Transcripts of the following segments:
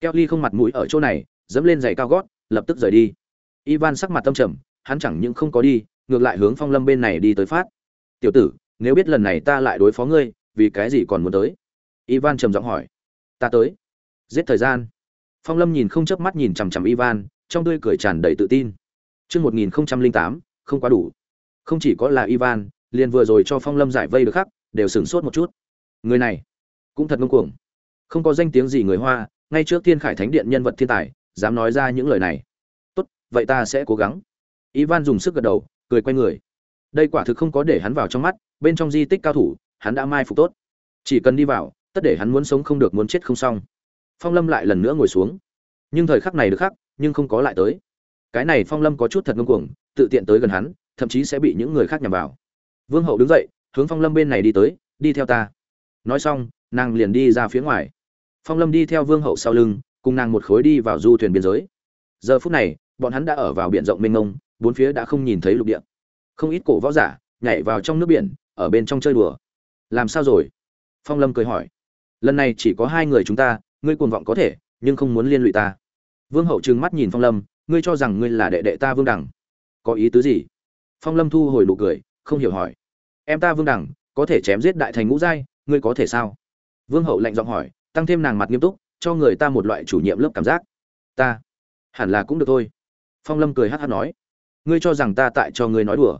Kelly không mặt mũi ở chỗ này, dẫm lên giày cao gót, lập tức rời đi. Ivan sắc mặt tâm trầm, hắn chẳng những không có đi, ngược lại hướng Phong Lâm bên này đi tới phát. "Tiểu tử, nếu biết lần này ta lại đối phó ngươi, vì cái gì còn muốn tới?" Ivan trầm giọng hỏi. "Ta tới." Giết thời gian. Phong Lâm nhìn không chớp mắt nhìn chằm chằm Ivan, trong tươi cười tràn đầy tự tin. Chương 1008, không quá đủ. Không chỉ có là Ivan, liền vừa rồi cho Phong Lâm giải vây được khắc, đều sửng sốt một chút. Người này, cũng thật ngông cuồng. Không có danh tiếng gì người Hoa, ngay trước Thiên Khải Thánh Điện nhân vật thiên tài, dám nói ra những lời này. Tốt, vậy ta sẽ cố gắng. Ivan dùng sức gật đầu, cười quay người. Đây quả thực không có để hắn vào trong mắt, bên trong di tích cao thủ, hắn đã mai phục tốt. Chỉ cần đi vào, tất để hắn muốn sống không được muốn chết không xong. Phong Lâm lại lần nữa ngồi xuống. Nhưng thời khắc này được khắc, nhưng không có lại tới. Cái này Phong Lâm có chút thật ngông cuồng, tự tiện tới gần hắn, thậm chí sẽ bị những người khác nhằm vào. Vương Hậu đứng dậy, hướng Phong Lâm bên này đi tới, đi theo ta. Nói xong, nàng liền đi ra phía ngoài. Phong Lâm đi theo Vương Hậu sau lưng, cùng nàng một khối đi vào du thuyền biên giới. Giờ phút này, bọn hắn đã ở vào biển rộng mênh mông, bốn phía đã không nhìn thấy lục địa. Không ít cổ võ giả nhảy vào trong nước biển, ở bên trong chơi đùa. Làm sao rồi? Phong Lâm cười hỏi. Lần này chỉ có hai người chúng ta, ngươi cuồng vọng có thể, nhưng không muốn liên lụy ta. Vương Hậu trừng mắt nhìn Phong Lâm, ngươi cho rằng ngươi là đệ đệ ta Vương Đẳng, có ý tứ gì? Phong Lâm thu hồi nụ cười, không hiểu hỏi. Em ta Vương Đẳng, có thể chém giết đại thành ngũ giai, ngươi có thể sao? Vương Hậu lạnh giọng hỏi, tăng thêm nàng mặt nghiêm túc, cho người ta một loại chủ nhiệm lớp cảm giác. Ta, hẳn là cũng được thôi. Phong Lâm cười hát hát nói, ngươi cho rằng ta tại cho ngươi nói đùa?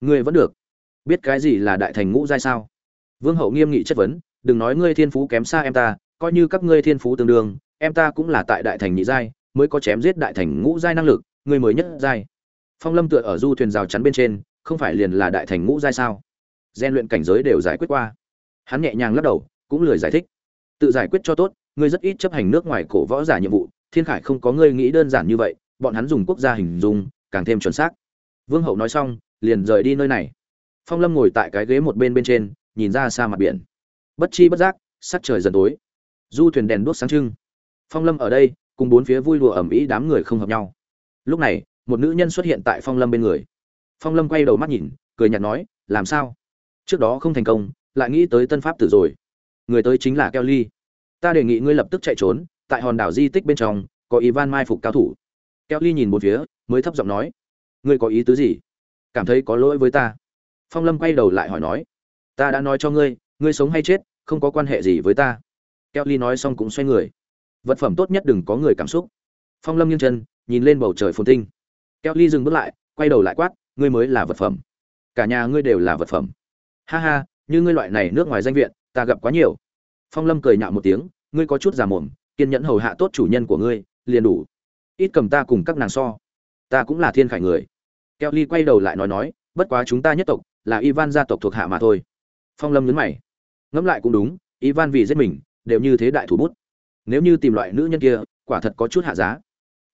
Ngươi vẫn được. Biết cái gì là đại thành ngũ giai sao? Vương Hậu nghiêm nghị chất vấn, đừng nói ngươi thiên phú kém xa em ta, coi như các ngươi thiên phú tương đương, em ta cũng là tại đại thành nhị giai, mới có chém giết đại thành ngũ giai năng lực, ngươi mới nhất giai. Phong Lâm tựa ở du thuyền rào chắn bên trên, không phải liền là đại thành ngũ giai sao? gian luyện cảnh giới đều giải quyết qua. Hắn nhẹ nhàng lắc đầu, cũng lười giải thích. Tự giải quyết cho tốt, ngươi rất ít chấp hành nước ngoài cổ võ giả nhiệm vụ, Thiên Khải không có ngươi nghĩ đơn giản như vậy, bọn hắn dùng quốc gia hình dung, càng thêm chuẩn xác. Vương Hậu nói xong, liền rời đi nơi này. Phong Lâm ngồi tại cái ghế một bên bên trên, nhìn ra xa mặt biển. Bất chi bất giác, sắc trời dần tối du thuyền đèn đuốc sáng trưng phong lâm ở đây cùng bốn phía vui đùa ẩm ý đám người không hợp nhau lúc này một nữ nhân xuất hiện tại phong lâm bên người phong lâm quay đầu mắt nhìn cười nhạt nói làm sao trước đó không thành công lại nghĩ tới tân pháp tử rồi người tới chính là Kelly. ta đề nghị ngươi lập tức chạy trốn tại hòn đảo di tích bên trong có ivan mai phục cao thủ Kelly nhìn một phía mới thấp giọng nói ngươi có ý tứ gì cảm thấy có lỗi với ta phong lâm quay đầu lại hỏi nói ta đã nói cho ngươi ngươi sống hay chết không có quan hệ gì với ta Kelly nói xong cũng xoay người. Vật phẩm tốt nhất đừng có người cảm xúc. Phong Lâm nghiêng chân, nhìn lên bầu trời phồn tinh. Kelly dừng bước lại, quay đầu lại quát, ngươi mới là vật phẩm. Cả nhà ngươi đều là vật phẩm. Ha ha, như ngươi loại này nước ngoài danh viện, ta gặp quá nhiều. Phong Lâm cười nhạo một tiếng, ngươi có chút già mồm, kiên nhẫn hầu hạ tốt chủ nhân của ngươi, liền đủ. Ít cầm ta cùng các nàng so. Ta cũng là thiên khải người. Kelly quay đầu lại nói nói, bất quá chúng ta nhất tộc, là Ivan gia tộc thuộc hạ mà thôi. Phong Lâm nhấn mày. Ngẫm lại cũng đúng, Ivan vì giết mình, đều như thế đại thủ bút nếu như tìm loại nữ nhân kia quả thật có chút hạ giá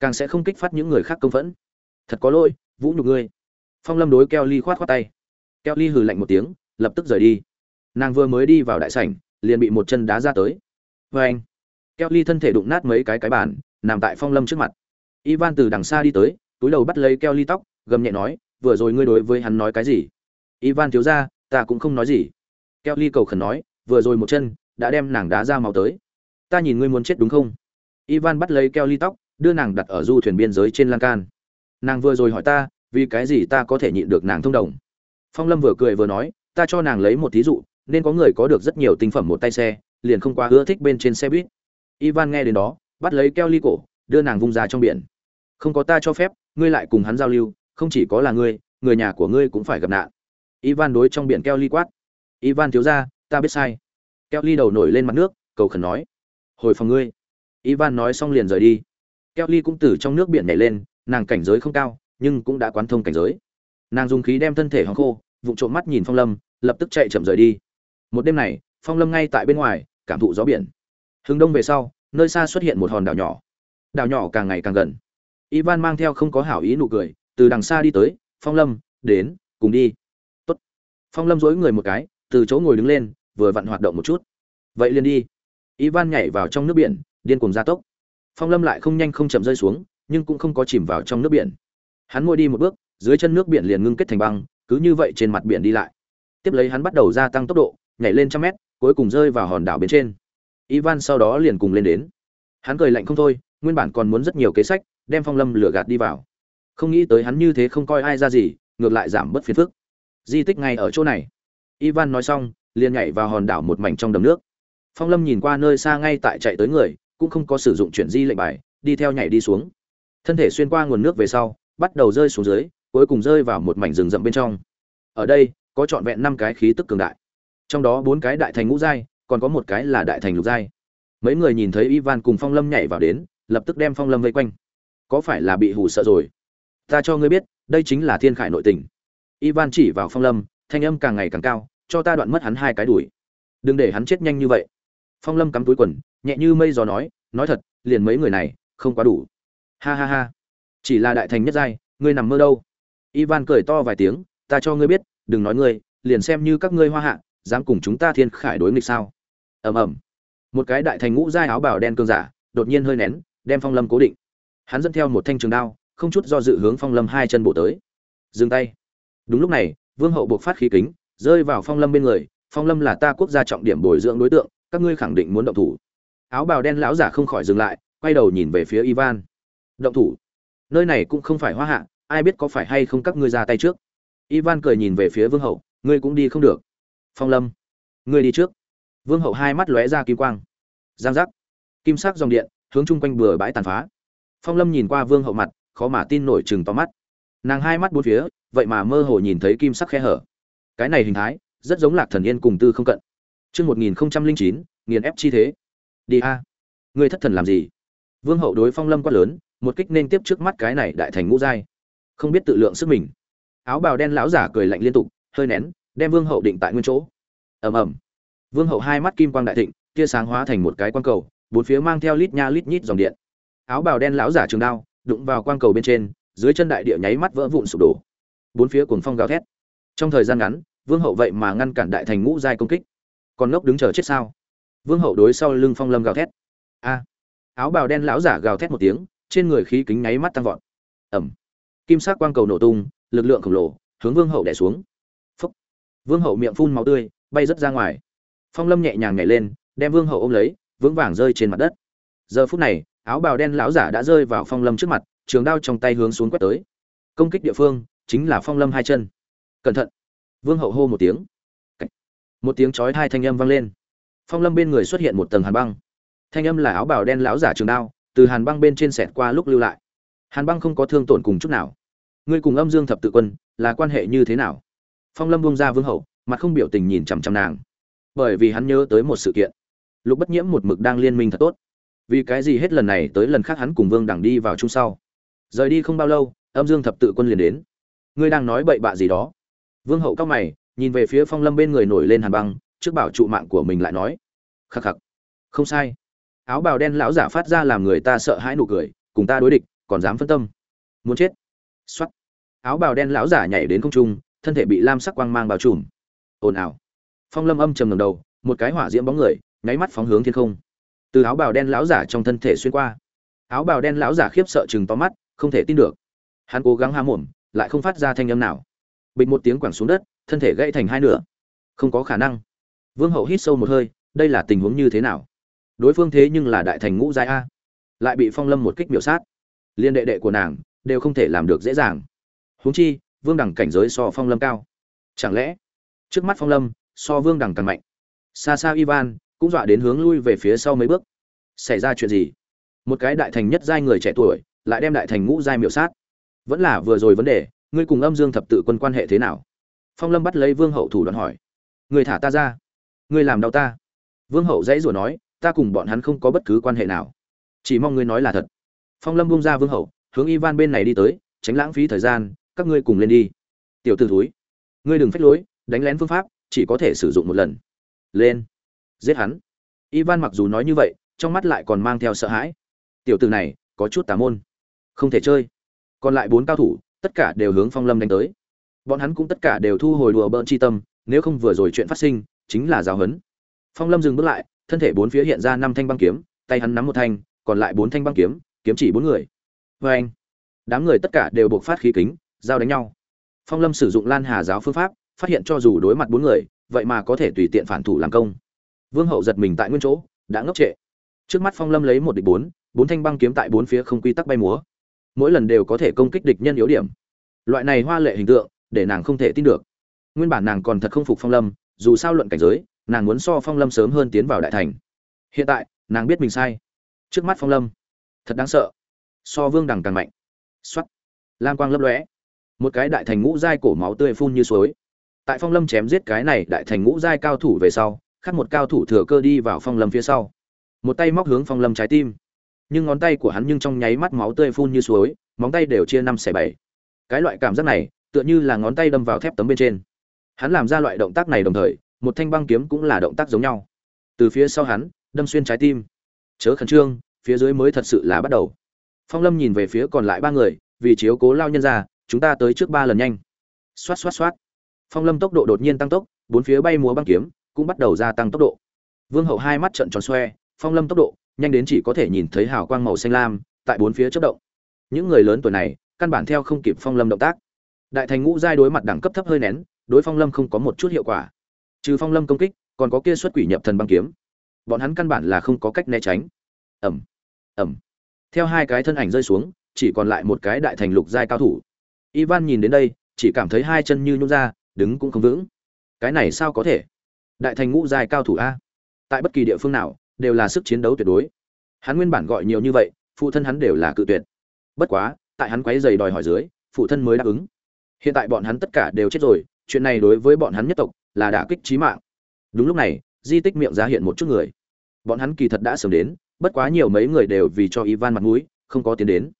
càng sẽ không kích phát những người khác công phẫn thật có lỗi vũ nhục ngươi phong lâm đối keo ly khoát khoát tay keo ly hừ lạnh một tiếng lập tức rời đi nàng vừa mới đi vào đại sảnh, liền bị một chân đá ra tới. Vê anh, keo ly thân thể đụng nát mấy cái cái bàn, nằm tại phong lâm trước mặt. Ivan từ đằng xa đi tới, túi đầu bắt lấy keo ly tóc, gầm nhẹ nói, vừa rồi ngươi đối với hắn nói cái gì? Ivan thiếu ra, ta cũng không nói gì. Keo ly cầu khẩn nói, vừa rồi một chân đã đem nàng đá ra màu tới. Ta nhìn ngươi muốn chết đúng không? Ivan bắt lấy keo ly tóc, đưa nàng đặt ở du thuyền biên giới trên lan can. Nàng vừa rồi hỏi ta, vì cái gì ta có thể nhịn được nàng thông đồng? Phong lâm vừa cười vừa nói, ta cho nàng lấy một thí dụ nên có người có được rất nhiều tinh phẩm một tay xe liền không quá ưa thích bên trên xe buýt ivan nghe đến đó bắt lấy keo ly cổ đưa nàng vung ra trong biển không có ta cho phép ngươi lại cùng hắn giao lưu không chỉ có là ngươi người nhà của ngươi cũng phải gặp nạn ivan đối trong biển keo ly quát ivan thiếu ra ta biết sai Kelly đầu nổi lên mặt nước, cầu khẩn nói: "Hồi phòng ngươi." Ivan nói xong liền rời đi. Kelly cũng từ trong nước biển nhảy lên, nàng cảnh giới không cao, nhưng cũng đã quán thông cảnh giới. Nàng dùng khí đem thân thể hong khô, vụng trộm mắt nhìn Phong Lâm, lập tức chạy chậm rời đi. Một đêm này, Phong Lâm ngay tại bên ngoài, cảm thụ gió biển. Hướng đông về sau, nơi xa xuất hiện một hòn đảo nhỏ. Đảo nhỏ càng ngày càng gần. Ivan mang theo không có hảo ý nụ cười, từ đằng xa đi tới, "Phong Lâm, đến, cùng đi." "Tốt." Phong Lâm dối người một cái, từ chỗ ngồi đứng lên, vừa vặn hoạt động một chút vậy liền đi ivan nhảy vào trong nước biển điên cuồng gia tốc phong lâm lại không nhanh không chậm rơi xuống nhưng cũng không có chìm vào trong nước biển hắn ngồi đi một bước dưới chân nước biển liền ngưng kết thành băng cứ như vậy trên mặt biển đi lại tiếp lấy hắn bắt đầu gia tăng tốc độ nhảy lên trăm mét, cuối cùng rơi vào hòn đảo bên trên. Ivan sau đó liền cùng lên đến. Hắn cười lạnh không thôi, nguyên bản còn muốn rất nhiều kế sách, đem phong lâm lừa gạt đi vào. Không nghĩ tới hắn như thế không coi ai ra gì, ngược lại giảm bớt phiền phức. Di tích ngay ở chỗ này. Ivan nói xong, liền nhảy vào hòn đảo một mảnh trong đầm nước. Phong lâm nhìn qua nơi xa ngay tại chạy tới người, cũng không có sử dụng chuyển di lệnh bài, đi theo nhảy đi xuống. Thân thể xuyên qua nguồn nước về sau, bắt đầu rơi xuống dưới, cuối cùng rơi vào một mảnh rừng rậm bên trong. Ở đây, có trọn vẹn năm cái khí tức cường đại trong đó bốn cái đại thành ngũ giai, còn có một cái là đại thành lục giai. Mấy người nhìn thấy ivan cùng phong lâm nhảy vào đến, lập tức đem phong lâm vây quanh. Có phải là bị hù sợ rồi? Ta cho ngươi biết, đây chính là thiên khải nội tình. Ivan chỉ vào phong lâm, thanh âm càng ngày càng cao, cho ta đoạn mất hắn hai cái đuổi. Đừng để hắn chết nhanh như vậy. Phong lâm cắm túi quần, nhẹ như mây gió nói nói thật, liền mấy người này, không quá đủ. Ha ha ha. Chỉ là đại thành nhất giai, ngươi nằm mơ đâu. Ivan cười to vài tiếng, ta cho ngươi biết, đừng nói ngươi, liền xem như các ngươi hoa hạ dám cùng chúng ta thiên khải đối nghịch sao? Ầm ầm. Một cái đại thành ngũ giai áo bào đen cương giả, đột nhiên hơi nén, đem phong lâm cố định. Hắn dẫn theo một thanh trường đao, không chút do dự hướng phong lâm hai chân bộ tới. Dừng tay. Đúng lúc này, vương hậu buộc phát khí kính, rơi vào phong lâm bên người, phong lâm là ta quốc gia trọng điểm bồi dưỡng đối tượng, các ngươi khẳng định muốn động thủ. Áo bào đen lão giả không khỏi dừng lại, quay đầu nhìn về phía ivan. Động thủ? Nơi này cũng không phải hoa hạ, ai biết có phải hay không các ngươi ra tay trước? Ivan cười nhìn về phía vương hậu, ngươi cũng đi không được phong lâm, ngươi đi trước. Vương hậu hai mắt lóe ra kim quang. Giang giác. Kim sắc dòng điện hướng chung quanh bừa bãi tàn phá. Phong lâm nhìn qua vương hậu mặt, khó mà tin nổi chừng to mắt. Nàng hai mắt bốn phía, vậy mà mơ hồ nhìn thấy kim sắc khe hở. Cái này hình thái, rất giống lạc thần yên cùng tư không cận. Chương một nghìn chín, nghiền ép chi thế. Đi a. Ngươi thất thần làm gì? Vương hậu đối phong lâm quát lớn, một kích nên tiếp trước mắt cái này đại thành ngũ giai. Không biết tự lượng sức mình. Áo bào đen lão giả cười lạnh liên tục, hơi nén đem vương hậu định tại nguyên chỗ. Ầm ầm. Vương hậu hai mắt kim quang đại thịnh, tia sáng hóa thành một cái quang cầu, bốn phía mang theo lít nha lít nhít dòng điện. Áo bào đen lão giả trường đao, đụng vào quang cầu bên trên, dưới chân đại địa nháy mắt vỡ vụn sụp đổ. Bốn phía cuồng phong gào thét. Trong thời gian ngắn, vương hậu vậy mà ngăn cản đại thành ngũ giai công kích. Còn ngốc đứng chờ chết sao? Vương hậu đối sau lưng phong lâm gào thét. A. Áo bào đen lão giả gào thét một tiếng, trên người khí kính nháy mắt tăng vọt. Ẩm kim sắc quang cầu nổ tung, lực lượng khổng lồ hướng vương hậu đè xuống vương hậu miệng phun máu tươi, bay rớt ra ngoài. Phong lâm nhẹ nhàng nhảy lên, đem vương hậu ôm lấy, vững vàng rơi trên mặt đất. Giờ phút này, áo bào đen lão giả đã rơi vào phong lâm trước mặt, trường đao trong tay hướng xuống quét tới. Công kích địa phương, chính là phong lâm hai chân. Cẩn thận! Vương hậu hô một tiếng. Một tiếng chói hai thanh âm vang lên. Phong lâm bên người xuất hiện một tầng hàn băng. Thanh âm là áo bào đen lão giả trường đao, từ hàn băng bên trên sẹt qua lúc lưu lại. Hàn băng không có thương tổn cùng chút nào. Ngươi cùng âm dương thập tự quân, là quan hệ như thế nào? Phong lâm buông ra vương hậu, mặt không biểu tình nhìn chằm chằm nàng. Bởi vì hắn nhớ tới một sự kiện. Lục bất nhiễm một mực đang liên minh thật tốt. Vì cái gì hết lần này tới lần khác hắn cùng vương đẳng đi vào chung sau? Rời đi không bao lâu, âm dương thập tự quân liền đến. Ngươi đang nói bậy bạ gì đó? Vương hậu cao mày, nhìn về phía phong lâm bên người nổi lên hàn băng, trước bảo trụ mạng của mình lại nói. Khắc khắc. Không sai. Áo bào đen lão giả phát ra làm người ta sợ hãi nụ cười, cùng ta đối địch, còn dám phân tâm. Muốn chết. Xuất áo bào đen lão giả nhảy đến không trung thân thể bị lam sắc quang mang bao trùm. Ồn ào. Phong lâm âm trầm ngầm đầu, một cái hỏa diễm bóng người, nháy mắt phóng hướng thiên không. Từ áo bào đen lão giả trong thân thể xuyên qua. Áo bào đen lão giả khiếp sợ chừng to mắt, không thể tin được. Hắn cố gắng há mồm, lại không phát ra thanh âm nào. Bịch một tiếng quẳng xuống đất, thân thể gãy thành hai nửa. Không có khả năng. Vương hậu hít sâu một hơi, đây là tình huống như thế nào? Đối phương thế nhưng là đại thành ngũ giai a. Lại bị phong lâm một kích biểu sát. Liên đệ đệ của nàng, đều không thể làm được dễ dàng. Huống chi vương đẳng cảnh giới so phong lâm cao. Chẳng lẽ, trước mắt phong lâm, so vương đẳng càng mạnh? Xa xa ivan cũng dọa đến hướng lui về phía sau mấy bước. Xảy ra chuyện gì? Một cái đại thành nhất giai người trẻ tuổi lại đem đại thành ngũ giai miểu sát. Vẫn là vừa rồi vấn đề, ngươi cùng âm dương thập tự quân quan hệ thế nào? Phong lâm bắt lấy vương hậu thủ đoạn hỏi. Người thả ta ra. Ngươi làm đau ta. Vương hậu dãy rủa nói, ta cùng bọn hắn không có bất cứ quan hệ nào. Chỉ mong ngươi nói là thật. Phong lâm bung ra vương hậu, hướng ivan bên này đi tới, tránh lãng phí thời gian các ngươi cùng lên đi. Tiểu t ử thúi, ngươi đừng phách lối, đánh lén phương pháp, chỉ có thể sử dụng một lần. Lên. Giết hắn. Ivan mặc dù nói như vậy, trong mắt lại còn mang theo sợ hãi. Tiểu tử này, có chút tà môn. Không thể chơi. Còn lại bốn cao thủ, tất cả đều hướng phong lâm đánh tới. Bọn hắn cũng tất cả đều thu hồi đùa bỡn chi tâm, nếu không vừa rồi chuyện phát sinh, chính là giáo huấn. phong lâm dừng bước lại, thân thể bốn phía hiện ra năm thanh băng kiếm, tay hắn nắm một thanh, còn lại bốn thanh băng kiếm kiếm chỉ bốn người. Vê anh đám người tất cả đều buộc phát khí kính giao đánh nhau. Phong lâm sử dụng lan hà giáo phương pháp, phát hiện cho dù đối mặt bốn người, vậy mà có thể tùy tiện phản thủ làm công. Vương hậu giật mình tại nguyên chỗ, đã ngốc trệ. Trước mắt phong lâm lấy một địch bốn bốn thanh băng kiếm tại bốn phía không quy tắc bay múa. Mỗi lần đều có thể công kích địch nhân yếu điểm. Loại này hoa lệ hình tượng, để nàng không thể tin được. Nguyên bản nàng còn thật không phục phong lâm, dù sao luận cảnh giới, nàng muốn so phong lâm sớm hơn tiến vào đại thành. Hiện tại, nàng biết mình sai. Trước mắt phong lâm, thật đáng sợ. So vương đằng càng mạnh. X o á t lam quang lấp lóe một cái đại thành ngũ giai cổ máu tươi phun như suối. Tại phong lâm chém giết cái này đại thành ngũ giai cao thủ về sau khắc một cao thủ thừa cơ đi vào phong lâm phía sau. Một tay móc hướng phong lâm trái tim. Nhưng ngón tay của hắn nhưng trong nháy mắt máu tươi phun như suối, móng tay đều chia năm xẻ bảy. Cái loại cảm giác này, tựa như là ngón tay đâm vào thép tấm bên trên. Hắn làm ra loại động tác này đồng thời, một thanh băng kiếm cũng là động tác giống nhau. Từ phía sau hắn, đâm xuyên trái tim. Chớ khẩn trương, phía dưới mới thật sự là bắt đầu. Phong lâm nhìn về phía còn lại ba người, vì chiếu cố lao nhân ra chúng ta tới trước ba lần nhanh. Xoát xoát xoát. Phong lâm tốc độ đột nhiên tăng tốc, bốn phía bay múa băng kiếm, cũng bắt đầu gia tăng tốc độ. Vương hậu hai mắt trận tròn xoe, phong lâm tốc độ, nhanh đến chỉ có thể nhìn thấy hào quang màu xanh lam, tại bốn phía chất động. Những người lớn tuổi này, căn bản theo không kịp phong lâm động tác. Đại thành ngũ giai đối mặt đẳng cấp thấp hơi nén, đối phong lâm không có một chút hiệu quả. Trừ phong lâm công kích, còn có kia xuất quỷ nhập thần băng kiếm. Bọn hắn căn bản là không có cách né tránh. Ẩm ẩm theo hai cái thân ảnh rơi xuống, chỉ còn lại một cái đại thành lục giai cao thủ ivan nhìn đến đây, chỉ cảm thấy hai chân như nhún ra, đứng cũng không vững. Cái này sao có thể? Đại thành ngũ giai cao thủ a. Tại bất kỳ địa phương nào, đều là sức chiến đấu tuyệt đối. Hắn nguyên bản gọi nhiều như vậy, phụ thân hắn đều là cự tuyệt. Bất quá, tại hắn quấy giày đòi hỏi dưới, phụ thân mới đáp ứng. Hiện tại bọn hắn tất cả đều chết rồi, chuyện này đối với bọn hắn nhất tộc là đả kích chí mạng. Đúng lúc này, di tích miệng ra hiện một chút người. Bọn hắn kỳ thật đã sớm đến, bất quá nhiều mấy người đều vì cho ivan mặt mũi, không có tiến đến.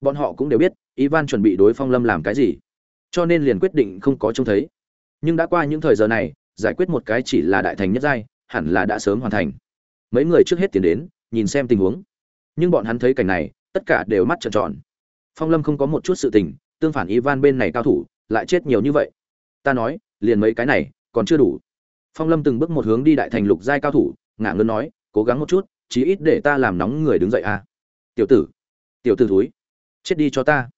Bọn họ cũng đều biết ivan chuẩn bị đối phong lâm làm cái gì? Cho nên liền quyết định không có trông thấy. Nhưng đã qua những thời giờ này, giải quyết một cái chỉ là đại thành nhất giai, hẳn là đã sớm hoàn thành. Mấy người trước hết tiến đến, nhìn xem tình huống. Nhưng bọn hắn thấy cảnh này, tất cả đều mắt trợn tròn. Phong lâm không có một chút sự tình, tương phản ivan bên này cao thủ, lại chết nhiều như vậy. Ta nói, liền mấy cái này, còn chưa đủ. Phong lâm từng bước một hướng đi đại thành lục giai cao thủ, ngả ngớn nói, cố gắng một chút, chí ít để ta làm nóng người đứng dậy a à. tiểu tử tiểu tử thúi, chết đi cho ta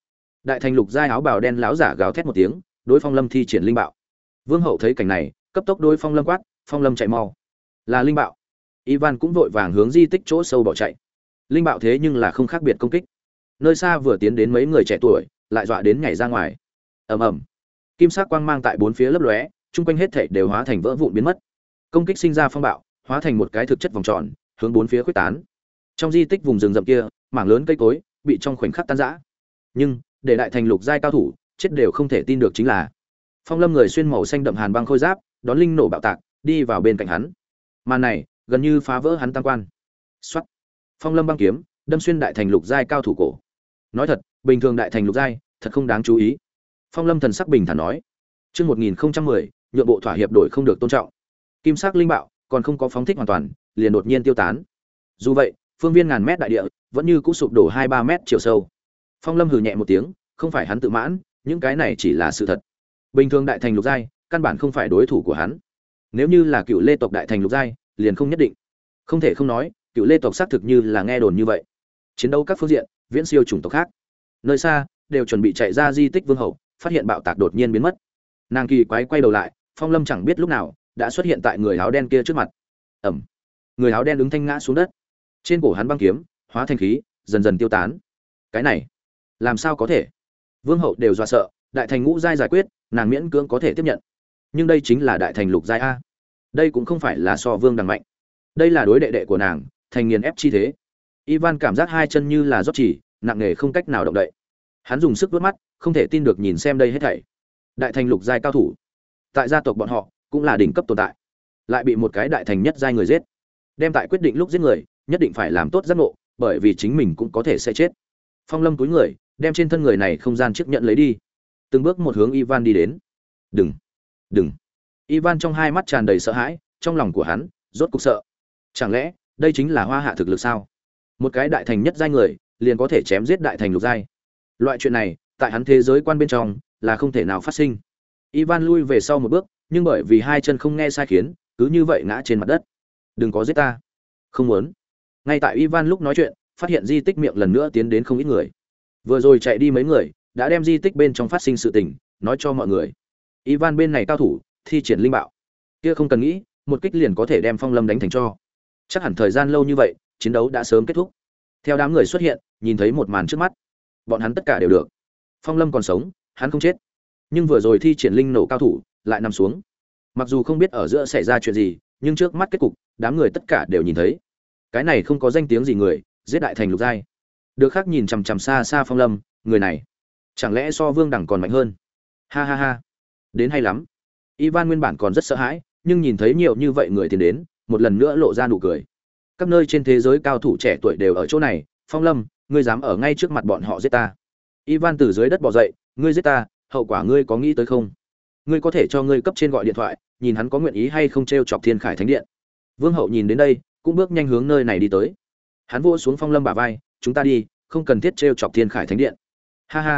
đại thành lục giai áo bào đen láo giả gào thét một tiếng, đối phong lâm thi triển linh bạo. Vương hậu thấy cảnh này, cấp tốc đối phong lâm quát, phong lâm chạy mau. Là linh bạo. Ivan cũng vội vàng hướng di tích chỗ sâu bỏ chạy. Linh bạo thế nhưng là không khác biệt công kích. Nơi xa vừa tiến đến mấy người trẻ tuổi, lại dọa đến nhảy ra ngoài. Ầm ầm. Kim sắc quang mang tại bốn phía lấp lóe, chung quanh hết thảy đều hóa thành vỡ vụn biến mất. Công kích sinh ra phong bạo, hóa thành một cái thực chất vòng tròn, hướng bốn phía khuếch tán. Trong di tích vùng rừng rậm kia, mảng lớn cây cối, bị trong khoảnh khắc tan rã. Nhưng để đại thành lục giai cao thủ chết đều không thể tin được chính là. Phong lâm người xuyên màu xanh đậm hàn băng khôi giáp đón linh nổ bạo tạc đi vào bên cạnh hắn. Màn này gần như phá vỡ hắn tam quan. Xuất phong lâm băng kiếm đâm xuyên đại thành lục giai cao thủ cổ. Nói thật bình thường đại thành lục giai thật không đáng chú ý. Phong lâm thần sắc bình thản nói. Trước 1010, nhượng bộ thỏa hiệp đổi không được tôn trọng. Kim sắc linh bạo còn không có phóng thích hoàn toàn, liền đột nhiên tiêu tán. Dù vậy, phương viên ngàn mét đại địa vẫn như cũ sụp đổ hai ba mét chiều sâu. Phong Lâm hừ nhẹ một tiếng, không phải hắn tự mãn, những cái này chỉ là sự thật. Bình thường đại thành lục giai, căn bản không phải đối thủ của hắn. Nếu như là cựu Lê tộc đại thành lục giai, liền không nhất định. Không thể không nói, cựu Lê tộc xác thực như là nghe đồn như vậy. Chiến đấu các phương diện, viễn siêu chủng tộc khác. Nơi xa, đều chuẩn bị chạy ra di tích vương hậu, phát hiện bạo tạc đột nhiên biến mất nàng kỳ quái quay đầu lại phong lâm chẳng biết lúc nào đã xuất hiện tại người áo đen kia trước mặt ẩm người áo đen đứng thanh ngã xuống đất trên cổ hắn băng kiếm hóa thành khí dần dần tiêu tán cái này làm sao có thể? Vương hậu đều dọa sợ, đại thành ngũ giai giải quyết, nàng miễn cưỡng có thể tiếp nhận. Nhưng đây chính là đại thành lục giai a. Đây cũng không phải là so vương đằng mạnh. Đây là đối đệ đệ của nàng, thành nghiền ép chi thế. Ivan cảm giác hai chân như là rót chỉ, nặng nề không cách nào động đậy. Hắn dùng sức vớt mắt, không thể tin được nhìn xem đây hết thảy. Đại thành lục giai cao thủ. Tại gia tộc bọn họ, cũng là đỉnh cấp tồn tại. Lại bị một cái đại thành nhất giai người giết. Đem tại quyết định lúc giết người, nhất định phải làm tốt giác ngộ, bởi vì chính mình cũng có thể sẽ chết. Phong lâm túi người đem trên thân người này không gian chiếc nhận lấy đi. Từng bước một hướng ivan đi đến. Đừng đừng. Ivan trong hai mắt tràn đầy sợ hãi, trong lòng của hắn, rốt cục sợ. Chẳng lẽ, đây chính là hoa hạ thực lực sao? Một cái đại thành nhất giai người, liền có thể chém giết đại thành lục giai. Loại chuyện này, tại hắn thế giới quan bên trong, là không thể nào phát sinh. Ivan lui về sau một bước, nhưng bởi vì hai chân không nghe sai khiến, cứ như vậy ngã trên mặt đất. Đừng có giết ta. Không muốn. Ngay tại ivan lúc nói chuyện, phát hiện di tích miệng lần nữa tiến đến không ít người vừa rồi chạy đi mấy người, đã đem di tích bên trong phát sinh sự tình, nói cho mọi người. Ivan bên này cao thủ, thi triển linh bạo. Kia không cần nghĩ, một kích liền có thể đem phong lâm đánh thành cho. Chắc hẳn thời gian lâu như vậy, chiến đấu đã sớm kết thúc. Theo đám người xuất hiện, nhìn thấy một màn trước mắt, bọn hắn tất cả đều được. Phong lâm còn sống, hắn không chết. Nhưng vừa rồi thi triển linh nổ cao thủ, lại nằm xuống. Mặc dù không biết ở giữa xảy ra chuyện gì, nhưng trước mắt kết cục, đám người tất cả đều nhìn thấy. Cái này không có danh tiếng gì người, giết đại thành lục giai được khác nhìn chằm chằm xa xa phong lâm, người này, chẳng lẽ so vương đẳng còn mạnh hơn? Ha ha ha. Đến hay lắm. Ivan nguyên bản còn rất sợ hãi, nhưng nhìn thấy nhiều như vậy người tiền đến, một lần nữa lộ ra nụ cười. Các nơi trên thế giới cao thủ trẻ tuổi đều ở chỗ này, phong lâm, ngươi dám ở ngay trước mặt bọn họ giết ta. Ivan từ dưới đất bỏ dậy, ngươi giết ta, hậu quả ngươi có nghĩ tới không? Ngươi có thể cho ngươi cấp trên gọi điện thoại, nhìn hắn có nguyện ý hay không t r e o chọc thiên khải thánh điện. Vương hậu nhìn đến đây, cũng bước nhanh hướng nơi này đi tới. Hắn vỗ xuống phong lâm bả vai chúng ta đi, không cần thiết t r e o chọc thiên khải thánh điện. Ha ha.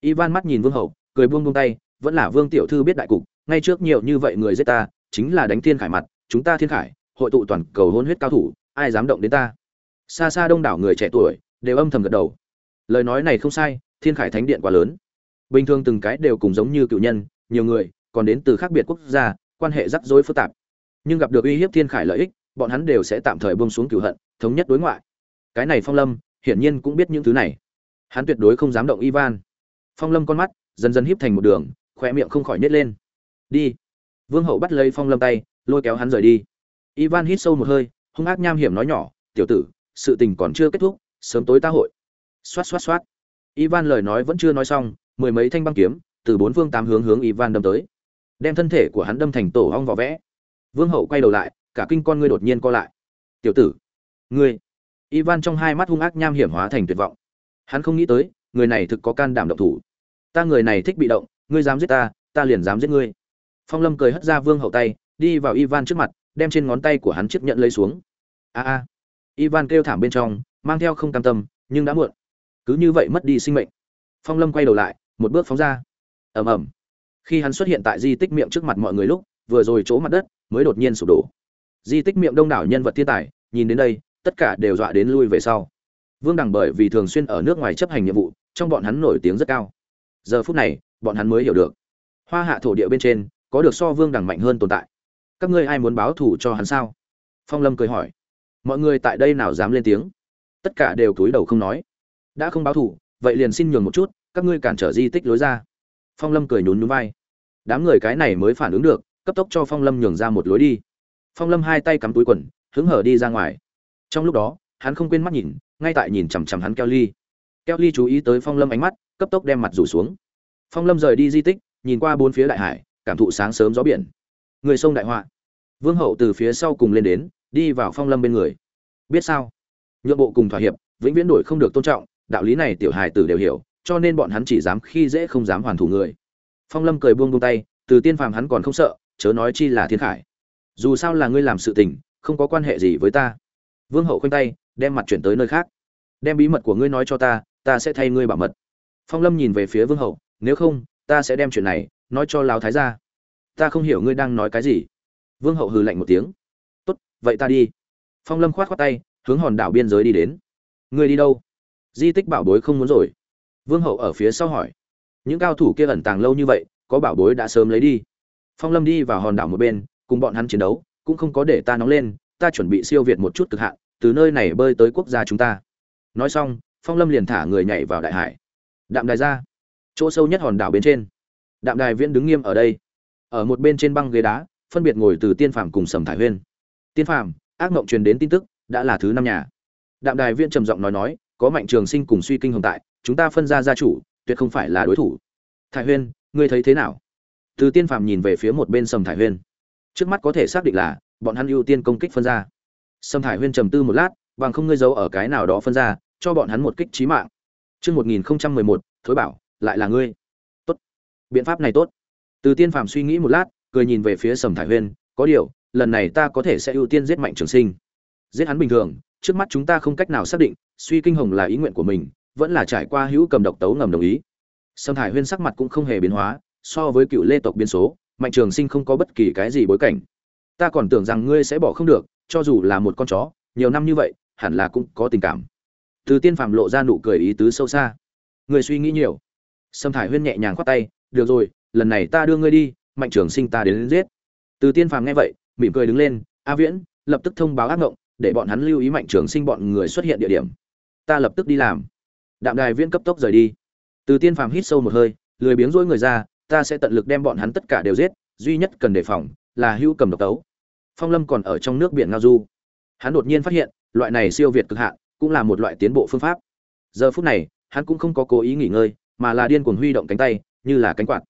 Ivan mắt nhìn vương hậu, cười buông buông tay, vẫn là vương tiểu thư biết đại cục, ngay trước nhiều như vậy người giết ta, chính là đánh thiên khải mặt, chúng ta thiên khải, hội tụ toàn cầu hôn huyết cao thủ, ai dám động đến ta? Xa xa đông đảo người trẻ tuổi đều âm thầm gật đầu. Lời nói này không sai, thiên khải thánh điện quá lớn. Bình thường từng cái đều cùng giống như cựu nhân, nhiều người, còn đến từ khác biệt quốc gia, quan hệ rắc rối phức tạp. Nhưng gặp được uy hiếp thiên khải lợi ích, bọn hắn đều sẽ tạm thời bông xuống cựu hận, thống nhất đối ngoại. Cái này phong lâm hiển nhiên cũng biết những thứ này. Hắn tuyệt đối không dám động ivan. Phong lâm con mắt dần dần híp thành một đường khỏe miệng không khỏi nhét lên. Đi. Vương hậu bắt lấy phong lâm tay, lôi kéo hắn rời đi. Ivan hít sâu một hơi, hung ác nham hiểm nói nhỏ, tiểu tử, sự tình còn chưa kết thúc, sớm tối ta hội. Xoát xoát xoát. Ivan lời nói vẫn chưa nói xong, mười mấy thanh băng kiếm từ bốn phương tám hướng hướng ivan đâm tới. Đem thân thể của hắn đâm thành tổ ong vỏ vẽ. Vương hậu quay đầu lại, cả kinh con ngươi đột nhiên co lại. Tiểu tử, ngươi ivan trong hai mắt hung ác nham hiểm hóa thành tuyệt vọng. Hắn không nghĩ tới, người này thực có can đảm động thủ. Ta người này thích bị động, ngươi dám giết ta ta liền dám giết ngươi. Phong lâm cười hất ra vương hậu tay, đi vào ivan trước mặt, đem trên ngón tay của hắn chiếc nhận lấy xuống. A a. Ivan kêu thảm bên trong, mang theo không cam tâm, nhưng đã muộn. Cứ như vậy mất đi sinh mệnh. Phong lâm quay đầu lại, một bước phóng ra. Ầm ầm. Khi hắn xuất hiện tại di tích miệng trước mặt mọi người lúc, vừa rồi chỗ mặt đất mới đột nhiên sụp đổ. Di tích miệng đông đảo nhân vật thiên tài, nhìn đến đây tất cả đều dọa đến lui về sau. Vương đằng bởi vì thường xuyên ở nước ngoài chấp hành nhiệm vụ, trong bọn hắn nổi tiếng rất cao. Giờ phút này, bọn hắn mới hiểu được. Hoa hạ thổ địa bên trên, có được so vương đằng mạnh hơn tồn tại. Các ngươi ai muốn báo thù cho hắn sao? Phong lâm cười hỏi. Mọi người tại đây nào dám lên tiếng? Tất cả đều cúi đầu không nói. Đã không báo thù, vậy liền xin nhường một chút, các ngươi cản trở di tích lối ra. Phong lâm cười nhún nhún vai. Đám người cái này mới phản ứng được, cấp tốc cho phong lâm nhường ra một lối đi. Phong lâm hai tay cắm túi quần, hứng hở đi ra ngoài trong lúc đó, hắn không quên mắt nhìn, ngay tại nhìn chằm chằm hắn keo ly. Keo ly chú ý tới phong lâm ánh mắt, cấp tốc đem mặt rủ xuống. Phong lâm rời đi di tích, nhìn qua bốn phía đại hải, cảm thụ sáng sớm gió biển. Người sông đại họa. Vương hậu từ phía sau cùng lên đến, đi vào phong lâm bên người. Biết sao? Nhượng bộ cùng thỏa hiệp, vĩnh viễn đổi không được tôn trọng, đạo lý này tiểu hài tử đều hiểu, cho nên bọn hắn chỉ dám khi dễ không dám hoàn thủ người. Phong lâm cười buông buông tay, từ tiên phàm hắn còn không sợ, chớ nói chi là thiên khải. Dù sao là ngươi làm sự tình, không có quan hệ gì với ta vương hậu khoanh tay, đem mặt chuyển tới nơi khác. Đem bí mật của ngươi nói cho ta ta sẽ thay ngươi bảo mật. Phong lâm nhìn về phía vương hậu, nếu không, ta sẽ đem chuyện này nói cho lão thái gia. Ta không hiểu ngươi đang nói cái gì. Vương hậu hừ lạnh một tiếng. Tốt, vậy ta đi. Phong lâm khoát khoát tay, hướng hòn đảo biên giới đi đến. Ngươi đi đâu? Di tích bảo bối không muốn rồi. Vương hậu ở phía sau hỏi. Những cao thủ kia ẩn tàng lâu như vậy, có bảo bối đã sớm lấy đi. Phong lâm đi vào hòn đảo một bên, cùng bọn hắn chiến đấu, cũng không có để ta nóng lên ta chuẩn bị siêu việt một chút cực hạn, từ nơi này bơi tới quốc gia chúng ta. Nói xong, phong lâm liền thả người nhảy vào đại hải. Đạm đài ra, chỗ sâu nhất hòn đảo bên trên. Đạm đài viễn đứng nghiêm ở đây. Ở một bên trên băng ghế đá, phân biệt ngồi từ tiên phàm cùng sầm thải huyên. Tiên phàm, ác mộng truyền đến tin tức, đã là thứ năm nhà. Đạm đài viễn trầm giọng nói nói, có mạnh trường sinh cùng suy kinh hồng tại, chúng ta phân ra gia chủ, tuyệt không phải là đối thủ. Thải huyên, ngươi thấy thế nào? Từ tiên phàm nhìn về phía một bên sầm thải huyên. Trước mắt có thể xác định là bọn hắn ưu tiên công kích phân ra sâm thải huyên trầm tư một lát bằng không ngươi giấu ở cái nào đó phân ra cho bọn hắn một kích trí mạng Trước 1011, thối bảo, lại là ngươi. Tốt. Biện pháp này tốt. Từ tiên phàm suy nghĩ một lát, cười nhìn về phía sầm thải huyên, có điều, lần này ta có thể sẽ ưu tiên giết mạnh trường sinh. Giết hắn bình thường, trước mắt chúng ta không cách nào xác định, suy kinh hồng là ý nguyện của mình, vẫn là trải qua hữu cầm độc tấu ngầm đồng ý sâm thải huyên sắc mặt cũng không hề biến hóa so với cựu lê tộc biến số mạnh trường sinh không có bất kỳ cái gì bối cảnh ta còn tưởng rằng ngươi sẽ bỏ không được cho dù là một con chó nhiều năm như vậy hẳn là cũng có tình cảm. Từ tiên phàm lộ ra nụ cười ý tứ sâu xa. Người suy nghĩ nhiều. Sâm thải huyên nhẹ nhàng khoát tay được rồi lần này ta đưa ngươi đi mạnh trường sinh ta đến, đến giết. Từ tiên phàm nghe vậy mỉm cười đứng lên a viễn lập tức thông báo ác ngộng để bọn hắn lưu ý mạnh trường sinh bọn người xuất hiện địa điểm. Ta lập tức đi làm. Đạm đài viễn cấp tốc rời đi. Từ tiên phàm hít sâu một hơi lười biếng rỗi người ra ta sẽ tận lực đem bọn hắn tất cả đều giết duy nhất cần đề phòng là hữu cầm độc tấu phong lâm còn ở trong nước biển ngao du. Hắn đột nhiên phát hiện, loại này siêu việt cực hạn cũng là một loại tiến bộ phương pháp. Giờ phút này, hắn cũng không có cố ý nghỉ ngơi, mà là điên cuồng huy động cánh tay, như là cánh quạt.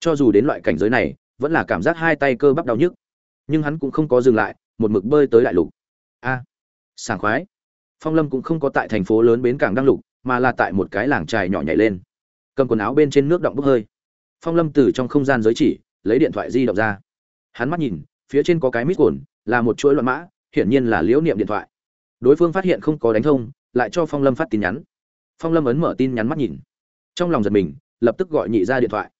Cho dù đến loại cảnh giới này, vẫn là cảm giác hai tay cơ bắp đau nhức. Nhưng hắn cũng không có dừng lại, một mực bơi tới đại lục. A, sảng khoái. Phong lâm cũng không có tại thành phố lớn bến cảng đăng lục, mà là tại một cái làng trài nhỏ nhảy lên. Cầm quần áo bên trên nước động bốc hơi. Phong lâm từ trong không gian giới chỉ, lấy điện thoại di động ra. Hắn mắt nhìn phía trên có cái mít cồn, là một chuỗi loạn mã, hiển nhiên là liễu niệm điện thoại. Đối phương phát hiện không có đánh thông, lại cho phong lâm phát tin nhắn. Phong lâm ấn mở tin nhắn mắt nhìn. Trong lòng giật mình, lập tức gọi nhị ra điện thoại.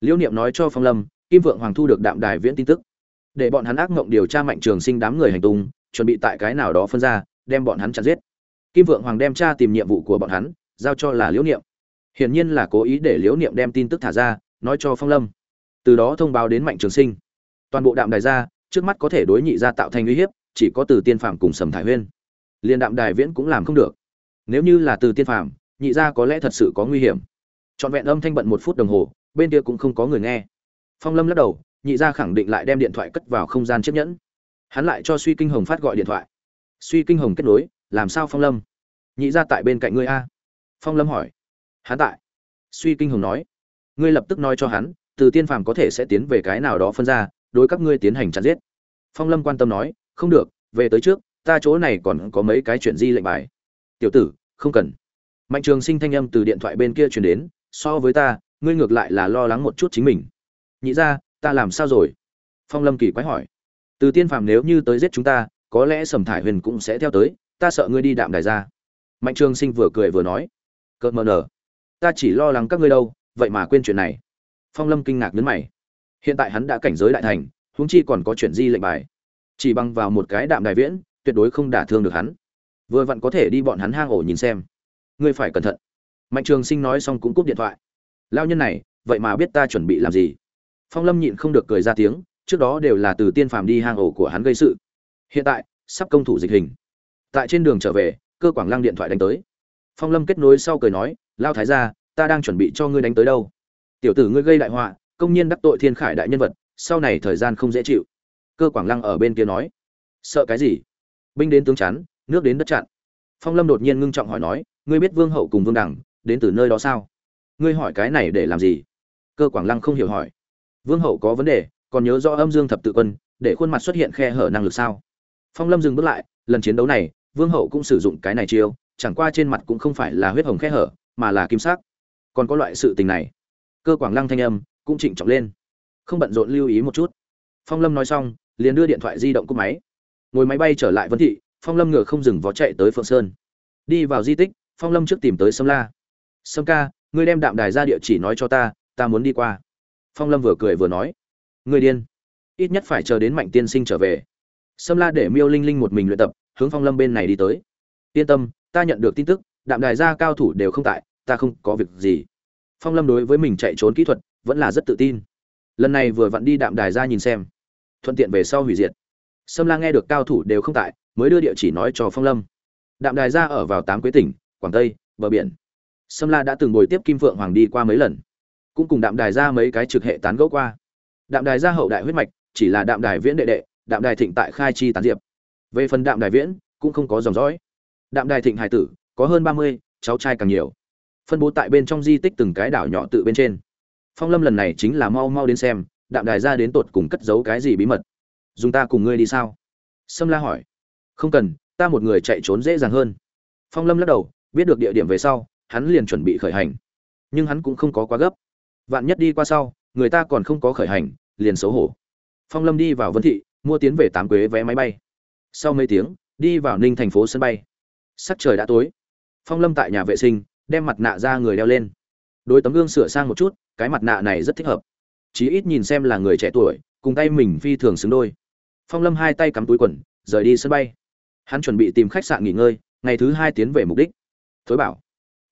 Liễu niệm nói cho phong lâm, kim vượng hoàng thu được đạm đài viễn tin tức. Để bọn hắn ác mộng điều tra mạnh trường sinh đám người hành tung, chuẩn bị tại cái nào đó phân ra, đem bọn hắn chặt giết. Kim vượng hoàng đem tra tìm nhiệm vụ của bọn hắn, giao cho là liễu niệm. Hiển nhiên là cố ý để liễu niệm đem tin tức thả ra, nói cho phong lâm. Từ đó thông báo đến mạnh trường sinh. Toàn bộ đạm đài ra trước mắt có thể đối nhị ra tạo thành uy hiếp, chỉ có từ tiên phạm cùng sầm thải huyên. Liên đạm đài viễn cũng làm không được. Nếu như là từ tiên phạm nhị ra có lẽ thật sự có nguy hiểm. Trọn vẹn âm thanh bận một phút đồng hồ, bên kia cũng không có người nghe. Phong lâm lắc đầu, nhị ra khẳng định lại đem điện thoại cất vào không gian chiếc nhẫn. Hắn lại cho suy kinh hồng phát gọi điện thoại. Suy kinh hồng kết nối, làm sao phong lâm? Nhị ra tại bên cạnh ngươi a? Phong lâm hỏi. Hắn tại. Suy kinh hồng nói. Ngươi lập tức nói cho hắn, từ tiên phàm có thể sẽ tiến về cái nào đó phân ra đối các ngươi tiến hành chặn giết. Phong lâm quan tâm nói, không được, về tới trước, ta chỗ này còn có mấy cái chuyện di lệnh bài. Tiểu tử, không cần. Mạnh trường sinh thanh âm từ điện thoại bên kia truyền đến, so với ta, ngươi ngược lại là lo lắng một chút chính mình. Nhị ra ta làm sao rồi? Phong lâm kỳ quái hỏi. Từ tiên phàm nếu như tới giết chúng ta, có lẽ sầm thải huyền cũng sẽ theo tới, ta sợ ngươi đi đạm đài ra. Mạnh trường sinh vừa cười vừa nói. Cợt mờ nở, ta chỉ lo lắng các ngươi đâu, vậy mà quên chuyện này. Phong lâm kinh ngạc nhấn mày hiện tại hắn đã cảnh giới đại thành, huống chi còn có chuyện di lệnh bài. Chỉ bằng vào một cái đạm đại viễn, tuyệt đối không đả thương được hắn. Vừa vặn có thể đi bọn hắn hang ổ nhìn xem. Ngươi phải cẩn thận. Mạnh trường sinh nói xong cũng cúp điện thoại. Lao nhân này, vậy mà biết ta chuẩn bị làm gì? Phong lâm nhịn không được cười ra tiếng, trước đó đều là từ tiên phàm đi hang ổ của hắn gây sự. Hiện tại, sắp công thủ dịch hình. Tại trên đường trở về, cơ quảng lăng điện thoại đánh tới. Phong lâm kết nối sau cười nói lao thái gia, ta đang chuẩn bị cho ngươi đánh tới đâu? Tiểu tử ngươi gây đại họa công nhiên đắc tội thiên khải đại nhân vật, sau này thời gian không dễ chịu. Cơ quảng lăng ở bên kia nói, sợ cái gì? Binh đến tướng chắn, nước đến đất chặn. Phong lâm đột nhiên ngưng trọng hỏi nói, ngươi biết vương hậu cùng vương đẳng đến từ nơi đó sao? Ngươi hỏi cái này để làm gì? Cơ quảng lăng không hiểu hỏi. Vương hậu có vấn đề, còn nhớ rõ âm dương thập tự quân, để khuôn mặt xuất hiện khe hở năng lực sao? Phong lâm dừng bước lại, lần chiến đấu này, vương hậu cũng sử dụng cái này chiêu, chẳng qua trên mặt cũng không phải là huyết hồng khe hở, mà là kim sắc. Còn có loại sự tình này. Cơ quảng lăng thanh âm cũng chỉnh trọng lên. Không bận rộn lưu ý một chút. Phong lâm nói xong, liền đưa điện thoại di động cúp máy. Ngồi máy bay trở lại vân thị, phong lâm ngựa không dừng vó chạy tới phượng sơn. Đi vào di tích, phong lâm trước tìm tới sâm la. Sâm ca, ngươi đem đạm đài ra địa chỉ nói cho ta ta muốn đi qua. Phong lâm vừa cười vừa nói. Ngươi điên. Ít nhất phải chờ đến mạnh tiên sinh trở về. Sâm la để miêu linh linh một mình luyện tập, hướng phong lâm bên này đi tới. Yên tâm, ta nhận được tin tức, đạm đài gia cao thủ đều không tại, ta không có việc gì phong lâm đối với mình chạy trốn kỹ thuật vẫn là rất tự tin. Lần này vừa vặn đi đạm đài gia nhìn xem. Thuận tiện về sau hủy diệt. Sâm la nghe được cao thủ đều không tại, mới đưa địa chỉ nói cho phong lâm. Đạm đài gia ở vào tám quế tỉnh, quảng tây, bờ biển. Sâm la đã từng ngồi tiếp kim phượng hoàng đi qua mấy lần. Cũng cùng đạm đài gia mấy cái trực hệ tán gẫu qua. Đạm đài gia hậu đại huyết mạch, chỉ là đạm đài viễn đệ đệ, đạm đài thịnh tại khai chi tán diệp. Về phần đạm đài viễn, cũng không có dòng dõi. Đạm đài thịnh hải tử, có hơn ba mươi, cháu trai càng nhiều phân bố tại bên trong di tích từng cái đảo nhỏ tự bên trên. Phong lâm lần này chính là mau mau đến xem, đạm đài ra đến tột cùng cất giấu cái gì bí mật. Dùng ta cùng ngươi đi sao? Sâm la hỏi. Không cần, ta một người chạy trốn dễ dàng hơn. Phong lâm lắc đầu, biết được địa điểm về sau, hắn liền chuẩn bị khởi hành. Nhưng hắn cũng không có quá gấp. Vạn nhất đi qua sau, người ta còn không có khởi hành, liền xấu hổ. Phong lâm đi vào vân thị, mua tiến về tám quế vé máy bay. Sau mấy tiếng, đi vào ninh thành phố sân bay. Sắc trời đã tối. Phong lâm tại nhà vệ sinh đem mặt nạ ra người đeo lên. Đôi tấm gương sửa sang một chút, cái mặt nạ này rất thích hợp. Chí ít nhìn xem là người trẻ tuổi, cùng tay mình phi thường xứng đôi. Phong lâm hai tay cắm túi quần, rời đi sân bay. Hắn chuẩn bị tìm khách sạn nghỉ ngơi, ngày thứ hai tiến về mục đích. Thối bảo,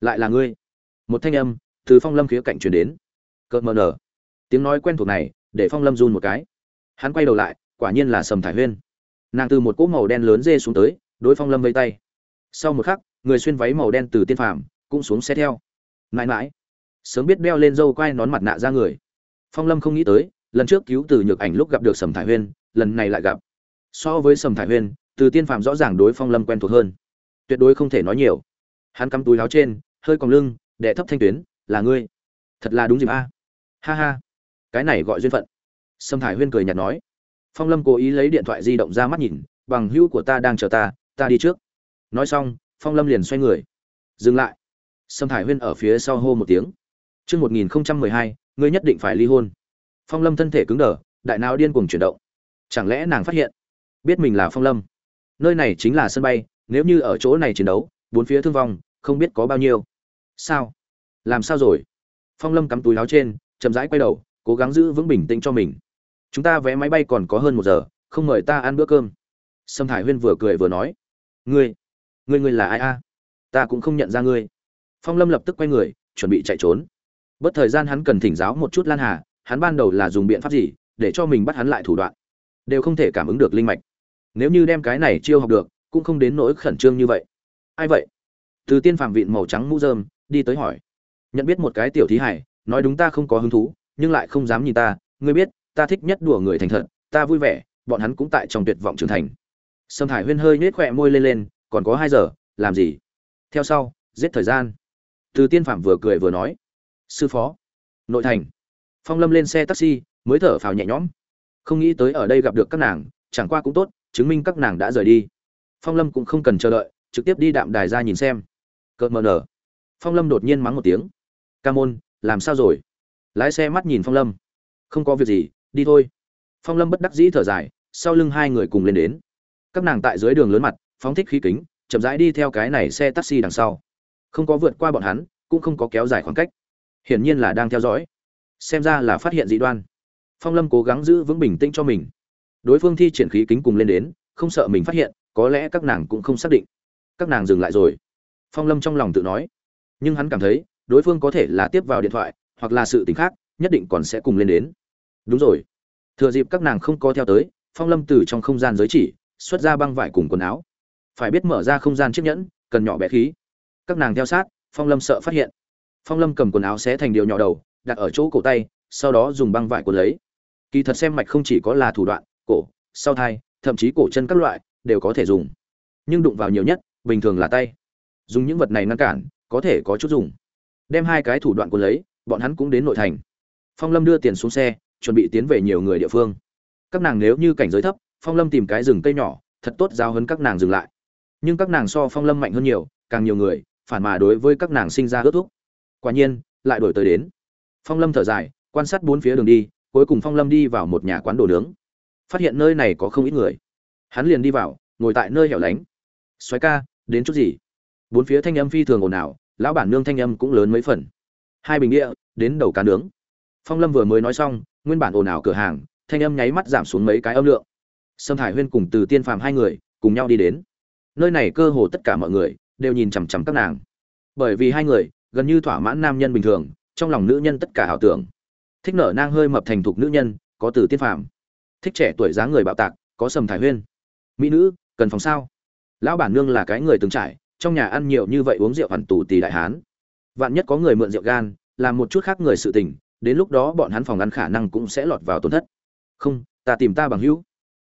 lại là ngươi. Một thanh âm từ phong lâm khía cạnh truyền đến. Cợt mờ nở. Tiếng nói quen thuộc này để phong lâm run một cái. Hắn quay đầu lại, quả nhiên là sầm thải huyên. Nàng từ một cỗ màu đen lớn dê xuống tới, đối phong lâm vây tay. Sau một khắc, người xuyên váy màu đen từ tiên phàm cũng xuống xe theo. Mãi mãi, sớm biết đeo lên dâu quai nón mặt nạ ra người. Phong lâm không nghĩ tới, lần trước cứu từ nhược ảnh lúc gặp được sầm thải huyên, lần này lại gặp. So với sầm thải huyên, từ tiên phàm rõ ràng đối phong lâm quen thuộc hơn. Tuyệt đối không thể nói nhiều. Hắn cắm túi áo trên, hơi còn lưng đệ thấp thanh tuyến, là ngươi. Thật là đúng dịp a. Ha ha. Cái này gọi duyên phận. Sâm thải huyên cười nhạt nói. Phong lâm cố ý lấy điện thoại di động ra mắt nhìn, bằng hữu của ta đang chờ ta ta đi trước. Nói xong, phong lâm liền xoay người. Dừng lại sâm thải huyên ở phía sau hô một tiếng Chương 1012, ngươi nhất định phải ly hôn. Phong Lâm thân thể cứng đờ, đại não điên cuồng chuyển động. Chẳng lẽ nàng phát hiện, biết mình là Phong Lâm? Nơi này chính là sân bay, nếu như ở chỗ này chiến đấu, bốn phía thương vong, không biết có bao nhiêu. Sao? Làm sao rồi? Phong Lâm cắm túi áo trên, chậm rãi quay đầu, cố gắng giữ vững bình tĩnh cho mình. Chúng ta vé máy bay còn có hơn một giờ, không mời ta ăn bữa cơm. Sâm Thải Huyên vừa cười vừa nói, ngươi, ngươi ngươi là ai a? Ta cũng không nhận ra ngươi. Phong Lâm lập tức quay người, chuẩn bị chạy trốn. Bất thời gian hắn cần thỉnh giáo một chút lan hà hắn ban đầu là dùng biện pháp gì để cho mình bắt hắn lại thủ đoạn? Đều không thể cảm ứng được linh mạch. Nếu như đem cái này chiêu học được cũng không đến nỗi khẩn trương như vậy. Ai vậy? Từ tiên phạm vịn màu trắng mũ dơm đi tới hỏi. Nhận biết một cái tiểu thí hải nói đúng ta không có hứng thú nhưng lại không dám nhìn ta. Ngươi biết ta thích nhất đùa người thành thật ta vui vẻ bọn hắn cũng tại trong tuyệt vọng trưởng thành. Sâm Thải huyên hơi nhếch khỏe môi lên lên còn có hai giờ làm gì? Theo sau giết thời gian từ tiên phạm vừa cười vừa nói, sư phó, nội thành. Phong lâm lên xe taxi, mới thở phào nhẹ nhõm. Không nghĩ tới ở đây gặp được các nàng, chẳng qua cũng tốt, chứng minh các nàng đã rời đi. Phong lâm cũng không cần chờ đợi, trực tiếp đi đạm đài ra nhìn xem. Cợt mờ nở. Phong lâm đột nhiên mắng một tiếng, ca môn, làm sao rồi? Lái xe mắt nhìn phong lâm. Không có việc gì, đi thôi. Phong lâm bất đắc dĩ thở dài, sau lưng hai người cùng lên đến. Các nàng tại dưới đường lớn mặt, phóng thích khí kính, chậm rãi đi theo cái này xe taxi đằng sau không có vượt qua bọn hắn, cũng không có kéo dài khoảng cách. Hiển nhiên là đang theo dõi, xem ra là phát hiện dị đoan. Phong lâm cố gắng giữ vững bình tĩnh cho mình. Đối phương thi triển khí kính cùng lên đến, không sợ mình phát hiện, có lẽ các nàng cũng không xác định. Các nàng dừng lại rồi. Phong lâm trong lòng tự nói. Nhưng hắn cảm thấy, đối phương có thể là tiếp vào điện thoại, hoặc là sự t ì n h khác, nhất định còn sẽ cùng lên đến. Đúng rồi. Thừa dịp các nàng không có theo tới, phong lâm từ trong không gian giới chỉ, xuất ra băng vải cùng quần áo. Phải biết mở ra không gian chiếc nhẫn, cần nhỏ bé khí các nàng theo sát, phong lâm sợ phát hiện. Phong lâm cầm quần áo xé thành điều nhỏ đầu, đặt ở chỗ cổ tay, sau đó dùng băng vải cuốn lấy. Kỳ thật xem mạch không chỉ có là thủ đoạn, cổ, sau thai, thậm chí cổ chân các loại, đều có thể dùng. Nhưng đụng vào nhiều nhất, bình thường là tay. Dùng những vật này ngăn cản, có thể có chút dùng. Đem hai cái thủ đoạn cuốn lấy, bọn hắn cũng đến nội thành. Phong lâm đưa tiền xuống xe, chuẩn bị tiến về nhiều người địa phương. Các nàng nếu như cảnh giới thấp, phong lâm tìm cái rừng cây nhỏ, thật tốt giao hấn các nàng dừng lại. Nhưng các nàng so phong lâm mạnh hơn nhiều, càng nhiều người phản mà đối với các nàng sinh ra ước thúc. Quả nhiên, lại đổi tới đến. Phong lâm thở dài, quan sát bốn phía đường đi, cuối cùng phong lâm đi vào một nhà quán đồ nướng. Phát hiện nơi này có không ít người. Hắn liền đi vào, ngồi tại nơi hẻo lánh. Xoáy ca, đến chút gì? Bốn phía thanh âm phi thường ồn ào, lão bản nương thanh âm cũng lớn mấy phần. Hai bình địa, đến đầu cá nướng. Phong lâm vừa mới nói xong, nguyên bản ồn ào cửa hàng, thanh âm nháy mắt giảm xuống mấy cái âm lượng. Sâm Thải huyên cùng từ tiên phàm hai người cùng nhau đi đến. Nơi này cơ hồ tất cả mọi người đều nhìn chằm chằm các nàng. Bởi vì hai người, gần như thỏa mãn nam nhân bình thường, trong lòng nữ nhân tất cả ảo tưởng. Thích nở nang hơi mập thành thục nữ nhân, có từ tiên phàm. Thích trẻ tuổi dáng người bạo tạc, có sầm thải huyên. Mỹ nữ, cần phòng sao? Lão bản nương là cái người từng trải, trong nhà ăn nhiều như vậy uống rượu hẳn tù tì đại hán. Vạn nhất có người mượn rượu gan, làm một chút khác người sự tình, đến lúc đó bọn hắn phòng ăn khả năng cũng sẽ lọt vào tổn thất. Không, ta tìm ta bằng hữu.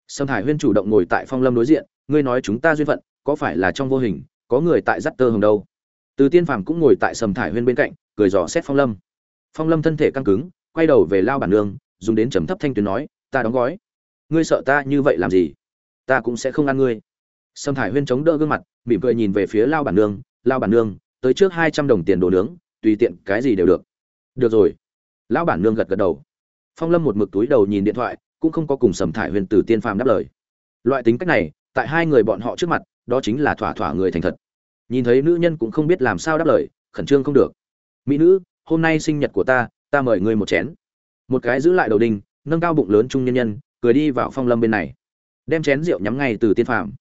Sâm thải huyên chủ động ngồi tại phong lâm đối diện, ngươi nói chúng ta duyên phận, có phải là trong vô hình có người tại dắt tơ hồng đâu. Từ tiên phàm cũng ngồi tại sầm thải huyên bên cạnh, cười dò xét phong lâm. Phong lâm thân thể căng cứng, quay đầu về lao bản nương, dùng đến trầm thấp thanh tuyến nói, ta đóng gói. Ngươi sợ ta như vậy làm gì? Ta cũng sẽ không ăn ngươi. Sầm thải huyên chống đỡ gương mặt, mỉm cười nhìn về phía lao bản nương, lao bản nương, tới trước hai trăm đồng tiền đồ nướng, tùy tiện cái gì đều được. Được rồi. Lão bản nương gật gật đầu. Phong lâm một mực túi đầu nhìn điện thoại, cũng không có cùng sầm thải huyên từ tiên phàm đáp lời. Loại tính cách này, tại hai người bọn họ trước mặt đó chính là thỏa thỏa người thành thật. Nhìn thấy nữ nhân cũng không biết làm sao đáp lời, khẩn trương không được. Mỹ nữ, hôm nay sinh nhật của ta ta mời ngươi một chén. Một cái giữ lại đầu đinh, nâng cao bụng lớn trung nhân nhân, cười đi vào phong lâm bên này. Đem chén rượu nhắm ngay từ tiên phàm.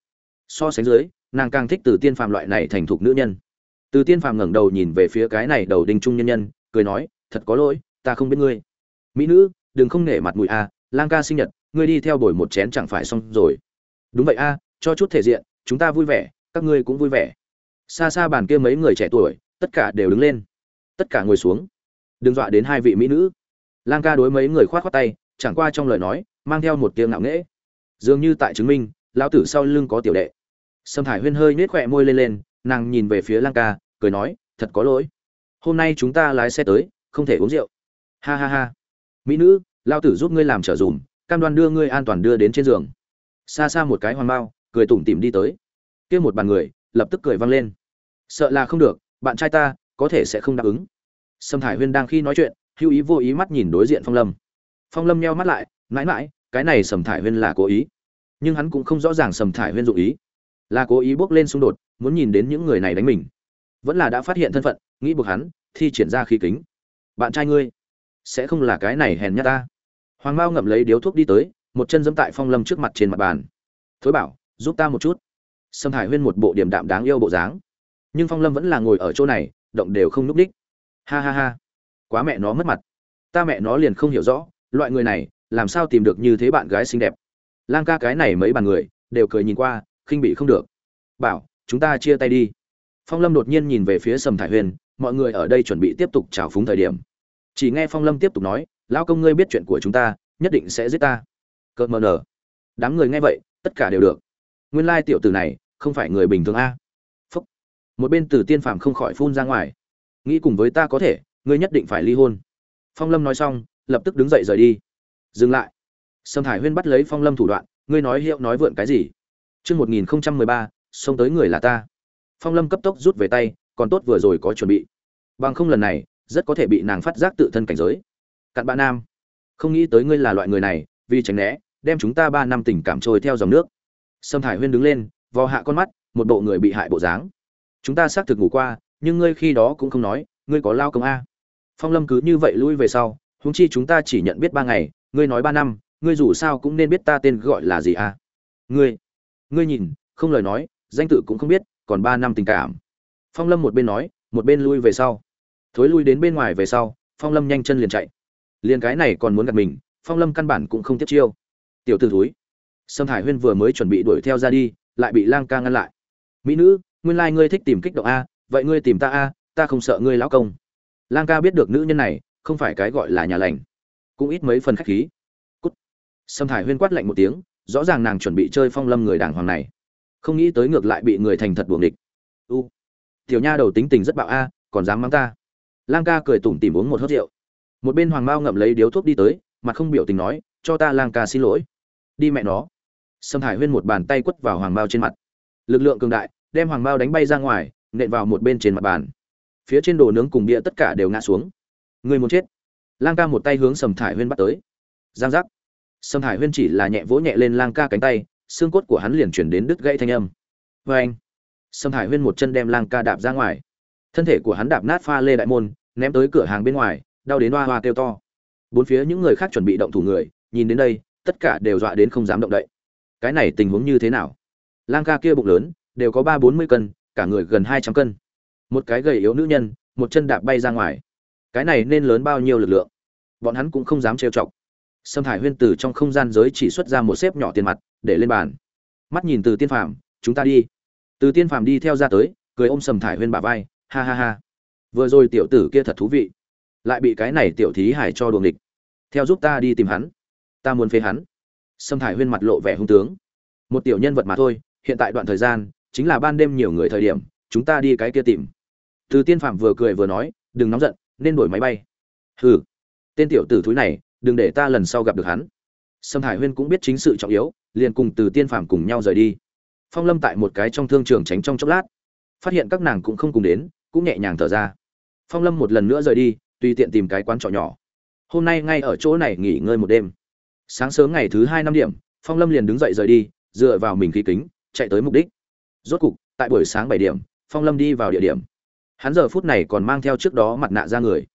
So sánh dưới, nàng càng thích từ tiên phàm loại này thành thục nữ nhân. Từ tiên phàm ngẩng đầu nhìn về phía cái này đầu đinh trung nhân nhân, cười nói, thật có lỗi, ta không biết ngươi. Mỹ nữ, đừng không nể mặt mũi a, lang ca sinh nhật, ngươi đi theo bồi một chén chẳng phải xong rồi. Đúng vậy a, cho chút thể diện chúng ta vui vẻ, các ngươi cũng vui vẻ. Xa xa bàn kia mấy người trẻ tuổi, tất cả đều đứng lên. Tất cả ngồi xuống. Đừng dọa đến hai vị mỹ nữ. Lang ca đối mấy người khoát khoát tay, chẳng qua trong lời nói, mang theo một tiếng ngạo nghễ. Dường như tại chứng minh, lão tử sau lưng có tiểu đệ. Sâm thải huyên hơi nhếch khỏe môi lên lên, nàng nhìn về phía lang ca, cười nói, thật có lỗi. Hôm nay chúng ta lái xe tới, không thể uống rượu. Ha ha ha. Mỹ nữ lao tử giúp ngươi làm trở dùm, cam đoan đưa ngươi an toàn đưa đến trên giường. Xa xa một cái hoàng bao cười tủm tỉm đi tới. Kia một bàn người, lập tức cười vang lên. Sợ là không được, bạn trai ta, có thể sẽ không đáp ứng. Sâm thải huyên đang khi nói chuyện, hữu ý vô ý mắt nhìn đối diện phong lâm. Phong lâm nheo mắt lại, mãi mãi, cái này sầm thải huyên là cố ý. Nhưng hắn cũng không rõ ràng sầm thải huyên dụ ý. Là cố ý bước lên xung đột, muốn nhìn đến những người này đánh mình. Vẫn là đã phát hiện thân phận, nghĩ buộc hắn, thi triển ra khí kính. Bạn trai ngươi, sẽ không là cái này hèn nhát ta. Hoàng mao ngậm lấy điếu thuốc đi tới, một chân dẫm tại phong lâm trước mặt trên mặt bàn. Thối bảo giúp ta một chút. Sâm hải huyên một bộ điểm đạm đáng yêu bộ dáng. Nhưng phong lâm vẫn là ngồi ở chỗ này, động đều không núp đích. Ha ha ha. Quá mẹ nó mất mặt. Ta mẹ nó liền không hiểu rõ, loại người này, làm sao tìm được như thế bạn gái xinh đẹp. Lang ca cái này mấy bàn người, đều cười nhìn qua, khinh bị không được. Bảo, chúng ta chia tay đi. Phong lâm đột nhiên nhìn về phía sầm thải huyền mọi người ở đây chuẩn bị tiếp tục trào phúng thời điểm. Chỉ nghe phong lâm tiếp tục nói, lão công ngươi biết chuyện của chúng ta, nhất định sẽ giết ta. Cợt mờ nở. Đám người nghe vậy, tất cả đều được nguyên lai tiểu tử này không phải người bình thường a. Phúc. Một bên từ tiên phàm không khỏi phun ra ngoài. Nghĩ cùng với ta có thể, ngươi nhất định phải ly hôn. Phong lâm nói xong, lập tức đứng dậy rời đi. Dừng lại. Sâm thải huyên bắt lấy phong lâm thủ đoạn, ngươi nói hiệu nói vượn cái gì? Chương một nghìn không trăm mười ba, xông tới người là ta. Phong lâm cấp tốc rút về tay, còn tốt vừa rồi có chuẩn bị. Bằng không lần này, rất có thể bị nàng phát giác tự thân cảnh giới. Cặn bạn nam. Không nghĩ tới ngươi là loại người này, vì tránh né, đem chúng ta ba năm tình cảm trôi theo dòng nước sâm thải huyên đứng lên, vò hạ con mắt, một bộ người bị hại bộ dáng. Chúng ta xác thực ngủ qua, nhưng ngươi khi đó cũng không nói, ngươi có lao công a. Phong lâm cứ như vậy lui về sau, huống chi chúng ta chỉ nhận biết ba ngày, ngươi nói ba năm, ngươi dù sao cũng nên biết ta tên gọi là gì a. Ngươi ngươi nhìn, không lời nói, danh tự cũng không biết, còn ba năm tình cảm. Phong lâm một bên nói, một bên lui về sau. Thối lui đến bên ngoài về sau, phong lâm nhanh chân liền chạy. Liền cái này còn muốn gặp mình, phong lâm căn bản cũng không tiếp chiêu. Tiểu t ử thúi sâm hải huyên vừa mới chuẩn bị đuổi theo ra đi, lại bị lang ca ngăn lại. Mỹ nữ, nguyên lai、like、ngươi thích tìm kích động a, vậy ngươi tìm ta a, ta không sợ ngươi lão công. Lang ca biết được nữ nhân này không phải cái gọi là nhà lành, cũng ít mấy phần khách khí. Cút. Sâm hải huyên quát lạnh một tiếng, rõ ràng nàng chuẩn bị chơi phong lâm người đàng hoàng này. Không nghĩ tới ngược lại bị người thành thật buồng địch u, tiểu nha đầu tính tình rất bạo a, còn dám mắng ta? Lang ca cười tủm tỉm uống một hớt rượu. Một bên hoàng mao ngậm lấy điếu thuốc đi tới, mặt không biểu tình nói, cho ta lang ca xin lỗi. Đi mẹ nó sâm hải huyên một bàn tay quất vào hoàng mao trên mặt. Lực lượng cường đại, đem hoàng mao đánh bay ra ngoài, nện vào một bên trên mặt bàn. Phía trên đồ nướng cùng bia tất cả đều ngã xuống. Người muốn chết. Lang ca một tay hướng sầm thải huyên bắt tới. Giang giác. Sầm thải huyên chỉ là nhẹ vỗ nhẹ lên lang ca cánh tay, xương cốt của hắn liền chuyển đến đứt gãy thanh âm. Vê anh. Sầm thải huyên một chân đem lang ca đạp ra ngoài. Thân thể của hắn đạp nát pha lê đại môn, ném tới cửa hàng bên ngoài, đau đến hoa hoa kêu to. Bốn phía những người khác chuẩn bị động thủ người, nhìn đến đây, tất cả đều dọa đến không dám động đậy cái này tình huống như thế nào? Lang ca kia bụng lớn, đều có ba bốn mươi cân, cả người gần hai trăm cân. Một cái gầy yếu nữ nhân, một chân đạp bay ra ngoài. Cái này nên lớn bao nhiêu lực lượng? Bọn hắn cũng không dám trêu chọc. Sâm thải huyên từ trong không gian giới chỉ xuất ra một xếp nhỏ tiền mặt, để lên bàn. Mắt nhìn từ tiên phàm, chúng ta đi. Từ tiên phàm đi theo ra tới, cười ôm sầm thải huyên bà vai, ha ha ha. Vừa rồi tiểu tử kia thật thú vị. Lại bị cái này tiểu thí hải cho đuồng địch theo giúp ta đi tìm hắn. Ta muốn phế hắn sâm thải huyên mặt lộ vẻ hung tướng. Một tiểu nhân vật mà thôi, hiện tại đoạn thời gian, chính là ban đêm nhiều người thời điểm, chúng ta đi cái kia tìm. Từ tiên phạm vừa cười vừa nói, đừng nóng giận, nên đổi máy bay. Hừ, tên tiểu tử thúi này, đừng để ta lần sau gặp được hắn. Sâm Thải huyên cũng biết chính sự trọng yếu, liền cùng từ tiên phạm cùng nhau rời đi. Phong lâm tại một cái trong thương trường tránh trong chốc lát, phát hiện các nàng cũng không cùng đến, cũng nhẹ nhàng thở ra. Phong lâm một lần nữa rời đi, tùy tiện tìm cái quán trọ nhỏ. Hôm nay ngay ở chỗ này nghỉ ngơi một đêm sáng sớm ngày thứ hai năm điểm, phong lâm liền đứng dậy rời đi, dựa vào mình khí kính, chạy tới mục đích. Rốt cục, tại buổi sáng bảy điểm, phong lâm đi vào địa điểm. Hắn giờ phút này còn mang theo trước đó mặt nạ ra người.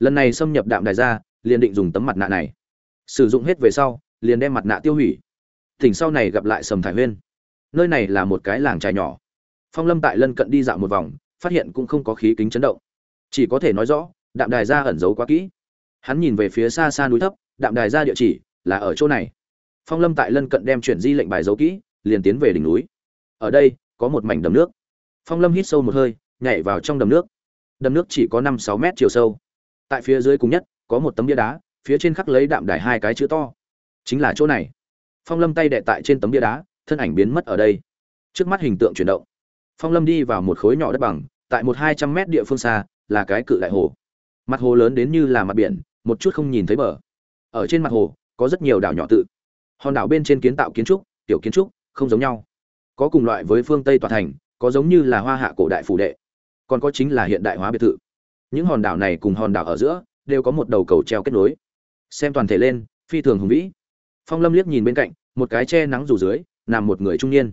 Lần này xâm nhập đạm đài ra, liền định dùng tấm mặt nạ này. Sử dụng hết về sau, liền đem mặt nạ tiêu hủy. Thỉnh sau này gặp lại sầm thải huyên. Nơi này là một cái làng trài nhỏ. Phong lâm tại lân cận đi dạo một vòng, phát hiện cũng không có khí kính chấn động. Chỉ có thể nói rõ, đạm đài ra ẩn giấu quá kỹ. Hắn nhìn về phía xa xa núi thấp, đạm đài ra địa chỉ là ở chỗ này. Phong lâm tại lân cận đem chuyển di lệnh bài giấu kỹ, liền tiến về đỉnh núi. Ở đây, có một mảnh đầm nước. Phong lâm hít sâu một hơi, nhảy vào trong đầm nước. Đầm nước chỉ có năm sáu mét chiều sâu. Tại phía dưới cùng nhất, có một tấm bia đá, phía trên khắc lấy đạm đài hai cái chữ to. Chính là chỗ này. Phong lâm tay đệ tại trên tấm bia đá, thân ảnh biến mất ở đây. Trước mắt hình tượng chuyển động. Phong lâm đi vào một khối nhỏ đất bằng, tại một hai trăm mét địa phương xa, là cái cự đại hồ. Mặt hồ lớn đến như là mặt biển, một chút không nhìn thấy bờ. Ở trên mặt hồ có rất nhiều đảo nhỏ tự. Hòn đảo bên trên kiến tạo kiến trúc, tiểu kiến trúc, không giống nhau. Có cùng loại với phương tây tòa thành, có giống như là hoa hạ cổ đại phủ đệ. Còn có chính là hiện đại hóa biệt thự. Những hòn đảo này cùng hòn đảo ở giữa, đều có một đầu cầu treo kết nối. Xem toàn thể lên, phi thường hùng vĩ. Phong lâm liếc nhìn bên cạnh, một cái che nắng rủ dưới, nằm một người trung niên.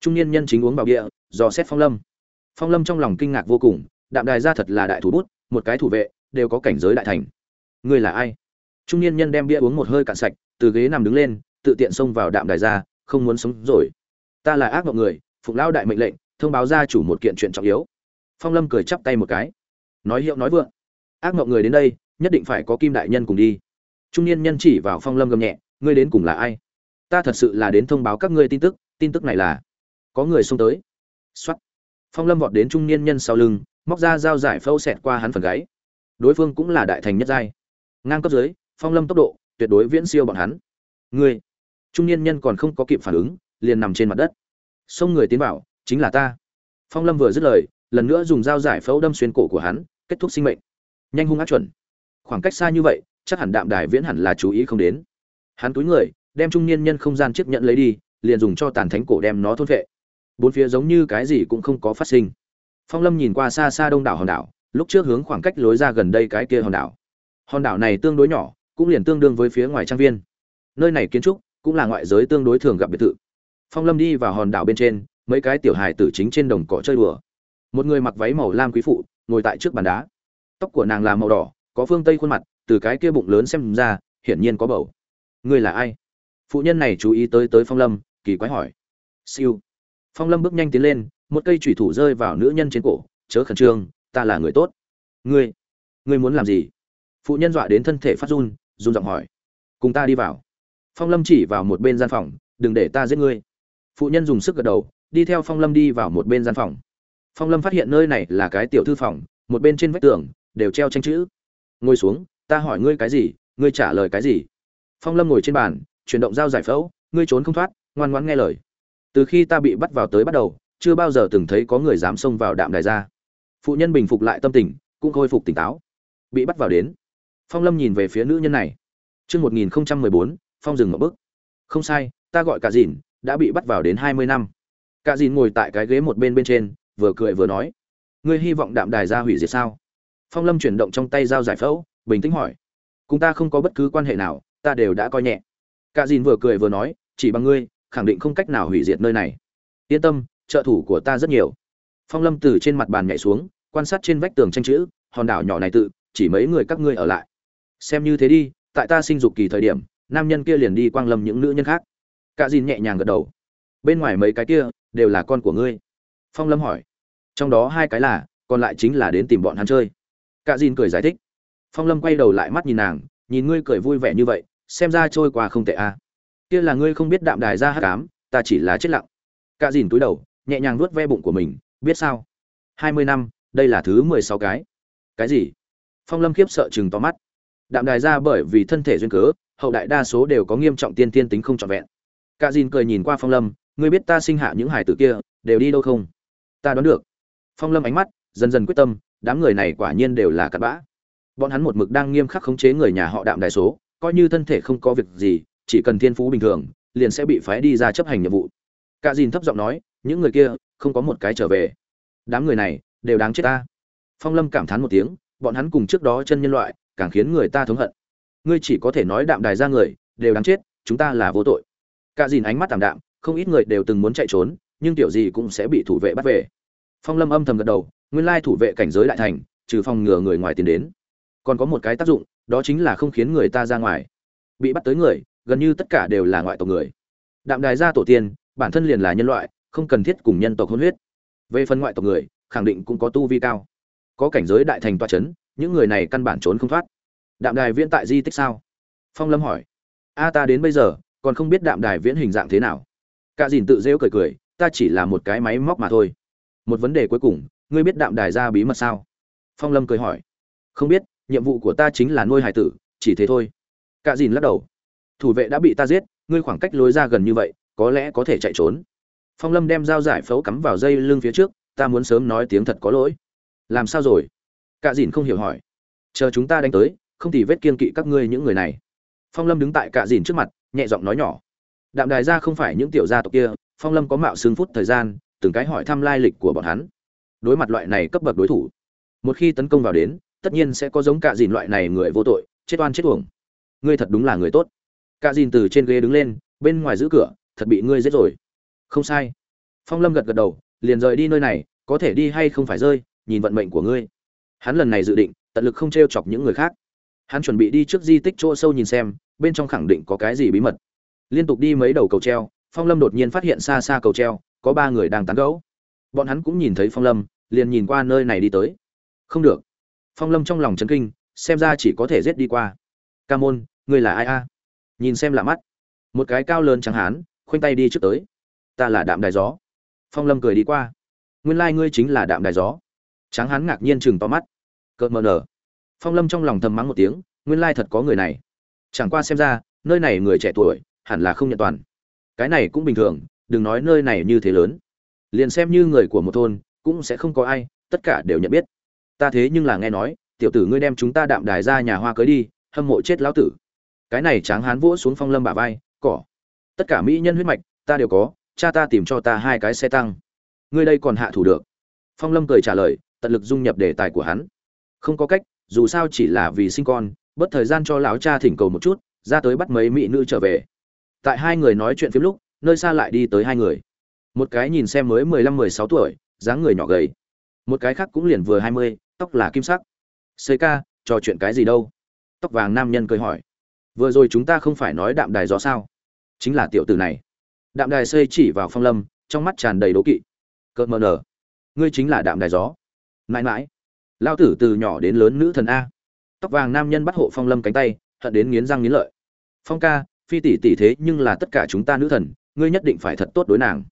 Trung niên nhân chính uống vào địa, dò xét phong lâm. Phong lâm trong lòng kinh ngạc vô cùng, đạm đài ra thật là đại thủ bút, một cái thủ vệ, đều có cảnh giới đại thành. Ngươi là ai? Trung niên nhân đem bia uống một hơi cạn sạch, từ ghế nằm đứng lên, tự tiện xông vào đạm đài ra, không muốn sống rồi. Ta là ác mộng người, phụng lao đại mệnh lệnh, thông báo gia chủ một kiện chuyện trọng yếu. Phong lâm cười chắp tay một cái. Nói hiệu nói vượng. Ác mộng người đến đây, nhất định phải có kim đại nhân cùng đi. Trung niên nhân chỉ vào phong lâm gầm nhẹ, ngươi đến cùng là ai? Ta thật sự là đến thông báo các ngươi tin tức tin tức này là, có người xông tới. X phong lâm vọt đến trung niên nhân sau lưng, móc ra dao giải phâu xẹt qua hắn phần gáy. Đối phương cũng là đại thành nhất giai. Ngang cấp dưới phong lâm tốc độ, tuyệt đối viễn siêu bọn hắn. Ngươi, trung niên nhân còn không có kịp phản ứng, liền nằm trên mặt đất. Xông người tiến vào, chính là ta. Phong lâm vừa dứt lời, lần nữa dùng dao giải phẫu đâm xuyên cổ của hắn, kết thúc sinh mệnh. Nhanh hung ác chuẩn. Khoảng cách xa như vậy, chắc hẳn đạm đài viễn hẳn là chú ý không đến. Hắn túi người, đem trung niên nhân không gian chiếc nhận lấy đi, liền dùng cho tàn thánh cổ đem nó thôn vệ. Bốn phía giống như cái gì cũng không có phát sinh. Phong lâm nhìn qua xa xa đông đảo hòn đảo, lúc trước hướng khoảng cách lối ra gần đây cái kia hòn đảo. Hòn đảo này tương đối nhỏ cũng liền tương đương với phía ngoài trang viên. Nơi này kiến trúc cũng là ngoại giới tương đối thường gặp biệt thự. Phong lâm đi vào hòn đảo bên trên, mấy cái tiểu hài tử chính trên đồng cỏ chơi đùa. Một người mặc váy màu lam quý phụ, ngồi tại trước bàn đá. Tóc của nàng là màu đỏ, có phương tây khuôn mặt, từ cái kia bụng lớn xem ra, hiển nhiên có bầu. Người là ai? Phụ nhân này chú ý tới tới phong lâm, kỳ quái hỏi. Siêu. Phong lâm bước nhanh tiến lên, một cây thủy thủ rơi vào nữ nhân trên cổ, chớ khẩn trương, ta là người tốt. Ngươi ngươi muốn làm gì? Phụ nhân dọa đến thân thể phát run run giọng hỏi. Cùng ta đi vào. Phong lâm chỉ vào một bên gian phòng, đừng để ta giết ngươi. Phụ nhân dùng sức gật đầu, đi theo phong lâm đi vào một bên gian phòng. Phong lâm phát hiện nơi này là cái tiểu thư phòng, một bên trên vách tường, đều treo tranh chữ. Ngồi xuống, ta hỏi ngươi cái gì, ngươi trả lời cái gì? Phong lâm ngồi trên bàn, chuyển động dao giải phẫu, ngươi trốn không thoát, ngoan ngoãn nghe lời. Từ khi ta bị bắt vào tới bắt đầu, chưa bao giờ từng thấy có người dám xông vào đạm đài ra. Phụ nhân bình phục lại tâm tình, cũng khôi phục tỉnh táo. Bị bắt vào đến phong lâm nhìn về phía nữ nhân này Chương 1014, phong dừng một bước. Không sai, ta gọi cả dìn, đã bị bắt vào đến 20 năm. Cả dìn ngồi tại cái ghế một bên bên trên, vừa cười vừa nói. Ngươi hy vọng đạm đài ra hủy diệt sao? Phong Lâm chuyển động trong tay dao giải phẫu, bình tĩnh hỏi. Cùng ta không có bất cứ quan hệ nào, ta đều đã coi nhẹ. Cả dìn vừa cười vừa nói, chỉ bằng ngươi, khẳng định không cách nào hủy diệt nơi này. Yên tâm, trợ thủ của ta rất nhiều. Phong Lâm từ trên mặt bàn nhảy xuống, quan sát trên vách tường tranh chữ, hòn đảo nhỏ này tự, chỉ mấy người các ngươi ở lại. Xem như thế đi, tại ta sinh dục kỳ thời điểm, nam nhân kia liền đi quang lâm những nữ nhân khác. Cả dìn nhẹ nhàng gật đầu. Bên ngoài mấy cái kia đều là con của ngươi. Phong lâm hỏi. Trong đó hai cái là còn lại chính là đến tìm bọn hắn chơi. Cả dìn cười giải thích. Phong lâm quay đầu lại mắt nhìn nàng nhìn ngươi cười vui vẻ như vậy xem ra trôi qua không tệ a à. kia là ngươi không biết đạm đài ra hát cám ta chỉ là chết lặng. Cả dìn túi đầu nhẹ nhàng nuốt ve bụng của mình biết sao? Hai mươi năm đây là thứ mười sáu cái. Cái gì? Phong lâm khiếp sợ chừng to mắt đạm đài ra bởi vì thân thể duyên cớ, hậu đại đa số đều có nghiêm trọng tiên tiên tính không trọn vẹn. Cả dìn cười nhìn qua phong lâm, ngươi biết ta sinh hạ những hải tử kia, đều đi đâu không? Ta đoán được. Phong lâm ánh mắt dần dần quyết tâm, đám người này quả nhiên đều là cặn bã. Bọn hắn một mực đang nghiêm khắc khống chế người nhà họ đạm đại số, coi như thân thể không có việc gì, chỉ cần thiên phú bình thường, liền sẽ bị phái đi ra chấp hành nhiệm vụ. Cả dìn thấp giọng nói, những người kia, không có một cái trở về. Đám người này, đều đáng chết ta. Phong lâm cảm thán một tiếng, bọn hắn cùng trước đó chân nhân loại càng khiến người ta thống hận. Ngươi chỉ có thể nói đạm đài ra người, đều đáng chết, chúng ta là vô tội. Cả dìn ánh mắt tạm đạm, không ít người đều từng muốn chạy trốn, nhưng tiểu gì cũng sẽ bị thủ vệ bắt về. Phong lâm âm thầm gật đầu, nguyên lai thủ vệ cảnh giới đại thành, trừ phòng ngừa người ngoài tiến đến. Còn có một cái tác dụng, đó chính là không khiến người ta ra ngoài. Bị bắt tới người, gần như tất cả đều là ngoại tộc người. Đạm đài gia tổ tiên, bản thân liền là nhân loại, không cần thiết cùng nhân tộc hôn huyết. Về phần ngoại tộc người, khẳng định cũng có tu vi cao. Có cảnh giới đại thành toa c h ấ n những người này căn bản trốn không thoát. Đạm đài viễn tại di tích sao? Phong lâm hỏi. A, ta đến bây giờ, còn không biết đạm đài viễn hình dạng thế nào. Cả dìn tự rêu cười cười, ta chỉ là một cái máy móc mà thôi. Một vấn đề cuối cùng, ngươi biết đạm đài ra bí mật sao? Phong lâm cười hỏi. Không biết, nhiệm vụ của ta chính là nuôi hải tử, chỉ thế thôi. Cả dìn lắc đầu. Thủ vệ đã bị ta giết, ngươi khoảng cách lối ra gần như vậy, có lẽ có thể chạy trốn. Phong lâm đem dao giải phẫu cắm vào dây lưng phía trước, ta muốn sớm nói tiếng thật có lỗi. Làm sao rồi? Cạ dìn không hiểu hỏi. Chờ chúng ta đánh tới, không thì vết kiên kỵ các ngươi những người này. Phong lâm đứng tại cạ dìn trước mặt, nhẹ giọng nói nhỏ. Đạm đài ra không phải những tiểu gia tộc kia, phong lâm có mạo xương phút thời gian, từng cái hỏi thăm lai lịch của bọn hắn. Đối mặt loại này cấp bậc đối thủ, một khi tấn công vào đến, tất nhiên sẽ có giống cạ dìn loại này người vô tội, chết oan chết uổng. Ngươi thật đúng là người tốt. Cạ dìn từ trên ghế đứng lên, bên ngoài giữ cửa, thật bị ngươi giết rồi. Không sai. Phong lâm gật gật đầu, liền rời đi nơi này, có thể đi hay không phải rơi, nhìn vận mệnh của ngươi hắn lần này dự định, tận lực không t r e o chọc những người khác. Hắn chuẩn bị đi trước di tích chỗ sâu nhìn xem, bên trong khẳng định có cái gì bí mật. Liên tục đi mấy đầu cầu treo, phong lâm đột nhiên phát hiện xa xa cầu treo, có ba người đang tán gẫu. Bọn hắn cũng nhìn thấy phong lâm, liền nhìn qua nơi này đi tới. Không được. Phong lâm trong lòng chấn kinh, xem ra chỉ có thể giết đi qua. Ca môn, ngươi là ai a? Nhìn xem lạ mắt. Một cái cao lớn trắng hán, khoanh tay đi trước tới. Ta là đạm đài gió. Phong lâm cười đi qua. Nguyên lai、like、ngươi chính là đạm đài gió tráng hán ngạc nhiên chừng to mắt. Cợt mờ nở. Phong lâm trong lòng thầm mắng một tiếng, nguyên lai thật có người này. Chẳng qua xem ra, nơi này người trẻ tuổi, hẳn là không nhận toàn. Cái này cũng bình thường, đừng nói nơi này như thế lớn. Liền xem như người của một thôn, cũng sẽ không có ai, tất cả đều nhận biết. Ta thế nhưng là nghe nói, tiểu tử ngươi đem chúng ta đạm đài ra nhà hoa cưới đi, hâm mộ chết lão tử. Cái này tráng hán vỗ xuống phong lâm bả vai, cỏ, tất cả mỹ nhân huyết mạch, ta đều có, cha ta tìm cho ta hai cái xe tăng. Ngươi đây còn hạ thủ được. Phong lâm cười trả lời tận lực dung nhập đề tài của hắn. Không có cách, dù sao chỉ là vì sinh con, bất thời gian cho lão cha thỉnh cầu một chút, ra tới bắt mấy mỹ nữ trở về. Tại hai người nói chuyện phim lúc, nơi xa lại đi tới hai người. Một cái nhìn xem mới mười lăm, mười sáu tuổi, dáng người nhỏ gầy. Một cái khác cũng liền vừa hai mươi, tóc là kim sắc. Xây ca, trò chuyện cái gì đâu? Tóc vàng nam nhân cười hỏi. Vừa rồi chúng ta không phải nói đạm đài gió sao? Chính là tiểu tử này. Đạm đài xây chỉ vào phong lâm, trong mắt tràn đầy đố kỵ. Cợt mờ nở. Ngươi chính là đạm đài gió mãi mãi. Lao tử từ nhỏ đến lớn nữ thần a. Tóc vàng nam nhân bắt hộ phong lâm cánh tay, hận đến nghiến răng nghiến lợi. Phong ca, phi tỷ tỷ thế nhưng là tất cả chúng ta nữ thần, ngươi nhất định phải thật tốt đối nàng.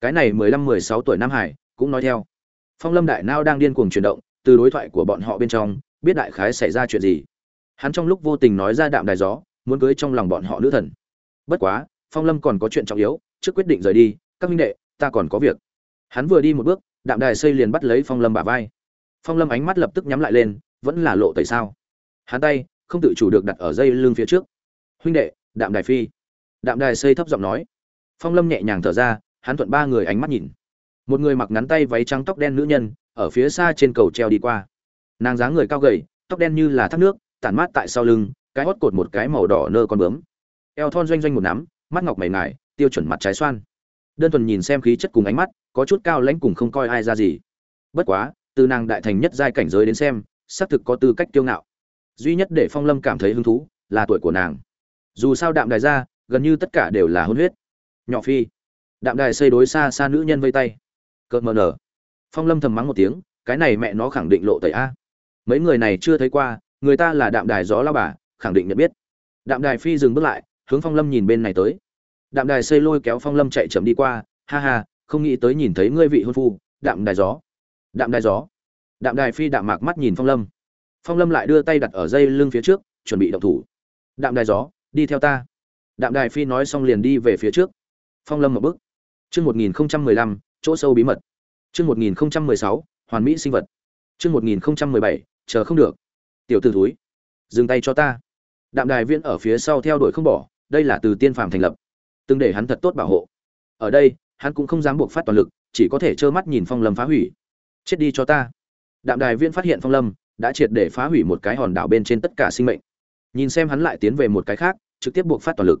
Cái này mười lăm, mười sáu tuổi nam hải, cũng nói theo. Phong lâm đại nao đang điên cuồng chuyển động, từ đối thoại của bọn họ bên trong, biết đại khái xảy ra chuyện gì. Hắn trong lúc vô tình nói ra đạm đài gió, muốn cưới trong lòng bọn họ nữ thần. Bất quá, phong lâm còn có chuyện trọng yếu, trước quyết định rời đi, các minh đệ, ta còn có việc. Hắn vừa đi một bước, đạm đài xây liền bắt lấy phong lâm bả vai phong lâm ánh mắt lập tức nhắm lại lên, vẫn là lộ tẩy sao? Hắn tay, không tự chủ được đặt ở dây lưng phía trước. Huynh đệ, đạm đài phi. Đạm đài xây thấp giọng nói. Phong lâm nhẹ nhàng thở ra, hắn thuận ba người ánh mắt nhìn. Một người mặc ngắn tay váy trắng tóc đen nữ nhân, ở phía xa trên cầu treo đi qua. Nàng dáng người cao gầy, tóc đen như là thác nước, tản mát tại sau lưng, cái hót cột một cái màu đỏ nơ con bướm. Eo thon doanh doanh một nắm, mắt ngọc mày ngài tiêu chuẩn mặt trái xoan. Đơn thuần nhìn xem khí chất cùng ánh mắt, có chút cao lãnh cùng không coi ai ra gì. Bất quá từ nàng đại thành nhất giai cảnh giới đến xem, xác thực có tư cách kiêu ngạo. Duy nhất để phong lâm cảm thấy hứng thú là tuổi của nàng. Dù sao đạm đài ra, gần như tất cả đều là hôn huyết. Nhỏ phi. Đạm đài xây đối xa xa nữ nhân vây tay. Cợt mờ nở. Phong lâm thầm mắng một tiếng, cái này mẹ nó khẳng định lộ tẩy a. Mấy người này chưa thấy qua, người ta là đạm đài gió lao bà, khẳng định nhận biết. Đạm đài phi dừng bước lại, hướng phong lâm nhìn bên này tới. Đạm đài xây lôi kéo phong lâm chạy chậm đi qua, ha ha, không nghĩ tới nhìn thấy ngươi vị hôn phu, đạm đài gió đạm đài gió. Đạm đài phi đạm mạc mắt nhìn phong lâm. Phong lâm lại đưa tay đặt ở dây lưng phía trước, chuẩn bị động thủ. Đạm đài gió, đi theo ta. Đạm đài phi nói xong liền đi về phía trước. Phong lâm một bước. Chương một nghìn không trăm mười lăm, chỗ sâu bí mật. Chương một nghìn không trăm mười sáu, hoàn mỹ sinh vật. Chương một nghìn không trăm mười bảy, chờ không được. Tiểu t ử thúi, dừng tay cho ta. Đạm đài viên ở phía sau theo đuổi không bỏ, đây là từ tiên phàm thành lập. Từng để hắn thật tốt bảo hộ. Ở đây, hắn cũng không dám buộc phát toàn lực, chỉ có thể trơ mắt nhìn phong lâm phá hủy chết đi cho ta. Đạm đài viên phát hiện phong lâm, đã triệt để phá hủy một cái hòn đảo bên trên tất cả sinh mệnh. Nhìn xem hắn lại tiến về một cái khác, trực tiếp buộc phát toàn lực.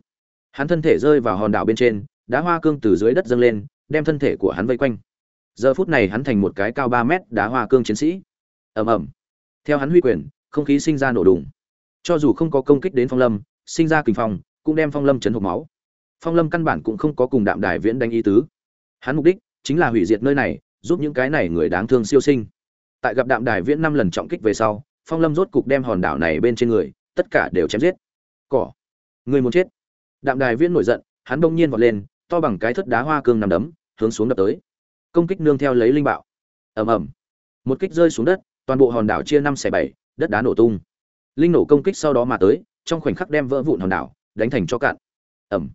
Hắn thân thể rơi vào hòn đảo bên trên, đá hoa cương từ dưới đất dâng lên, đem thân thể của hắn vây quanh. Giờ phút này hắn thành một cái cao ba mét đá hoa cương chiến sĩ. Ầm ầm. Theo hắn huy quyền, không khí sinh ra nổ đùng. Cho dù không có công kích đến phong lâm, sinh ra kình phong, cũng đem phong lâm chấn hộp máu. Phong lâm căn bản cũng không có cùng đạm đài viễn đánh ý tứ. Hắn mục đích chính là hủy diệt nơi này giúp những cái này người đáng thương siêu sinh. Tại gặp đạm đài viễn năm lần trọng kích về sau, phong lâm rốt cục đem hòn đảo này bên trên người, tất cả đều chém giết. Cỏ. Người muốn chết. Đạm đài viễn nổi giận, hắn bỗng nhiên vọt lên, to bằng cái thất đá hoa cương nằm đấm, hướng xuống đập tới. Công kích nương theo lấy linh bạo. Ầm ầm. Một kích rơi xuống đất, toàn bộ hòn đảo chia năm xẻ bảy, đất đá nổ tung. Linh nổ công kích sau đó mà tới, trong khoảnh khắc đem vỡ vụn hòn đảo, đánh thành cho cạn. Ẩm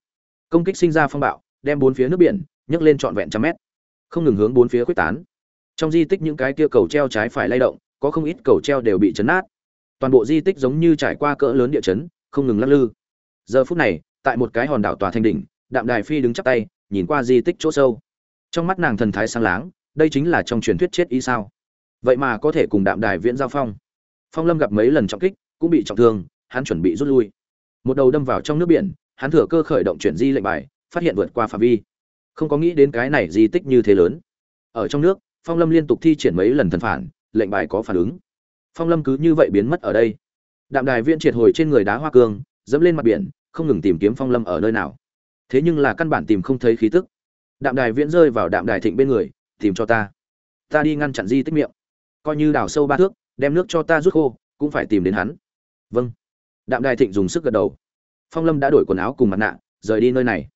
công kích sinh ra phong bạo, đem bốn phía nước biển, nhấc lên trọn vẹn trăm mét không ngừng hướng bốn phía quyết tán. Trong di tích những cái kia cầu treo trái phải lay động, có không ít cầu treo đều bị chấn nát. Toàn bộ di tích giống như trải qua cỡ lớn địa chấn, không ngừng lắc lư. Giờ phút này, tại một cái hòn đảo tòa thanh đỉnh, đạm đài phi đứng chắp tay, nhìn qua di tích chỗ sâu. Trong mắt nàng thần thái sáng láng, đây chính là trong truyền thuyết chết y sao? Vậy mà có thể cùng đạm đài viễn giao phong. Phong lâm gặp mấy lần trọng kích, cũng bị trọng thương, hắn chuẩn bị rút lui. Một đầu đâm vào trong nước biển, hắn thừa cơ khởi động chuyển di lệnh bài, phát hiện vượt qua phạm vi không có nghĩ đến cái này di tích như thế lớn. Ở trong nước, phong lâm liên tục thi triển mấy lần thần phản, lệnh bài có phản ứng. Phong lâm cứ như vậy biến mất ở đây. Đạm đài viễn triệt hồi trên người đá hoa cương, dẫm lên mặt biển, không ngừng tìm kiếm phong lâm ở nơi nào. Thế nhưng là căn bản tìm không thấy khí tức. Đạm đài viễn rơi vào đạm đài thịnh bên người, tìm cho ta. Ta đi ngăn chặn di tích miệng. Coi như đào sâu ba thước, đem nước cho ta rút khô, cũng phải tìm đến hắn. Vâng. Đạm đài thịnh dùng sức gật đầu. Phong lâm đã đổi quần áo cùng mặt nạ, rời đi nơi này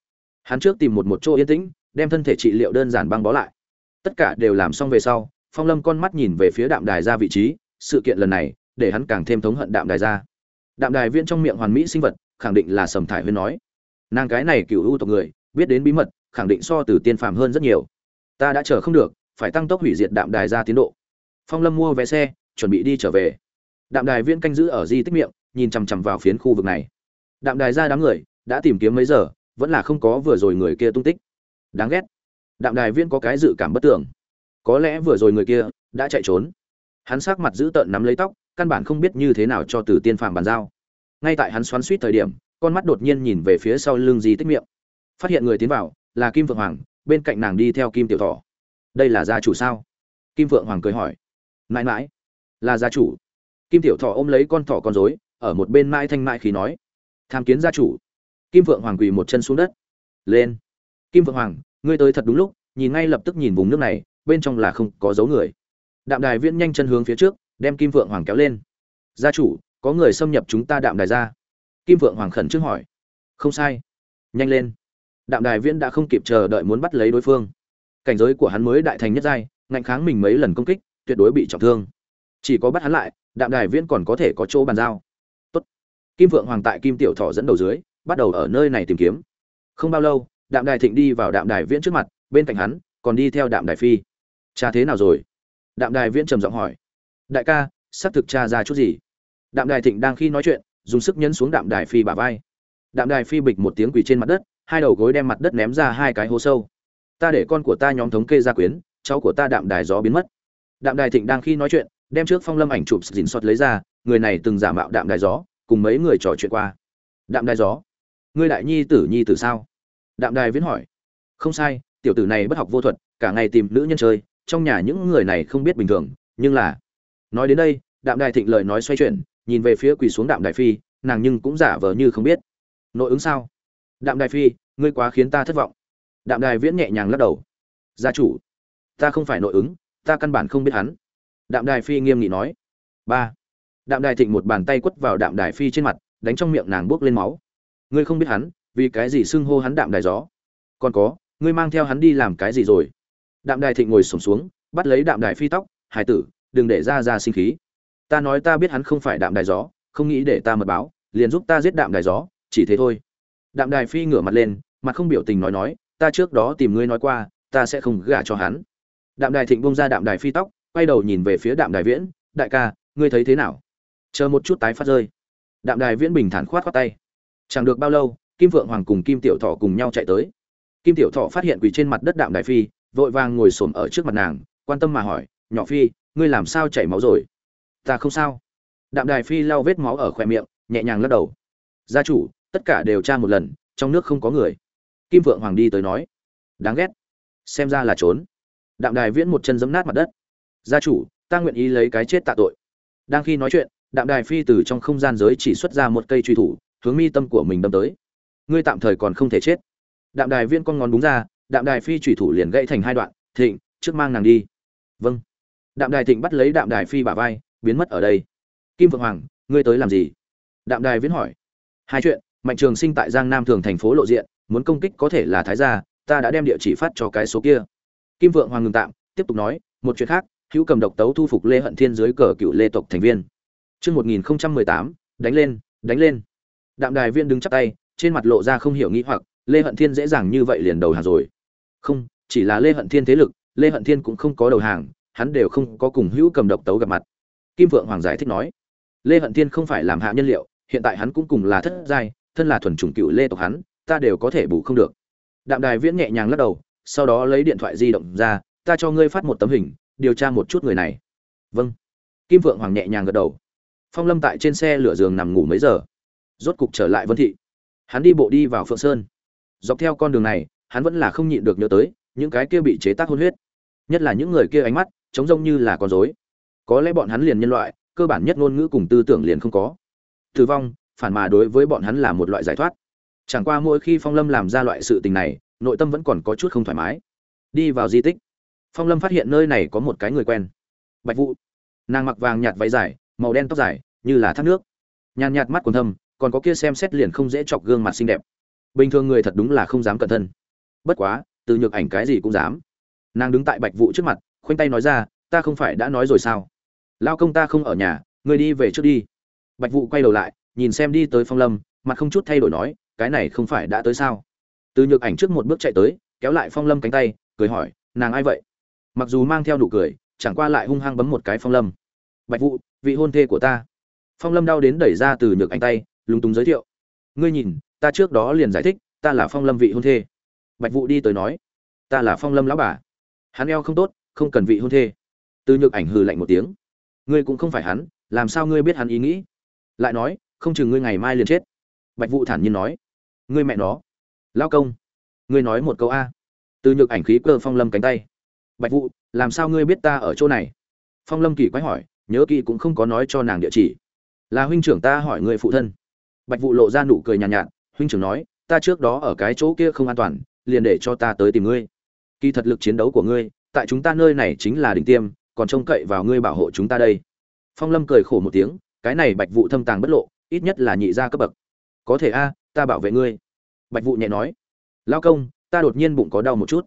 hắn trước tìm một một chỗ yên tĩnh, đem thân thể trị liệu đơn giản băng bó lại. Tất cả đều làm xong về sau, phong lâm con mắt nhìn về phía đạm đài ra vị trí, sự kiện lần này, để hắn càng thêm thống hận đạm đài ra. Đạm đài viên trong miệng hoàn mỹ sinh vật, khẳng định là sầm thải huyên nói. Nàng cái này cựu ưu tộc người, biết đến bí mật, khẳng định so từ tiên phàm hơn rất nhiều. Ta đã chờ không được, phải tăng tốc hủy diệt đạm đài ra tiến độ. Phong lâm mua vé xe, chuẩn bị đi trở về. Đạm đài viên canh giữ ở di tích miệng, nhìn chằm chằm vào phiến khu vực này. Đạm đài ra đám người, đã tìm kiếm mấy giờ vẫn là không có vừa rồi người kia tung tích. Đáng ghét. Đạm đài viên có cái dự cảm bất tưởng có lẽ vừa rồi người kia đã chạy trốn. Hắn sắc mặt giữ tợn nắm lấy tóc, căn bản không biết như thế nào cho từ tiên phàm bàn giao. Ngay tại hắn xoắn suýt thời điểm, con mắt đột nhiên nhìn về phía sau lưng di tích miệng. Phát hiện người tiến vào là kim vượng hoàng, bên cạnh nàng đi theo kim tiểu thọ. Đây là gia chủ sao? Kim vượng hoàng cười hỏi. Mãi mãi. Là gia chủ. Kim tiểu thọ ôm lấy con thỏ con rối, ở một bên mãi thanh mãi khí nói. Tham kiến gia chủ kim vượng hoàng quỳ một chân xuống đất. Lên. Kim vượng hoàng, ngươi tới thật đúng lúc, nhìn ngay lập tức nhìn vùng nước này, bên trong là không có dấu người. Đạm đài viễn nhanh chân hướng phía trước, đem kim vượng hoàng kéo lên. Gia chủ, có người xâm nhập chúng ta đạm đài ra. Kim vượng hoàng khẩn trước hỏi. Không sai. Nhanh lên. Đạm đài viễn đã không kịp chờ đợi muốn bắt lấy đối phương. Cảnh giới của hắn mới đại thành nhất giai, ngạnh kháng mình mấy lần công kích, tuyệt đối bị trọng thương. Chỉ có bắt hắn lại, đạm đài viễn còn có thể có chỗ bàn giao. Tốt. kim vượng hoàng tại kim tiểu thọ dẫn đầu dưới bắt đầu ở nơi này tìm kiếm không bao lâu đạm đài thịnh đi vào đạm đài viễn trước mặt bên cạnh hắn còn đi theo đạm đài phi cha thế nào rồi đạm đài viễn trầm giọng hỏi đại ca xác thực cha ra chút gì đạm đài thịnh đang khi nói chuyện dùng sức nhấn xuống đạm đài phi bả vai đạm đài phi bịch một tiếng quỳ trên mặt đất hai đầu gối đem mặt đất ném ra hai cái hố sâu ta để con của ta nhóm thống kê gia quyến cháu của ta đạm đài gió biến mất đạm đài thịnh đang khi nói chuyện đem trước phong lâm ảnh chụp dình xót lấy ra người này từng giả mạo đạm đài gió cùng mấy người trò chuyện qua đạm đài gió ngươi đại nhi tử nhi tử sao? Đạm đài viễn hỏi. Không sai, tiểu tử này bất học vô thuật, cả ngày tìm nữ nhân chơi, trong nhà những người này không biết bình thường, nhưng là, nói đến đây, đạm đài thịnh lời nói xoay chuyển, nhìn về phía quỳ xuống đạm đài phi, nàng nhưng cũng giả vờ như không biết. Nội ứng sao? Đạm đài phi, ngươi quá khiến ta thất vọng. Đạm đài viễn nhẹ nhàng lắc đầu. Gia chủ, ta không phải nội ứng, ta căn bản không biết hắn. Đạm đài phi nghiêm nghị nói. Ba. Đạm đài thịnh một bàn tay quất vào đạm đài phi trên mặt, đánh trong miệng nàng buốc lên máu ngươi không biết hắn, vì cái gì xưng hô hắn đạm đài gió? Còn có, ngươi mang theo hắn đi làm cái gì rồi? Đạm đài thịnh ngồi sổm xuống, bắt lấy đạm đài phi tóc, hải tử, đừng để ra ra sinh khí. Ta nói ta biết hắn không phải đạm đài gió, không nghĩ để ta mật báo, liền giúp ta giết đạm đài gió, chỉ thế thôi. Đạm đài phi ngửa mặt lên, mặt không biểu tình nói nói, ta trước đó tìm ngươi nói qua, ta sẽ không gả cho hắn. Đạm đài thịnh bông ra đạm đài phi tóc, quay đầu nhìn về phía đạm đài viễn, đại ca, ngươi thấy thế nào? Chờ một chút tái phát rơi. Đạm đài viễn bình thản khoát khoát tay chẳng được bao lâu, kim vượng hoàng cùng kim tiểu thọ cùng nhau chạy tới. Kim tiểu thọ phát hiện quỳ trên mặt đất đạm đại phi, vội vàng ngồi xổm ở trước mặt nàng, quan tâm mà hỏi, nhỏ phi, ngươi làm sao chảy máu rồi? Ta không sao. Đạm đài phi lau vết máu ở khoe miệng, nhẹ nhàng lắc đầu. Gia chủ, tất cả đều tra một lần, trong nước không có người. Kim vượng hoàng đi tới nói. Đáng ghét. Xem ra là trốn. Đạm đài viễn một chân giấm nát mặt đất. Gia chủ, ta nguyện ý lấy cái chết tạ tội. Đang khi nói chuyện, đạm đài phi từ trong không gian giới chỉ xuất ra một cây truy thủ hướng mi tâm của mình đâm tới. Ngươi tạm thời còn không thể chết. Đạm đài viên con ngón đúng ra đạm đài phi thủy thủ liền gãy thành hai đoạn thịnh trước mang nàng đi. Vâng. Đạm đài thịnh bắt lấy đạm đài phi bả vai biến mất ở đây. Kim vượng hoàng ngươi tới làm gì? Đạm đài viễn hỏi. Hai chuyện mạnh trường sinh tại giang nam thường thành phố lộ diện muốn công kích có thể là thái gia ta đã đem địa chỉ phát cho cái số kia. Kim vượng hoàng ngừng tạm tiếp tục nói một chuyện khác hữu cầm độc tấu thu phục lê hận thiên dưới cờ cựu lê tộc thành viên. Trước 1018, đánh lên, đánh lên. Đạm đài viên đứng chắp tay, trên mặt lộ ra không hiểu nghĩ hoặc, Lê Hận Thiên dễ dàng như vậy liền đầu hàng rồi. Không, chỉ là Lê Hận Thiên thế lực, Lê Hận Thiên cũng không có đầu hàng, hắn đều không có cùng hữu cầm độc tấu gặp mặt. Kim Vượng Hoàng giải thích nói, Lê Hận Thiên không phải làm hạ nhân liệu, hiện tại hắn cũng cùng là thất giai, thân là thuần chủng cựu Lê tộc hắn, ta đều có thể bù không được. Đạm Đài Viễn nhẹ nhàng lắc đầu, sau đó lấy điện thoại di động ra, ta cho ngươi phát một tấm hình, điều tra một chút người này. Vâng. Kim Vượng Hoàng nhẹ nhàng gật đầu phong lâm tại trên xe lửa giường nằm ngủ mấy giờ rốt cục trở lại vân thị. Hắn đi bộ đi vào phượng sơn. Dọc theo con đường này, hắn vẫn là không nhịn được nhớ tới những cái kia bị chế tác hôn huyết. Nhất là những người kia ánh mắt trống rông như là con rối. Có lẽ bọn hắn liền nhân loại, cơ bản nhất ngôn ngữ cùng tư tưởng liền không có. Tử vong, phản mà đối với bọn hắn là một loại giải thoát. Chẳng qua mỗi khi phong lâm làm ra loại sự tình này, nội tâm vẫn còn có chút không thoải mái. Đi vào di tích, phong lâm phát hiện nơi này có một cái người quen. Bạch vụ nàng mặc vàng nhạt váy dài, màu đen tóc dài, như là thác nước. Nhàn nhạt mắt còn thâm còn có kia xem xét liền không dễ chọc gương mặt xinh đẹp. Bình thường người thật đúng là không dám cẩn thân bất quá, từ nhược ảnh cái gì cũng dám. Nàng đứng tại bạch vụ trước mặt, khoanh tay nói ra, ta không phải đã nói rồi sao? Lao công ta không ở nhà, ngươi đi về trước đi. Bạch vụ quay đầu lại, nhìn xem đi tới phong lâm, mặt không chút thay đổi nói, cái này không phải đã tới sao? Từ nhược ảnh trước một bước chạy tới, kéo lại phong lâm cánh tay, cười hỏi, nàng ai vậy? Mặc dù mang theo nụ cười, chẳng qua lại hung hăng bấm một cái phong lâm. Bạch vụ vị hôn thê của ta. Phong lâm đau đến đẩy ra từ nhược ảnh tay lúng túng giới thiệu. Ngươi nhìn, ta trước đó liền giải thích, ta là phong lâm vị hôn thê. Bạch vụ đi tới nói, ta là phong lâm lão bà. Hắn eo không tốt, không cần vị hôn thê. Từ nhược ảnh hừ lạnh một tiếng. Ngươi cũng không phải hắn, làm sao ngươi biết hắn ý nghĩ? Lại nói, không chừng ngươi ngày mai liền chết. Bạch vụ thản nhiên nói, ngươi mẹ nó. Lao công, ngươi nói một câu a. Từ nhược ảnh khí cơ phong lâm cánh tay. Bạch vụ làm sao ngươi biết ta ở chỗ này? Phong lâm kỳ quái hỏi, nhớ kỹ cũng không có nói cho nàng địa chỉ. Là huynh trưởng ta hỏi người phụ thân bạch vụ lộ ra nụ cười nhàn nhạt, nhạt huynh trưởng nói ta trước đó ở cái chỗ kia không an toàn liền để cho ta tới tìm ngươi. Kỳ thật lực chiến đấu của ngươi tại chúng ta nơi này chính là đỉnh tiêm còn trông cậy vào ngươi bảo hộ chúng ta đây. Phong lâm cười khổ một tiếng cái này bạch vụ thâm tàng bất lộ ít nhất là nhị gia cấp bậc. Có thể a ta bảo vệ ngươi. Bạch vụ nhẹ nói lao công ta đột nhiên bụng có đau một chút.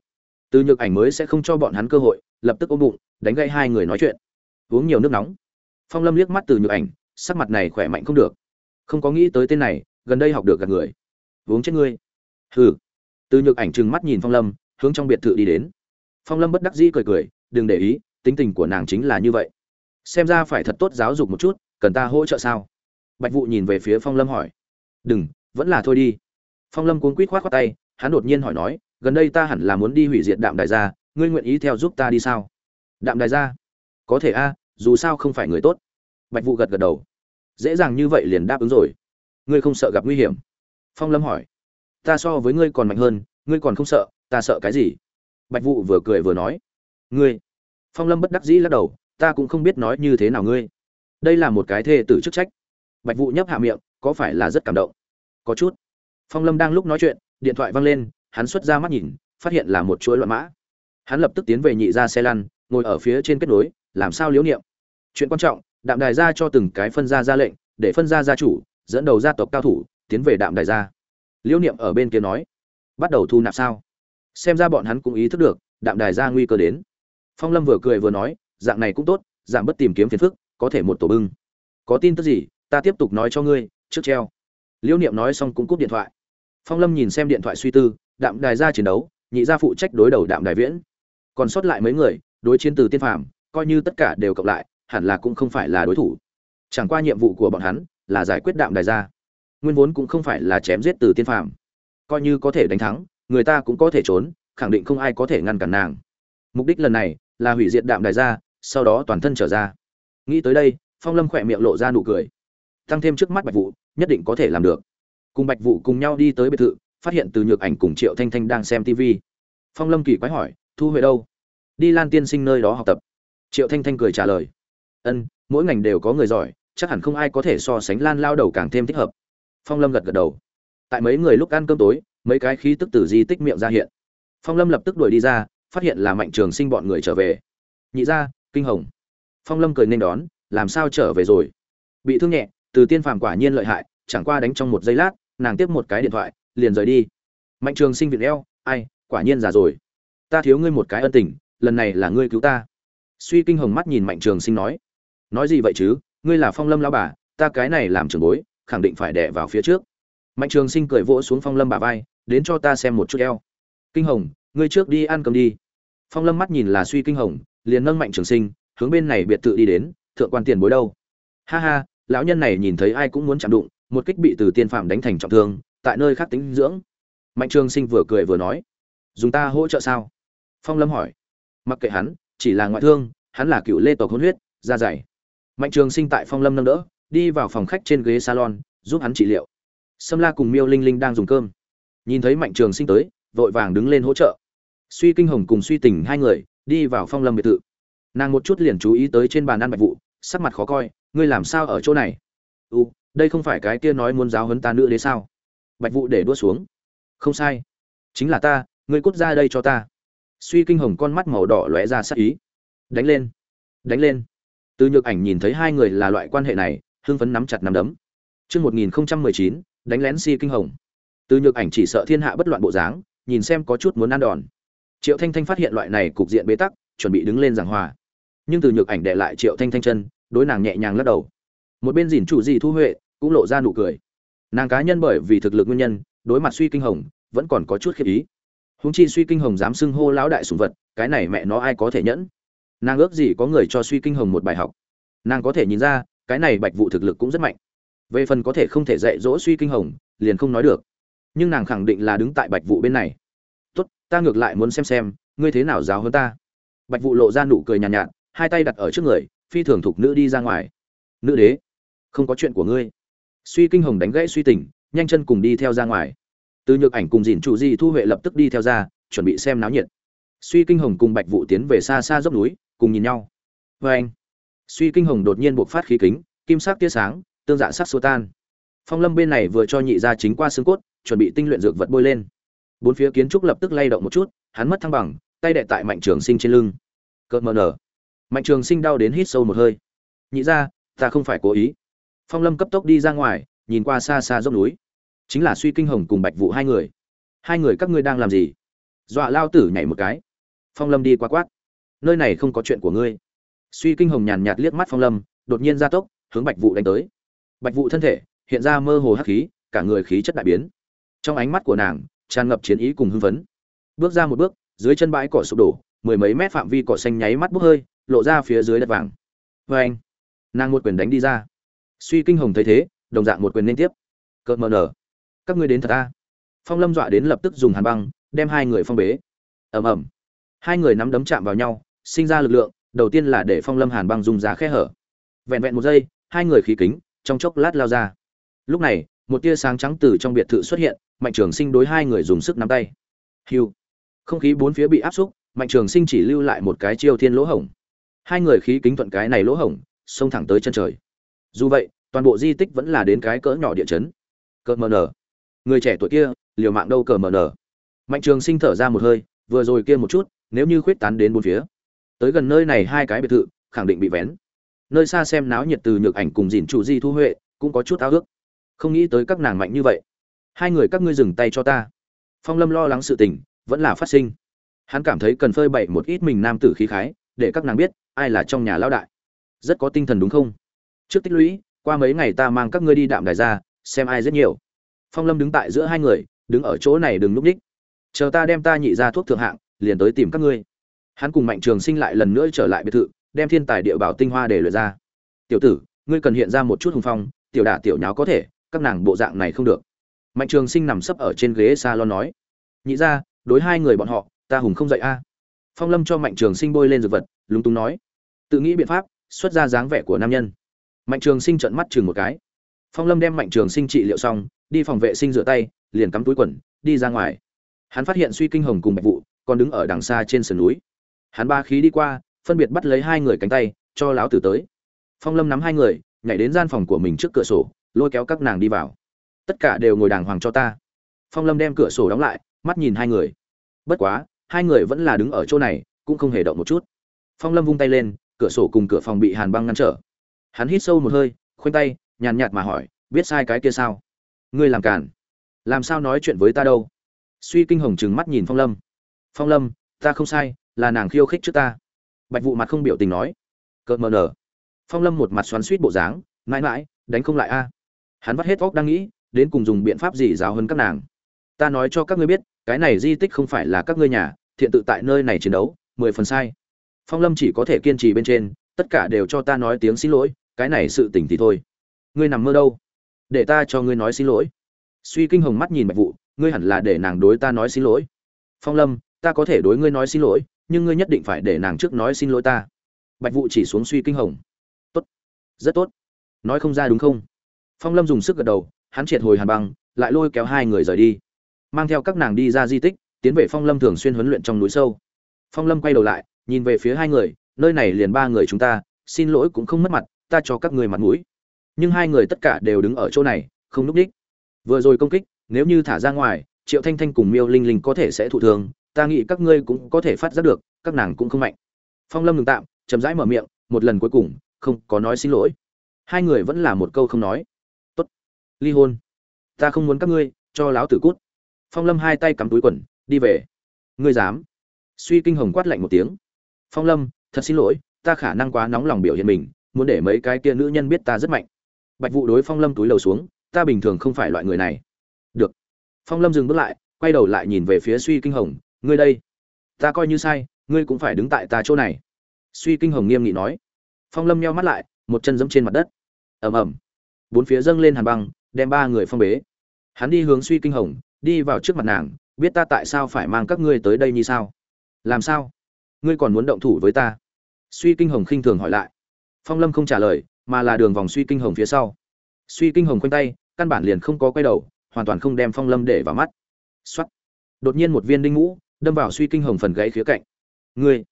Từ nhược ảnh mới sẽ không cho bọn hắn cơ hội lập tức ôm bụng đánh gãy hai người nói chuyện. Uống nhiều nước nóng. Phong lâm liếc mắt từ nhược ảnh sắc mặt này khỏe mạnh không được không có nghĩ tới tên này, gần đây học được gặp người. Uống chết ngươi. Hừ. Từ nhược ảnh trừng mắt nhìn phong lâm, hướng trong biệt thự đi đến. Phong lâm bất đắc dĩ cười cười, đừng để ý, tính tình của nàng chính là như vậy. Xem ra phải thật tốt giáo dục một chút, cần ta hỗ trợ sao? Bạch vụ nhìn về phía phong lâm hỏi. Đừng, vẫn là thôi đi. Phong lâm cuốn quýt khoát khoát tay, hắn đột nhiên hỏi nói, gần đây ta hẳn là muốn đi hủy diệt đạm đại gia, ngươi nguyện ý theo giúp ta đi sao? Đạm đại gia? Có thể a, dù sao không phải người tốt. Bạch vụ gật gật đầu dễ dàng như vậy liền đáp ứng rồi. Ngươi không sợ gặp nguy hiểm? Phong lâm hỏi. Ta so với ngươi còn mạnh hơn, ngươi còn không sợ, ta sợ cái gì? Bạch vụ vừa cười vừa nói. Ngươi. Phong lâm bất đắc dĩ lắc đầu, ta cũng không biết nói như thế nào ngươi. Đây là một cái thê tử chức trách. Bạch vụ nhấp hạ miệng, có phải là rất cảm động? Có chút. Phong lâm đang lúc nói chuyện, điện thoại văng lên, hắn xuất ra mắt nhìn, phát hiện là một chuỗi loạn mã. Hắn lập tức tiến về nhị ra xe lăn, ngồi ở phía trên kết nối, làm sao liếu niệm? Chuyện quan trọng đạm đài gia cho từng cái phân gia ra lệnh, để phân gia gia chủ, dẫn đầu gia tộc cao thủ, tiến về đạm đài gia liễu niệm ở bên kia nói, bắt đầu thu nạp sao? Xem ra bọn hắn cũng ý thức được, đạm đài gia nguy cơ đến. Phong lâm vừa cười vừa nói, dạng này cũng tốt giảm bất tìm kiếm phiền phức, có thể một tổ bưng. Có tin tức gì, ta tiếp tục nói cho ngươi, trước treo. Liễu niệm nói xong cũng cúp điện thoại. Phong lâm nhìn xem điện thoại suy tư, đạm đài gia chiến đấu, nhị gia phụ trách đối đầu đạm đài viễn. Còn sót lại mấy người, đối chiến từ tiên phàm, coi như tất cả đều cộng lại hẳn là cũng không phải là đối thủ. Chẳng qua nhiệm vụ của bọn hắn là giải quyết đạm đài gia nguyên vốn cũng không phải là chém giết từ tiên phàm. Coi như có thể đánh thắng, người ta cũng có thể trốn, khẳng định không ai có thể ngăn cản nàng. Mục đích lần này là hủy diệt đạm đài gia sau đó toàn thân trở ra. Nghĩ tới đây, phong lâm khỏe miệng lộ ra nụ cười. Tăng thêm trước mắt bạch vụ nhất định có thể làm được. Cùng bạch vụ cùng nhau đi tới biệt thự, phát hiện từ nhược ảnh cùng triệu thanh thanh đang xem tv phong lâm kỳ quái hỏi, thu huệ đâu? Đi lan tiên sinh nơi đó học tập. Triệu thanh thanh cười trả lời ân, mỗi ngành đều có người giỏi, chắc hẳn không ai có thể so sánh lan lao đầu càng thêm thích hợp. Phong lâm gật gật đầu. Tại mấy người lúc ăn cơm tối, mấy cái khí tức từ di tích miệng ra hiện. Phong lâm lập tức đuổi đi ra, phát hiện là mạnh trường sinh bọn người trở về. Nhị ra kinh hồng. Phong lâm cười nên đón, làm sao trở về rồi? Bị thương nhẹ, từ tiên phàm quả nhiên lợi hại, chẳng qua đánh trong một giây lát, nàng tiếp một cái điện thoại, liền rời đi. Mạnh trường sinh viện eo, ai, quả nhiên già rồi. Ta thiếu ngươi một cái ân tình, lần này là ngươi cứu ta. Suy kinh hồng mắt nhìn mạnh trường sinh nói nói gì vậy chứ? Ngươi là phong lâm lao bà, ta cái này làm trường bối, khẳng định phải đẻ vào phía trước. Mạnh trường sinh cười vỗ xuống phong lâm bà vai, đến cho ta xem một chút eo. Kinh hồng, ngươi trước đi ăn cơm đi. Phong lâm mắt nhìn là suy kinh hồng, liền nâng mạnh trường sinh, hướng bên này biệt thự đi đến, thượng quan tiền bối đâu? Ha ha, lão nhân này nhìn thấy ai cũng muốn chạm đụng, một kích bị từ tiên phạm đánh thành trọng thương, tại nơi khác tính dưỡng. Mạnh trường sinh vừa cười vừa nói, dùng ta hỗ trợ sao? Phong lâm hỏi. Mặc kệ hắn, chỉ là ngoại thương, hắn là cựu lê tộc hôn huyết, da dày mạnh trường sinh tại phong lâm nâng đỡ, đi vào phòng khách trên ghế salon, giúp hắn trị liệu. Sâm la cùng miêu linh linh đang dùng cơm. Nhìn thấy mạnh trường sinh tới, vội vàng đứng lên hỗ trợ. Suy kinh hồng cùng suy tình hai người, đi vào phong lâm biệt thự. Nàng một chút liền chú ý tới trên bàn ăn bạch vụ, sắc mặt khó coi, ngươi làm sao ở chỗ này? U đây không phải cái kia nói muốn giáo huấn ta nữa đấy sao? Bạch vụ để đua xuống. Không sai. Chính là ta, ngươi cút ra đây cho ta. Suy kinh hồng con mắt màu đỏ lóe ra sắc ý. Đánh lên. Đánh lên từ nhược ảnh nhìn thấy hai người là loại quan hệ này hưng phấn nắm chặt nắm đấm Trước 1019, đánh lén si kinh hồng. Từ nhược ảnh chỉ sợ thiên hạ bất loạn bộ dáng, nhìn xem có chút muốn ăn đòn. Triệu Thanh Thanh phát hiện loại này cục diện bế tắc, chuẩn bị đứng lên giảng hòa. Nhưng từ nhược ảnh để lại Triệu Thanh Thanh chân, đối nàng nhẹ nhàng lắc đầu. Một bên dỉn chủ gì thu huệ, cũng lộ ra nụ cười. Nàng cá nhân bởi vì thực lực nguyên nhân, đối mặt suy kinh hồng, vẫn còn có chút khiếp ý. Huống chi suy kinh hồng dám xưng hô lão đại sủng vật, cái này mẹ nó ai có thể nhẫn? Nàng ước gì có người cho suy kinh hồng một bài học. Nàng có thể nhìn ra, cái này Bạch vụ thực lực cũng rất mạnh. Về phần có thể không thể dạy dỗ suy kinh hồng liền không nói được. Nhưng nàng khẳng định là đứng tại bạch vụ bên này. Tốt ta ngược lại muốn xem xem ngươi thế nào giáo hơn ta? Bạch vụ lộ ra nụ cười nhàn nhạt, nhạt hai tay đặt ở trước người phi thường thục nữ đi ra ngoài. Nữ đế không có chuyện của ngươi. Suy kinh hồng đánh gãy suy tình nhanh chân cùng đi theo ra ngoài. Từ nhược ảnh cùng dìn chủ di thu huệ lập tức đi theo ra chuẩn bị xem náo nhiệt. Suy kinh hồng cùng bạch vụ tiến về xa xa dốc núi cùng nhìn nhau. Vê anh. Suy kinh hồng đột nhiên buộc phát khí kính, kim sắc tia sáng, tương dạ sắc xua tan. Phong lâm bên này vừa cho nhị ra chính qua xương cốt, chuẩn bị tinh luyện dược vật bôi lên. Bốn phía kiến trúc lập tức lay động một chút, hắn mất thăng bằng, tay đệ tại mạnh trường sinh trên lưng. Cợt mờ nở. Mạnh trường sinh đau đến hít sâu một hơi. Nhị ra ta không phải cố ý. Phong lâm cấp tốc đi ra ngoài, nhìn qua xa xa dốc núi. Chính là suy kinh hồng cùng bạch vụ hai người. Hai người các ngươi đang làm gì? Dọa lao tử nhảy một cái. Phong lâm đi qua quát nơi này không có chuyện của ngươi. Suy kinh hồng nhàn nhạt liếc mắt phong lâm, đột nhiên ra tốc, hướng bạch vụ đánh tới. Bạch vụ thân thể hiện ra mơ hồ hắc khí, cả người khí chất đại biến. Trong ánh mắt của nàng, tràn ngập chiến ý cùng hưng phấn. Bước ra một bước, dưới chân bãi cỏ sụp đổ, mười mấy mét phạm vi cỏ xanh nháy mắt bốc hơi, lộ ra phía dưới đất vàng. Vê anh nàng một quyền đánh đi ra. Suy kinh hồng thấy thế, đồng dạng một quyền liên tiếp. Cợt mờ nở. Các ngươi đến thật ta phong lâm dọa đến lập tức dùng hàn băng, đem hai người phong bế. Ầm ầm. Hai người nắm đấm chạm vào nhau sinh ra lực lượng, đầu tiên là để phong lâm hàn băng dùng giá khe hở. Vẹn vẹn một giây, hai người khí kính trong chốc lát lao ra. Lúc này, một tia sáng trắng từ trong biệt thự xuất hiện, mạnh trường sinh đối hai người dùng sức nắm tay. Hiu không khí bốn phía bị áp xúc, mạnh trường sinh chỉ lưu lại một cái chiêu thiên lỗ hổng. Hai người khí kính thuận cái này lỗ hổng, xông thẳng tới chân trời. Dù vậy, toàn bộ di tích vẫn là đến cái cỡ nhỏ địa chấn. Cỡ mờ nở. Người trẻ tuổi kia, liều mạng đâu cờ mờ nở. Mạnh trường sinh thở ra một hơi, vừa rồi kia một chút, nếu như khuyết tán đến bốn phía tới gần nơi này hai cái biệt thự, khẳng định bị vén. Nơi xa xem náo nhiệt từ nhược ảnh cùng dìn chủ di thu huệ, cũng có chút ao ước. Không nghĩ tới các nàng mạnh như vậy. Hai người các ngươi dừng tay cho ta. Phong lâm lo lắng sự tình, vẫn là phát sinh. Hắn cảm thấy cần phơi bậy một ít mình nam tử khí khái, để các nàng biết, ai là trong nhà lão đại. Rất có tinh thần đúng không? Trước tích lũy, qua mấy ngày ta mang các ngươi đi đạm đài ra, xem ai rất nhiều. Phong lâm đứng tại giữa hai người, đứng ở chỗ này đừng núp ních. Chờ ta đem ta nhị ra thuốc thượng hạng, liền tới tìm các ngươi hắn cùng mạnh trường sinh lại lần nữa trở lại biệt thự, đem thiên tài địa bảo tinh hoa để luyện ra. Tiểu tử, ngươi cần hiện ra một chút hùng phong, tiểu đả tiểu nháo có thể, các nàng bộ dạng này không được. Mạnh trường sinh nằm sấp ở trên ghế salon nói. Nhị ra đối hai người bọn họ, ta hùng không dậy a. Phong lâm cho mạnh trường sinh bôi lên dược vật, lúng túng nói. Tự nghĩ biện pháp, xuất ra dáng vẻ của nam nhân. Mạnh trường sinh trợn mắt chừng một cái. Phong lâm đem mạnh trường sinh trị liệu xong, đi phòng vệ sinh rửa tay, liền cắm túi quần, đi ra ngoài. Hắn phát hiện suy kinh hồng cùng bạch vụ còn đứng ở đằng xa trên sườn núi hắn ba khí đi qua, phân biệt bắt lấy hai người cánh tay, cho lão tử tới. Phong lâm nắm hai người, nhảy đến gian phòng của mình trước cửa sổ, lôi kéo các nàng đi vào. Tất cả đều ngồi đàng hoàng cho ta. Phong lâm đem cửa sổ đóng lại, mắt nhìn hai người. Bất quá, hai người vẫn là đứng ở chỗ này, cũng không hề động một chút. Phong lâm vung tay lên, cửa sổ cùng cửa phòng bị hàn băng ngăn trở. Hắn hít sâu một hơi, khoanh tay, nhàn nhạt mà hỏi, biết sai cái kia sao? Ngươi làm cản làm sao nói chuyện với ta đâu? Suy kinh hồng trừng mắt nhìn phong lâm. Phong lâm, ta không sai là nàng khiêu khích trước ta. Bạch vụ mặt không biểu tình nói. Cợt mờ nở. Phong lâm một mặt xoắn suýt bộ dáng, mãi mãi, đánh không lại a. Hắn vắt hết óc đang nghĩ, đến cùng dùng biện pháp gì giáo hơn các nàng. Ta nói cho các ngươi biết, cái này di tích không phải là các ngươi nhà, thiện tự tại nơi này chiến đấu, mười phần sai. Phong lâm chỉ có thể kiên trì bên trên, tất cả đều cho ta nói tiếng xin lỗi, cái này sự tỉnh thì thôi. Ngươi nằm mơ đâu? Để ta cho ngươi nói xin lỗi. Suy kinh hồng mắt nhìn bạch vụ ngươi hẳn là để nàng đối ta nói xin lỗi. Phong lâm, ta có thể đối ngươi nói xin lỗi nhưng ngươi nhất định phải để nàng trước nói xin lỗi ta. Bạch vụ chỉ xuống suy kinh hồng. Tốt, rất tốt. Nói không ra đúng không? Phong lâm dùng sức gật đầu, hắn triệt hồi hàn băng, lại lôi kéo hai người rời đi. Mang theo các nàng đi ra di tích, tiến về phong lâm thường xuyên huấn luyện trong núi sâu. Phong lâm quay đầu lại, nhìn về phía hai người, nơi này liền ba người chúng ta, xin lỗi cũng không mất mặt, ta cho các người mặt mũi. Nhưng hai người tất cả đều đứng ở chỗ này, không núp đích. Vừa rồi công kích, nếu như thả ra ngoài, triệu thanh thanh cùng miêu linh linh có thể sẽ thụ thường ta nghĩ các ngươi cũng có thể phát giác được, các nàng cũng không mạnh. Phong lâm ngừng tạm, chậm rãi mở miệng, một lần cuối cùng, không có nói xin lỗi. Hai người vẫn là một câu không nói. Tốt. Ly hôn. Ta không muốn các ngươi, cho láo tử cút. Phong lâm hai tay cắm túi quần, đi về. Ngươi dám. Suy kinh hồng quát lạnh một tiếng. Phong lâm, thật xin lỗi, ta khả năng quá nóng lòng biểu hiện mình, muốn để mấy cái kia nữ nhân biết ta rất mạnh. Bạch vụ đối phong lâm túi đầu xuống, ta bình thường không phải loại người này. Được. Phong lâm dừng bước lại, quay đầu lại nhìn về phía suy kinh hồng ngươi đây, ta coi như sai, ngươi cũng phải đứng tại ta chỗ này. Suy kinh hồng nghiêm nghị nói. Phong lâm nheo mắt lại, một chân giẫm trên mặt đất. Ầm ầm. Bốn phía dâng lên hàn băng, đem ba người phong bế. Hắn đi hướng suy kinh hồng, đi vào trước mặt nàng, biết ta tại sao phải mang các ngươi tới đây như sao? Làm sao? Ngươi còn muốn động thủ với ta? Suy kinh hồng khinh thường hỏi lại. Phong lâm không trả lời, mà là đường vòng suy kinh hồng phía sau. Suy kinh hồng khoanh tay, căn bản liền không có quay đầu, hoàn toàn không đem phong lâm để vào mắt. X đột nhiên một viên đinh ngũ đâm vào suy kinh hồng phần gãy khía cạnh. Ngươi,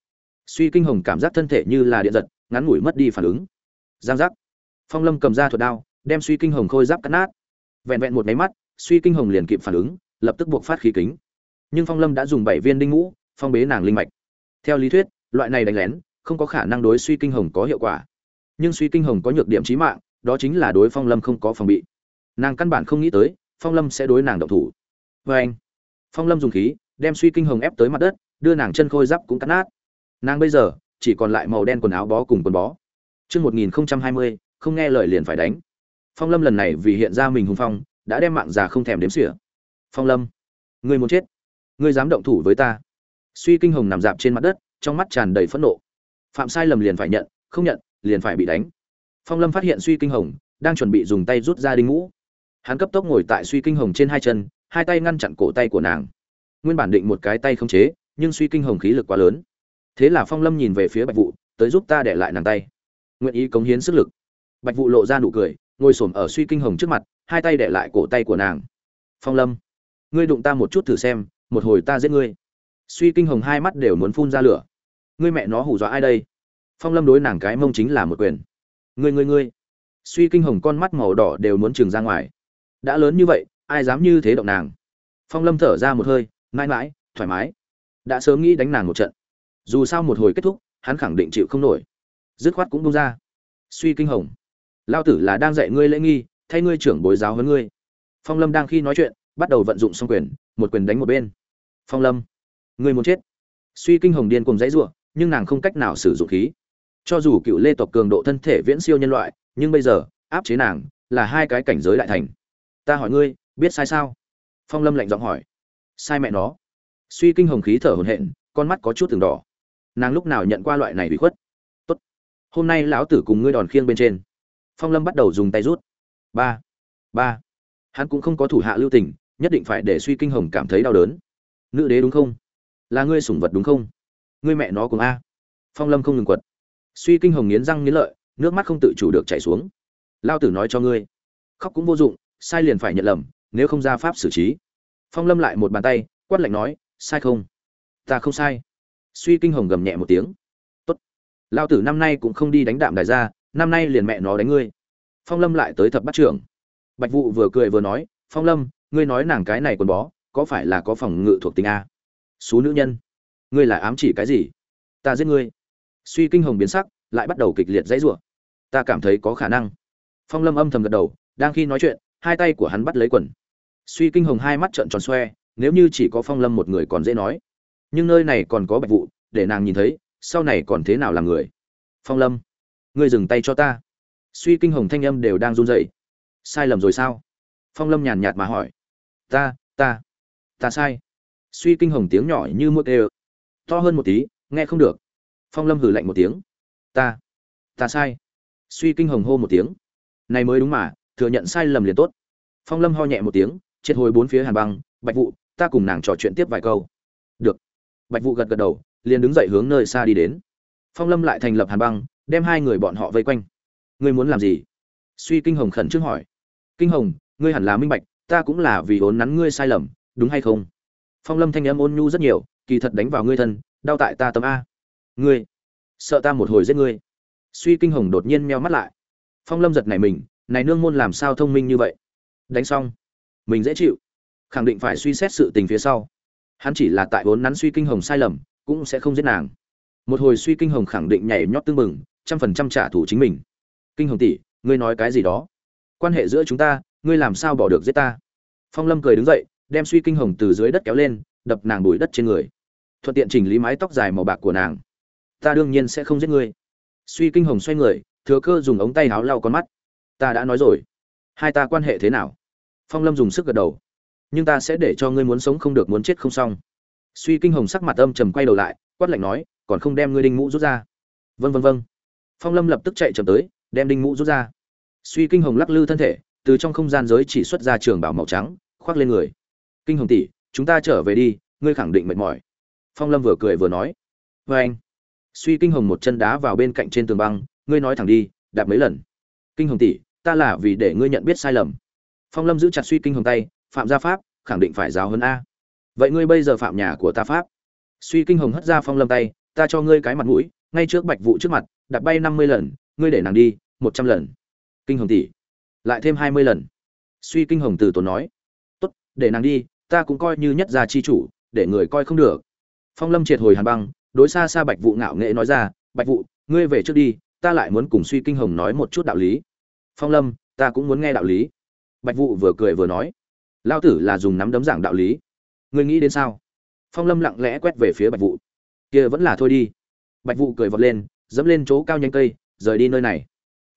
suy kinh hồng cảm giác thân thể như là điện giật, ngắn ngủi mất đi phản ứng. Giang giác. Phong lâm cầm ra thuật đao, đem suy kinh hồng khôi giáp cắt nát. Vẹn vẹn một máy mắt, suy kinh hồng liền kịp phản ứng, lập tức buộc phát khí kính. Nhưng phong lâm đã dùng bảy viên đinh ngũ, phong bế nàng linh mạch. Theo lý thuyết, loại này đánh lén, không có khả năng đối suy kinh hồng có hiệu quả. Nhưng suy kinh hồng có nhược điểm trí mạng, đó chính là đối phong lâm không có phòng bị. Nàng căn bản không nghĩ tới, phong lâm sẽ đối nàng động thủ. Vê anh phong lâm dùng khí đem suy kinh hồng ép tới mặt đất đưa nàng chân khôi giáp cũng cắt nát nàng bây giờ chỉ còn lại màu đen quần áo bó cùng quần bó Trước 1020, không nghe lời liền phải đánh. Phong Lâm lần này vì hiện ra mình hùng phong, đã đem mạng già không thèm đếm xỉa. Phong Lâm, ngươi muốn chết? Ngươi dám động thủ với ta? Suy Kinh Hồng nằm dạp trên mặt đất, trong mắt tràn đầy phẫn nộ. Phạm sai lầm liền phải nhận, không nhận, liền phải bị đánh. Phong Lâm phát hiện Suy Kinh Hồng đang chuẩn bị dùng tay rút ra đinh ngũ. Hắn cấp tốc ngồi tại Suy Kinh Hồng trên hai chân, hai tay ngăn chặn cổ tay của nàng. Nguyên bản định một cái tay không chế, nhưng Suy Kinh Hồng khí lực quá lớn. Thế là Phong Lâm nhìn về phía Bạch vụ, tới giúp ta để lại nàng tay. Nguyện ý cống hiến sức lực. Bạch vụ lộ ra nụ cười ngồi s ổ m ở suy kinh hồng trước mặt hai tay để lại cổ tay của nàng. Phong lâm ngươi đụng ta một chút thử xem một hồi ta giết ngươi. Suy kinh hồng hai mắt đều muốn phun ra lửa. Ngươi mẹ nó hù dọa ai đây? Phong lâm đối nàng cái mông chính là một quyền. Ngươi ngươi ngươi. Suy kinh hồng con mắt màu đỏ đều muốn trừng ra ngoài. Đã lớn như vậy ai dám như thế động nàng? Phong lâm thở ra một hơi mãi mãi, thoải mái. Đã sớm nghĩ đánh nàng một trận. Dù sao một hồi kết thúc, hắn khẳng định chịu không nổi. Dứt khoát cũng bông ra. Suy kinh hồng. Lao tử là đang dạy ngươi lễ nghi, thay ngươi trưởng bồi giáo hơn ngươi. Phong lâm đang khi nói chuyện, bắt đầu vận dụng xong quyền, một quyền đánh một bên. Phong lâm, ngươi muốn chết. Suy kinh hồng điên cùng dãy ruộng nhưng nàng không cách nào sử dụng khí. Cho dù cựu lê tộc cường độ thân thể viễn siêu nhân loại, nhưng bây giờ, áp chế nàng là hai cái cảnh giới đại thành. Ta hỏi ngươi, biết sai sao? Phong lâm lạnh giọng hỏi sai mẹ nó. Suy kinh hồng khí thở hổn hển con mắt có chút từng đỏ. Nàng lúc nào nhận qua loại này bị khuất? Tốt, hôm nay lão tử cùng ngươi đòn khiêng bên trên. Phong lâm bắt đầu dùng tay rút. Ba. Ba. Hắn cũng không có thủ hạ lưu tình nhất định phải để suy kinh hồng cảm thấy đau đớn. Nữ đế đúng không? Là ngươi sủng vật đúng không? Ngươi mẹ nó cùng a. Phong lâm không ngừng quật. Suy kinh hồng nghiến răng nghiến lợi nước mắt không tự chủ được chảy xuống. Lao tử nói cho ngươi khóc cũng vô dụng sai liền phải nhận lầm nếu không ra pháp xử trí phong lâm lại một bàn tay, quát lạnh nói, sai không? Ta không sai. Suy kinh hồng gầm nhẹ một tiếng. Tốt. lao tử năm nay cũng không đi đánh đạm đại gia, năm nay liền mẹ nó đánh ngươi. Phong lâm lại tới thập bắt trưởng. Bạch vụ vừa cười vừa nói, phong lâm, ngươi nói nàng cái này quần bó, có phải là có phòng ngự thuộc tính a? Số nữ nhân. Ngươi là ám chỉ cái gì? Ta giết ngươi. Suy kinh hồng biến sắc, lại bắt đầu kịch liệt dãy rủa. Ta cảm thấy có khả năng. Phong lâm âm thầm gật đầu, đang khi nói chuyện, hai tay của hắn bắt lấy quần suy kinh hồng hai mắt trợn tròn xoe, nếu như chỉ có phong lâm một người còn dễ nói. Nhưng nơi này còn có bạch vụ để nàng nhìn thấy, sau này còn thế nào làm người? Phong lâm, ngươi dừng tay cho ta. Suy kinh hồng thanh âm đều đang run rẩy. Sai lầm rồi sao? Phong lâm nhàn nhạt mà hỏi. Ta ta ta sai. Suy kinh hồng tiếng nhỏ như muỗi kêu to hơn một tí, nghe không được. Phong lâm hử lạnh một tiếng. Ta ta sai. Suy kinh hồng hô một tiếng. Này mới đúng mà, thừa nhận sai lầm liền tốt. Phong lâm ho nhẹ một tiếng triệt hồi bốn phía hàn băng, bạch vụ ta cùng nàng trò chuyện tiếp vài câu. Được. Bạch vụ gật gật đầu, liền đứng dậy hướng nơi xa đi đến. Phong lâm lại thành lập hàn băng, đem hai người bọn họ vây quanh. Ngươi muốn làm gì? Suy kinh hồng khẩn trương hỏi. Kinh hồng, ngươi hẳn là minh bạch, ta cũng là vì ốn nắn ngươi sai lầm, đúng hay không? Phong lâm thanh âm ôn nhu rất nhiều, kỳ thật đánh vào ngươi thân, đau tại ta tấm a. Ngươi, sợ ta một hồi giết ngươi. Suy kinh hồng đột nhiên meo mắt lại. Phong lâm giật này mình, này nương môn làm sao thông minh như vậy? Đánh xong mình dễ chịu. Khẳng định phải suy xét sự tình phía sau. Hắn chỉ là tại vốn nắn suy kinh hồng sai lầm, cũng sẽ không giết nàng. Một hồi suy kinh hồng khẳng định nhảy nhót tương mừng trăm phần trăm trả thù chính mình. Kinh hồng tỷ, ngươi nói cái gì đó? Quan hệ giữa chúng ta, ngươi làm sao bỏ được giết ta? Phong lâm cười đứng dậy, đem suy kinh hồng từ dưới đất kéo lên, đập nàng đùi đất trên người. Thuận tiện chỉnh lý mái tóc dài màu bạc của nàng. Ta đương nhiên sẽ không giết ngươi. Suy kinh hồng xoay người, thừa cơ dùng ống tay háo lau con mắt. Ta đã nói rồi. Hai ta quan hệ thế nào? Phong lâm dùng sức gật đầu. Nhưng ta sẽ để cho ngươi muốn sống không được muốn chết không xong. Suy kinh hồng sắc mặt âm trầm quay đầu lại, quát lạnh nói, còn không đem ngươi đinh mũ rút ra? Vân vân vân phong lâm lập tức chạy chậm tới, đem đinh mũ rút ra. Suy kinh hồng lắc lư thân thể, từ trong không gian giới chỉ xuất ra trường bảo màu trắng, khoác lên người. Kinh hồng tỷ, chúng ta trở về đi, ngươi khẳng định mệt mỏi. Phong lâm vừa cười vừa nói. Vê anh. Suy kinh hồng một chân đá vào bên cạnh trên tường băng, ngươi nói thẳng đi, đạp mấy lần? Kinh hồng tỷ, ta là vì để ngươi nhận biết sai lầm phong lâm giữ chặt suy kinh hồng tay, phạm gia pháp, khẳng định phải giáo hơn a. Vậy ngươi bây giờ phạm nhà của ta pháp? Suy kinh hồng hất ra phong lâm tay, ta cho ngươi cái mặt mũi, ngay trước bạch vụ trước mặt, đặt bay năm mươi lần, ngươi để nàng đi, một trăm lần. Kinh hồng tỷ, lại thêm hai mươi lần. Suy kinh hồng từ tốn nói, tốt, để nàng đi, ta cũng coi như nhất gia chi chủ, để người coi không được. Phong lâm triệt hồi hàn băng, đối xa xa bạch vụ ngạo nghệ nói ra, bạch vụ ngươi về trước đi, ta lại muốn cùng suy kinh hồng nói một chút đạo lý. Phong lâm, ta cũng muốn nghe đạo lý bạch vụ vừa cười vừa nói lao tử là dùng nắm đấm giảng đạo lý. Ngươi nghĩ đến sao? Phong lâm lặng lẽ quét về phía bạch vụ kia vẫn là thôi đi. Bạch vụ cười vọt lên, dẫm lên chỗ cao nhanh cây, rời đi nơi này.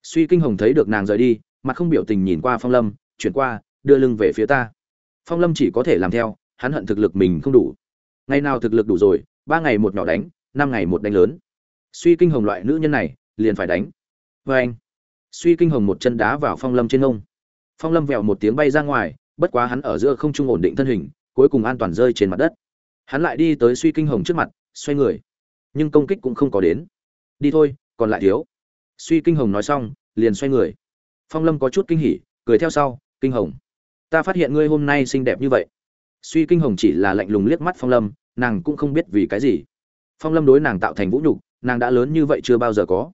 Suy kinh hồng thấy được nàng rời đi, mặt không biểu tình nhìn qua phong lâm, chuyển qua, đưa lưng về phía ta. Phong lâm chỉ có thể làm theo, hắn hận thực lực mình không đủ. Ngày nào thực lực đủ rồi, ba ngày một nhỏ đánh, năm ngày một đánh lớn. Suy kinh hồng loại nữ nhân này, liền phải đánh. Vê anh suy kinh hồng một chân đá vào phong lâm trên ông phong lâm vẹo một tiếng bay ra ngoài, bất quá hắn ở giữa không trung ổn định thân hình, cuối cùng an toàn rơi trên mặt đất. Hắn lại đi tới suy kinh hồng trước mặt, xoay người. Nhưng công kích cũng không có đến. Đi thôi, còn lại thiếu. Suy kinh hồng nói xong, liền xoay người. Phong lâm có chút kinh hỉ, cười theo sau, kinh hồng, ta phát hiện ngươi hôm nay xinh đẹp như vậy. Suy kinh hồng chỉ là lạnh lùng liếc mắt phong lâm, nàng cũng không biết vì cái gì. Phong lâm đối nàng tạo thành vũ nhục, nàng đã lớn như vậy chưa bao giờ có.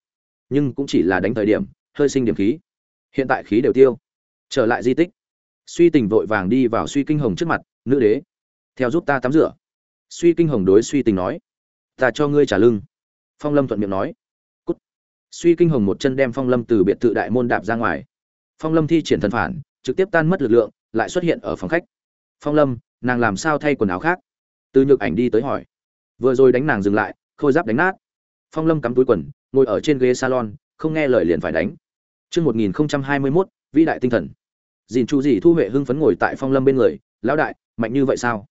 Nhưng cũng chỉ là đánh thời điểm, hơi sinh điểm khí. Hiện tại khí đều tiêu trở lại di tích. Suy tình vội vàng đi vào suy kinh hồng trước mặt nữ đế theo giúp ta tắm rửa. Suy kinh hồng đối suy tình nói ta cho ngươi trả lưng. Phong lâm thuận miệng nói cút. Suy kinh hồng một chân đem phong lâm từ biệt thự đại môn đạp ra ngoài. Phong lâm thi triển thần phản trực tiếp tan mất lực lượng lại xuất hiện ở phòng khách. Phong lâm nàng làm sao thay quần áo khác? Từ nhược ảnh đi tới hỏi. Vừa rồi đánh nàng dừng lại khôi giáp đánh nát. Phong lâm cắm túi quần ngồi ở trên ghế salon không nghe lời liền phải đánh. Trước 1021, vĩ đại tinh thần. Dìn Chu Dì Thu Huệ hưng phấn ngồi tại Phong Lâm bên người, "Lão đại, mạnh như vậy sao?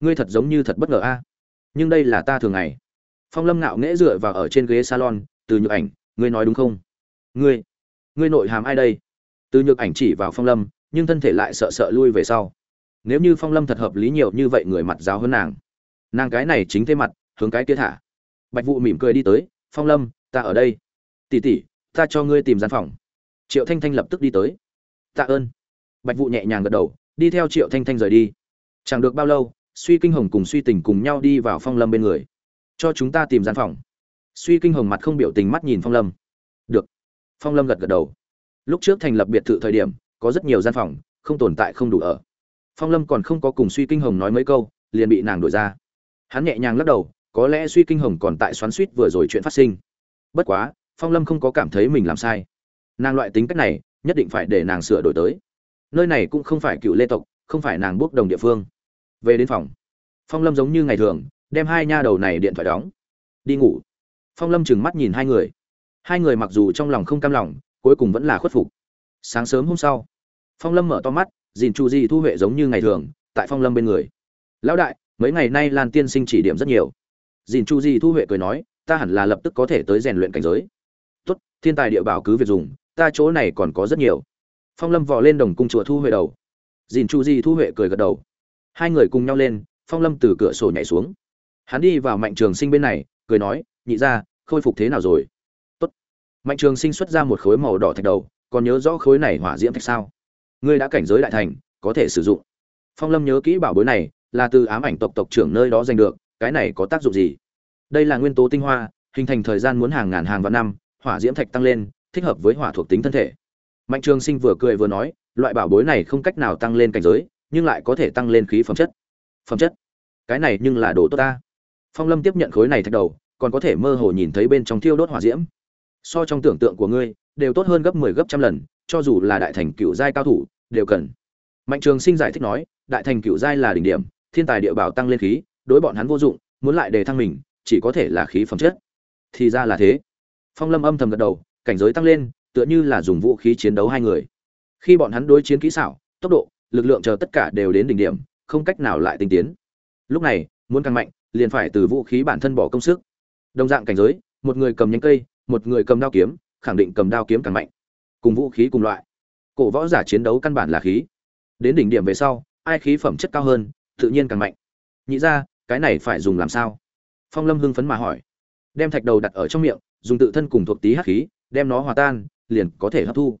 Ngươi thật giống như thật bất ngờ a." "Nhưng đây là ta thường ngày." Phong Lâm ngạo nghễ dựa vào ở trên ghế salon, "Từ Nhược Ảnh, ngươi nói đúng không?" "Ngươi, ngươi nội hàm ai đây?" Từ Nhược Ảnh chỉ vào Phong Lâm, nhưng thân thể lại sợ sợ lui về sau. Nếu như Phong Lâm thật hợp lý nhiều như vậy người mặt giáo hơn nàng, nàng cái này chính thế mặt, hướng cái kia thả. Bạch Vũ mỉm cười đi tới, "Phong Lâm, ta ở đây." "Tỷ tỷ, ta cho ngươi tìm gian phòng." Triệu Thanh Thanh lập tức đi tới. "Tạ ơn." Bạch vụ nhẹ nhàng gật đầu, đi theo Triệu Thanh Thanh rời đi. Chẳng được bao lâu, Suy Kinh Hồng cùng Suy Tình cùng nhau đi vào Phong Lâm bên người. "Cho chúng ta tìm gian phòng." Suy Kinh Hồng mặt không biểu tình mắt nhìn Phong Lâm. "Được." Phong Lâm gật gật đầu. Lúc trước thành lập biệt thự thời điểm, có rất nhiều gian phòng, không tồn tại không đủ ở. Phong Lâm còn không có cùng Suy Kinh Hồng nói mấy câu, liền bị nàng đuổi ra. Hắn nhẹ nhàng lắc đầu, có lẽ Suy Kinh Hồng còn tại xoắn xuýt vừa rồi chuyện phát sinh. Bất quá, Phong Lâm không có cảm thấy mình làm sai. Nàng loại tính cách này, nhất định phải để nàng sửa đổi tới. Nơi này cũng không phải cựu lê tộc, không phải nàng bốc đồng địa phương. Về đến phòng, Phong Lâm giống như ngày thường, đem hai nha đầu này điện thoại đóng. Đi ngủ. Phong lâm trừng mắt nhìn hai người. Hai người mặc dù trong lòng không cam lòng cuối cùng vẫn là khuất phục. Sáng sớm hôm sau phong lâm mở to mắt dìn chu di thu huệ giống như ngày thường tại phong lâm bên người. Lão đại mấy ngày nay lan tiên sinh chỉ điểm rất nhiều. Dìn chu di thu huệ cười nói ta hẳn là lập tức có thể tới rèn luyện cảnh giới. Tốt thiên tài địa bảo cứ việc dùng ta chỗ này còn có rất nhiều phong lâm vò lên đồng cung chùa thu huệ đầu. Dìn chu di thu huệ cười gật đầu. Hai người cùng nhau lên, phong lâm từ cửa sổ nhảy xuống. Hắn đi vào mạnh trường sinh bên này, cười nói, nhị ra khôi phục thế nào rồi? Tốt. mạnh trường sinh xuất ra một khối màu đỏ thạch đầu, còn nhớ rõ khối này hỏa diễm thạch sao? Ngươi đã cảnh giới đại thành, có thể sử dụng. Phong lâm nhớ kỹ bảo bối này, là từ ám ảnh tộc tộc trưởng nơi đó giành được, cái này có tác dụng gì? Đây là nguyên tố tinh hoa, hình thành thời gian muốn hàng ngàn hàng vạn năm, hỏa diễm thạch tăng lên, thích hợp với hỏa thuộc tính thân thể mạnh trường sinh vừa cười vừa nói, loại bảo bối này không cách nào tăng lên cảnh giới, nhưng lại có thể tăng lên khí phẩm chất. Phẩm chất? Cái này nhưng là đồ tốt ta. Phong lâm tiếp nhận khối này thạch đầu, còn có thể mơ hồ nhìn thấy bên trong thiêu đốt hỏa diễm. So trong tưởng tượng của ngươi, đều tốt hơn gấp 10 gấp trăm lần, cho dù là đại thành cựu giai cao thủ, đều cần. Mạnh trường sinh giải thích nói, đại thành cựu giai là đỉnh điểm, thiên tài địa bảo tăng lên khí, đối bọn hắn vô dụng, muốn lại đề thăng mình, chỉ có thể là khí phẩm chất. Thì ra là thế. Phong lâm âm thầm gật đầu, cảnh giới tăng lên tựa như là dùng vũ khí chiến đấu hai người. Khi bọn hắn đối chiến kỹ xảo, tốc độ, lực lượng chờ tất cả đều đến đỉnh điểm, không cách nào lại tinh tiến. Lúc này, muốn càng mạnh, liền phải từ vũ khí bản thân bỏ công sức. Đồng dạng cảnh giới, một người cầm nhánh cây, một người cầm đao kiếm, khẳng định cầm đao kiếm càng mạnh. Cùng vũ khí cùng loại. Cổ võ giả chiến đấu căn bản là khí. Đến đỉnh điểm về sau, ai khí phẩm chất cao hơn, tự nhiên càng mạnh. Nhị ra cái này phải dùng làm sao? Phong lâm hưng phấn mà hỏi. Đem thạch đầu đặt ở trong miệng, dùng tự thân cùng thuộc tí hắc khí, đem nó hòa tan liền có thể hấp thu.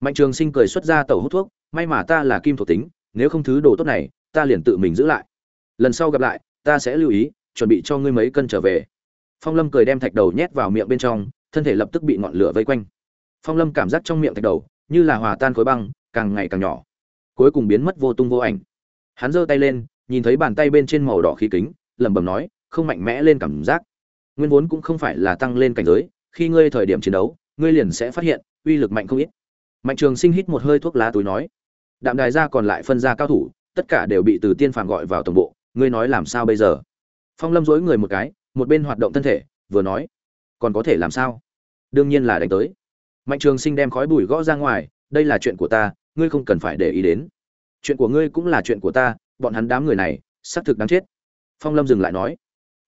Mạnh trường sinh cười xuất ra tàu hút thuốc, may mà ta là kim thuộc tính, nếu không thứ đồ tốt này, ta liền tự mình giữ lại. Lần sau gặp lại, ta sẽ lưu ý, chuẩn bị cho ngươi mấy cân trở về. Phong lâm cười đem thạch đầu nhét vào miệng bên trong, thân thể lập tức bị ngọn lửa vây quanh. Phong lâm cảm giác trong miệng thạch đầu, như là hòa tan khối băng, càng ngày càng nhỏ. Cuối cùng biến mất vô tung vô ảnh. Hắn giơ tay lên, nhìn thấy bàn tay bên trên màu đỏ khí kính, lẩm bẩm nói, không mạnh mẽ lên cảm giác. Nguyên vốn cũng không phải là tăng lên cảnh giới, khi ngươi thời điểm chiến đấu, ngươi liền sẽ phát hiện uy lực mạnh không ít. Mạnh trường sinh hít một hơi thuốc lá túi nói, đạm đài ra còn lại phân ra cao thủ, tất cả đều bị từ tiên phàm gọi vào tổng bộ, ngươi nói làm sao bây giờ? Phong lâm dối người một cái, một bên hoạt động thân thể, vừa nói, còn có thể làm sao? Đương nhiên là đánh tới. Mạnh trường sinh đem khói bùi gõ ra ngoài, đây là chuyện của ta, ngươi không cần phải để ý đến. Chuyện của ngươi cũng là chuyện của ta, bọn hắn đám người này, xác thực đáng chết. Phong lâm dừng lại nói,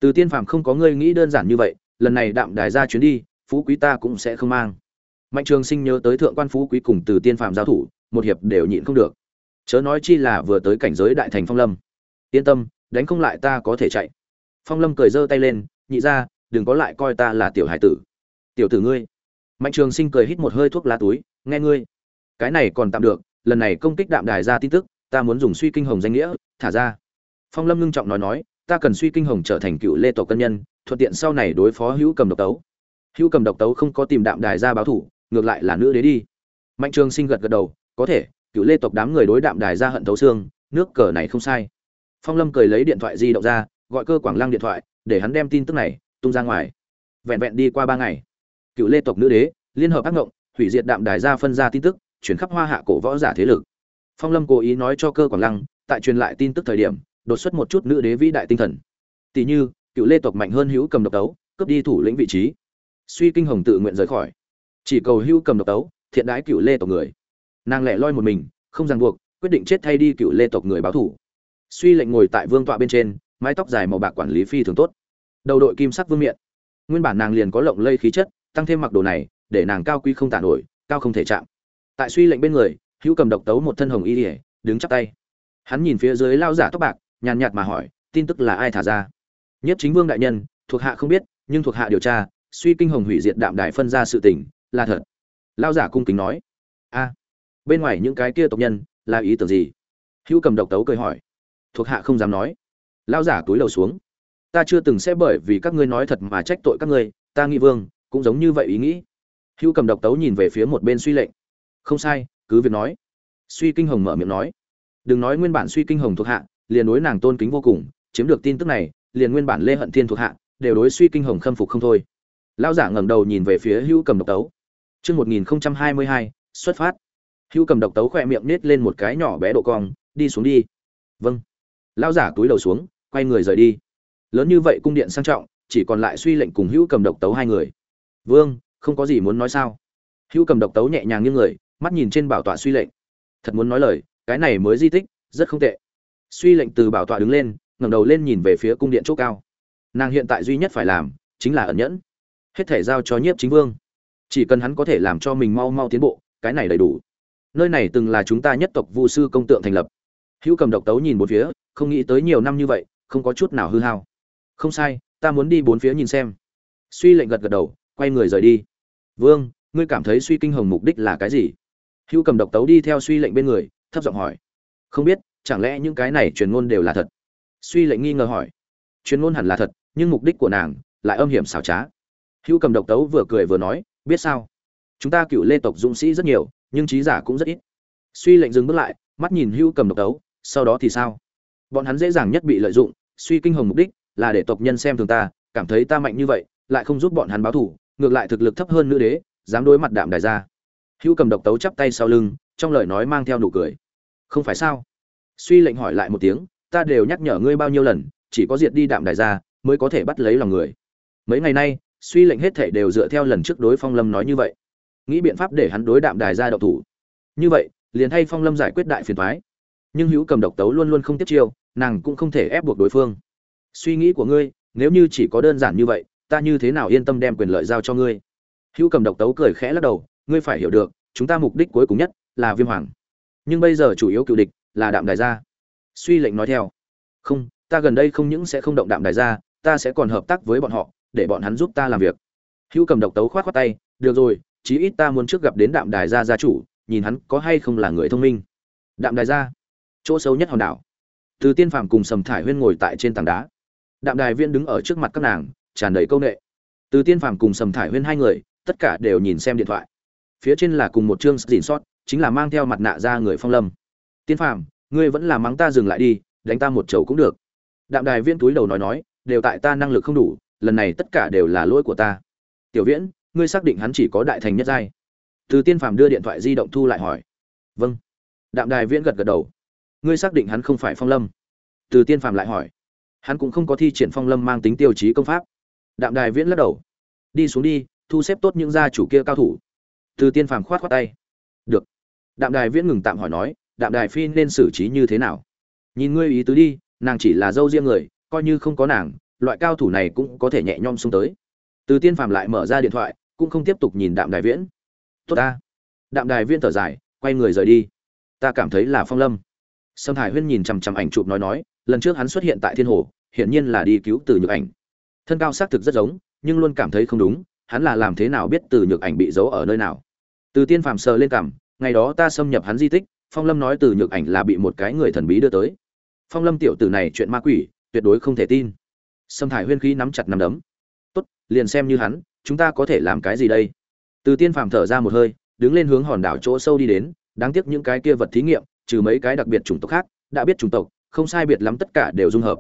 từ tiên phàm không có ngươi nghĩ đơn giản như vậy, lần này đạm đài ra chuyến đi, phú quý ta cũng sẽ không mang mạnh trường sinh nhớ tới thượng quan phú quý cùng từ tiên phạm giao thủ, một hiệp đều nhịn không được. Chớ nói chi là vừa tới cảnh giới đại thành phong lâm. Yên tâm, đánh không lại ta có thể chạy. Phong lâm cười giơ tay lên, nhị ra đừng có lại coi ta là tiểu hải tử. Tiểu tử ngươi. Mạnh trường sinh cười hít một hơi thuốc lá túi, nghe ngươi. Cái này còn tạm được, lần này công kích đạm đài ra tin tức, ta muốn dùng suy kinh hồng danh nghĩa, thả ra. Phong lâm ngưng trọng nói nói, ta cần suy kinh hồng trở thành cựu lê tổ cân nhân, thuận tiện sau này đối phó hữu cầm độc tấu. Hữu cầm độc tấu không có tìm đạm đài ra báo thủ ngược lại là nữ đế đi. Mạnh trường sinh gật gật đầu, có thể, cựu lê tộc đám người đối đạm đài ra hận thấu xương, nước cờ này không sai. Phong lâm cười lấy điện thoại di động ra, gọi cơ quảng lăng điện thoại, để hắn đem tin tức này tung ra ngoài. Vẹn vẹn đi qua ba ngày, cựu lê tộc nữ đế liên hợp ác ngộng, hủy diệt đạm đài ra phân ra tin tức, chuyển khắp hoa hạ cổ võ giả thế lực. Phong lâm cố ý nói cho cơ quảng lăng, tại truyền lại tin tức thời điểm, đột xuất một chút nữ đế vĩ đại tinh thần. Tỷ như, cựu lê tộc mạnh hơn hữu cầm độc tấu cướp đi thủ lĩnh vị trí. Suy kinh hồng tự nguyện rời khỏi chỉ cầu hưu cầm độc tấu, thiện đái cựu lê tộc người. Nàng lẻ loi một mình, không ràng buộc, quyết định chết thay đi cựu lê tộc người báo thủ. Suy lệnh ngồi tại vương tọa bên trên, mái tóc dài màu bạc quản lý phi thường tốt. Đầu đội kim sắc vương miện. Nguyên bản nàng liền có lộng lây khí chất, tăng thêm mặc đồ này, để nàng cao quý không tả nổi, cao không thể chạm. Tại suy lệnh bên người hữu cầm độc tấu một thân hồng y ỉa đứng chắp tay. Hắn nhìn phía dưới lao giả tóc bạc, nhàn nhạt mà hỏi, tin tức là ai thả ra? Nhất chính vương đại nhân, thuộc hạ không biết, nhưng thuộc hạ điều tra, suy kinh hồng hủy diệt đạm đài phân ra sự tình là thật. Lao giả cung kính nói. A. Bên ngoài những cái kia tộc nhân, là ý tưởng gì? Hữu cầm độc tấu cười hỏi. Thuộc hạ không dám nói. Lao giả túi lầu xuống. Ta chưa từng sẽ bởi vì các ngươi nói thật mà trách tội các ngươi, ta nghĩ vương, cũng giống như vậy ý nghĩ. Hữu cầm độc tấu nhìn về phía một bên suy lệnh. Không sai, cứ việc nói. Suy kinh hồng mở miệng nói. Đừng nói nguyên bản suy kinh hồng thuộc hạ, liền đối nàng tôn kính vô cùng, chiếm được tin tức này, liền nguyên bản lê hận thiên thuộc hạ, đều đối suy kinh hồng khâm phục không thôi. Lão giả ngẩng đầu nhìn về phía hữu cầm độc tấu chương một nghìn hai mươi hai, xuất phát. Hưu cầm độc tấu khỏe miệng nết lên một cái nhỏ bé độ cong, đi xuống đi. Vâng. Lão giả túi đầu xuống, quay người rời đi. Lớn như vậy cung điện sang trọng, chỉ còn lại suy lệnh cùng Hưu cầm độc tấu hai người. Vương, không có gì muốn nói sao? Hưu cầm độc tấu nhẹ nhàng nghiêng người, mắt nhìn trên bảo tọa suy lệnh. Thật muốn nói lời, cái này mới di tích, rất không tệ. Suy lệnh từ bảo tọa đứng lên, ngẩng đầu lên nhìn về phía cung điện chỗ cao. Nàng hiện tại duy nhất phải làm, chính là ẩn nhẫn. Hết thể giao cho nhiếp chính vương chỉ cần hắn có thể làm cho mình mau mau tiến bộ, cái này đầy đủ. Nơi này từng là chúng ta nhất tộc vu sư công tượng thành lập. Hữu cầm độc tấu nhìn bốn phía, không nghĩ tới nhiều năm như vậy, không có chút nào hư hao. Không sai, ta muốn đi bốn phía nhìn xem. Suy lệnh gật gật đầu, quay người rời đi. Vương, ngươi cảm thấy suy kinh hồng mục đích là cái gì? Hữu cầm độc tấu đi theo suy lệnh bên người, thấp giọng hỏi. Không biết, chẳng lẽ những cái này truyền ngôn đều là thật? Suy lệnh nghi ngờ hỏi. Truyền ngôn hẳn là thật, nhưng mục đích của nàng lại âm hiểm xảo trá. Hữu cầm độc tấu vừa cười vừa nói biết sao? Chúng ta cựu lê tộc dũng sĩ rất nhiều, nhưng trí giả cũng rất ít. Suy lệnh dừng bước lại, mắt nhìn hưu cầm độc tấu sau đó thì sao? Bọn hắn dễ dàng nhất bị lợi dụng, suy kinh hồng mục đích là để tộc nhân xem thường ta, cảm thấy ta mạnh như vậy, lại không giúp bọn hắn báo thù, ngược lại thực lực thấp hơn nữ đế, dám đối mặt đạm đài ra. Hữu cầm độc tấu chắp tay sau lưng, trong lời nói mang theo nụ cười. Không phải sao? Suy lệnh hỏi lại một tiếng, ta đều nhắc nhở ngươi bao nhiêu lần, chỉ có diệt đi đạm đài ra, mới có thể bắt lấy lòng người. Mấy ngày nay suy lệnh hết thể đều dựa theo lần trước đối phong lâm nói như vậy. Nghĩ biện pháp để hắn đối đạm đài ra đậu thủ. Như vậy, liền thay phong lâm giải quyết đại phiền thoái nhưng hữu cầm độc tấu luôn luôn không tiếp chiêu, nàng cũng không thể ép buộc đối phương. Suy nghĩ của ngươi, nếu như chỉ có đơn giản như vậy, ta như thế nào yên tâm đem quyền lợi giao cho ngươi? Hữu cầm độc tấu cười khẽ lắc đầu, ngươi phải hiểu được, chúng ta mục đích cuối cùng nhất là viêm hoàng. Nhưng bây giờ chủ yếu cựu địch là đạm đài gia suy lệnh nói theo. Không, ta gần đây không những sẽ không động đạm đài gia ta sẽ còn hợp tác với bọn họ để bọn hắn giúp ta làm việc. Hữu cầm độc tấu khoát khoát tay, được rồi, chí ít ta muốn trước gặp đến đạm đài gia gia chủ, nhìn hắn có hay không là người thông minh. Đạm đài gia, chỗ sâu nhất hòn đảo. Từ tiên phàm cùng sầm thải huyên ngồi tại trên tảng đá. Đạm đài viên đứng ở trước mặt các nàng, tràn đầy câu ệ từ tiên phàm cùng sầm thải huyên hai người, tất cả đều nhìn xem điện thoại. Phía trên là cùng một chương dìn sót, chính là mang theo mặt nạ ra người phong lâm. Tiên phàm, ngươi vẫn là mắng ta dừng lại đi, đánh ta một chầu cũng được. Đạm đài viên túi đầu nói nói, đều tại ta năng lực không đủ lần này tất cả đều là lỗi của ta. Tiểu viễn, ngươi xác định hắn chỉ có đại thành nhất giai. Từ tiên phàm đưa điện thoại di động thu lại hỏi. Vâng. Đạm đài viễn gật gật đầu. Ngươi xác định hắn không phải phong lâm? Từ tiên phàm lại hỏi. Hắn cũng không có thi triển phong lâm mang tính tiêu chí công pháp. Đạm đài viễn lắc đầu. Đi xuống đi, thu xếp tốt những gia chủ kia cao thủ. Từ tiên phàm khoát khoát tay. Được. Đạm đài viễn ngừng tạm hỏi nói, đạm đài phi nên xử trí như thế nào? Nhìn ngươi ý tứ đi, nàng chỉ là dâu riêng người, coi như không có nàng loại cao thủ này cũng có thể nhẹ nhõm xuống tới. Từ tiên phàm lại mở ra điện thoại, cũng không tiếp tục nhìn đạm đài viễn. Tốt ta. Đạm đài viễn thở dài, quay người rời đi. Ta cảm thấy là phong lâm. Sâm hải huyên nhìn chằm chằm ảnh chụp nói nói, lần trước hắn xuất hiện tại thiên hồ, hiển nhiên là đi cứu từ nhược ảnh. Thân cao xác thực rất giống, nhưng luôn cảm thấy không đúng, hắn là làm thế nào biết từ nhược ảnh bị giấu ở nơi nào? Từ tiên phàm sờ lên cảm ngày đó ta xâm nhập hắn di tích, phong lâm nói từ nhược ảnh là bị một cái người thần bí đưa tới. Phong lâm tiểu tử này chuyện ma quỷ, tuyệt đối không thể tin sâm thải huyên khí nắm chặt nắm đấm. Tốt, liền xem như hắn, chúng ta có thể làm cái gì đây? Từ tiên phàm thở ra một hơi, đứng lên hướng hòn đảo chỗ sâu đi đến, đáng tiếc những cái kia vật thí nghiệm, trừ mấy cái đặc biệt chủng tộc khác, đã biết chủng tộc, không sai biệt lắm tất cả đều dung hợp.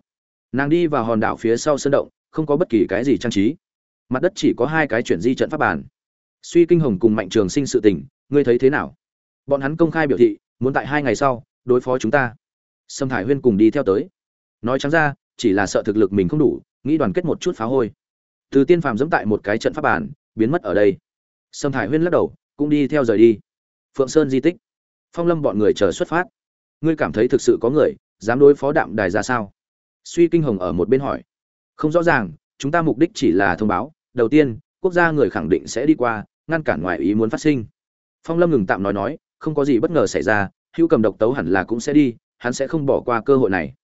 Nàng đi vào hòn đảo phía sau sân động, không có bất kỳ cái gì trang trí. Mặt đất chỉ có hai cái chuyển di trận pháp bàn. Suy kinh hồng cùng mạnh trường sinh sự tình, ngươi thấy thế nào? Bọn hắn công khai biểu thị, muốn tại hai ngày sau, đối phó chúng ta. Sâm thải huyên cùng đi theo tới. Nói trắng ra chỉ là sợ thực lực mình không đủ, nghĩ đoàn kết một chút phá hôi. Từ tiên phàm dẫm tại một cái trận pháp bàn, biến mất ở đây. Sâm thải huyên lắc đầu, cũng đi theo rời đi. Phượng sơn di tích. Phong lâm bọn người chờ xuất phát. Ngươi cảm thấy thực sự có người, dám đối phó đạm đài ra sao? Suy kinh hồng ở một bên hỏi. Không rõ ràng, chúng ta mục đích chỉ là thông báo. Đầu tiên, quốc gia người khẳng định sẽ đi qua, ngăn cản ngoại ý muốn phát sinh. Phong lâm ngừng tạm nói nói, không có gì bất ngờ xảy ra, hữu cầm độc tấu hẳn là cũng sẽ đi, hắn sẽ không bỏ qua cơ hội này.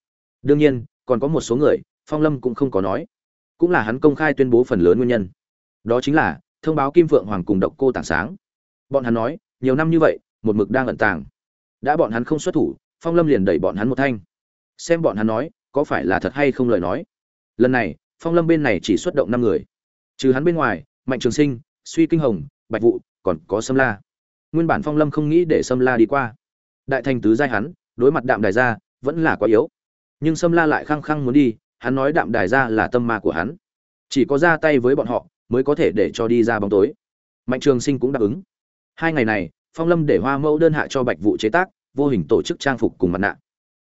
Đương nhiên còn có một số người, phong lâm cũng không có nói. Cũng là hắn công khai tuyên bố phần lớn nguyên nhân. Đó chính là, thông báo kim phượng hoàng cùng độc cô tảng sáng. Bọn hắn nói, nhiều năm như vậy, một mực đang ẩn tàng. Đã bọn hắn không xuất thủ, phong lâm liền đẩy bọn hắn một thanh. Xem bọn hắn nói, có phải là thật hay không lời nói. Lần này, phong lâm bên này chỉ xuất động năm người. Trừ hắn bên ngoài, mạnh trường sinh, suy kinh hồng, bạch vụ còn có sâm la. Nguyên bản phong lâm không nghĩ để sâm la đi qua. Đại thành tứ giai hắn, đối mặt đạm đài gia vẫn là quá yếu nhưng sâm la lại khăng khăng muốn đi, hắn nói đạm đài gia là tâm ma của hắn. Chỉ có ra tay với bọn họ, mới có thể để cho đi ra bóng tối. Mạnh trường sinh cũng đáp ứng. Hai ngày này, phong lâm để hoa mẫu đơn hạ cho bạch vụ chế tác, vô hình tổ chức trang phục cùng mặt nạ.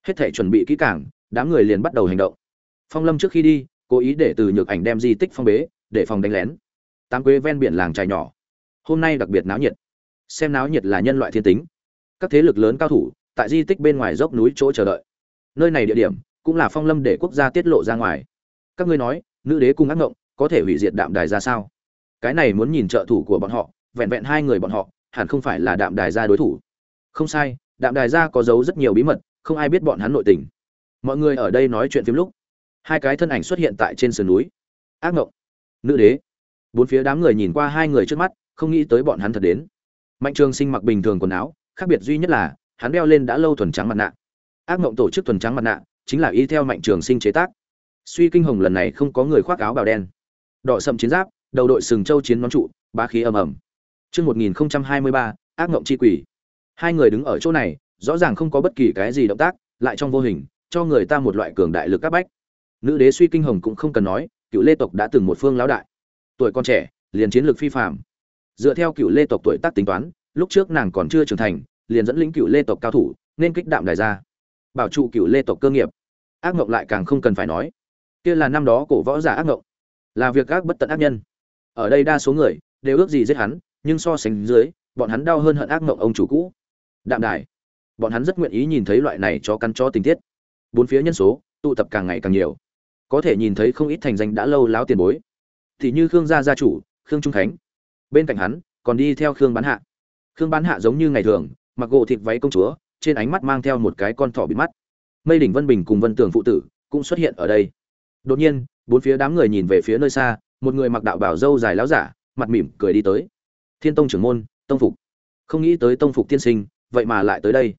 Hết thể chuẩn bị kỹ càng, đám người liền bắt đầu hành động. Phong lâm trước khi đi, cố ý để từ nhược ảnh đem di tích phong bế, để phòng đánh lén. Tám quế ven biển làng trài nhỏ. Hôm nay đặc biệt náo nhiệt. Xem náo nhiệt là nhân loại thiên tính. Các thế lực lớn cao thủ, tại di tích bên ngoài dốc núi chỗ chờ đợi nơi này địa điểm cũng là phong lâm để quốc gia tiết lộ ra ngoài. Các ngươi nói, nữ đế cung ác ngộng, có thể hủy diệt đạm đài ra sao? Cái này muốn nhìn trợ thủ của bọn họ, vẹn vẹn hai người bọn họ, hẳn không phải là đạm đài gia đối thủ. Không sai, đạm đài gia có giấu rất nhiều bí mật, không ai biết bọn hắn nội tình. Mọi người ở đây nói chuyện phim lúc, hai cái thân ảnh xuất hiện tại trên sườn núi. Ác ngộng. Nữ đế. Bốn phía đám người nhìn qua hai người trước mắt, không nghĩ tới bọn hắn thật đến. Mạnh trường sinh mặc bình thường quần áo, khác biệt duy nhất là, hắn đeo lên đã lâu thuần trắng mặt nạ ác mộng tổ chức thuần trắng mặt nạ chính là y theo mạnh trường sinh chế tác suy kinh hồng lần này không có người khoác áo bào đen đỏ sậm chiến giáp đầu đội sừng châu chiến nón trụ ba khí ầm ầm Trước 1023, ác mộng chi quỷ. Hai người đứng ở chỗ này, rõ ràng không có bất kỳ cái gì động tác, lại trong vô hình, cho người ta một loại cường đại lực các bách. Nữ đế suy kinh hồng cũng không cần nói, cựu lê tộc đã từng một phương lão đại. Tuổi con trẻ, liền chiến lược phi phàm. Dựa theo cựu lê tộc tuổi tác tính toán, lúc trước nàng còn chưa trưởng thành, liền dẫn lĩnh cựu lê tộc cao thủ, nên kích đạm đài ra. Bảo trụ cựu lê tộc cơ nghiệp. Ác ngộng lại càng không cần phải nói. Kia là năm đó cổ võ giả ác ngộng, là việc ác bất tận ác nhân. Ở đây đa số người đều ước gì giết hắn, nhưng so sánh dưới, bọn hắn đau hơn hận ác ngộng ông chủ cũ. Đạm đài, bọn hắn rất nguyện ý nhìn thấy loại này cho căn cho tình tiết. Bốn phía nhân số tụ tập càng ngày càng nhiều, có thể nhìn thấy không ít thành danh đã lâu láo tiền bối. Thì như Khương gia gia chủ, Khương Trung Khánh. Bên cạnh hắn, còn đi theo Khương Bán Hạ. Khương Bán Hạ giống như ngày thường, mặc gỗ thịt váy công chúa, trên ánh mắt mang theo một cái con thỏ bị mắt. Mây đỉnh Vân Bình cùng Vân Tường phụ tử cũng xuất hiện ở đây. Đột nhiên, bốn phía đám người nhìn về phía nơi xa, một người mặc đạo bảo dâu dài láo giả, mặt mỉm cười đi tới. Thiên tông trưởng môn tông phục. Không nghĩ tới tông phục tiên sinh vậy mà lại tới đây.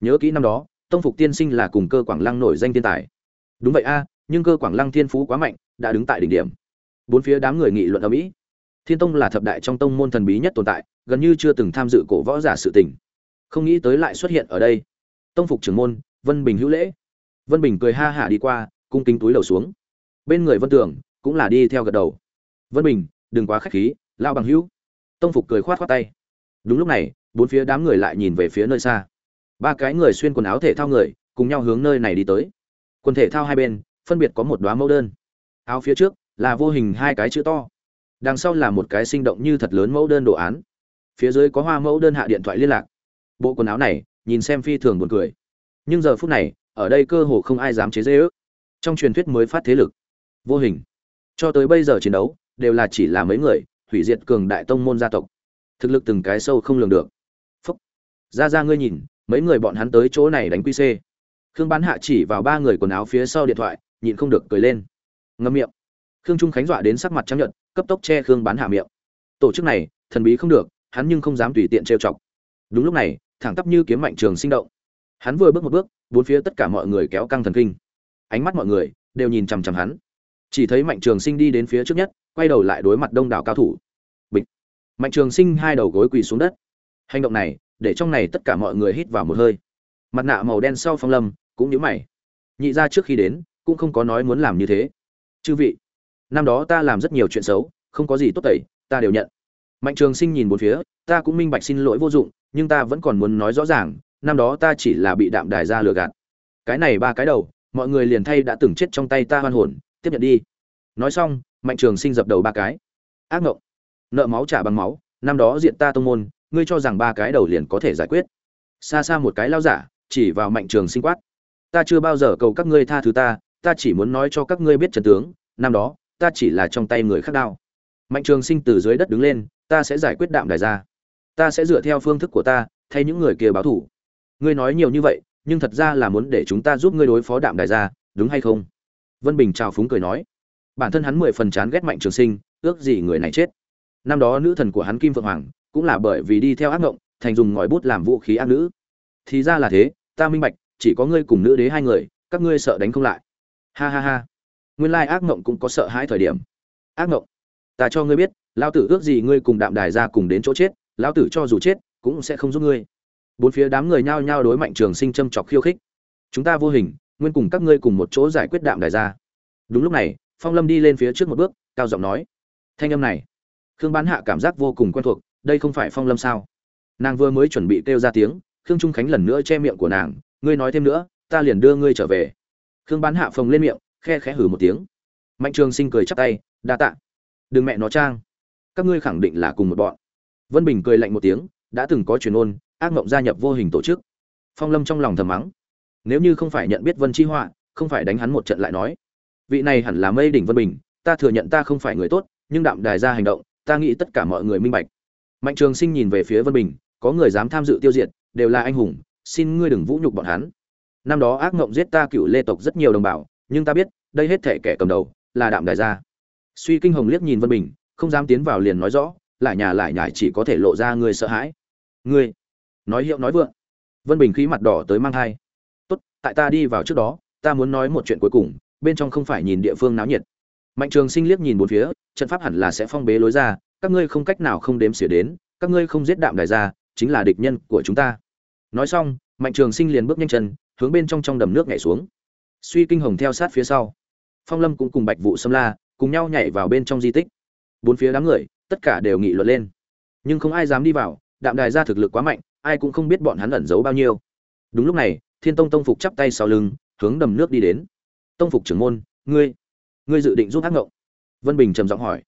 Nhớ kỹ năm đó tông phục tiên sinh là cùng cơ quảng lăng nổi danh thiên tài. Đúng vậy a nhưng cơ quảng lăng thiên phú quá mạnh đã đứng tại đỉnh điểm. Bốn phía đám người nghị luận ở mỹ thiên tông là thập đại trong tông môn thần bí nhất tồn tại gần như chưa từng tham dự cổ võ giả sự tình không nghĩ tới lại xuất hiện ở đây. Tông phục trưởng môn, vân bình hữu lễ. Vân bình cười ha hả đi qua, cung kính túi đầu xuống. Bên người vân tưởng cũng là đi theo gật đầu. Vân bình, đừng quá khách khí lao bằng hữu. Tông phục cười khoát khoát tay. Đúng lúc này, bốn phía đám người lại nhìn về phía nơi xa. Ba cái người xuyên quần áo thể thao người, cùng nhau hướng nơi này đi tới. Quần thể thao hai bên, phân biệt có một đoá mẫu đơn. Áo phía trước là vô hình hai cái chữ to. Đằng sau là một cái sinh động như thật lớn mẫu đơn đồ án. Phía dưới có hoa mẫu đơn hạ điện thoại liên lạc bộ quần áo này, nhìn xem phi thường buồn cười. Nhưng giờ phút này, ở đây cơ hồ không ai dám chế dễ ước trong truyền thuyết mới phát thế lực, vô hình. Cho tới bây giờ chiến đấu, đều là chỉ là mấy người, hủy diệt cường đại tông môn gia tộc. Thực lực từng cái sâu không lường được. Phúc. Ra ra ngươi nhìn, mấy người bọn hắn tới chỗ này đánh quy c khương bán hạ chỉ vào ba người quần áo phía sau điện thoại, nhịn không được cười lên. Ngâm miệng. Khương trung khánh dọa đến sắc mặt trắng nhợt, cấp tốc che khương bán hạ miệng. Tổ chức này, thần bí không được, hắn nhưng không dám tùy tiện trêu chọc. Đúng lúc này thẳng tắp như kiếm mạnh trường sinh động. Hắn vừa bước một bước, bốn phía tất cả mọi người kéo căng thần kinh. Ánh mắt mọi người đều nhìn chằm chằm hắn. Chỉ thấy mạnh trường sinh đi đến phía trước nhất, quay đầu lại đối mặt đông đảo cao thủ. Bịch! Mạnh trường sinh hai đầu gối quỳ xuống đất. Hành động này, để trong này tất cả mọi người hít vào một hơi. Mặt nạ màu đen sau phong lâm, cũng nhíu mày. Nhị ra trước khi đến, cũng không có nói muốn làm như thế. Chư vị, năm đó ta làm rất nhiều chuyện xấu, không có gì tốt tẩy, ta đều nhận. Mạnh trường sinh nhìn bốn phía ta cũng minh bạch xin lỗi vô dụng, nhưng ta vẫn còn muốn nói rõ ràng, năm đó ta chỉ là bị đạm đài ra lừa gạt. Cái này ba cái đầu, mọi người liền thay đã từng chết trong tay ta hoan hồn, tiếp nhận đi. Nói xong, mạnh trường sinh dập đầu ba cái. Ác mộng nợ máu trả bằng máu, năm đó diện ta tông môn, ngươi cho rằng ba cái đầu liền có thể giải quyết. Xa xa một cái lao giả, chỉ vào mạnh trường sinh quát. Ta chưa bao giờ cầu các ngươi tha thứ ta ta chỉ muốn nói cho các ngươi biết trần tướng, năm đó, ta chỉ là trong tay người khác đao. Mạnh trường sinh từ dưới đất đứng lên, ta sẽ giải quyết đạm đài ra ta sẽ dựa theo phương thức của ta thay những người kia báo thủ. Ngươi nói nhiều như vậy nhưng thật ra là muốn để chúng ta giúp ngươi đối phó đạm đài gia, đúng hay không? Vân bình chào phúng cười nói. Bản thân hắn mười phần chán ghét mạnh trường sinh ước gì người này chết. Năm đó nữ thần của hắn kim phượng hoàng cũng là bởi vì đi theo ác ngộng thành dùng ngòi bút làm vũ khí ác nữ. Thì ra là thế ta minh bạch chỉ có ngươi cùng nữ đế hai người các ngươi sợ đánh không lại. Ha ha ha. Nguyên lai ác ngộng cũng có sợ hãi thời điểm. Ác ngộng? Ta cho ngươi biết lao tử ước gì ngươi cùng đạm đài ra cùng đến chỗ chết. Lão tử cho dù chết, cũng sẽ không giúp ngươi. Bốn phía đám người nhao nhao đối mạnh trường sinh châm chọc khiêu khích. Chúng ta vô hình, nguyên cùng các ngươi cùng một chỗ giải quyết đạm đài ra. Đúng lúc này, phong lâm đi lên phía trước một bước, cao giọng nói. Thanh âm này, khương bán hạ cảm giác vô cùng quen thuộc, đây không phải phong lâm sao? Nàng vừa mới chuẩn bị kêu ra tiếng, khương trung khánh lần nữa che miệng của nàng, ngươi nói thêm nữa, ta liền đưa ngươi trở về. Khương bán hạ phồng lên miệng, khe khẽ hử một tiếng. Mạnh trường sinh cười chắp tay, đa tạ. Đừng mẹ nó trang. Các ngươi khẳng định là cùng một bọn vân bình cười lạnh một tiếng đã từng có truyền ngôn, ác mộng gia nhập vô hình tổ chức. Phong lâm trong lòng thầm mắng. Nếu như không phải nhận biết vân chi họa không phải đánh hắn một trận lại nói. Vị này hẳn là mây đỉnh vân bình ta thừa nhận ta không phải người tốt nhưng đạm đài ra hành động ta nghĩ tất cả mọi người minh bạch. Mạnh trường sinh nhìn về phía vân bình có người dám tham dự tiêu diệt đều là anh hùng xin ngươi đừng vũ nhục bọn hắn. Năm đó ác ngộng giết ta cựu lê tộc rất nhiều đồng bào nhưng ta biết đây hết thảy kẻ cầm đầu là đạm đài gia suy kinh hồng liếc nhìn vân bình không dám tiến vào liền nói rõ lại nhà lại nhải chỉ có thể lộ ra người sợ hãi. Ngươi, nói hiệu nói vượng. Vân bình khí mặt đỏ tới mang thai. Tốt, tại ta đi vào trước đó, ta muốn nói một chuyện cuối cùng, bên trong không phải nhìn địa phương náo nhiệt. Mạnh trường sinh liếc nhìn bốn phía, trận pháp hẳn là sẽ phong bế lối ra, các ngươi không cách nào không đếm xỉa đến, các ngươi không giết đạm đài gia chính là địch nhân của chúng ta. Nói xong, mạnh trường sinh liền bước nhanh chân, hướng bên trong trong đầm nước nhảy xuống. Suy kinh hồng theo sát phía sau. Phong lâm cũng cùng bạch vụ xâm la, cùng nhau nhảy vào bên trong di tích. Bốn phía đám người tất cả đều nghị luận lên. Nhưng không ai dám đi vào, đạm đài ra thực lực quá mạnh, ai cũng không biết bọn hắn ẩn giấu bao nhiêu. Đúng lúc này, thiên tông tông phục chắp tay sau lưng, hướng đầm nước đi đến. Tông phục trưởng môn, ngươi ngươi dự định giúp ác ngộng? Vân bình trầm giọng hỏi.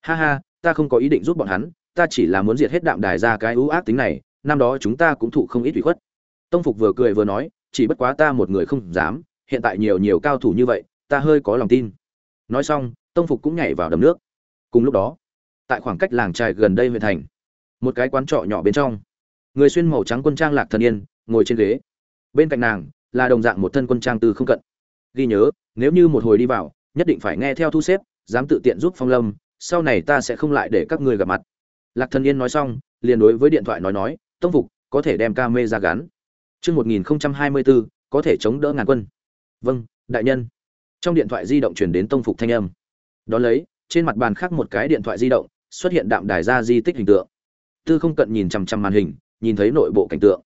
Ha ha, ta không có ý định giúp bọn hắn, ta chỉ là muốn diệt hết đạm đài ra cái ưu ác tính này, năm đó chúng ta cũng thụ không ít ủy khuất. Tông phục vừa cười vừa nói, chỉ bất quá ta một người không dám, hiện tại nhiều nhiều cao thủ như vậy, ta hơi có lòng tin. Nói xong, tông phục cũng nhảy vào đầm nước. Cùng lúc đó tại khoảng cách làng trài gần đây huyện thành một cái quán trọ nhỏ bên trong người xuyên màu trắng quân trang lạc thần yên ngồi trên ghế bên cạnh nàng là đồng dạng một thân quân trang từ không cận ghi nhớ nếu như một hồi đi vào nhất định phải nghe theo thu xếp dám tự tiện giúp phong lâm sau này ta sẽ không lại để các ngươi gặp mặt lạc thần yên nói xong liền đối với điện thoại nói nói tông phục có thể đem ca mê ra gắn Chương 1024, có thể chống đỡ ngàn quân. Vâng, đại nhân. Trong điện thoại di động truyền đến tông phục thanh âm. Đó lấy, trên mặt bàn khác một cái điện thoại di động, xuất hiện đạm đài ra di tích hình tượng. Tư không cận nhìn chằm chằm màn hình, nhìn thấy nội bộ cảnh tượng.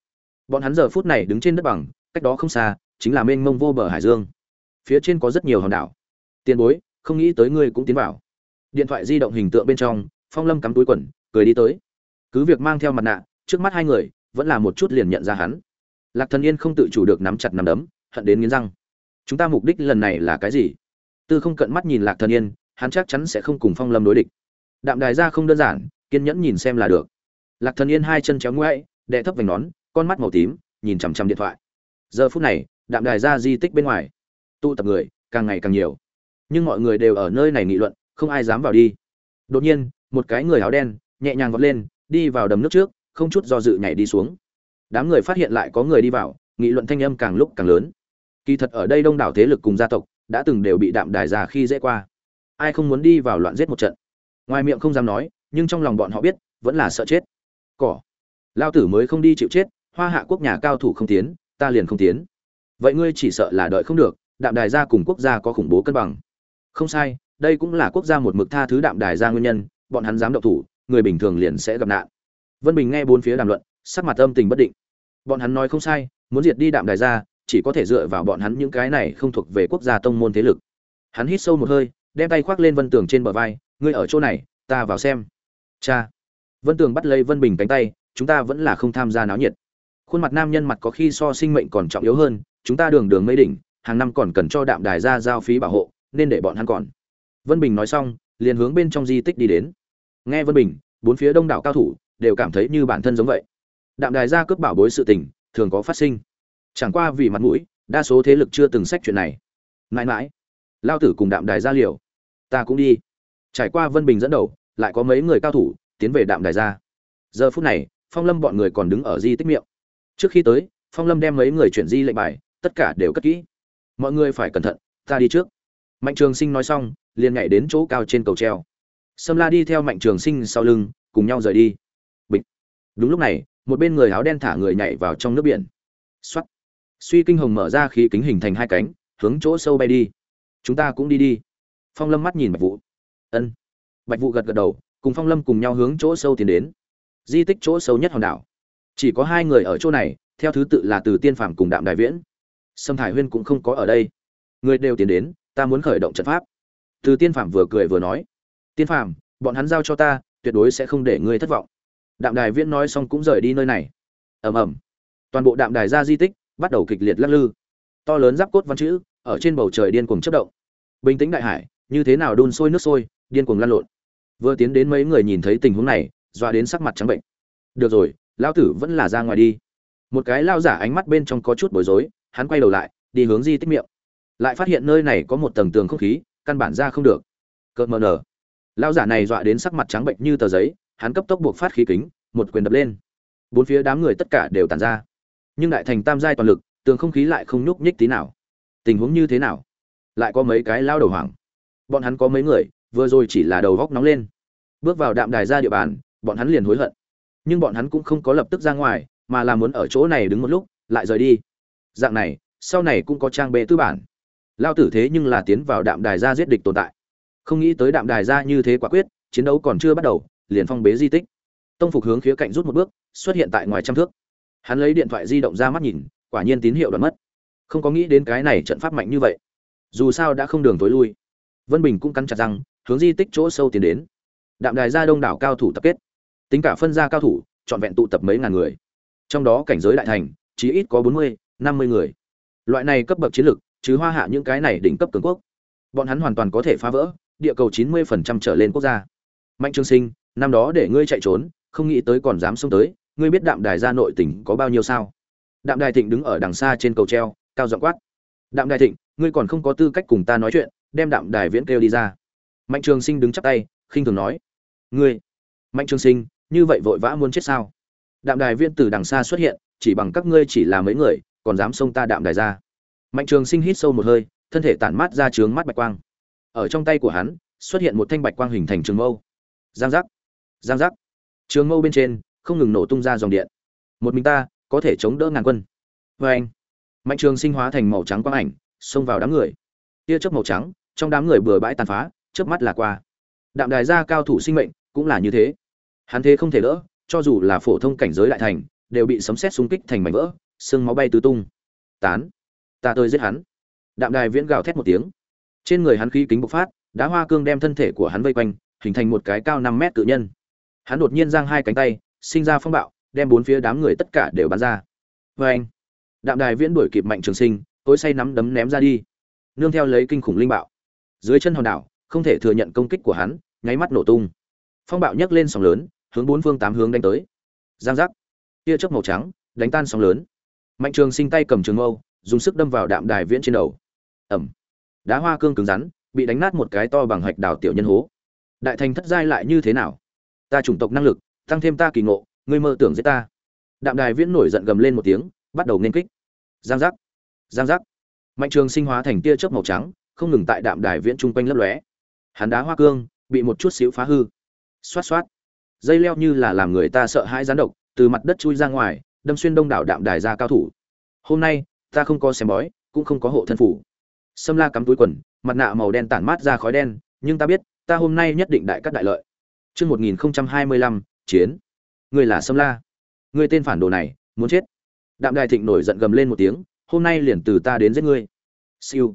Bọn hắn giờ phút này đứng trên đất bằng, cách đó không xa, chính là mênh mông vô bờ hải dương. Phía trên có rất nhiều hòn đảo. Tiền bối, không nghĩ tới ngươi cũng tiến vào. Điện thoại di động hình tượng bên trong, Phong Lâm cắm túi quần, cười đi tới. Cứ việc mang theo mặt nạ, trước mắt hai người, vẫn là một chút liền nhận ra hắn lạc thần yên không tự chủ được nắm chặt nắm đấm hận đến nghiến răng chúng ta mục đích lần này là cái gì tư không cận mắt nhìn lạc thần yên hắn chắc chắn sẽ không cùng phong lâm đối địch đạm đài ra không đơn giản, kiên nhẫn nhìn xem là được. Lạc thần yên hai chân chéo ngoáy, đệ thấp vành nón, con mắt màu tím, nhìn chằm chằm điện thoại. Giờ phút này, đạm đài ra di tích bên ngoài. Tụ tập người, càng ngày càng nhiều. Nhưng mọi người đều ở nơi này nghị luận, không ai dám vào đi. Đột nhiên, một cái người áo đen, nhẹ nhàng vọt lên, đi vào đầm nước trước, không chút do dự nhảy đi xuống. Đám người phát hiện lại có người đi vào, nghị luận thanh âm càng lúc càng lớn. Kỳ thật ở đây đông đảo thế lực cùng gia tộc, đã từng đều bị đạm đài ra khi dễ qua. Ai không muốn đi vào loạn giết một trận? Ngoài miệng không dám nói, nhưng trong lòng bọn họ biết, vẫn là sợ chết. Cỏ. Lao tử mới không đi chịu chết, hoa hạ quốc nhà cao thủ không tiến, ta liền không tiến. Vậy ngươi chỉ sợ là đợi không được, đạm đài gia cùng quốc gia có khủng bố cân bằng. Không sai, đây cũng là quốc gia một mực tha thứ đạm đài gia nguyên nhân, bọn hắn dám động thủ, người bình thường liền sẽ gặp nạn. Vân bình nghe bốn phía đàm luận, sắc mặt âm tình bất định. Bọn hắn nói không sai, muốn diệt đi đạm đài ra chỉ có thể dựa vào bọn hắn những cái này không thuộc về quốc gia tông môn thế lực. Hắn hít sâu một hơi, đem tay khoác lên vân tường trên bờ vai ngươi ở chỗ này, ta vào xem. Cha. Vân tường bắt lấy vân bình cánh tay, chúng ta vẫn là không tham gia náo nhiệt. Khuôn mặt nam nhân mặt có khi so sinh mệnh còn trọng yếu hơn, chúng ta đường đường mây đỉnh, hàng năm còn cần cho đạm đài ra giao phí bảo hộ, nên để bọn hắn còn. Vân bình nói xong, liền hướng bên trong di tích đi đến. Nghe vân bình, bốn phía đông đảo cao thủ đều cảm thấy như bản thân giống vậy. Đạm đài gia cướp bảo bối sự tình, thường có phát sinh. Chẳng qua vì mặt mũi, đa số thế lực chưa từng sách chuyện này. Mãi mãi, lao tử cùng đạm đài gia liều, ta cũng đi trải qua vân bình dẫn đầu, lại có mấy người cao thủ tiến về đạm đài ra. giờ phút này, phong lâm bọn người còn đứng ở di tích miệng. Trước khi tới, phong lâm đem mấy người chuyển di lệnh bài, tất cả đều cất kỹ. Mọi người phải cẩn thận, ta đi trước. Mạnh trường sinh nói xong, liền nhảy đến chỗ cao trên cầu treo. Sâm la đi theo mạnh trường sinh sau lưng, cùng nhau rời đi. Bịch. Đúng lúc này, một bên người áo đen thả người nhảy vào trong nước biển. Xuất suy kinh hồng mở ra khí kính hình thành hai cánh, hướng chỗ sâu bay đi. Chúng ta cũng đi đi. Phong lâm mắt nhìn bạch vụ ân. Bạch vụ gật gật đầu, cùng phong lâm cùng nhau hướng chỗ sâu tiến đến. Di tích chỗ sâu nhất hòn đảo. Chỉ có hai người ở chỗ này, theo thứ tự là từ tiên phàm cùng đạm đại viễn. Sâm thải huyên cũng không có ở đây. Người đều tiến đến, ta muốn khởi động trận pháp. Từ tiên phàm vừa cười vừa nói, tiên phàm, bọn hắn giao cho ta, tuyệt đối sẽ không để ngươi thất vọng. Đạm đài viễn nói xong cũng rời đi nơi này. Ầm ầm. Toàn bộ đạm đài ra di tích bắt đầu kịch liệt lắc lư. To lớn giáp cốt văn chữ, ở trên bầu trời điên cuồng chất động. Bình tĩnh đại hải, như thế nào đun sôi nước sôi điên cuồng lăn lộn. Vừa tiến đến mấy người nhìn thấy tình huống này, dọa đến sắc mặt trắng bệnh. Được rồi, lão tử vẫn là ra ngoài đi. Một cái lao giả ánh mắt bên trong có chút bối rối, hắn quay đầu lại, đi hướng di tích miệng. Lại phát hiện nơi này có một tầng tường không khí, căn bản ra không được. Cợt mờ nở. Lao giả này dọa đến sắc mặt trắng bệnh như tờ giấy, hắn cấp tốc buộc phát khí kính, một quyền đập lên. Bốn phía đám người tất cả đều tàn ra. Nhưng đại thành tam giai toàn lực, tường không khí lại không nhúc nhích tí nào. Tình huống như thế nào? Lại có mấy cái lao đầu hoảng. Bọn hắn có mấy người vừa rồi chỉ là đầu góc nóng lên. Bước vào đạm đài ra địa bàn, bọn hắn liền hối hận. Nhưng bọn hắn cũng không có lập tức ra ngoài, mà là muốn ở chỗ này đứng một lúc, lại rời đi. Dạng này, sau này cũng có trang bệ tư bản. Lao tử thế nhưng là tiến vào đạm đài ra giết địch tồn tại. Không nghĩ tới đạm đài ra như thế quả quyết, chiến đấu còn chưa bắt đầu, liền phong bế di tích. Tông phục hướng khía cạnh rút một bước, xuất hiện tại ngoài trăm thước. Hắn lấy điện thoại di động ra mắt nhìn, quả nhiên tín hiệu đoạn mất. Không có nghĩ đến cái này trận pháp mạnh như vậy. Dù sao đã không đường tối lui. Vân bình cũng cắn chặt răng hướng di tích chỗ sâu tiến đến. Đạm đài ra đông đảo cao thủ tập kết. Tính cả phân gia cao thủ, trọn vẹn tụ tập mấy ngàn người. Trong đó cảnh giới đại thành chỉ ít có bốn mươi, năm mươi người. Loại này cấp bậc chiến lược chứ hoa hạ những cái này đỉnh cấp cường quốc. Bọn hắn hoàn toàn có thể phá vỡ, địa cầu chín mươi phần trăm trở lên quốc gia. Mạnh trương sinh, năm đó để ngươi chạy trốn, không nghĩ tới còn dám xông tới, ngươi biết đạm đài gia nội tỉnh có bao nhiêu sao? Đạm đài thịnh đứng ở đằng xa trên cầu treo, cao giọng quát. Đạm đài thịnh, ngươi còn không có tư cách cùng ta nói chuyện, đem đạm đài viễn kêu đi ra mạnh trường sinh đứng chắp tay, khinh thường nói, ngươi, mạnh trường sinh, như vậy vội vã muốn chết sao? Đạm đài Viên từ đằng xa xuất hiện, chỉ bằng các ngươi chỉ là mấy người, còn dám xông ta đạm đài ra. Mạnh trường sinh hít sâu một hơi, thân thể tản mát ra trướng mắt bạch quang. Ở trong tay của hắn, xuất hiện một thanh bạch quang hình thành trường mâu. Giang giác giang giác. Trường mâu bên trên, không ngừng nổ tung ra dòng điện. Một mình ta, có thể chống đỡ ngàn quân. Vê anh, mạnh trường sinh hóa thành màu trắng quang ảnh, xông vào đám người. Tia chớp màu trắng, trong đám người bừa bãi tàn phá chớp mắt là qua. Đạm đài gia cao thủ sinh mệnh cũng là như thế. Hắn thế không thể đỡ, cho dù là phổ thông cảnh giới đại thành, đều bị sấm sét xung kích thành mảnh vỡ, xương máu bay tứ tung. Tán. Ta tôi giết hắn. Đạm đài viễn gào thét một tiếng. Trên người hắn khí kính bộc phát, đá hoa cương đem thân thể của hắn vây quanh, hình thành một cái cao năm mét cự nhân. Hắn đột nhiên giang hai cánh tay, sinh ra phong bạo, đem bốn phía đám người tất cả đều bắn ra. Vê anh đạm đài viễn đuổi kịp mạnh trường sinh, tối say nắm đấm ném ra đi. Nương theo lấy kinh khủng linh bạo. Dưới chân hòn đảo không thể thừa nhận công kích của hắn, nháy mắt nổ tung. Phong bạo nhấc lên sóng lớn, hướng bốn phương tám hướng đánh tới. Giang giác. Tia chớp màu trắng, đánh tan sóng lớn. Mạnh trường sinh tay cầm trường mâu, dùng sức đâm vào đạm đài viễn trên đầu. Ẩm. Đá hoa cương cứng rắn, bị đánh nát một cái to bằng hạch đào tiểu nhân hố. Đại thành thất giai lại như thế nào? Ta chủng tộc năng lực, tăng thêm ta kỳ ngộ, ngươi mơ tưởng giết ta. Đạm đài viễn nổi giận gầm lên một tiếng, bắt đầu nên kích. Giang giác. Giang giác. Mạnh trường sinh hóa thành tia chớp màu trắng, không ngừng tại đạm đài viễn chung quanh lấp lóe hắn đá hoa cương bị một chút xíu phá hư xoát xoát dây leo như là làm người ta sợ hãi rán độc từ mặt đất chui ra ngoài đâm xuyên đông đảo đạm đài ra cao thủ hôm nay ta không có xem bói cũng không có hộ thân phủ sâm la cắm túi quần mặt nạ màu đen tản mát ra khói đen nhưng ta biết ta hôm nay nhất định đại cắt đại lợi Trước 1025, chiến. Ngươi là sâm la. Ngươi tên phản đồ này, muốn chết. Đạm Đài Thịnh nổi giận gầm lên một tiếng, hôm nay liền từ ta đến giết ngươi. Siêu.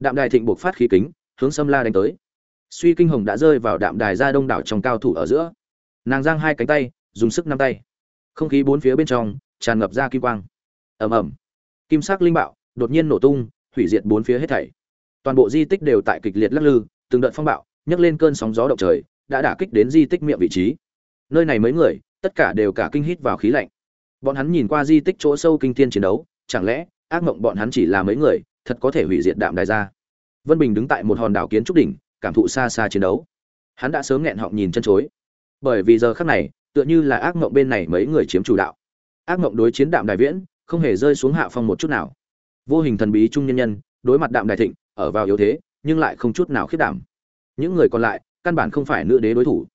Đạm Đài Thịnh buộc phát khí kính, hướng sâm la đánh tới. Suy Kinh Hồng đã rơi vào đạm đài ra đông đảo trong cao thủ ở giữa. Nàng giang hai cánh tay, dùng sức năm tay. Không khí bốn phía bên trong tràn ngập ra kim quang. Ầm ầm. Kim sắc linh bạo đột nhiên nổ tung, hủy diệt bốn phía hết thảy. Toàn bộ di tích đều tại kịch liệt lắc lư, từng đợt phong bạo nhấc lên cơn sóng gió động trời, đã đả kích đến di tích miệng vị trí. Nơi này mấy người, tất cả đều cả kinh hít vào khí lạnh. Bọn hắn nhìn qua di tích chỗ sâu kinh thiên chiến đấu, chẳng lẽ ác mộng bọn hắn chỉ là mấy người, thật có thể hủy diệt đạm đài ra. Vân Bình đứng tại một hòn đảo kiến trúc đỉnh, cảm thụ xa xa chiến đấu. Hắn đã sớm nghẹn họng nhìn chân chối. Bởi vì giờ khắc này, tựa như là ác mộng bên này mấy người chiếm chủ đạo. Ác mộng đối chiến đạm đại viễn, không hề rơi xuống hạ phong một chút nào. Vô hình thần bí trung nhân nhân, đối mặt đạm đại thịnh, ở vào yếu thế, nhưng lại không chút nào khiết đảm. Những người còn lại, căn bản không phải nữ đế đối thủ.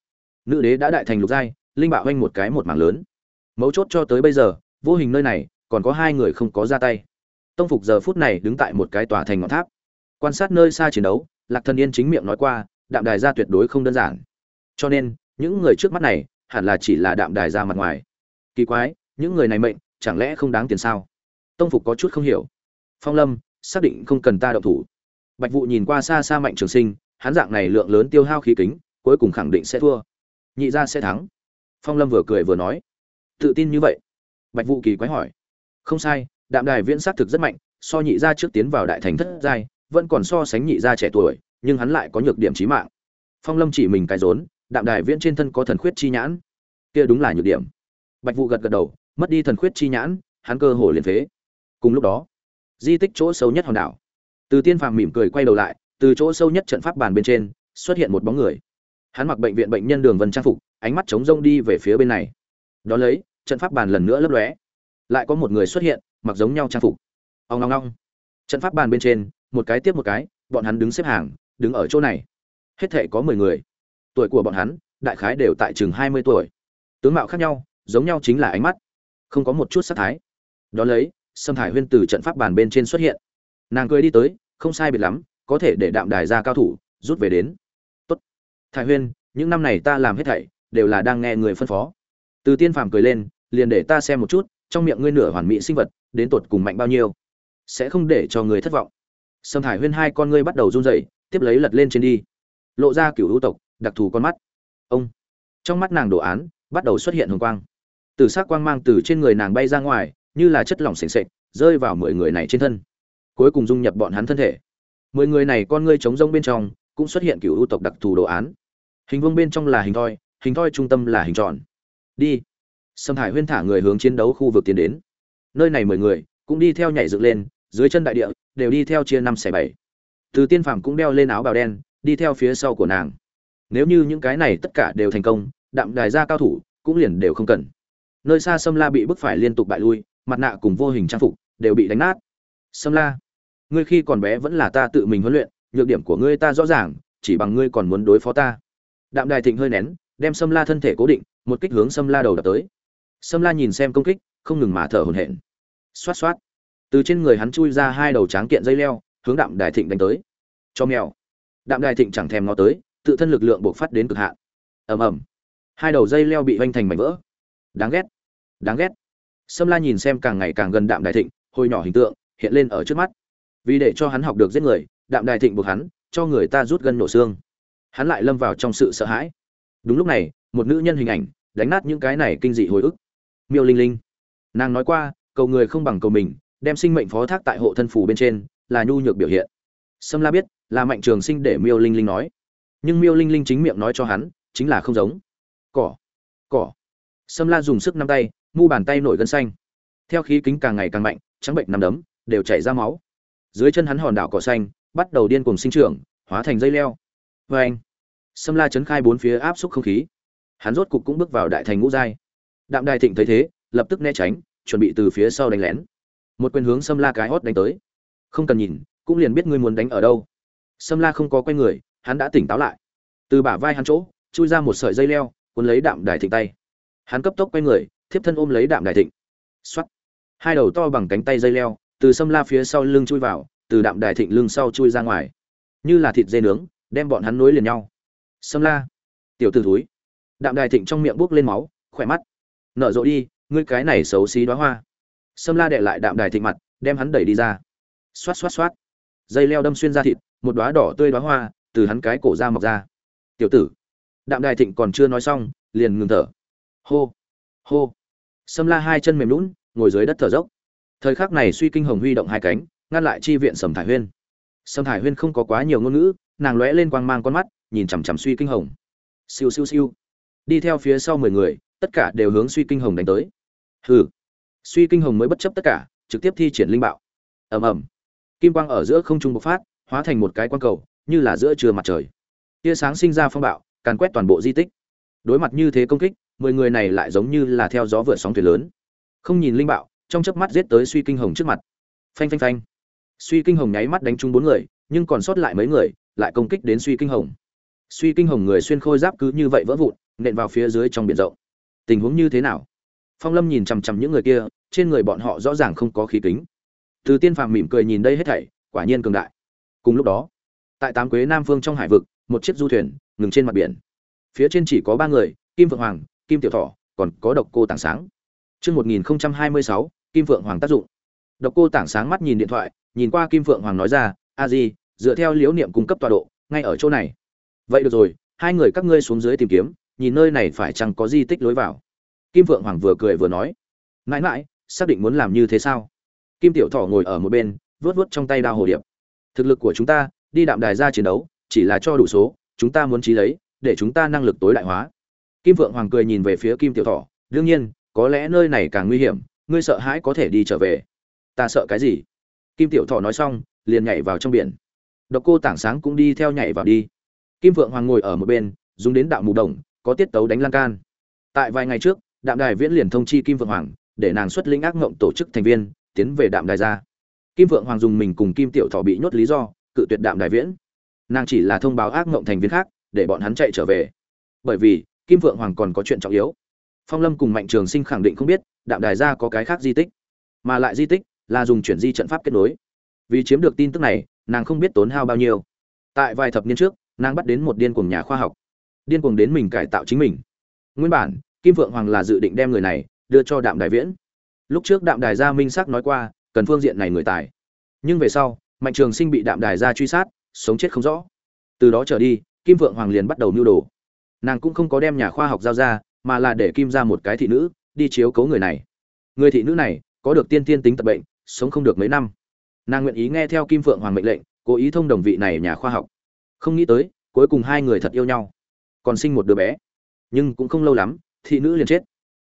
Nữ đế đã đại thành lục giai, linh bạo hoanh một cái một mảng lớn. Mấu chốt cho tới bây giờ, vô hình nơi này, còn có hai người không có ra tay. Tông phục giờ phút này đứng tại một cái tòa thành ngọn tháp, quan sát nơi xa chiến đấu, Lạc Thần Yên chính miệng nói qua, đạm đài gia tuyệt đối không đơn giản. Cho nên, những người trước mắt này, hẳn là chỉ là đạm đài gia mặt ngoài. Kỳ quái, những người này mệnh, chẳng lẽ không đáng tiền sao? Tông phục có chút không hiểu. Phong Lâm, xác định không cần ta động thủ. Bạch Vụ nhìn qua xa xa Mạnh Trường Sinh, hắn dạng này lượng lớn tiêu hao khí kính, cuối cùng khẳng định sẽ thua. Nhị gia sẽ thắng. Phong Lâm vừa cười vừa nói, tự tin như vậy. Bạch Vụ kỳ quái hỏi, không sai, Đạm Đài Viễn sát thực rất mạnh, so nhị gia trước tiến vào đại thành thất giai, vẫn còn so sánh nhị gia trẻ tuổi, nhưng hắn lại có nhược điểm chí mạng. Phong lâm chỉ mình cái rốn đạm đài viễn trên thân có thần khuyết chi nhãn. Kia đúng là nhược điểm. Bạch Vũ gật gật đầu mất đi thần khuyết chi nhãn hắn cơ hồ liền phế. Cùng lúc đó di tích chỗ sâu nhất hòn đảo. Từ tiên phàm mỉm cười quay đầu lại từ chỗ sâu nhất trận pháp bàn bên trên xuất hiện một bóng người. Hắn mặc bệnh viện bệnh nhân đường vân trang phục ánh mắt trống rông đi về phía bên này. Đó lấy trận pháp bàn lần nữa lấp lóe. Lại có một người xuất hiện mặc giống nhau trang phục. Ông long ong. trận pháp bàn bên trên một cái tiếp một cái, bọn hắn đứng xếp hàng, đứng ở chỗ này. Hết thể có mười người. Tuổi của bọn hắn, đại khái đều tại chừng hai mươi tuổi. Tướng mạo khác nhau, giống nhau chính là ánh mắt. Không có một chút sát thái. Đó lấy, sâm thải huyên từ trận pháp bàn bên trên xuất hiện. Nàng cười đi tới, không sai biệt lắm, có thể để đạm đài ra cao thủ, rút về đến. Tốt. Thải huyên, những năm này ta làm hết thảy, đều là đang nghe người phân phó. Từ tiên phàm cười lên, liền để ta xem một chút, trong miệng ngươi nửa hoàn mỹ sinh vật, đến tột cùng mạnh bao nhiêu, sẽ không để cho người thất vọng sâm thải huyên hai con ngươi bắt đầu run rẩy, tiếp lấy lật lên trên đi. Lộ ra cửu u tộc, đặc thù con mắt. Ông. Trong mắt nàng đồ án, bắt đầu xuất hiện hồng quang. Từ s ắ c quang mang từ trên người nàng bay ra ngoài, như là chất lỏng s ề n s ệ c rơi vào mười người này trên thân. Cuối cùng dung nhập bọn hắn thân thể. Mười người này con ngươi trống rông bên trong, cũng xuất hiện cựu u tộc đặc thù đồ án. Hình vương bên trong là hình thoi hình thoi trung tâm là hình tròn. Đi. Sâm Thải huyên thả người hướng chiến đấu khu vực tiến đến. Nơi này mười người, cũng đi theo nhảy dựng lên, dưới chân đại địa đều đi theo chia năm xẻ bảy. Từ tiên phàm cũng đeo lên áo bào đen, đi theo phía sau của nàng. Nếu như những cái này tất cả đều thành công, đạm đài gia cao thủ cũng liền đều không cần. Nơi xa sâm la bị bức phải liên tục bại lui, mặt nạ cùng vô hình trang phục đều bị đánh nát. Sâm la, ngươi khi còn bé vẫn là ta tự mình huấn luyện, nhược điểm của ngươi ta rõ ràng, chỉ bằng ngươi còn muốn đối phó ta. Đạm đài thịnh hơi nén, đem sâm la thân thể cố định, một kích hướng sâm la đầu đập tới. Sâm la nhìn xem công kích, không ngừng mà thở hổn hển. Xoát xoát từ trên người hắn chui ra hai đầu tráng kiện dây leo, hướng đạm đài thịnh đánh tới. Cho mèo. Đạm đài thịnh chẳng thèm ngó tới, tự thân lực lượng buộc phát đến cực hạn. Ầm ầm. Hai đầu dây leo bị vanh thành mảnh vỡ. Đáng ghét. Đáng ghét. Sâm la nhìn xem càng ngày càng gần đạm đài thịnh, hồi nhỏ hình tượng, hiện lên ở trước mắt. Vì để cho hắn học được giết người, đạm đài thịnh buộc hắn, cho người ta rút gân nổ xương. Hắn lại lâm vào trong sự sợ hãi. Đúng lúc này, một nữ nhân hình ảnh, đánh nát những cái này kinh dị hồi ức. Miêu linh linh. Nàng nói qua, cầu người không bằng cầu mình đem sinh mệnh phó thác tại hộ thân phủ bên trên, là nhu nhược biểu hiện. Sâm la biết, là mạnh trường sinh để miêu linh linh nói. Nhưng miêu linh linh chính miệng nói cho hắn, chính là không giống. Cỏ. Cỏ. Sâm la dùng sức năm tay, mu bàn tay nổi gân xanh. Theo khí kính càng ngày càng mạnh, trắng bệnh nằm đấm, đều chảy ra máu. Dưới chân hắn hòn đảo cỏ xanh, bắt đầu điên cuồng sinh trưởng, hóa thành dây leo. Vê anh sâm la chấn khai bốn phía áp xúc không khí. Hắn rốt cục cũng bước vào đại thành ngũ giai. Đạm đài thịnh thấy thế, lập tức né tránh, chuẩn bị từ phía sau đánh lén một quyền hướng sâm la cái hót đánh tới. Không cần nhìn, cũng liền biết ngươi muốn đánh ở đâu. Sâm la không có quay người, hắn đã tỉnh táo lại. Từ bả vai hắn chỗ, chui ra một sợi dây leo, cuốn lấy đạm đài thịnh tay. Hắn cấp tốc quay người, thiếp thân ôm lấy đạm đài thịnh. Xoắt hai đầu to bằng cánh tay dây leo, từ sâm la phía sau lưng chui vào, từ đạm đài thịnh lưng sau chui ra ngoài. Như là thịt dê nướng, đem bọn hắn nối liền nhau. Sâm la. Tiểu t ử thúi. Đạm đài thịnh trong miệng buốc lên máu, khỏe mắt. Nở rộ đi, ngươi cái này xấu xí đoá hoa sâm la đè lại đạm đài thịnh mặt, đem hắn đẩy đi ra. Xoát xoát xoát. Dây leo đâm xuyên ra thịt, một đóa đỏ tươi đóa hoa từ hắn cái cổ ra mọc ra. Tiểu tử. Đạm đài thịnh còn chưa nói xong, liền ngừng thở. Hô hô. Sâm la hai chân mềm lún ngồi dưới đất thở dốc. Thời khắc này suy kinh hồng huy động hai cánh, ngăn lại chi viện sầm thải huyên. Sầm thải huyên không có quá nhiều ngôn ngữ, nàng lóe lên quang mang con mắt, nhìn chằm chằm suy kinh hồng. Siêu siêu siêu. Đi theo phía sau mười người, tất cả đều hướng suy kinh hồng đánh tới. Hừ suy kinh hồng mới bất chấp tất cả, trực tiếp thi triển linh bạo. Ầm ầm. Kim quang ở giữa không trung bộc phát, hóa thành một cái quang cầu, như là giữa trưa mặt trời. Tia sáng sinh ra phong bạo, càn quét toàn bộ di tích. Đối mặt như thế công kích, mười người này lại giống như là theo gió vượt sóng thuyền lớn. Không nhìn linh bạo, trong chớp mắt giết tới suy kinh hồng trước mặt. Phanh phanh phanh. Suy kinh hồng nháy mắt đánh trúng bốn người, nhưng còn sót lại mấy người, lại công kích đến suy kinh hồng. Suy kinh hồng người xuyên khôi giáp cứ như vậy vỡ vụn, nện vào phía dưới trong biển rộng. Tình huống như thế nào? Phong lâm nhìn chằm chằm những người kia trên người bọn họ rõ ràng không có khí kính từ tiên phàm mỉm cười nhìn đây hết thảy quả nhiên cường đại cùng lúc đó tại tám quế nam phương trong hải vực một chiếc du thuyền ngừng trên mặt biển phía trên chỉ có ba người kim phượng hoàng kim tiểu thọ còn có độc cô tảng sáng Chương 1026, Kim Phượng Hoàng tác dụng. Độc Cô Tảng sáng mắt nhìn điện thoại, nhìn qua Kim Phượng Hoàng nói ra, "A Di, dựa theo liếu niệm cung cấp tọa độ, ngay ở chỗ này." "Vậy được rồi, hai người các ngươi xuống dưới tìm kiếm, nhìn nơi này phải chăng có di tích lối vào." Kim Phượng Hoàng vừa cười vừa nói, "Mãi mãi, xác định muốn làm như thế sao?" Kim Tiểu Thỏ ngồi ở một bên, vuốt vuốt trong tay đao hồ điệp. "Thực lực của chúng ta, đi đạm đài ra chiến đấu, chỉ là cho đủ số chúng ta muốn trí lấy để chúng ta năng lực tối đại hóa. Kim vượng hoàng cười nhìn về phía kim tiểu Thỏ, đương nhiên có lẽ nơi này càng nguy hiểm ngươi sợ hãi có thể đi trở về. Ta sợ cái gì? Kim tiểu Thỏ nói xong liền nhảy vào trong biển. Độc cô tảng sáng cũng đi theo nhảy vào đi. Kim vượng hoàng ngồi ở một bên dùng đến đạo mù đồng có tiết tấu đánh lan can. Tại vài ngày trước đạm đài viễn liền thông chi kim vượng hoàng, để nàng xuất lĩnh ác ngộng tổ chức thành viên, tiến về đạm đài ra. Kim vượng hoàng dùng mình cùng kim tiểu thọ bị nhốt lý do, cự tuyệt đạm đài viễn. Nàng chỉ là thông báo ác ngộng thành viên khác, để bọn hắn chạy trở về. Bởi vì, kim vượng hoàng còn có chuyện trọng yếu. Phong lâm cùng mạnh trường sinh khẳng định không biết, đạm đài ra có cái khác di tích. Mà lại di tích là dùng chuyển di trận pháp kết nối. Vì chiếm được tin tức này, nàng không biết tốn hao bao nhiêu. Tại vài thập niên trước, nàng bắt đến một điên cuồng nhà khoa học. Điên cuồng đến mình cải tạo chính mình. Nguyên bản kim vượng hoàng là dự định đem người này đưa cho đạm đài viễn. Lúc trước đạm đài gia minh sắc nói qua, cần phương diện này người tài. Nhưng về sau, mạnh trường sinh bị đạm đài gia truy sát, sống chết không rõ. Từ đó trở đi, kim vượng hoàng liền bắt đầu mưu đồ. Nàng cũng không có đem nhà khoa học giao ra, mà là để kim ra một cái thị nữ, đi chiếu cấu người này. Người thị nữ này có được tiên tiên tính tật bệnh, sống không được mấy năm. Nàng nguyện ý nghe theo kim phượng hoàng mệnh lệnh, cố ý thông đồng vị này nhà khoa học. Không nghĩ tới, cuối cùng hai người thật yêu nhau. Còn sinh một đứa bé. Nhưng cũng không lâu lắm thị nữ liền chết.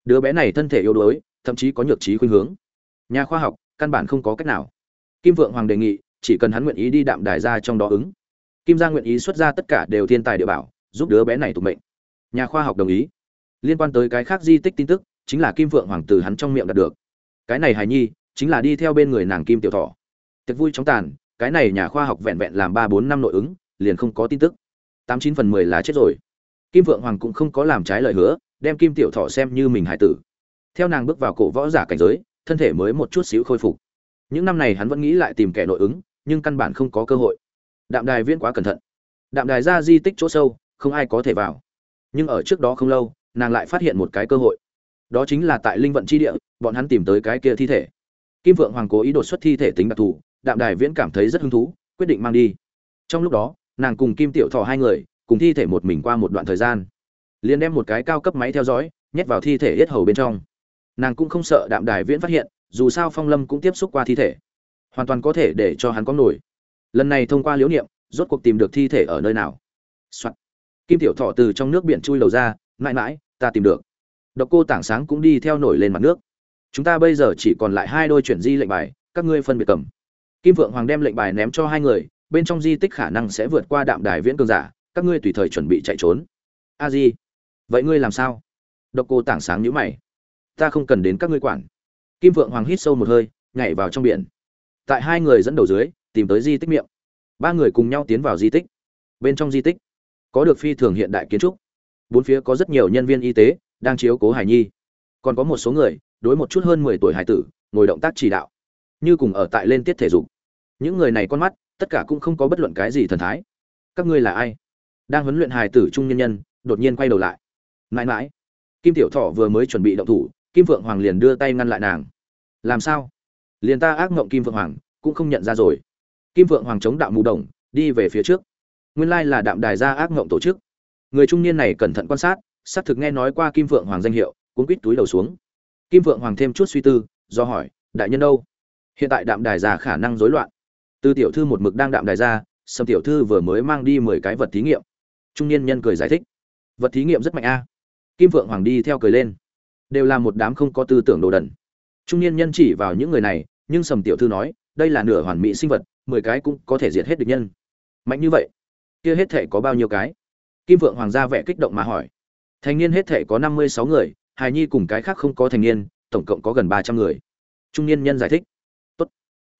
Đứa bé này thân thể yếu đuối, thậm chí có nhược trí khuynh hướng. Nhà khoa học, căn bản không có cách nào. Kim vượng hoàng đề nghị, chỉ cần hắn nguyện ý đi đạm đài ra trong đó ứng. Kim gia nguyện ý xuất ra tất cả đều thiên tài địa bảo, giúp đứa bé này tụ mệnh. Nhà khoa học đồng ý. Liên quan tới cái khác di tích tin tức, chính là kim vượng hoàng từ hắn trong miệng đạt được. Cái này hài nhi, chính là đi theo bên người nàng kim tiểu thọ. Tiệc vui chóng tàn, cái này nhà khoa học vẹn vẹn làm ba bốn năm nội ứng, liền không có tin tức. Tám chín phần mười là chết rồi. Kim vượng hoàng cũng không có làm trái lời hứa đem kim tiểu thọ xem như mình hải tử. Theo nàng bước vào cổ võ giả cảnh giới, thân thể mới một chút xíu khôi phục. Những năm này hắn vẫn nghĩ lại tìm kẻ nội ứng, nhưng căn bản không có cơ hội. Đạm đài viễn quá cẩn thận. Đạm đài ra di tích chỗ sâu, không ai có thể vào. Nhưng ở trước đó không lâu, nàng lại phát hiện một cái cơ hội. Đó chính là tại linh vận chi địa, bọn hắn tìm tới cái kia thi thể. Kim vượng hoàng cố ý đột xuất thi thể tính đặc thù, đạm đài viễn cảm thấy rất hứng thú, quyết định mang đi. Trong lúc đó, nàng cùng kim tiểu thọ hai người, cùng thi thể một mình qua một đoạn thời gian liền đem một cái cao cấp máy theo dõi, nhét vào thi thể yết hầu bên trong. Nàng cũng không sợ đạm đài viễn phát hiện, dù sao phong lâm cũng tiếp xúc qua thi thể. Hoàn toàn có thể để cho hắn có nổi. Lần này thông qua liếu niệm, rốt cuộc tìm được thi thể ở nơi nào、Soạn. kim tiểu thọ từ trong nước biển chui lầu ra, mãi mãi, ta tìm được. Độc cô tảng sáng cũng đi theo nổi lên mặt nước. Chúng ta bây giờ chỉ còn lại hai đôi chuyển di lệnh bài, các ngươi phân biệt cầm. Kim vượng hoàng đem lệnh bài ném cho hai người, bên trong di tích khả năng sẽ vượt qua đạm đài viễn cường giả, các ngươi tùy thời chuẩn bị chạy trốn. A di vậy ngươi làm sao? Độc cô tảng sáng nhíu mày. Ta không cần đến các ngươi quản. Kim vượng hoàng hít sâu một hơi, nhảy vào trong biển. Tại hai người dẫn đầu dưới, tìm tới di tích miệng. Ba người cùng nhau tiến vào di tích. Bên trong di tích, có được phi thường hiện đại kiến trúc. Bốn phía có rất nhiều nhân viên y tế, đang chiếu cố hải nhi. Còn có một số người, đối một chút hơn mười tuổi hải tử, ngồi động tác chỉ đạo. Như cùng ở tại lên tiết thể dục. Những người này con mắt, tất cả cũng không có bất luận cái gì thần thái. Các ngươi là ai? Đang huấn luyện Hải tử trung nhân nhân, đột nhiên quay đầu lại mãi mãi. Kim tiểu thọ vừa mới chuẩn bị động thủ, kim phượng hoàng liền đưa tay ngăn lại nàng. Làm sao? Liền ta ác ngộng kim phượng hoàng cũng không nhận ra rồi. Kim phượng hoàng chống đạo mù đồng, đi về phía trước. Nguyên lai là đạm đài gia ác ngộng tổ chức. Người trung niên này cẩn thận quan sát, xác thực nghe nói qua kim phượng hoàng danh hiệu cuốn quít túi đầu xuống. Kim phượng hoàng thêm chút suy tư, do hỏi, đại nhân đâu? Hiện tại đạm đài gia khả năng rối loạn. Từ tiểu thư một mực đang đạm đài gia sâm tiểu thư vừa mới mang đi mười cái vật thí nghiệm. Trung niên nhân cười giải thích, vật thí nghiệm rất mạnh a kim phượng hoàng đi theo cười lên. Đều là một đám không có tư tưởng đồ đần. Trung niên nhân chỉ vào những người này, nhưng sầm tiểu thư nói, đây là nửa hoàn mỹ sinh vật, mười cái cũng có thể diệt hết địch nhân. Mạnh như vậy, kia hết thể có bao nhiêu cái? Kim vượng hoàng gia vẻ kích động mà hỏi. Thành niên hết thể có năm mươi sáu người, hài nhi cùng cái khác không có thành niên, tổng cộng có gần ba trăm người. Trung niên nhân giải thích. Tốt,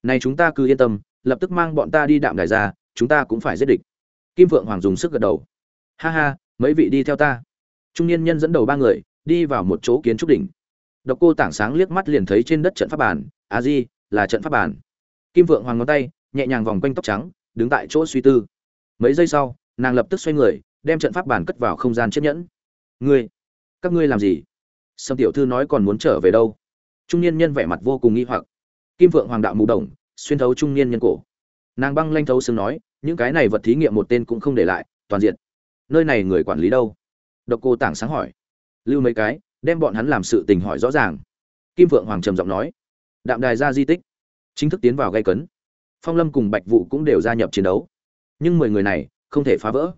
này chúng ta cứ yên tâm, lập tức mang bọn ta đi đạm đài ra, chúng ta cũng phải giết địch. Kim vượng hoàng dùng sức gật đầu. Ha ha, mấy vị đi theo ta trung niên nhân dẫn đầu ba người, đi vào một chỗ kiến trúc đỉnh. Độc cô tảng sáng liếc mắt liền thấy trên đất trận pháp bản a di, là trận pháp bản kim vượng hoàng ngón tay, nhẹ nhàng vòng quanh tóc trắng, đứng tại chỗ suy tư. Mấy giây sau, nàng lập tức xoay người, đem trận pháp bản cất vào không gian chiếc nhẫn. Ngươi, các ngươi làm gì? Sâm tiểu thư nói còn muốn trở về đâu? Trung niên nhân vẻ mặt vô cùng nghi hoặc. Kim vượng hoàng đạo mù đồng, xuyên thấu trung niên nhân cổ. Nàng băng lanh thấu xương nói, những cái này vật thí nghiệm một tên cũng không để lại, toàn diện. Nơi này người quản lý đâu? Độc cô tảng sáng hỏi. Lưu mấy cái, đem bọn hắn làm sự tình hỏi rõ ràng. Kim vượng hoàng trầm giọng nói. Đạm đài ra di tích. Chính thức tiến vào gây cấn. Phong lâm cùng bạch vũ cũng đều gia nhập chiến đấu. Nhưng mười người này, không thể phá vỡ.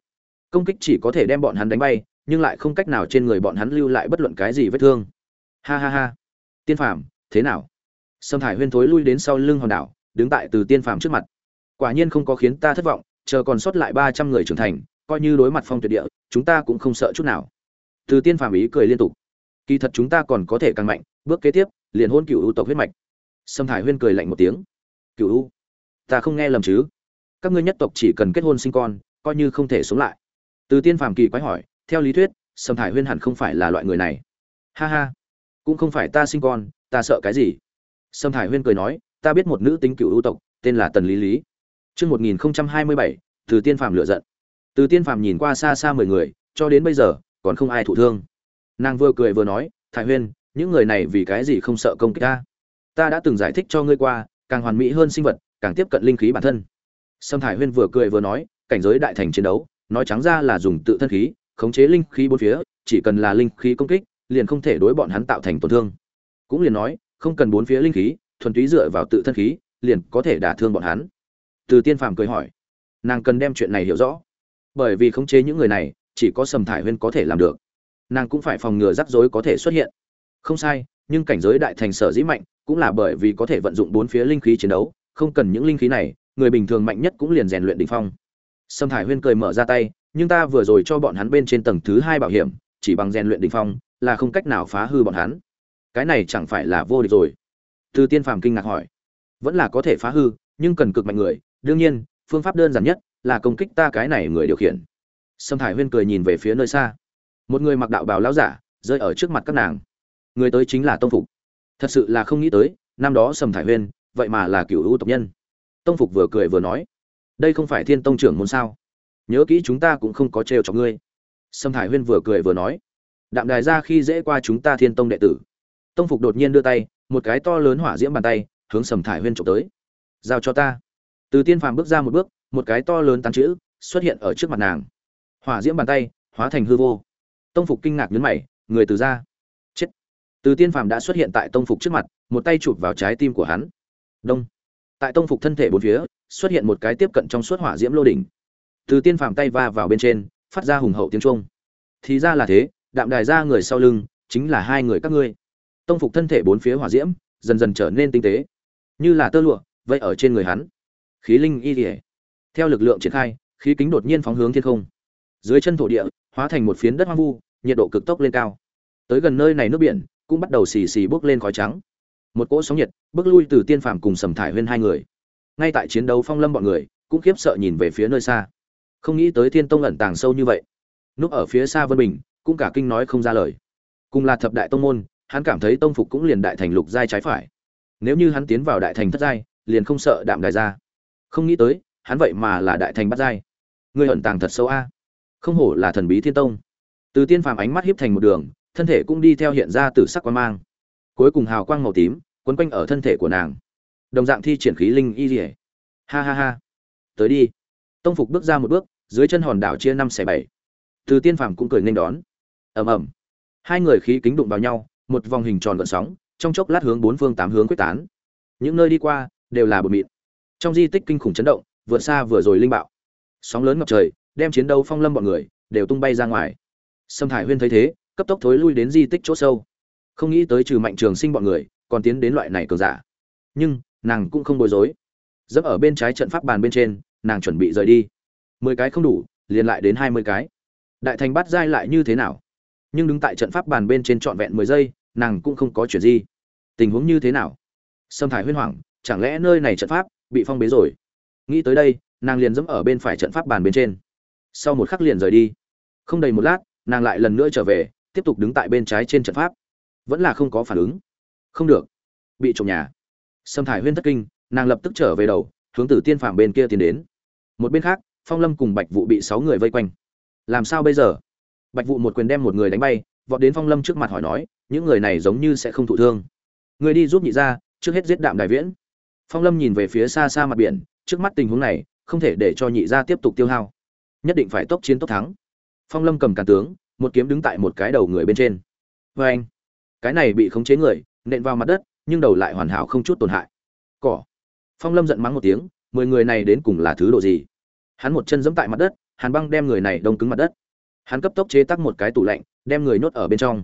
Công kích chỉ có thể đem bọn hắn đánh bay, nhưng lại không cách nào trên người bọn hắn lưu lại bất luận cái gì vết thương. Ha ha ha. Tiên phàm, thế nào? Sâm thải huyên thối lui đến sau lưng hòn đảo, đứng tại từ tiên phàm trước mặt. Quả nhiên không có khiến ta thất vọng, chờ còn sót lại ba trăm người trưởng thành coi như đối mặt phong tuyệt địa chúng ta cũng không sợ chút nào. Từ tiên phàm ý cười liên tục. Kỳ thật chúng ta còn có thể càng mạnh bước kế tiếp liền hôn cựu ưu tộc huyết mạch. Sâm thải huyên cười lạnh một tiếng. Cựu ưu ta không nghe lầm chứ? Các ngươi nhất tộc chỉ cần kết hôn sinh con coi như không thể sống lại. Từ tiên phàm kỳ quái hỏi theo lý thuyết sâm thải huyên hẳn không phải là loại người này. Ha ha cũng không phải ta sinh con ta sợ cái gì? Sâm thải huyên cười nói ta biết một nữ tính cựu ưu tộc tên là tần lý lý. Trước 1027, từ tiên phàm lựa giận. Từ tiên phàm nhìn qua xa xa mười người, cho đến bây giờ, còn không ai thụ thương. Nàng vừa cười vừa nói, Thải Huyên, những người này vì cái gì không sợ công kích ta? Ta đã từng giải thích cho ngươi qua, càng hoàn mỹ hơn sinh vật, càng tiếp cận linh khí bản thân. Sâm Thải Huyên vừa cười vừa nói, cảnh giới đại thành chiến đấu, nói trắng ra là dùng tự thân khí, khống chế linh khí bốn phía, chỉ cần là linh khí công kích, liền không thể đối bọn hắn tạo thành tổn thương. Cũng liền nói, không cần bốn phía linh khí, thuần túy dựa vào tự thân khí, liền có thể đả thương bọn hắn. Từ Tiên Phàm cười hỏi, nàng cần đem chuyện này hiểu rõ, bởi vì khống chế những người này, chỉ có Sầm Thải Huyên có thể làm được. Nàng cũng phải phòng ngừa rắc rối có thể xuất hiện. Không sai, nhưng cảnh giới đại thành sở dĩ mạnh, cũng là bởi vì có thể vận dụng bốn phía linh khí chiến đấu, không cần những linh khí này, người bình thường mạnh nhất cũng liền rèn luyện đỉnh phong. Sâm Thải Huyên cười mở ra tay, nhưng ta vừa rồi cho bọn hắn bên trên tầng thứ hai bảo hiểm, chỉ bằng rèn luyện đỉnh phong, là không cách nào phá hư bọn hắn. Cái này chẳng phải là vô địch rồi? Từ Tiên Phàm kinh ngạc hỏi. Vẫn là có thể phá hư, nhưng cần cực mạnh người, đương nhiên, phương pháp đơn giản nhất là công kích ta cái này người điều khiển. Sâm Thải Huyên cười nhìn về phía nơi xa. Một người mặc đạo bào lão giả, rơi ở trước mặt các nàng. Người tới chính là Tông Phục. Thật sự là không nghĩ tới, năm đó Sâm Thải Huyên, vậy mà là cựu ưu tộc nhân. Tông Phục vừa cười vừa nói, đây không phải Thiên Tông trưởng môn sao? Nhớ kỹ chúng ta cũng không có trêu cho ngươi. Sâm Thải Huyên vừa cười vừa nói, đạm đài ra khi dễ qua chúng ta Thiên Tông đệ tử. Tông Phục đột nhiên đưa tay, một cái to lớn hỏa diễm bàn tay, hướng Sâm Thải Huyên chụp tới. Giao cho ta. Từ Tiên Phàm bước ra một bước, một cái to lớn tán chữ xuất hiện ở trước mặt nàng. Hỏa diễm bàn tay hóa thành hư vô. Tông Phục kinh ngạc nhấn mày, người từ ra. Chết. Từ Tiên Phàm đã xuất hiện tại Tông Phục trước mặt, một tay chụp vào trái tim của hắn. Đông. Tại Tông Phục thân thể bốn phía, xuất hiện một cái tiếp cận trong suốt hỏa diễm lô đỉnh. Từ Tiên Phàm tay va vào bên trên, phát ra hùng hậu tiếng trung. Thì ra là thế, đạm đài ra người sau lưng, chính là hai người các ngươi. Tông Phục thân thể bốn phía hỏa diễm, dần dần trở nên tinh tế, như là tơ lụa, vậy ở trên người hắn khí linh y liệt theo lực lượng triển khai, khí kính đột nhiên phóng hướng thiên không. Dưới chân thổ địa, hóa thành một phiến đất hoang vu, nhiệt độ cực tốc lên cao. Tới gần nơi này nước biển, cũng bắt đầu xì xì bước lên khói trắng. Một cỗ sóng nhiệt, bước lui từ tiên phàm cùng sầm thải huyên hai người. Ngay tại chiến đấu phong lâm bọn người, cũng khiếp sợ nhìn về phía nơi xa. Không nghĩ tới thiên tông ẩn tàng sâu như vậy. Núp ở phía xa vân bình, cũng cả kinh nói không ra lời. Cùng là thập đại tông môn, hắn cảm thấy tông phục cũng liền đại thành lục giai trái phải. Nếu như hắn tiến vào đại thành thất giai, liền không sợ đạm đài ra không nghĩ tới, hắn vậy mà là đại thành bắt giai. Người ẩn tàng thật sâu a. Không hổ là thần bí thiên tông. Từ tiên phàm ánh mắt hiếp thành một đường, thân thể cũng đi theo hiện ra từ sắc quang mang. Cuối cùng hào quang màu tím, quấn quanh ở thân thể của nàng. Đồng dạng thi triển khí linh y dỉa ha ha ha. Tới đi. Tông phục bước ra một bước, dưới chân hòn đảo chia năm xẻ bảy. Từ tiên phàm cũng cười nên đón. Ầm ầm. Hai người khí kính đụng vào nhau, một vòng hình tròn gợn sóng, trong chốc lát hướng bốn phương tám hướng quyết tán. Những nơi đi qua, đều là bột mịn trong di tích kinh khủng chấn động, vượt xa vừa rồi linh bạo. Sóng lớn ngập trời, đem chiến đấu phong lâm bọn người, đều tung bay ra ngoài. Sâm thải huyên thấy thế, cấp tốc thối lui đến di tích chỗ sâu. Không nghĩ tới trừ mạnh trường sinh bọn người, còn tiến đến loại này cường giả. Nhưng, nàng cũng không bối rối. Dẫm ở bên trái trận pháp bàn bên trên, nàng chuẩn bị rời đi. Mười cái không đủ, liền lại đến hai mươi cái. Đại thành bắt giai lại như thế nào? Nhưng đứng tại trận pháp bàn bên trên trọn vẹn mười giây, nàng cũng không có chuyện gì. Tình huống như thế nào? Sâm thải huyên hoảng chẳng lẽ nơi này trận pháp bị phong bế rồi? Nghĩ tới đây, nàng liền dẫm ở bên phải trận pháp bàn bên trên. Sau một khắc liền rời đi. Không đầy một lát, nàng lại lần nữa trở về, tiếp tục đứng tại bên trái trên trận pháp. Vẫn là không có phản ứng. Không được. Bị trộm nhà. Sâm thải huyên thất kinh, nàng lập tức trở về đầu, hướng tử tiên phàm bên kia tiến đến. Một bên khác, phong lâm cùng bạch vụ bị sáu người vây quanh. Làm sao bây giờ? Bạch vụ một quyền đem một người đánh bay, vọt đến phong lâm trước mặt hỏi nói, những người này giống như sẽ không thụ thương. Người đi giúp nhị ra trước hết giết đạm đại viễn phong lâm nhìn về phía xa xa mặt biển, trước mắt tình huống này, không thể để cho nhị gia tiếp tục tiêu hao. Nhất định phải tốc chiến tốc thắng. Phong lâm cầm càn tướng, một kiếm đứng tại một cái đầu người bên trên. Vê anh, cái này bị khống chế người, nện vào mặt đất, nhưng đầu lại hoàn hảo không chút tổn hại. Cỏ. Phong lâm giận mắng một tiếng, mười người này đến cùng là thứ độ gì? Hắn một chân giẫm tại mặt đất, hàn băng đem người này đông cứng mặt đất. Hắn cấp tốc chế tác một cái tủ lạnh, đem người nhốt ở bên trong.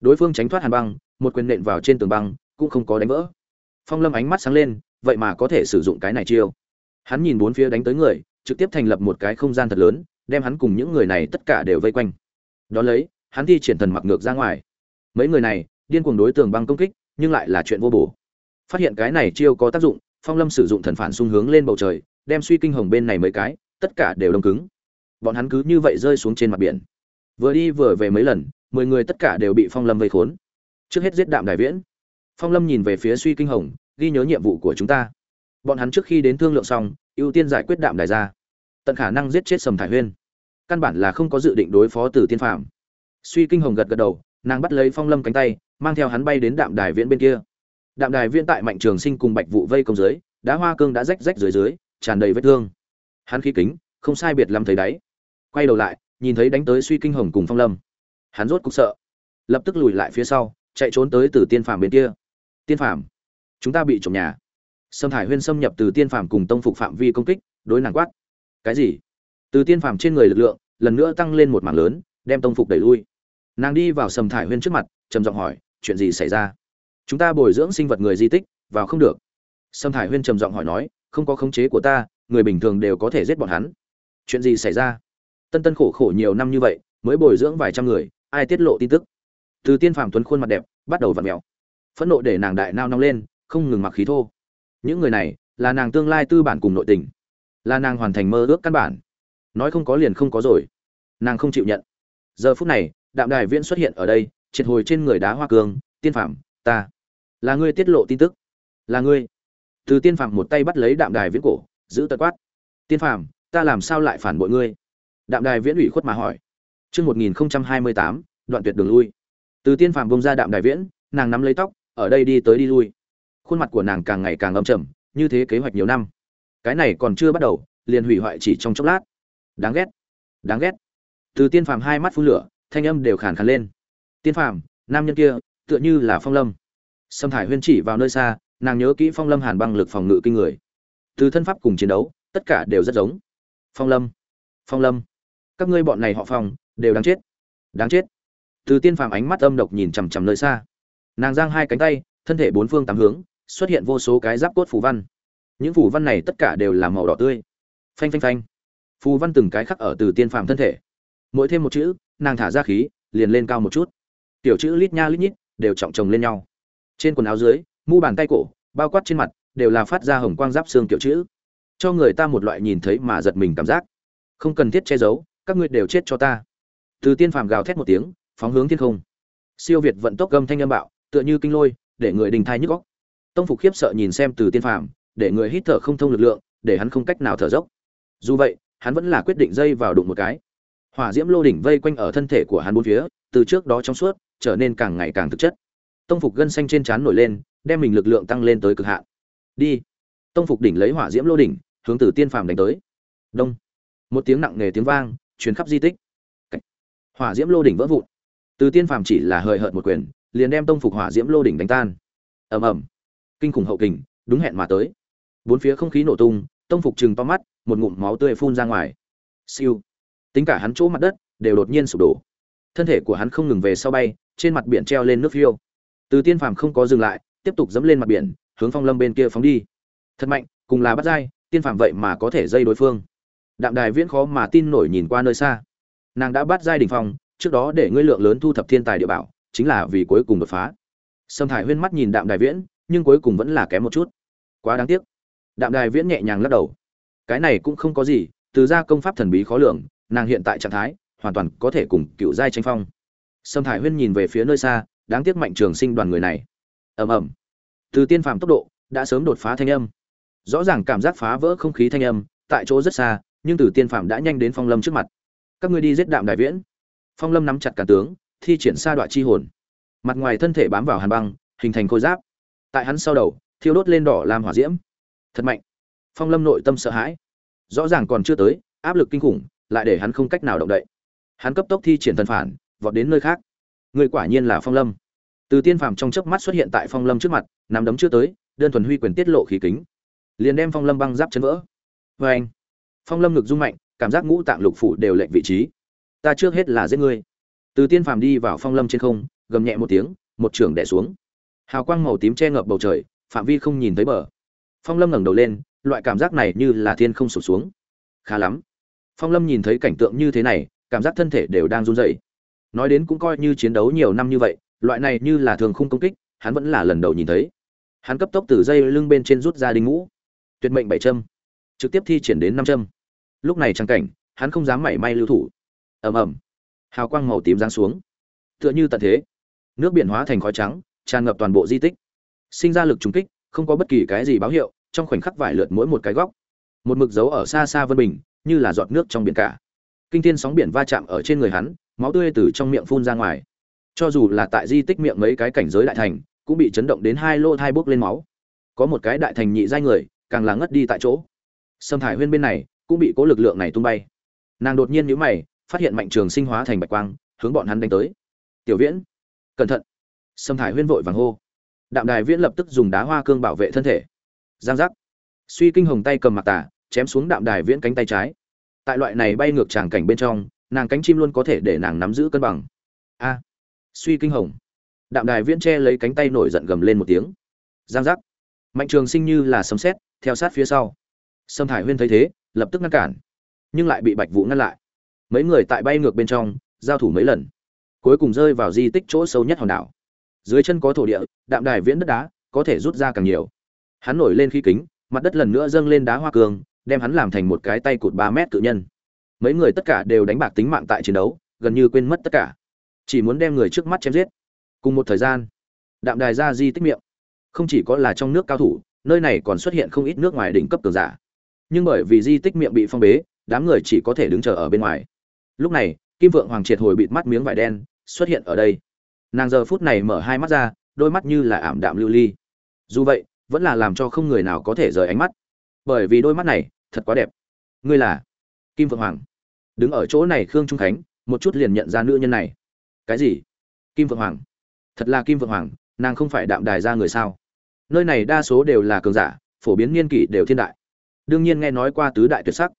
Đối phương tránh thoát hàn băng, một quyền nện vào trên tường băng, cũng không có đánh vỡ. Phong lâm ánh mắt sáng lên vậy mà có thể sử dụng cái này chiêu. Hắn nhìn bốn phía đánh tới người, trực tiếp thành lập một cái không gian thật lớn, đem hắn cùng những người này tất cả đều vây quanh. Đón lấy, hắn thi triển thần mặc ngược ra ngoài. Mấy người này, điên cuồng đối tường băng công kích, nhưng lại là chuyện vô bổ. Phát hiện cái này chiêu có tác dụng, phong lâm sử dụng thần phản xung hướng lên bầu trời, đem suy kinh hồng bên này mấy cái, tất cả đều đông cứng. Bọn hắn cứ như vậy rơi xuống trên mặt biển. Vừa đi vừa về mấy lần, mười người tất cả đều bị phong lâm vây khốn. Trước hết giết đạm đại viễn. Phong lâm nhìn về phía suy kinh hồng ghi nhớ nhiệm vụ của chúng ta. Bọn hắn trước khi đến thương lượng xong ưu tiên giải quyết đạm đài ra, tận khả năng giết chết sầm thải huyên. Căn bản là không có dự định đối phó từ tiên phạm suy kinh hồng gật gật đầu nàng bắt lấy phong lâm cánh tay mang theo hắn bay đến đạm đài viễn bên kia. Đạm đài viễn tại mạnh trường sinh cùng bạch vụ vây công dưới đá hoa cương đã rách rách dưới dưới tràn đầy vết thương. Hắn khí kính không sai biệt lắm thấy đáy. Quay đầu lại nhìn thấy đánh tới suy kinh hồng cùng phong lâm. Hắn rốt cục sợ. Lập tức lùi lại phía sau chạy trốn tới từ tiên phàm bên kia. Tiên phàm chúng ta bị trộm nhà. Sâm thải huyên xâm nhập từ tiên phàm cùng tông phục phạm vi công kích, đối nàng quát. Cái gì? Từ tiên phàm trên người lực lượng lần nữa tăng lên một mảng lớn, đem tông phục đẩy lui. Nàng đi vào sầm thải huyên trước mặt, trầm giọng hỏi, chuyện gì xảy ra? Chúng ta bồi dưỡng sinh vật người di tích, vào không được. Sâm thải huyên trầm giọng hỏi nói, không có khống chế của ta, người bình thường đều có thể giết bọn hắn. Chuyện gì xảy ra? Tân tân khổ khổ nhiều năm như vậy, mới bồi dưỡng vài trăm người, ai tiết lộ tin tức? Từ tiên phàm tuấn khuôn mặt đẹp, bắt đầu vặn mèo. Phẫn nộ để nàng đại nao nóng lên không ngừng mặc khí thô. Những người này là nàng tương lai tư bản cùng nội tình là nàng hoàn thành mơ ước căn bản. Nói không có liền không có rồi. Nàng không chịu nhận. Giờ phút này đạm đài viễn xuất hiện ở đây triệt hồi trên người đá hoa cương tiên phạm ta là ngươi tiết lộ tin tức. Là ngươi. Từ tiên phạm một tay bắt lấy đạm đài viễn cổ giữ tật quát tiên phạm ta làm sao lại phản bội ngươi? Đạm đài viễn ủy khuất mà hỏi. Chương một nghìn hai mươi tám đoạn tuyệt đường lui. Từ tiên phàm bông ra đạm đài viễn, nàng nắm lấy tóc, ở đây đi tới đi lui. Khuôn mặt của nàng càng ngày càng âm trầm, như thế kế hoạch nhiều năm. Cái này còn chưa bắt đầu, liền hủy hoại chỉ trong chốc lát. Đáng ghét, đáng ghét. Từ tiên phàm hai mắt phun lửa, thanh âm đều khàn khàn lên. Tiên phàm, nam nhân kia, tựa như là Phong Lâm. xâm Thải Huyên chỉ vào nơi xa, nàng nhớ kỹ Phong Lâm Hàn băng lực phòng ngự kinh người. Từ thân pháp cùng chiến đấu, tất cả đều rất giống. Phong Lâm, Phong Lâm, các ngươi bọn này họ Phong, đều đáng chết. Đáng chết. Từ Tiên Phàm ánh mắt âm độc nhìn chằm chằm nơi xa. Nàng giang hai cánh tay, thân thể bốn phương tám hướng, xuất hiện vô số cái giáp cốt phù văn. Những phù văn này tất cả đều là màu đỏ tươi. Phanh phanh phanh. Phù văn từng cái khắc ở Từ Tiên Phàm thân thể. Mỗi thêm một chữ, nàng thả ra khí, liền lên cao một chút. Tiểu chữ lít nha lít nhít, đều trọng chồng lên nhau. Trên quần áo dưới, mu bàn tay cổ, bao quát trên mặt, đều là phát ra hồng quang giáp xương tiểu chữ. Cho người ta một loại nhìn thấy mà giật mình cảm giác. Không cần thiết che giấu, các ngươi đều chết cho ta. Từ Tiên Phàm gào thét một tiếng, phóng hướng thiên không. Siêu việt vận tốc gầm thanh âm bạo, tựa như kinh lôi, để người đình thai nhức óc. Tông Phục khiếp sợ nhìn xem Từ Tiên Phàm, để người hít thở không thông lực lượng, để hắn không cách nào thở dốc. Dù vậy, hắn vẫn là quyết định dây vào đụng một cái. Hỏa diễm lô đỉnh vây quanh ở thân thể của hắn bốn phía, từ trước đó trong suốt, trở nên càng ngày càng thực chất. Tông Phục gân xanh trên trán nổi lên, đem mình lực lượng tăng lên tới cực hạn. Đi. Tông Phục đỉnh lấy hỏa diễm lô đỉnh, hướng Từ Tiên Phàm đánh tới. Đông. Một tiếng nặng nề tiếng vang, truyền khắp di tích hỏa diễm lô đỉnh vỡ vụn từ tiên phàm chỉ là hời hợt một quyền liền đem tông phục hỏa diễm lô đỉnh đánh tan ầm ầm kinh khủng hậu kình, đúng hẹn mà tới. Bốn phía không khí nổ tung, tông phục chừng to mắt, một ngụm máu tươi phun ra ngoài. Siêu. Tính cả hắn chỗ mặt đất đều đột nhiên sụp đổ. Thân thể của hắn không ngừng về sau bay, trên mặt biển treo lên nước phiêu. Từ tiên phàm không có dừng lại, tiếp tục dẫm lên mặt biển, hướng phong lâm bên kia phóng đi. Thật mạnh, cùng là bắt dai tiên phàm vậy mà có thể dây đối phương. Đạm đài viễn khó mà tin nổi nhìn qua nơi xa. Nàng đã bắt giai đình phong, trước đó để ngươi lượng lớn thu thập thiên tài địa bảo, chính là vì cuối cùng đột phá. Sâm thải huyên mắt nhìn đạm đài viễn nhưng cuối cùng vẫn là kém một chút. Quá đáng tiếc. Đạm đài viễn nhẹ nhàng lắc đầu. Cái này cũng không có gì, từ ra công pháp thần bí khó lường, nàng hiện tại trạng thái, hoàn toàn có thể cùng cựu giai tranh phong. Sâm thải huyên nhìn về phía nơi xa, đáng tiếc mạnh trường sinh đoàn người này. Ầm ầm. Từ tiên phàm tốc độ, đã sớm đột phá thanh âm. Rõ ràng cảm giác phá vỡ không khí thanh âm, tại chỗ rất xa, nhưng từ tiên phàm đã nhanh đến phong lâm trước mặt. Các ngươi đi giết đạm đại viễn. Phong lâm nắm chặt cả tướng, thi triển sa đoạn chi hồn. Mặt ngoài thân thể bám vào hàn băng, hình thành khôi giáp tại hắn sau đầu, thiêu đốt lên đỏ làm hỏa diễm. Thật mạnh. Phong lâm nội tâm sợ hãi. Rõ ràng còn chưa tới, áp lực kinh khủng, lại để hắn không cách nào động đậy. Hắn cấp tốc thi triển thần phản, vọt đến nơi khác. Người quả nhiên là phong lâm. Từ tiên phàm trong chớp mắt xuất hiện tại phong lâm trước mặt, nắm đấm chưa tới, đơn thuần huy quyền tiết lộ khí kính. Liền đem phong lâm băng giáp chấn vỡ. Vê anh, phong lâm ngực rung mạnh, cảm giác ngũ tạng lục phủ đều lệnh vị trí. Ta trước hết là giết ngươi. Từ tiên phàm đi vào phong lâm trên không, gầm nhẹ một tiếng, một trưởng đẻ xuống hào quang màu tím che ngập bầu trời, phạm vi không nhìn thấy bờ. Phong lâm ngẩng đầu lên, loại cảm giác này như là thiên không sụp xuống. Khá lắm. Phong lâm nhìn thấy cảnh tượng như thế này, cảm giác thân thể đều đang run rẩy. Nói đến cũng coi như chiến đấu nhiều năm như vậy, loại này như là thường không công kích, hắn vẫn là lần đầu nhìn thấy. Hắn cấp tốc từ dây lưng bên trên rút ra đinh ngũ. Tuyệt mệnh bảy châm. Trực tiếp thi triển đến năm châm. Lúc này trang cảnh, hắn không dám mảy may lưu thủ. Ầm ầm. Hào quang màu tím giáng xuống. Tựa như tận thế. Nước biển hóa thành khói trắng tràn ngập toàn bộ di tích. Sinh ra lực trùng kích, không có bất kỳ cái gì báo hiệu, trong khoảnh khắc vải lượt mỗi một cái góc. Một mực dấu ở xa xa vân bình, như là giọt nước trong biển cả. Kinh thiên sóng biển va chạm ở trên người hắn, máu tươi từ trong miệng phun ra ngoài. Cho dù là tại di tích miệng mấy cái cảnh giới đại thành, cũng bị chấn động đến hai lô thai bốc lên máu. Có một cái đại thành nhị giai người, càng là ngất đi tại chỗ. Sâm thải huyên bên này, cũng bị cố lực lượng này tung bay. Nàng đột nhiên nhíu mày, phát hiện mạnh trường sinh hóa thành bạch quang, hướng bọn hắn đánh tới. Tiểu viễn, cẩn thận sâm thải huyên vội vàng hô. Đạm đài viễn lập tức dùng đá hoa cương bảo vệ thân thể. Giang giác. Suy kinh hồng tay cầm mặt tả chém xuống đạm đài viễn cánh tay trái. Tại loại này bay ngược tràng cảnh bên trong, nàng cánh chim luôn có thể để nàng nắm giữ cân bằng. A. Suy kinh hồng. Đạm đài viễn che lấy cánh tay nổi giận gầm lên một tiếng. Giang giác. Mạnh trường sinh như là sấm sét, theo sát phía sau. Sâm thải huyên thấy thế, lập tức ngăn cản. Nhưng lại bị bạch vũ ngăn lại. Mấy người tại bay ngược bên trong, giao thủ mấy lần. Cuối cùng rơi vào di tích chỗ sâu nhất hòn đảo dưới chân có thổ địa, đạm đài viễn đất đá, có thể rút ra càng nhiều. Hắn nổi lên khí kính, mặt đất lần nữa dâng lên đá hoa cường, đem hắn làm thành một cái tay cụt ba mét cự nhân. Mấy người tất cả đều đánh bạc tính mạng tại chiến đấu, gần như quên mất tất cả. Chỉ muốn đem người trước mắt chém giết. Cùng một thời gian, đạm đài ra di tích miệng. Không chỉ có là trong nước cao thủ, nơi này còn xuất hiện không ít nước ngoài đỉnh cấp cường giả. Nhưng bởi vì di tích miệng bị phong bế, đám người chỉ có thể đứng chờ ở bên ngoài. Lúc này, kim vượng hoàng triệt hồi bịt mắt miếng vải đen, xuất hiện ở đây nàng giờ phút này mở hai mắt ra, đôi mắt như là ảm đạm lưu ly. Dù vậy, vẫn là làm cho không người nào có thể rời ánh mắt. Bởi vì đôi mắt này, thật quá đẹp. Ngươi là kim vượng hoàng. Đứng ở chỗ này khương trung khánh, một chút liền nhận ra nữ nhân này. Cái gì? Kim vượng hoàng. Thật là kim vượng hoàng, nàng không phải đạm đài ra người sao? Nơi này đa số đều là cường giả, phổ biến niên kỷ đều thiên đại. Đương nhiên nghe nói qua tứ đại tuyệt sắc.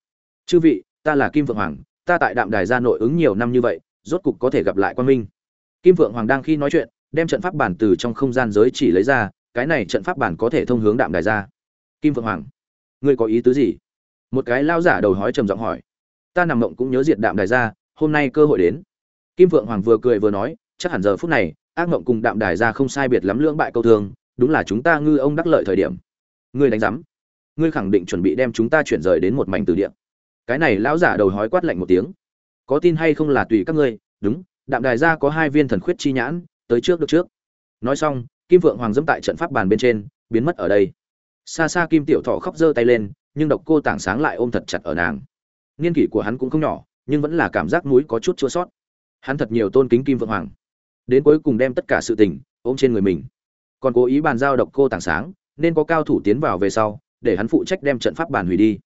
Chư vị, ta là kim vượng hoàng, ta tại đạm đài ra nội ứng nhiều năm như vậy, rốt cục có thể gặp lại quan minh kim vượng hoàng đang khi nói chuyện, đem trận pháp bản từ trong không gian giới chỉ lấy ra, cái này trận pháp bản có thể thông hướng đạm đài ra. Kim vượng hoàng, ngươi có ý tứ gì? Một cái lao giả đầu hói trầm giọng hỏi. Ta nằm mộng cũng nhớ diệt đạm đài ra, hôm nay cơ hội đến. Kim vượng hoàng vừa cười vừa nói, chắc hẳn giờ phút này, ác mộng cùng đạm đài ra không sai biệt lắm lưỡng bại câu thương đúng là chúng ta ngư ông đắc lợi thời điểm. Ngươi đánh rắm. ngươi khẳng định chuẩn bị đem chúng ta chuyển rời đến một mảnh từ địa. Cái này lão giả đầu hói quát lạnh một tiếng. Có tin hay không là tùy các ngươi, đúng đạm đài ra có hai viên thần khuyết chi nhãn, tới trước được trước. Nói xong, kim vượng hoàng dẫm tại trận pháp bàn bên trên, biến mất ở đây. Xa xa kim tiểu thọ khóc giơ tay lên, nhưng độc cô tảng sáng lại ôm thật chặt ở nàng. Niên kỷ của hắn cũng không nhỏ, nhưng vẫn là cảm giác mũi có chút chua sót. Hắn thật nhiều tôn kính kim vượng hoàng. Đến cuối cùng đem tất cả sự tình, ôm trên người mình. Còn cố ý bàn giao độc cô tảng sáng, nên có cao thủ tiến vào về sau, để hắn phụ trách đem trận pháp bàn hủy đi.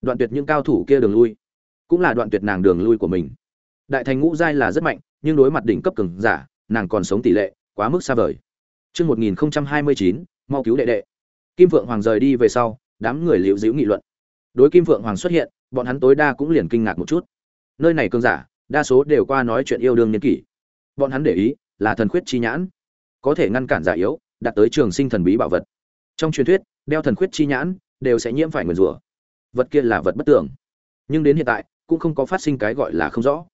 Đoạn tuyệt những cao thủ kia đường lui. Cũng là đoạn tuyệt nàng đường lui của mình. Đại thành ngũ giai là rất mạnh nhưng đối mặt đỉnh cấp cường giả nàng còn sống tỷ lệ quá mức xa vời Trước 1029, mau cứu đệ đệ. Kim Phượng Hoàng rời đi về sau, đám người liễu díu nghị luận. Đối Kim Phượng Hoàng xuất hiện, bọn hắn tối đa cũng liền kinh ngạc một chút. Nơi này cường giả, đa số đều qua nói chuyện yêu đương niên kỷ. Bọn hắn để ý, là thần khuyết chi nhãn, có thể ngăn cản giả yếu, đạt tới trường sinh thần bí bảo vật. Trong truyền thuyết, đeo thần khuyết chi nhãn đều sẽ nhiễm phải nguyền rủa. Vật kia là vật bất tưởng. Nhưng đến hiện tại, cũng không có phát sinh cái gọi là không rõ.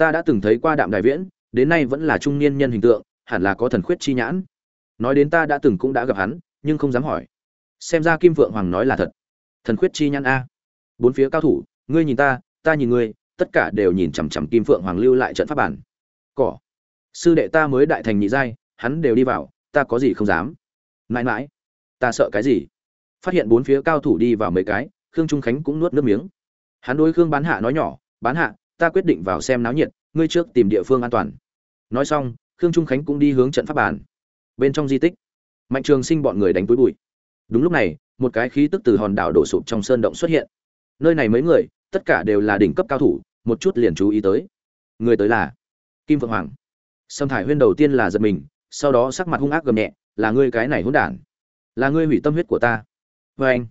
Ta đã từng thấy qua Đạm đại Viễn, đến nay vẫn là trung niên nhân hình tượng, hẳn là có thần khuyết chi nhãn. Nói đến ta đã từng cũng đã gặp hắn, nhưng không dám hỏi. Xem ra Kim Vượng Hoàng nói là thật. Thần khuyết chi nhãn a. Bốn phía cao thủ, ngươi nhìn ta, ta nhìn ngươi, tất cả đều nhìn chằm chằm Kim Phượng Hoàng lưu lại trận pháp bản. Cỏ. Sư đệ ta mới đại thành nhị giai, hắn đều đi vào, ta có gì không dám. Mãi mãi, ta sợ cái gì? Phát hiện bốn phía cao thủ đi vào mấy cái, Khương Trung Khánh cũng nuốt nước miếng. Hắn đối Khương Bán Hạ nói nhỏ, "Bán Hạ, ta quyết định vào xem náo nhiệt, ngươi trước tìm địa phương an toàn." Nói xong, Khương Trung Khánh cũng đi hướng trận pháp bàn. Bên trong di tích, Mạnh Trường Sinh bọn người đánh túi bụi. Đúng lúc này, một cái khí tức từ hòn đảo đổ sụp trong sơn động xuất hiện. Nơi này mấy người, tất cả đều là đỉnh cấp cao thủ, một chút liền chú ý tới. Người tới là Kim Vượng Hoàng. Sâm Thải Huyên đầu tiên là giật mình, sau đó sắc mặt hung ác gầm nhẹ, "Là ngươi cái này hỗn đản, là ngươi hủy tâm huyết của ta." Và anh,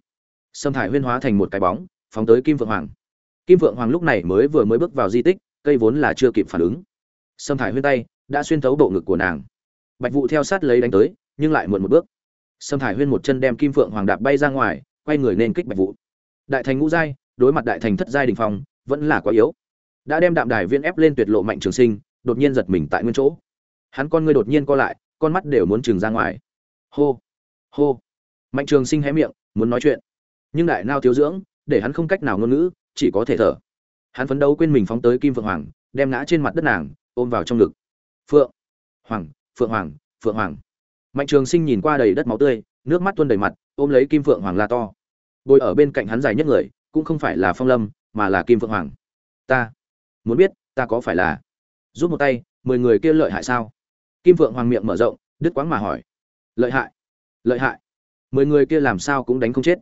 Sâm Thải Huyên hóa thành một cái bóng, phóng tới Kim Vượng Hoàng kim vượng hoàng lúc này mới vừa mới bước vào di tích, cây vốn là chưa kịp phản ứng. Sâm thải huyên tay đã xuyên thấu bộ ngực của nàng. Bạch vụ theo sát lấy đánh tới, nhưng lại muộn một bước. Sâm thải huyên một chân đem kim phượng hoàng đạp bay ra ngoài, quay người nên kích bạch vụ đại thành ngũ giai, đối mặt đại thành thất giai đình phong, vẫn là quá yếu. Đã đem đạm đài viên ép lên tuyệt lộ mạnh trường sinh, đột nhiên giật mình tại nguyên chỗ. Hắn con ngươi đột nhiên co lại, con mắt đều muốn trừng ra ngoài. Hô hô. Mạnh trường sinh hé miệng, muốn nói chuyện. Nhưng đại nao thiếu dưỡng, để hắn không cách nào ngôn ngữ chỉ có thể thở. Hắn phấn đấu quên mình phóng tới kim phượng hoàng, đem ngã trên mặt đất nàng, ôm vào trong ngực. Phượng hoàng phượng hoàng phượng hoàng. Mạnh trường sinh nhìn qua đầy đất máu tươi, nước mắt tuôn đầy mặt, ôm lấy kim phượng hoàng la to. Bồi ở bên cạnh hắn dài nhất người, cũng không phải là phong lâm, mà là kim phượng hoàng. Ta muốn biết, ta có phải là rút một tay, mười người kia lợi hại sao? Kim phượng hoàng miệng mở rộng, đứt quãng mà hỏi. Lợi hại lợi hại. Mười người kia làm sao cũng đánh không chết.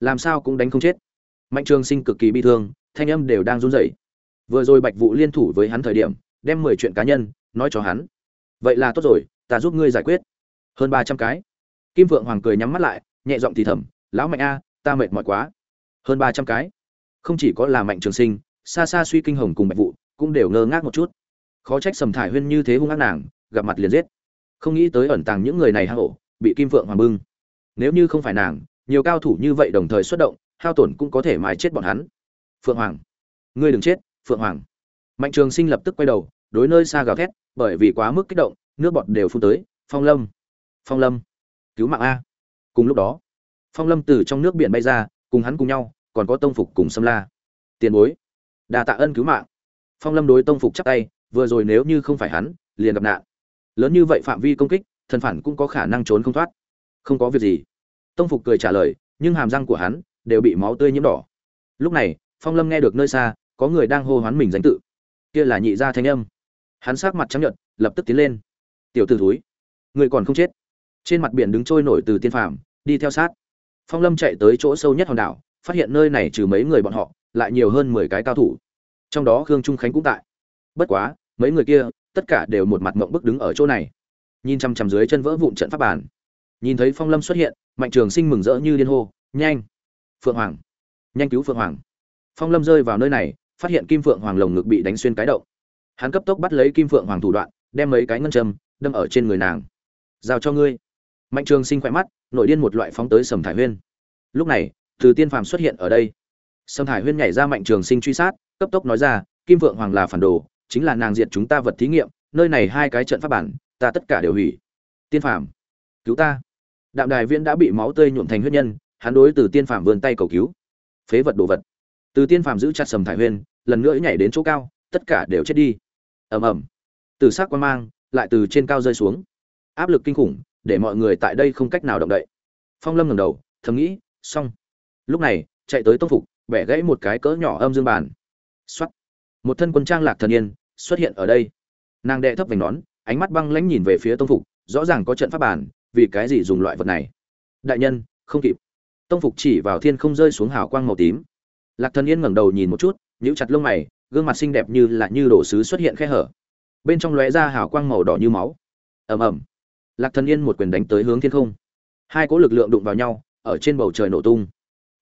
Làm sao cũng đánh không chết mạnh trường sinh cực kỳ bi thương, thanh âm đều đang run rẩy. Vừa rồi bạch vụ liên thủ với hắn thời điểm, đem mười chuyện cá nhân nói cho hắn. Vậy là tốt rồi, ta giúp ngươi giải quyết. Hơn ba trăm cái. Kim vượng hoàng cười nhắm mắt lại, nhẹ giọng thì thầm, lão mạnh a, ta mệt mỏi quá. Hơn ba trăm cái. Không chỉ có là mạnh trường sinh xa xa suy kinh hồng cùng bạch vụ cũng đều ngơ ngác một chút. Khó trách sầm thải huyên như thế hung ác nàng, gặp mặt liền giết. Không nghĩ tới ẩn tàng những người này hang ổ, bị kim vượng hoàng bưng. Nếu như không phải nàng, nhiều cao thủ như vậy đồng thời xuất động hao tổn cũng có thể mái chết bọn hắn. Phượng hoàng. Ngươi đừng chết, phượng hoàng. Mạnh trường sinh lập tức quay đầu, đối nơi xa gào thét, bởi vì quá mức kích động, nước bọt đều phun tới. Phong lâm. Phong lâm. Cứu mạng a. Cùng lúc đó, phong lâm từ trong nước biển bay ra, cùng hắn cùng nhau, còn có tông phục cùng Sâm la. Tiền bối. Đà tạ ân cứu mạng. Phong lâm đối tông phục chắp tay, vừa rồi nếu như không phải hắn, liền gặp nạn. Lớn như vậy phạm vi công kích, thần phản cũng có khả năng trốn không thoát. Không có việc gì. Tông phục cười trả lời, nhưng hàm răng của hắn đều bị máu tươi nhiễm đỏ. Lúc này, phong lâm nghe được nơi xa, có người đang hô hoán mình danh tự. Kia là nhị gia thanh âm. Hắn sát mặt trắng nhợt, lập tức tiến lên. Tiểu t ử thúi, người còn không chết? Trên mặt biển đứng trôi nổi từ tiên phàm, đi theo sát. Phong lâm chạy tới chỗ sâu nhất hòn đảo, phát hiện nơi này trừ mấy người bọn họ, lại nhiều hơn mười cái cao thủ. Trong đó khương trung khánh cũng tại. Bất quá, mấy người kia, tất cả đều một mặt mộng bức đứng ở chỗ này. Nhìn chằm chằm dưới chân vỡ vụn trận pháp bàn. Nhìn thấy phong lâm xuất hiện, mạnh trường sinh mừng rỡ như điên hô, nhanh! Phượng hoàng. Nhanh cứu phượng hoàng. Phong lâm rơi vào nơi này, phát hiện kim phượng hoàng lồng ngực bị đánh xuyên cái động. Hắn cấp tốc bắt lấy kim phượng hoàng thủ đoạn, đem mấy cái ngân châm, đâm ở trên người nàng. Giao cho ngươi. Mạnh trường sinh khỏe mắt nội điên một loại phóng tới sầm thải huyên. Lúc này, từ tiên phàm xuất hiện ở đây. Sầm thải huyên nhảy ra mạnh trường sinh truy sát, cấp tốc nói ra, kim Phượng hoàng là phản đồ, chính là nàng diệt chúng ta vật thí nghiệm, nơi này hai cái trận pháp bản, ta tất cả đều hủy. Tiên phàm, cứu ta. Đạm đài viễn đã bị máu tươi nhuộm thành huyết nhân hắn đối từ tiên phàm vươn tay cầu cứu. Phế vật đồ vật. Từ tiên phàm giữ chặt sầm thải huyên lần nữa nhảy đến chỗ cao, tất cả đều chết đi. Ầm ầm. Từ xác quan mang lại từ trên cao rơi xuống. Áp lực kinh khủng, để mọi người tại đây không cách nào động đậy. Phong lâm ngẩng đầu, thầm nghĩ, xong. Lúc này, chạy tới tông phục, bẻ gãy một cái cỡ nhỏ âm dương bàn. Xuất một thân quân trang lạc thần yên xuất hiện ở đây. Nàng đệ thấp vành nón, ánh mắt băng lãnh nhìn về phía tông phục, rõ ràng có trận pháp bàn vì cái gì dùng loại vật này? Đại nhân, không kịp tông phục chỉ vào thiên không rơi xuống hào quang màu tím. Lạc thần yên ngẩng đầu nhìn một chút, nhíu chặt lông mày, gương mặt xinh đẹp như là như đổ sứ xuất hiện khe hở. Bên trong lóe ra hào quang màu đỏ như máu. Ầm ầm. Lạc thần yên một quyền đánh tới hướng thiên không. Hai cỗ lực lượng đụng vào nhau, ở trên bầu trời nổ tung.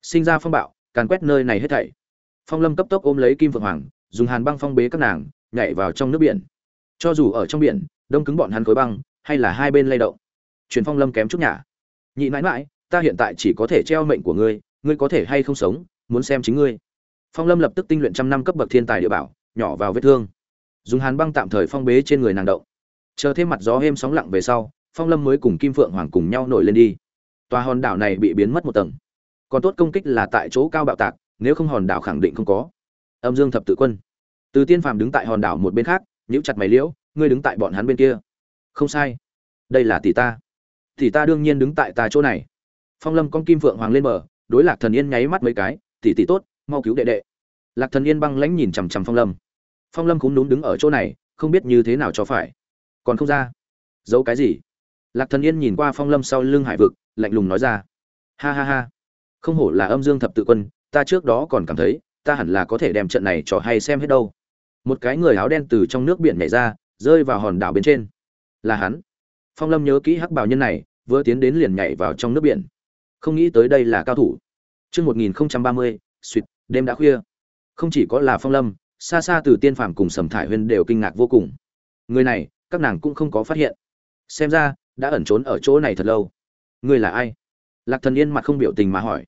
Sinh ra phong bạo, càn quét nơi này hết thảy. Phong lâm cấp tốc ôm lấy kim phượng hoàng, dùng hàn băng phong bế các nàng, nhảy vào trong nước biển. Cho dù ở trong biển, đông cứng bọn hắn khối băng, hay là hai bên lay động. Chuyển phong lâm kém chút nhả. Nhị mãi mãi ta hiện tại chỉ có thể treo mệnh của ngươi ngươi có thể hay không sống, muốn xem chính ngươi. Phong lâm lập tức tinh luyện trăm năm cấp bậc thiên tài địa bảo, nhỏ vào vết thương. Dùng hàn băng tạm thời phong bế trên người nàng động. Chờ thêm mặt gió êm sóng lặng về sau, phong lâm mới cùng kim phượng hoàng cùng nhau nổi lên đi. Tòa hòn đảo này bị biến mất một tầng. Còn tốt công kích là tại chỗ cao bạo tạc, nếu không hòn đảo khẳng định không có. Âm dương thập tự quân. Từ tiên phàm đứng tại hòn đảo một bên khác, nhíu chặt mày liễu, ngươi đứng tại bọn hắn bên kia. Không sai. Đây là tỷ ta. Tỷ ta đương nhiên đứng tại ta chỗ này phong lâm con kim phượng hoàng lên bờ, đối lạc thần yên nháy mắt mấy cái, tỷ tỷ tốt, mau cứu đệ đệ. Lạc thần yên băng lãnh nhìn chằm chằm phong lâm. Phong lâm cũng đúng đứng ở chỗ này, không biết như thế nào cho phải. Còn không ra? Giấu cái gì? Lạc thần yên nhìn qua phong lâm sau lưng hải vực, lạnh lùng nói ra. Ha ha ha. Không hổ là âm dương thập tự quân, ta trước đó còn cảm thấy, ta hẳn là có thể đem trận này trò hay xem hết đâu. Một cái người áo đen từ trong nước biển nhảy ra, rơi vào hòn đảo bên trên. Là hắn. Phong lâm nhớ kỹ hắc bảo nhân này, vừa tiến đến liền nhảy vào trong nước biển không nghĩ tới đây là cao thủ. Chương một nghìn ba mươi, suýt, đêm đã khuya. Không chỉ có là phong lâm xa xa từ tiên phàm cùng sầm thải huyên đều kinh ngạc vô cùng. Người này, các nàng cũng không có phát hiện. Xem ra, đã ẩn trốn ở chỗ này thật lâu. Người là ai? Lạc thần yên mặt không biểu tình mà hỏi.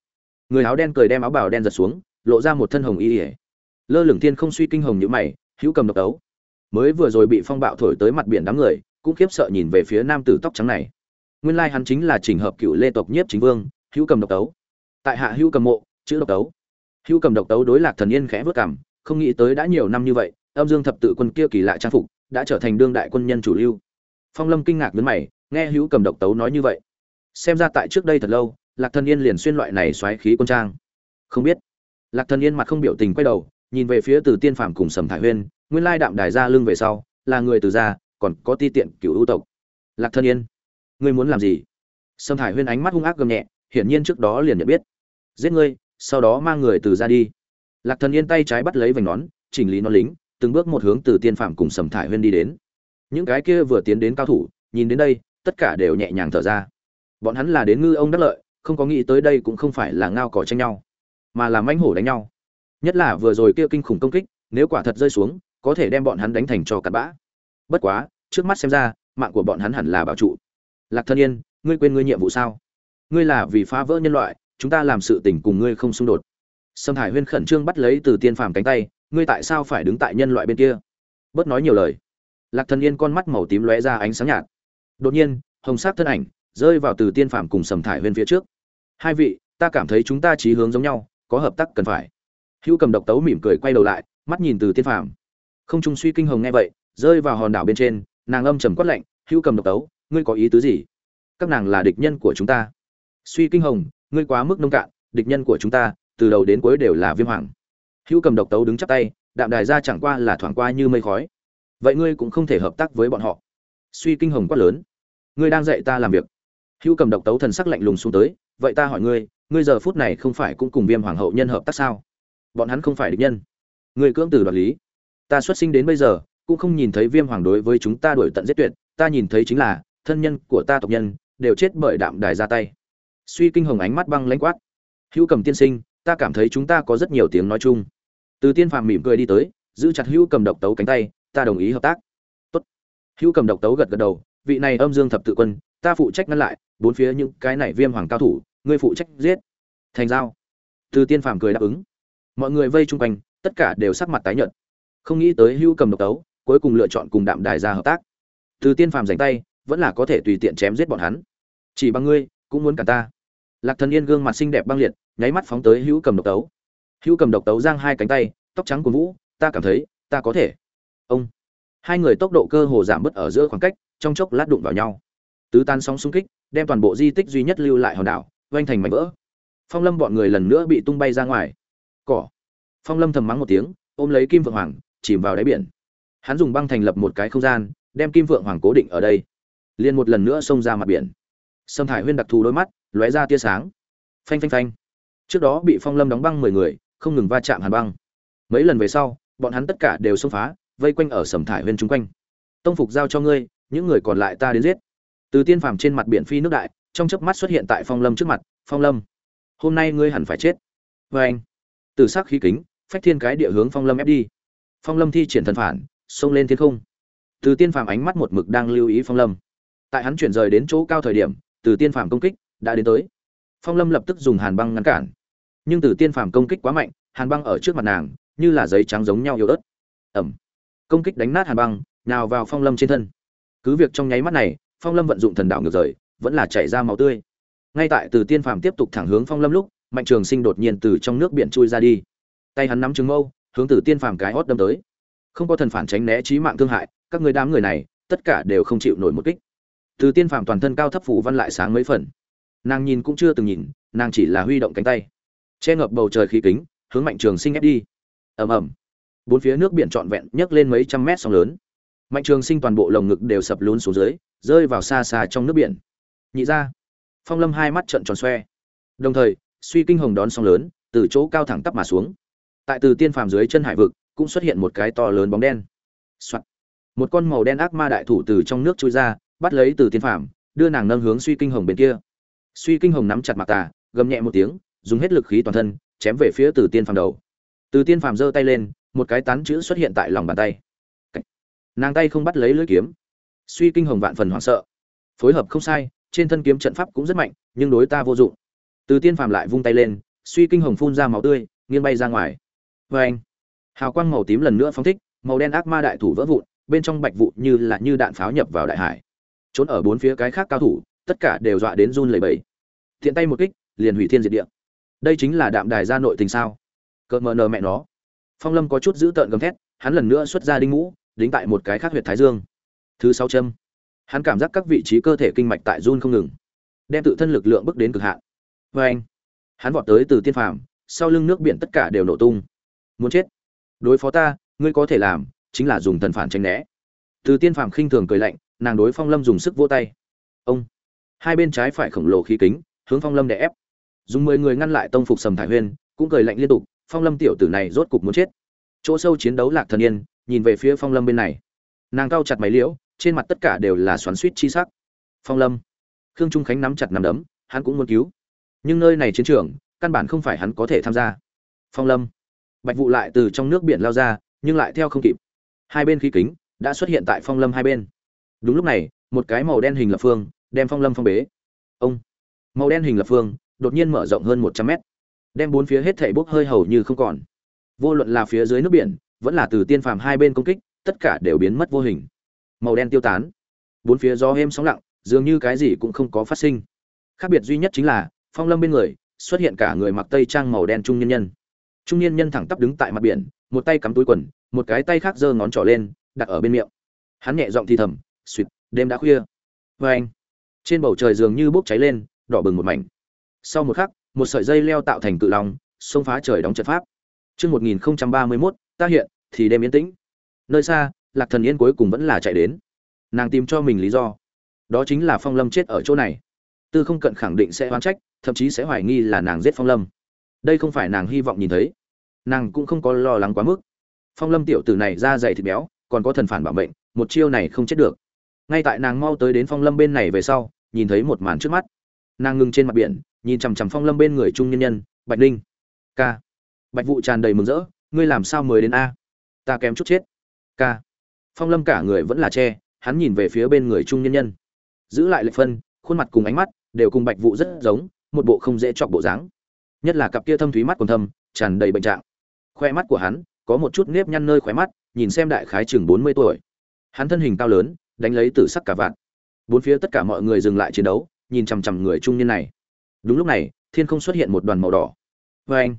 Người áo đen cười đem áo bào đen giật xuống, lộ ra một thân hồng y ỉa lơ lửng tiên không suy kinh hồng như mày, hữu cầm độc đấu. Mới vừa rồi bị phong bạo thổi tới mặt biển đám người, cũng khiếp sợ nhìn về phía nam tử tóc trắng này. Nguyên lai hắn chính là trình hợp cựu lê tộc nhiếp chính vương hữu cầm độc tấu. Tại hạ hữu cầm mộ, chữ độc tấu. Hữu cầm độc tấu đối lạc thần yên khẽ vớt cảm, không nghĩ tới đã nhiều năm như vậy, âm dương thập tự quân kia kỳ lạ trang phục, đã trở thành đương đại quân nhân chủ lưu. Phong lâm kinh ngạc với mày, nghe hữu cầm độc tấu nói như vậy. Xem ra tại trước đây thật lâu, lạc thần yên liền xuyên loại này xoáy khí quân trang. Không biết. Lạc thần yên mặt không biểu tình quay đầu, nhìn về phía từ tiên phàm cùng sầm thải huyên, nguyên lai đạm đài ra lưng về sau, là người từ gia, còn có ti tiện cựu ưu tộc. Lạc thần yên, ngươi muốn làm gì? Sầm thải huyên ánh mắt hung ác gầm nhẹ hiển nhiên trước đó liền nhận biết. Giết ngươi, sau đó mang người từ ra đi. Lạc thần yên tay trái bắt lấy vành nón, chỉnh lý nó lính, từng bước một hướng từ tiên phạm cùng sầm thải huyên đi đến. Những cái kia vừa tiến đến cao thủ, nhìn đến đây, tất cả đều nhẹ nhàng thở ra. Bọn hắn là đến ngư ông đắc lợi, không có nghĩ tới đây cũng không phải là ngao cỏ tranh nhau, mà là manh hổ đánh nhau. Nhất là vừa rồi kia kinh khủng công kích, nếu quả thật rơi xuống, có thể đem bọn hắn đánh thành cho cặn bã. Bất quá, trước mắt xem ra, mạng của bọn hắn hẳn là bảo trụ. Lạc thân yên, ngươi quên ngươi nhiệm vụ sao? Ngươi là vì phá vỡ nhân loại, chúng ta làm sự tình cùng ngươi không xung đột. Sâm hải huyên khẩn trương bắt lấy từ tiên phàm cánh tay, ngươi tại sao phải đứng tại nhân loại bên kia? Bớt nói nhiều lời. Lạc thần yên con mắt màu tím lóe ra ánh sáng nhạt. Đột nhiên, hồng sắc thân ảnh rơi vào từ tiên phàm cùng sầm thải huyên phía trước. Hai vị, ta cảm thấy chúng ta chí hướng giống nhau, có hợp tác cần phải. Hữu cầm độc tấu mỉm cười quay đầu lại, mắt nhìn từ tiên phàm. Không trung suy kinh hồng nghe vậy, rơi vào hòn đảo bên trên, nàng âm trầm quát lạnh, hữu cầm độc tấu, ngươi có ý tứ gì? Các nàng là địch nhân của chúng ta suy kinh hồng, ngươi quá mức nông cạn, địch nhân của chúng ta, từ đầu đến cuối đều là viêm hoàng. Hữu cầm độc tấu đứng chắp tay, đạm đài ra chẳng qua là thoảng qua như mây khói. Vậy ngươi cũng không thể hợp tác với bọn họ. Suy kinh hồng quát lớn. Ngươi đang dạy ta làm việc. Hữu cầm độc tấu thần sắc lạnh lùng xuống tới, vậy ta hỏi ngươi ngươi giờ phút này không phải cũng cùng viêm hoàng hậu nhân hợp tác sao? Bọn hắn không phải địch nhân. Ngươi cưỡng từ đoạt lý. Ta xuất sinh đến bây giờ, cũng không nhìn thấy viêm hoàng đối với chúng ta đuổi tận giết tuyệt, ta nhìn thấy chính là, thân nhân của ta tộc nhân, đều chết bởi đạm đài ra tay suy kinh hồng ánh mắt băng lãnh quát. Hữu cầm tiên sinh, ta cảm thấy chúng ta có rất nhiều tiếng nói chung. Từ tiên phạm mỉm cười đi tới, giữ chặt hữu cầm độc tấu cánh tay, ta đồng ý hợp tác. Tốt. hữu cầm độc tấu gật gật đầu, vị này âm dương thập tự quân, ta phụ trách ngăn lại, bốn phía những cái này viêm hoàng cao thủ, ngươi phụ trách giết. Thành giao. Từ tiên phạm cười đáp ứng. Mọi người vây chung quanh, tất cả đều sắc mặt tái nhợt. Không nghĩ tới hữu cầm độc tấu, cuối cùng lựa chọn cùng đạm đài ra hợp tác. Từ tiên phạm dành tay, vẫn là có thể tùy tiện chém giết bọn hắn. Chỉ bằng ngươi, cũng muốn cả ta lạc thần yên gương mặt xinh đẹp băng liệt, nháy mắt phóng tới hữu cầm độc tấu. Hữu cầm độc tấu giang hai cánh tay, tóc trắng của vũ, ta cảm thấy, ta có thể. Ông. Hai người tốc độ cơ hồ giảm bớt ở giữa khoảng cách, trong chốc lát đụng vào nhau. Tứ tan sóng xung kích, đem toàn bộ di tích duy nhất lưu lại hòn đảo oanh thành mảnh vỡ. Phong lâm bọn người lần nữa bị tung bay ra ngoài. Cỏ. Phong lâm thầm mắng một tiếng, ôm lấy kim vượng hoàng, chìm vào đáy biển. Hắn dùng băng thành lập một cái không gian, đem kim vượng hoàng cố định ở đây. Liền một lần nữa xông ra mặt biển. Sâm thải huyên đặc thù đôi mắt lóe ra tia sáng. Phanh phanh phanh. Trước đó bị phong lâm đóng băng mười người, không ngừng va chạm hàn băng. Mấy lần về sau, bọn hắn tất cả đều xông phá, vây quanh ở sầm thải huyên chung quanh. Tông phục giao cho ngươi, những người còn lại ta đến giết. Từ tiên phàm trên mặt biển phi nước đại, trong chớp mắt xuất hiện tại phong lâm trước mặt, phong lâm, hôm nay ngươi hẳn phải chết. Vê anh, từ sắc khí kính, phách thiên cái địa hướng phong lâm ép đi. Phong lâm thi triển thần phản, xông lên thiên không. Từ tiên phàm ánh mắt một mực đang lưu ý phong lâm. Tại hắn chuyển rời đến chỗ cao thời điểm, từ tiên phàm công kích đã đến tới. Phong lâm lập tức dùng hàn băng ngăn cản. Nhưng từ tiên phàm công kích quá mạnh, hàn băng ở trước mặt nàng, như là giấy trắng giống nhau yếu ớt. Ẩm. Công kích đánh nát hàn băng nào vào phong lâm trên thân. Cứ việc trong nháy mắt này, phong lâm vận dụng thần đạo ngược rời, vẫn là chảy ra máu tươi. Ngay tại từ tiên phàm tiếp tục thẳng hướng phong lâm lúc, mạnh trường sinh đột nhiên từ trong nước biển chui ra đi. Tay hắn nắm trứng mâu, hướng từ tiên phàm cái hót đâm tới. Không có thần phản tránh né trí mạng thương hại, các người đám người này, tất cả đều không chịu nổi một kích. Từ tiên phàm toàn thân cao thấp phủ văn lại sáng mấy phần nàng nhìn cũng chưa từng nhìn, nàng chỉ là huy động cánh tay. Che ngập bầu trời khí kính, hướng mạnh trường sinh ép đi. Ầm ầm. Bốn phía nước biển trọn vẹn nhấc lên mấy trăm mét sóng lớn. Mạnh trường sinh toàn bộ lồng ngực đều sập lún xuống dưới, rơi vào xa xa trong nước biển. Nhị ra. Phong lâm hai mắt trận tròn xoe. Đồng thời, suy kinh hồng đón sóng lớn, từ chỗ cao thẳng tắp mà xuống. Tại từ tiên phàm dưới chân hải vực, cũng xuất hiện một cái to lớn bóng đen、Soạn. một con màu đen ác ma đại thủ từ trong nước trôi ra, bắt lấy từ tiên phàm, đưa nàng nâng hướng suy kinh hồng bên kia suy kinh hồng nắm chặt mặt tà, gầm nhẹ một tiếng, dùng hết lực khí toàn thân, chém về phía từ tiên phàm đầu. Từ tiên phàm giơ tay lên, một cái tán chữ xuất hiện tại lòng bàn tay. Nàng tay không bắt lấy lưỡi kiếm. Suy kinh hồng vạn phần hoảng sợ. Phối hợp không sai, trên thân kiếm trận pháp cũng rất mạnh, nhưng đối ta vô dụng. Từ tiên phàm lại vung tay lên, suy kinh hồng phun ra máu tươi, nghiêng bay ra ngoài. Vê anh, hào quang màu tím lần nữa phóng thích, màu đen ác ma đại thủ vỡ vụn, bên trong bạch vụ như là như đạn pháo nhập vào đại hải. Trốn ở bốn phía cái khác cao thủ tất cả đều dọa đến run lẩy bẩy. Thiện tay một kích, liền hủy thiên diệt địa. Đây chính là đạm đài gia nội tình sao? Cợt mờ nờ mẹ nó. Phong lâm có chút giữ tợn gầm thét, hắn lần nữa xuất ra đinh mũ đính tại một cái khác huyệt thái dương. Thứ sáu châm. Hắn cảm giác các vị trí cơ thể kinh mạch tại run không ngừng, đem tự thân lực lượng bước đến cực hạn. Vê anh, hắn vọt tới từ tiên phàm, sau lưng nước biển tất cả đều nổ tung. Muốn chết. Đối phó ta, ngươi có thể làm, chính là dùng thần phản tranh né. Từ tiên phàm khinh thường cười lạnh, nàng đối phong lâm dùng sức vỗ tay. Ông hai bên trái phải khổng lồ khí kính, hướng phong lâm đè ép. Dùng mười người ngăn lại tông phục sầm thải huyên, cũng cười lạnh liên tục, phong lâm tiểu tử này rốt cục muốn chết. Chỗ sâu chiến đấu lạc thần yên, nhìn về phía phong lâm bên này. Nàng cao chặt máy liễu, trên mặt tất cả đều là xoắn suýt chi sắc. Phong lâm. Khương trung khánh nắm chặt nắm đấm, hắn cũng muốn cứu. Nhưng nơi này chiến trường, căn bản không phải hắn có thể tham gia. Phong lâm. Bạch vụ lại từ trong nước biển lao ra, nhưng lại theo không kịp. Hai bên khí kính, đã xuất hiện tại phong lâm hai bên. Đúng lúc này, một cái màu đen hình lập phương đem phong lâm phong bế. Ông, màu đen hình lập phương, đột nhiên mở rộng hơn một trăm mét. Đem bốn phía hết thảy bốc hơi hầu như không còn. Vô luận là phía dưới nước biển, vẫn là từ tiên phàm hai bên công kích, tất cả đều biến mất vô hình. Màu đen tiêu tán. Bốn phía gió êm sóng lặng, dường như cái gì cũng không có phát sinh. Khác biệt duy nhất chính là, phong lâm bên người, xuất hiện cả người mặc tây trang màu đen trung nhân nhân. Trung nhân nhân thẳng tắp đứng tại mặt biển, một tay cắm túi quần, một cái tay khác giơ ngón trỏ lên, đặt ở bên miệng. Hắn nhẹ giọng thì thầm suýt đêm đã khuya. Vê anh trên bầu trời dường như bốc cháy lên đỏ bừng một mảnh sau một khắc một sợi dây leo tạo thành cự long xông phá trời đóng trận pháp Trước 1031, ta hiện, thì đêm yên tĩnh. Nơi xa, Lạc Thần Yên cuối cùng vẫn là chạy đến. Nàng tìm cho mình lý do. Đó chính là Phong Lâm chết ở chỗ này. Tư không cận khẳng định sẽ oán trách, thậm chí sẽ hoài nghi là nàng giết Phong Lâm. Đây không phải nàng hy vọng nhìn thấy. Nàng cũng không có lo lắng quá mức. Phong Lâm tiểu tử này da dày thịt béo, còn có thần phản bảo mệnh, một chiêu này không chết được. Ngay tại nàng mau tới đến Phong Lâm bên này về sau, nhìn thấy một màn trước mắt. Nàng ngừng trên mặt biển, nhìn chằm chằm Phong Lâm bên người trung nhân nhân, Bạch Ninh. Ca. Bạch vụ tràn đầy mừng rỡ ngươi làm sao mới đến a? Ta kém chút chết. K phong lâm cả người vẫn là che hắn nhìn về phía bên người trung nhân nhân. Giữ lại lệ phân khuôn mặt cùng ánh mắt đều cùng bạch vụ rất giống một bộ không dễ chọc bộ dáng. Nhất là cặp kia thâm thúy mắt còn thâm tràn đầy bệnh trạng. Khoe mắt của hắn có một chút nếp nhăn nơi khóe mắt nhìn xem đại khái chừng bốn mươi tuổi. Hắn thân hình cao lớn đánh lấy tử sắc cả vạn bốn phía tất cả mọi người dừng lại chiến đấu, nhìn chằm chằm người trung niên này. Đúng lúc này, thiên không xuất hiện một đoàn màu đỏ. Vê anh,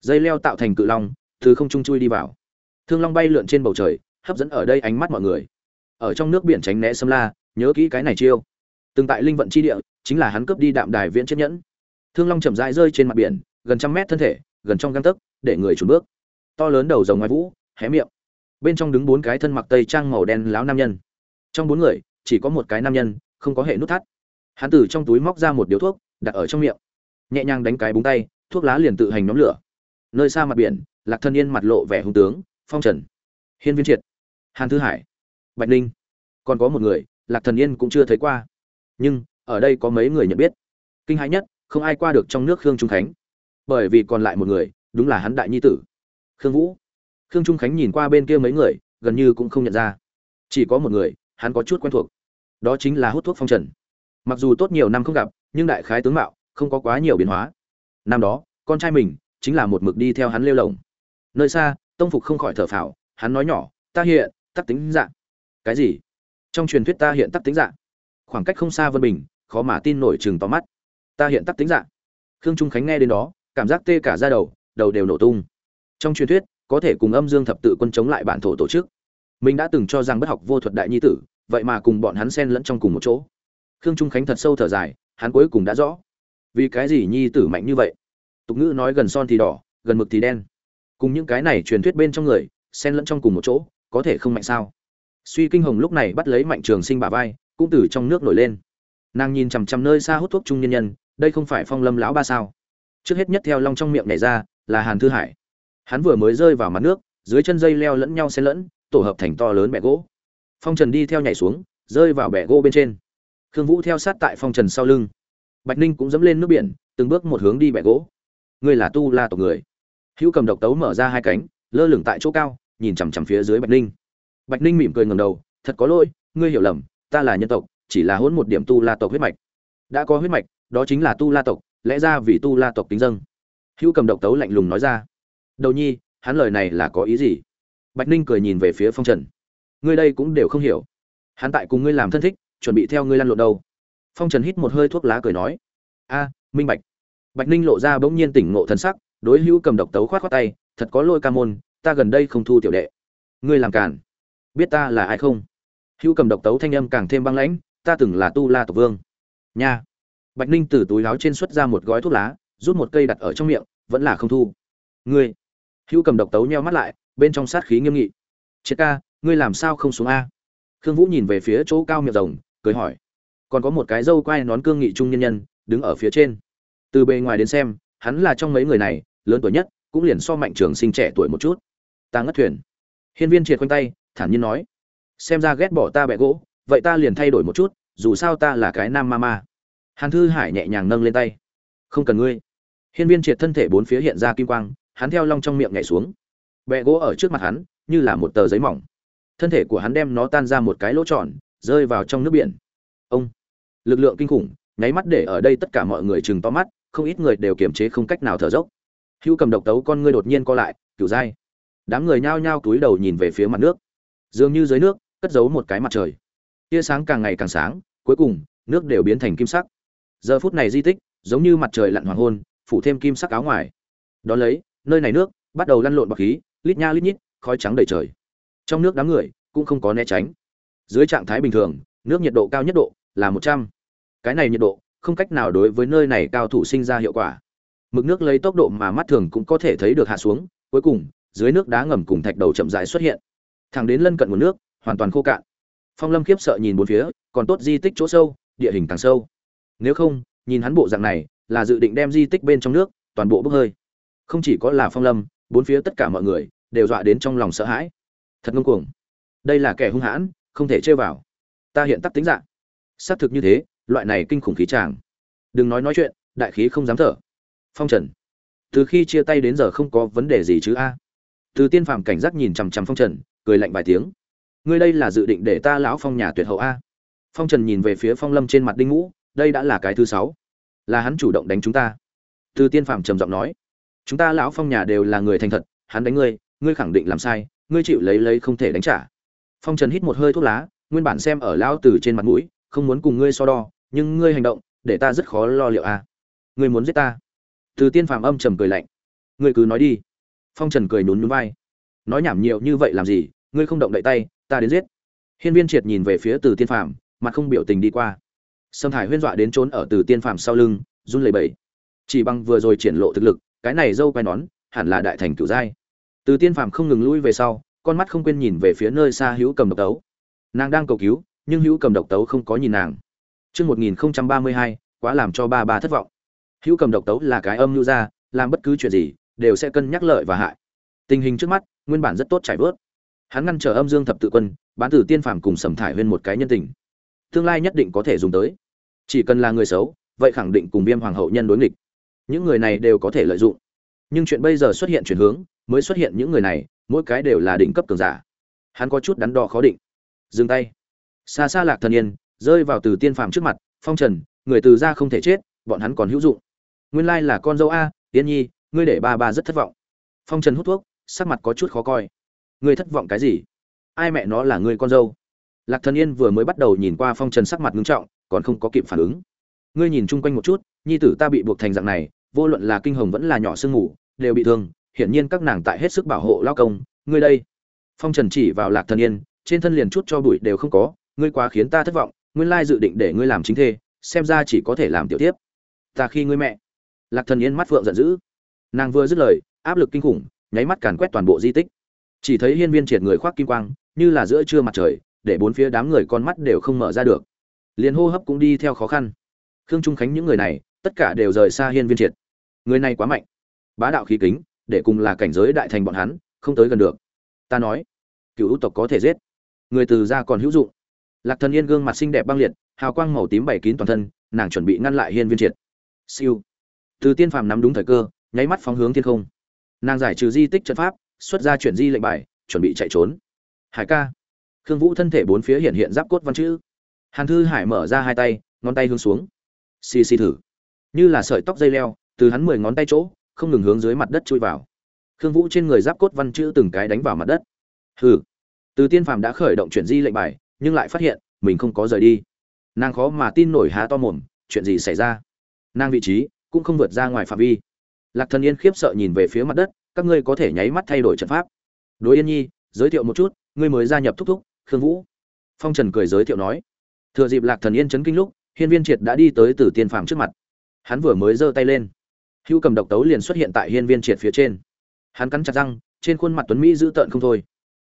dây leo tạo thành cự long, từ không trung chui đi vào. Thương long bay lượn trên bầu trời, hấp dẫn ở đây ánh mắt mọi người. Ở trong nước biển tránh né xâm la, nhớ kỹ cái này chiêu. Từng tại linh vận chi địa, chính là hắn cướp đi đạm đài viễn chiếc nhẫn. Thương long chậm rãi rơi trên mặt biển, gần trăm mét thân thể, gần trong găng tấc, để người trùn bước. To lớn đầu rồng ngoài vũ, hé miệng. Bên trong đứng bốn cái thân mặc tây trang màu đen láo nam nhân. Trong bốn người chỉ có một cái nam nhân, không có hệ nút thắt. Hắn từ trong túi móc ra một điếu thuốc, đặt ở trong miệng. Nhẹ nhàng đánh cái búng tay, thuốc lá liền tự hành nhóm lửa. Nơi xa mặt biển, lạc thân yên mặt lộ vẻ hung tướng, phong trần. Hiên viên triệt, hàn thư hải, bạch ninh. Còn có một người, lạc thần yên cũng chưa thấy qua. Nhưng, ở đây có mấy người nhận biết. Kinh hãi nhất, không ai qua được trong nước khương trung khánh. Bởi vì còn lại một người, đúng là hắn đại nhi tử, khương vũ. Khương trung khánh nhìn qua bên kia mấy người, gần như cũng không nhận ra. Chỉ có một người hắn có chút quen thuộc. Đó chính là hút thuốc phong trần. Mặc dù tốt nhiều năm không gặp, nhưng đại khái tướng mạo không có quá nhiều biến hóa. Năm đó, con trai mình chính là một mực đi theo hắn lêu lồng. Nơi xa, tông phục không khỏi thở phào, hắn nói nhỏ, ta hiện, tắc tính dạng cái gì? Trong truyền thuyết ta hiện tắc tính dạng khoảng cách không xa vân bình, khó mà tin nổi chừng tóm mắt. Ta hiện tắc tính dạng khương trung khánh nghe đến đó, cảm giác tê cả ra đầu đầu đều nổ tung. Trong truyền thuyết, có thể cùng âm dương thập tự quân chống lại bản thổ tổ chức mình đã từng cho rằng bất học vô thuật đại nhi tử, vậy mà cùng bọn hắn xen lẫn trong cùng một chỗ. Khương trung khánh thật sâu thở dài, hắn cuối cùng đã rõ. Vì cái gì nhi tử mạnh như vậy? Tục ngữ nói gần son thì đỏ, gần mực thì đen. Cùng những cái này truyền thuyết bên trong người, xen lẫn trong cùng một chỗ, có thể không mạnh sao? Suy kinh hồng lúc này bắt lấy mạnh trường sinh bà vai, cũng từ trong nước nổi lên. Nàng nhìn chằm chằm nơi xa hút thuốc trung nhân nhân, đây không phải phong lâm lão ba sao? Trước hết nhất theo long trong miệng nhảy ra, là hàn thư hải. Hắn vừa mới rơi vào mặt nước, dưới chân dây leo lẫn nhau xen lẫn tổ hợp thành to lớn bẹ gỗ. Phong trần đi theo nhảy xuống, rơi vào bẹ gỗ bên trên. Khương vũ theo sát tại phong trần sau lưng. Bạch ninh cũng dẫm lên nước biển, từng bước một hướng đi bẹ gỗ. Ngươi là tu la tộc người. Hữu cầm độc tấu mở ra hai cánh, lơ lửng tại chỗ cao, nhìn chằm chằm phía dưới bạch ninh. Bạch ninh mỉm cười ngầm đầu, thật có lỗi, ngươi hiểu lầm, ta là nhân tộc, chỉ là hỗn một điểm tu la tộc huyết mạch. Đã có huyết mạch, đó chính là tu la tộc, lẽ ra vì tu la tộc tính dâng. Hữu cầm độc tấu lạnh lùng nói ra. Đầu nhi, hắn lời này là có ý gì? Bạch ninh cười nhìn về phía phong trần. Ngươi đây cũng đều không hiểu. Hắn tại cùng ngươi làm thân thích, chuẩn bị theo ngươi lăn lộn đâu. Phong trần hít một hơi thuốc lá cười nói. A, minh bạch. Bạch ninh lộ ra bỗng nhiên tỉnh ngộ thân sắc, đối hữu cầm độc tấu khoát khoát tay, thật có lôi ca môn, ta gần đây không thu tiểu đệ. Ngươi làm cản biết ta là ai không? Hữu cầm độc tấu thanh âm càng thêm băng lãnh, ta từng là tu la tộc vương. Nha. Bạch ninh từ túi láo trên xuất ra một gói thuốc lá, rút một cây đặt ở trong miệng, vẫn là không thu. Ngươi. Hữu cầm độc tấu nheo mắt lại bên trong sát khí nghiêm nghị. Triệt ca, ngươi làm sao không xuống a? Khương vũ nhìn về phía chỗ cao miệng rồng, cười hỏi. Còn có một cái dâu quai nón cương nghị trung nhân nhân, đứng ở phía trên. Từ bề ngoài đến xem, hắn là trong mấy người này, lớn tuổi nhất, cũng liền so mạnh trường sinh trẻ tuổi một chút. Ta ngất thuyền. Hiên viên triệt quanh tay, thản nhiên nói. Xem ra ghét bỏ ta bẹ gỗ, vậy ta liền thay đổi một chút, dù sao ta là cái nam ma ma. Hàn thư hải nhẹ nhàng nâng lên tay. Không cần ngươi. Hiên viên triệt thân thể bốn phía hiện ra kim quang, hắn theo long trong miệng nhảy xuống bẹ gỗ ở trước mặt hắn, như là một tờ giấy mỏng. Thân thể của hắn đem nó tan ra một cái lỗ tròn, rơi vào trong nước biển. Ông! Lực lượng kinh khủng, nháy mắt để ở đây tất cả mọi người chừng to mắt, không ít người đều kiềm chế không cách nào thở dốc. Hữu cầm độc tấu con ngươi đột nhiên co lại cửu dai. Đám người nhao nhao túi đầu nhìn về phía mặt nước. Dường như dưới nước, cất giấu một cái mặt trời. Tia sáng càng ngày càng sáng, cuối cùng, nước đều biến thành kim sắc. Giờ phút này di tích, giống như mặt trời lặn hoàng hôn, phủ thêm kim sắc áo ngoài. Đón lấy, nơi này nước, bắt đầu lăn lộn bọc khí lít nha lít nhít, khói trắng đầy trời. Trong nước đám người cũng không có né tránh. Dưới trạng thái bình thường, nước nhiệt độ cao nhất độ là một trăm. Cái này nhiệt độ không cách nào đối với nơi này cao thủ sinh ra hiệu quả. Mực nước lấy tốc độ mà mắt thường cũng có thể thấy được hạ xuống, cuối cùng, dưới nước đá ngầm cùng thạch đầu chậm rãi xuất hiện. Thẳng đến lân cận nguồn nước, hoàn toàn khô cạn. Phong lâm khiếp sợ nhìn bốn phía, còn tốt di tích chỗ sâu, địa hình càng sâu. Nếu không, nhìn hắn bộ dạng này, là dự định đem di tích bên trong nước toàn bộ bốc hơi. Không chỉ có là phong lâm, bốn phía tất cả mọi người đều dọa đến trong lòng sợ hãi. Thật ngông cuồng. Đây là kẻ hung hãn, không thể chơi vào. Ta hiện tắc tính dạng xác thực như thế, loại này kinh khủng khí tràng đừng nói nói chuyện, đại khí không dám thở. Phong trần. Từ khi chia tay đến giờ không có vấn đề gì chứ a. Từ tiên phàm cảnh giác nhìn chằm chằm phong trần, cười lạnh vài tiếng. Ngươi đây là dự định để ta lão phong nhà tuyệt hậu a. Phong trần nhìn về phía phong lâm trên mặt đinh ngũ, đây đã là cái thứ sáu. Là hắn chủ động đánh chúng ta. Từ tiên phàm trầm giọng nói. Chúng ta lão phong nhà đều là người thành thật, hắn đánh ngươi ngươi khẳng định làm sai, ngươi chịu lấy lấy không thể đánh trả. Phong trần hít một hơi thuốc lá, nguyên bản xem ở lão từ trên mặt mũi, không muốn cùng ngươi so đo, nhưng ngươi hành động, để ta rất khó lo liệu a. À. Ngươi muốn giết ta. Từ tiên phàm âm trầm cười lạnh. Ngươi cứ nói đi. Phong trần cười nhún nhún vai. Nói nhảm nhiều như vậy làm gì, ngươi không động đậy tay, ta đến giết. Hiên viên triệt nhìn về phía từ tiên phàm, mặt không biểu tình đi qua. Sâm thải huyên dọa đến trốn ở từ tiên phàm sau lưng, run lẩy bẩy. Chỉ bằng vừa rồi triển lộ thực lực, cái này dâu quai nón, hẳn là đại thành cửu giai từ tiên phàm không ngừng lui về sau con mắt không quên nhìn về phía nơi xa hữu cầm độc tấu nàng đang cầu cứu nhưng hữu cầm độc tấu không có nhìn nàng Trước 1032, quá làm cho ba ba thất vọng. Hữu cầm độc tấu là cái âm lưu ra, làm bất cứ chuyện gì, đều sẽ cân nhắc lợi và hại. Tình hình trước mắt, nguyên bản rất tốt trải vớt. Hắn ngăn trở âm dương thập tự quân, bán tử tiên phàm cùng sầm thải huyên một cái nhân tình. Tương lai nhất định có thể dùng tới. Chỉ cần là người xấu, vậy khẳng định cùng Viêm hoàng hậu nhân đối nghịch. Những người này đều có thể lợi dụng. Nhưng chuyện bây giờ xuất hiện chuyển hướng, mới xuất hiện những người này, mỗi cái đều là đỉnh cấp cường giả. Hắn có chút đắn đo khó định. Dừng tay. Xa xa Lạc Thần Yên, rơi vào từ tiên phàm trước mặt phong trần người từ ra không thể chết bọn hắn còn hữu dụng nguyên lai là con dâu a yên nhi ngươi để ba ba rất thất vọng phong trần hút thuốc sắc mặt có chút khó coi ngươi thất vọng cái gì ai mẹ nó là ngươi con dâu lạc thần yên vừa mới bắt đầu nhìn qua phong trần sắc mặt ngưng trọng còn không có kịp phản ứng ngươi nhìn chung quanh một chút nhi tử ta bị buộc thành dạng này vô luận là kinh hồng vẫn là nhỏ sương ngủ đều bị thương hiển nhiên các nàng tại hết sức bảo hộ lao công, ngươi đây. Phong trần chỉ vào lạc thần yên, trên thân liền chút cho bụi đều không có, ngươi quá khiến ta thất vọng, nguyên lai dự định để ngươi làm chính thê, xem ra chỉ có thể làm tiểu tiếp. Ta khi ngươi mẹ. Lạc thần yên mắt phượng giận dữ. Nàng vừa dứt lời, áp lực kinh khủng, nháy mắt càn quét toàn bộ di tích. Chỉ thấy hiên viên triệt người khoác kim quang, như là giữa trưa mặt trời, để bốn phía đám người con mắt đều không mở ra được. Liền hô hấp cũng đi theo khó khăn. Khương trung khánh những người này, tất cả đều rời xa hiên viên triệt. Người này quá mạnh. Bá đạo khí kính để cùng là cảnh giới đại thành bọn hắn, không tới gần được. Ta nói, cựu tộc có thể giết. Người từ ra còn hữu dụng. Lạc thần yên gương mặt xinh đẹp băng liệt, hào quang màu tím bảy kín toàn thân, nàng chuẩn bị ngăn lại hiên viên triệt. Siêu. Từ tiên phàm nắm đúng thời cơ, nháy mắt phóng hướng thiên không. Nàng giải trừ di tích trận pháp, xuất ra chuyển di lệnh bài, chuẩn bị chạy trốn. Hải ca. Khương vũ thân thể bốn phía hiện hiện giáp cốt văn chữ. Hàn thư hải mở ra hai tay, ngón tay hướng xuống. Xì xì thử. Như là sợi tóc dây leo, từ hắn mười ngón tay chỗ không ngừng hướng dưới mặt đất chui vào. Khương vũ trên người giáp cốt văn chữ từng cái đánh vào mặt đất. Hừ. Từ tiên phàm đã khởi động chuyển di lệnh bài, nhưng lại phát hiện, mình không có rời đi. Nàng khó mà tin nổi há to mồm, chuyện gì xảy ra? Nàng vị trí cũng không vượt ra ngoài phạm vi. Lạc thần yên khiếp sợ nhìn về phía mặt đất, các ngươi có thể nháy mắt thay đổi trận pháp. Đối yên nhi, giới thiệu một chút, ngươi mới gia nhập thúc thúc, khương vũ. Phong trần cười giới thiệu nói. Thừa dịp lạc thần yên chấn kinh lúc, hiên viên triệt đã đi tới từ tiên phàm trước mặt. Hắn vừa mới giơ tay lên hữu cầm độc tấu liền xuất hiện tại hiên viên triệt phía trên. Hắn cắn chặt răng, trên khuôn mặt tuấn mỹ dữ tợn không thôi.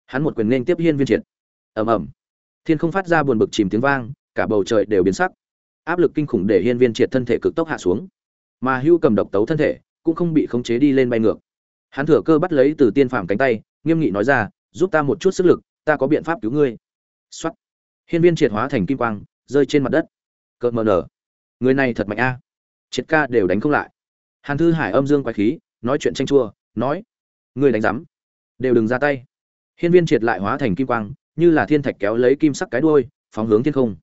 Hắn một quyền nên tiếp hiên viên triệt. Ầm ầm. Thiên không phát ra buồn bực chìm tiếng vang, cả bầu trời đều biến sắc. Áp lực kinh khủng để hiên viên triệt thân thể cực tốc hạ xuống. Mà hưu cầm độc tấu thân thể cũng không bị khống chế đi lên bay ngược. Hắn thừa cơ bắt lấy từ tiên phàm cánh tay, nghiêm nghị nói ra, giúp ta một chút sức lực, ta có biện pháp cứu ngươi. Xuất hiên viên triệt hóa thành kim quang, rơi trên mặt đất. Cợt mờ nở. Người này thật mạnh a. Triệt ca đều đánh không lại hàn thư hải âm dương quái khí, nói chuyện tranh chua, nói người đánh rắm đều đừng ra tay. Hiên viên triệt lại hóa thành kim quang, như là thiên thạch kéo lấy kim sắc cái đuôi, phóng hướng thiên không.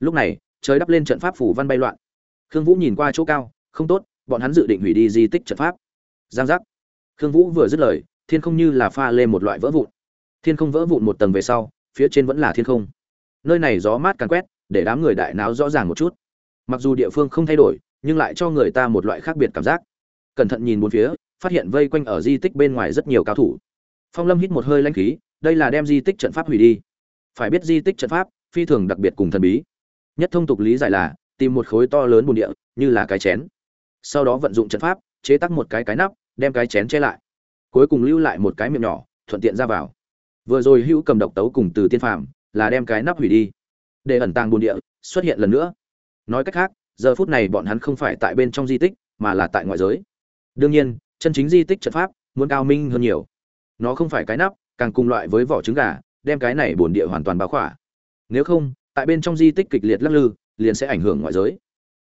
Lúc này, trời đắp lên trận pháp phủ văn bay loạn. Khương vũ nhìn qua chỗ cao, không tốt, bọn hắn dự định hủy đi di tích trận pháp. Giang giác. Khương vũ vừa dứt lời, thiên không như là pha lên một loại vỡ vụn. Thiên không vỡ vụn một tầng về sau, phía trên vẫn là thiên không. Nơi này gió mát càn quét, để đám người đại náo rõ ràng một chút. Mặc dù địa phương không thay đổi nhưng lại cho người ta một loại khác biệt cảm giác. Cẩn thận nhìn bốn phía, phát hiện vây quanh ở di tích bên ngoài rất nhiều cao thủ. Phong lâm hít một hơi lanh khí, đây là đem di tích trận pháp hủy đi. Phải biết di tích trận pháp, phi thường đặc biệt cùng thần bí. Nhất thông tục lý giải là, tìm một khối to lớn bùn địa, như là cái chén. Sau đó vận dụng trận pháp, chế tác một cái cái nắp, đem cái chén che lại. Cuối cùng lưu lại một cái miệng nhỏ, thuận tiện ra vào. Vừa rồi hữu cầm độc tấu cùng từ tiên phàm là đem cái nắp hủy đi. Để ẩn tàng bùn địa, xuất hiện lần nữa. Nói cách khác giờ phút này bọn hắn không phải tại bên trong di tích, mà là tại ngoại giới. Đương nhiên, chân chính di tích trận pháp muốn cao minh hơn nhiều. Nó không phải cái nắp, càng cùng loại với vỏ trứng gà, đem cái này bổn địa hoàn toàn bao khỏa. Nếu không, tại bên trong di tích kịch liệt lắc lư, liền sẽ ảnh hưởng ngoại giới.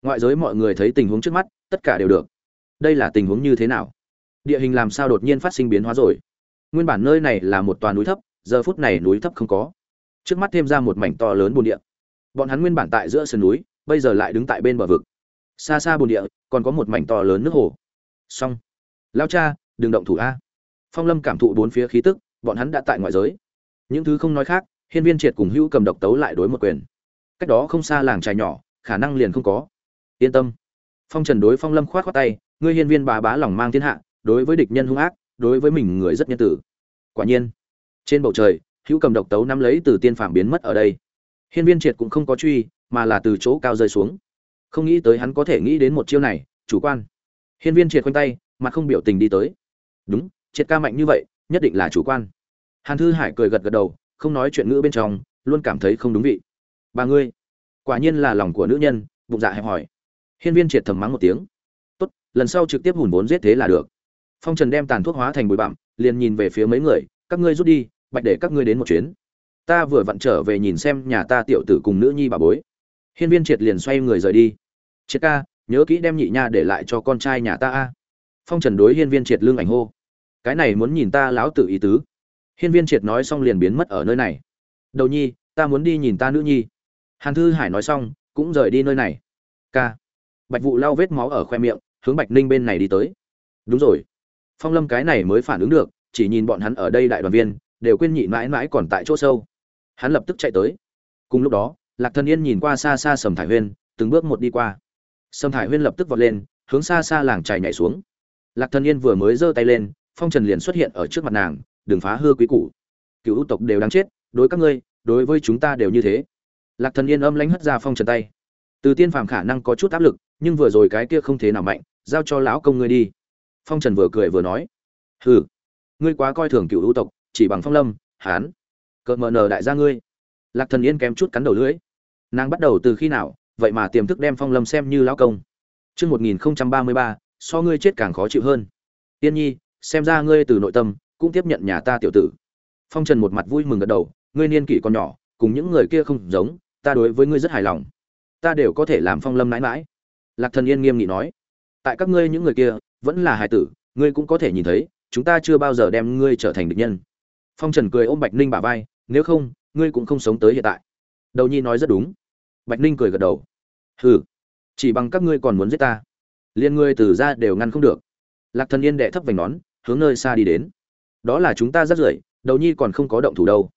Ngoại giới mọi người thấy tình huống trước mắt, tất cả đều được. Đây là tình huống như thế nào? Địa hình làm sao đột nhiên phát sinh biến hóa rồi? Nguyên bản nơi này là một toàn núi thấp, giờ phút này núi thấp không có. Trước mắt thêm ra một mảnh to lớn bồn địa. Bọn hắn nguyên bản tại giữa sườn núi bây giờ lại đứng tại bên bờ vực. Xa xa bồn địa, còn có một mảnh to lớn nước hồ. Xong. Lao cha, đừng động thủ a. Phong lâm cảm thụ bốn phía khí tức, bọn hắn đã tại ngoại giới. Những thứ không nói khác, hiên viên triệt cùng hữu cầm độc tấu lại đối một quyền. Cách đó không xa làng trài nhỏ, khả năng liền không có. Yên tâm. Phong trần đối phong lâm khoát khoát tay, ngươi hiên viên bà bá lòng mang thiên hạ, đối với địch nhân hung ác, đối với mình người rất nhân tử. Quả nhiên, trên bầu trời, hữu cầm độc tấu nắm lấy từ tiên phạm biến mất ở đây. Hiên viên triệt cũng không có truy mà là từ chỗ cao rơi xuống. Không nghĩ tới hắn có thể nghĩ đến một chiêu này, chủ quan. Hiên viên triệt quanh tay mặt không biểu tình đi tới. Đúng, triệt ca mạnh như vậy, nhất định là chủ quan. Hàn thư hải cười gật gật đầu, không nói chuyện ngữ bên trong, luôn cảm thấy không đúng vị. Ba ngươi, quả nhiên là lòng của nữ nhân, bụng dạ hẹp hỏi hiên viên triệt thầm mắng một tiếng. Tốt, lần sau trực tiếp hùn vốn giết thế là được. Phong trần đem tàn thuốc hóa thành bụi bặm, liền nhìn về phía mấy người, các ngươi rút đi, bạch để các ngươi đến một chuyến. Ta vừa vặn trở về nhìn xem nhà ta tiểu tử cùng nữ nhi bà bối hiên viên triệt liền xoay người rời đi. Triệt ca, nhớ kỹ đem nhị nha để lại cho con trai nhà ta a. Phong trần đối hiên viên triệt lương ảnh hô. Cái này muốn nhìn ta lão tự ý tứ. Hiên viên triệt nói xong liền biến mất ở nơi này. Đầu nhi, ta muốn đi nhìn ta nữ nhi. Hàn thư hải nói xong, cũng rời đi nơi này. Ca. Bạch vụ lau vết máu ở khoe miệng, hướng bạch ninh bên này đi tới. Đúng rồi. Phong lâm cái này mới phản ứng được, chỉ nhìn bọn hắn ở đây đại đoàn viên, đều quên nhị mãi mãi còn tại chỗ sâu. Hắn lập tức chạy tới. Cùng lúc đó lạc thần yên nhìn qua xa xa sầm thải huyên, từng bước một đi qua. Sầm thải huyên lập tức vọt lên, hướng xa xa làng trài nhảy xuống. Lạc thần yên vừa mới giơ tay lên, phong trần liền xuất hiện ở trước mặt nàng, đừng phá hư quý củ. Cựu tộc đều đáng chết, đối các ngươi, đối với chúng ta đều như thế. Lạc thần yên âm lánh hất ra phong trần tay. Từ tiên phàm khả năng có chút áp lực, nhưng vừa rồi cái kia không thế nào mạnh, giao cho lão công ngươi đi. Phong trần vừa cười vừa nói. Hừ, ngươi quá coi thường cựu ưu tộc, chỉ bằng phong lâm, hán. Cợt mờ nờ đại gia ngươi lạc thần yên kém chút cắn đầu lưỡi nàng bắt đầu từ khi nào vậy mà tiềm thức đem phong lâm xem như lão công chương một nghìn ba mươi ba so ngươi chết càng khó chịu hơn. Tiên nhi, xem ra ngươi từ nội tâm cũng tiếp nhận nhà ta tiểu tử. Phong Trần một mặt vui mừng gật đầu, ngươi niên kỷ còn nhỏ, cùng những người kia không giống, ta đối với ngươi rất hài lòng. Ta đều có thể làm Phong Lâm mãi mãi. Lạc Thần Yên nghiêm nghị nói, tại các ngươi những người kia, vẫn là hài tử, ngươi cũng có thể nhìn thấy, chúng ta chưa bao giờ đem ngươi trở thành địch nhân phong trần cười ôm bạch ninh bả vai nếu không ngươi cũng không sống tới hiện tại. Đầu nhi nói rất đúng. Bạch ninh cười gật đầu. Hừ, chỉ bằng các ngươi còn muốn giết ta. Liên ngươi từ ra đều ngăn không được. Lạc thần yên đệ thấp vành nón, hướng nơi xa đi đến. Đó là chúng ta rất rưởi, đầu nhi còn không có động thủ đâu.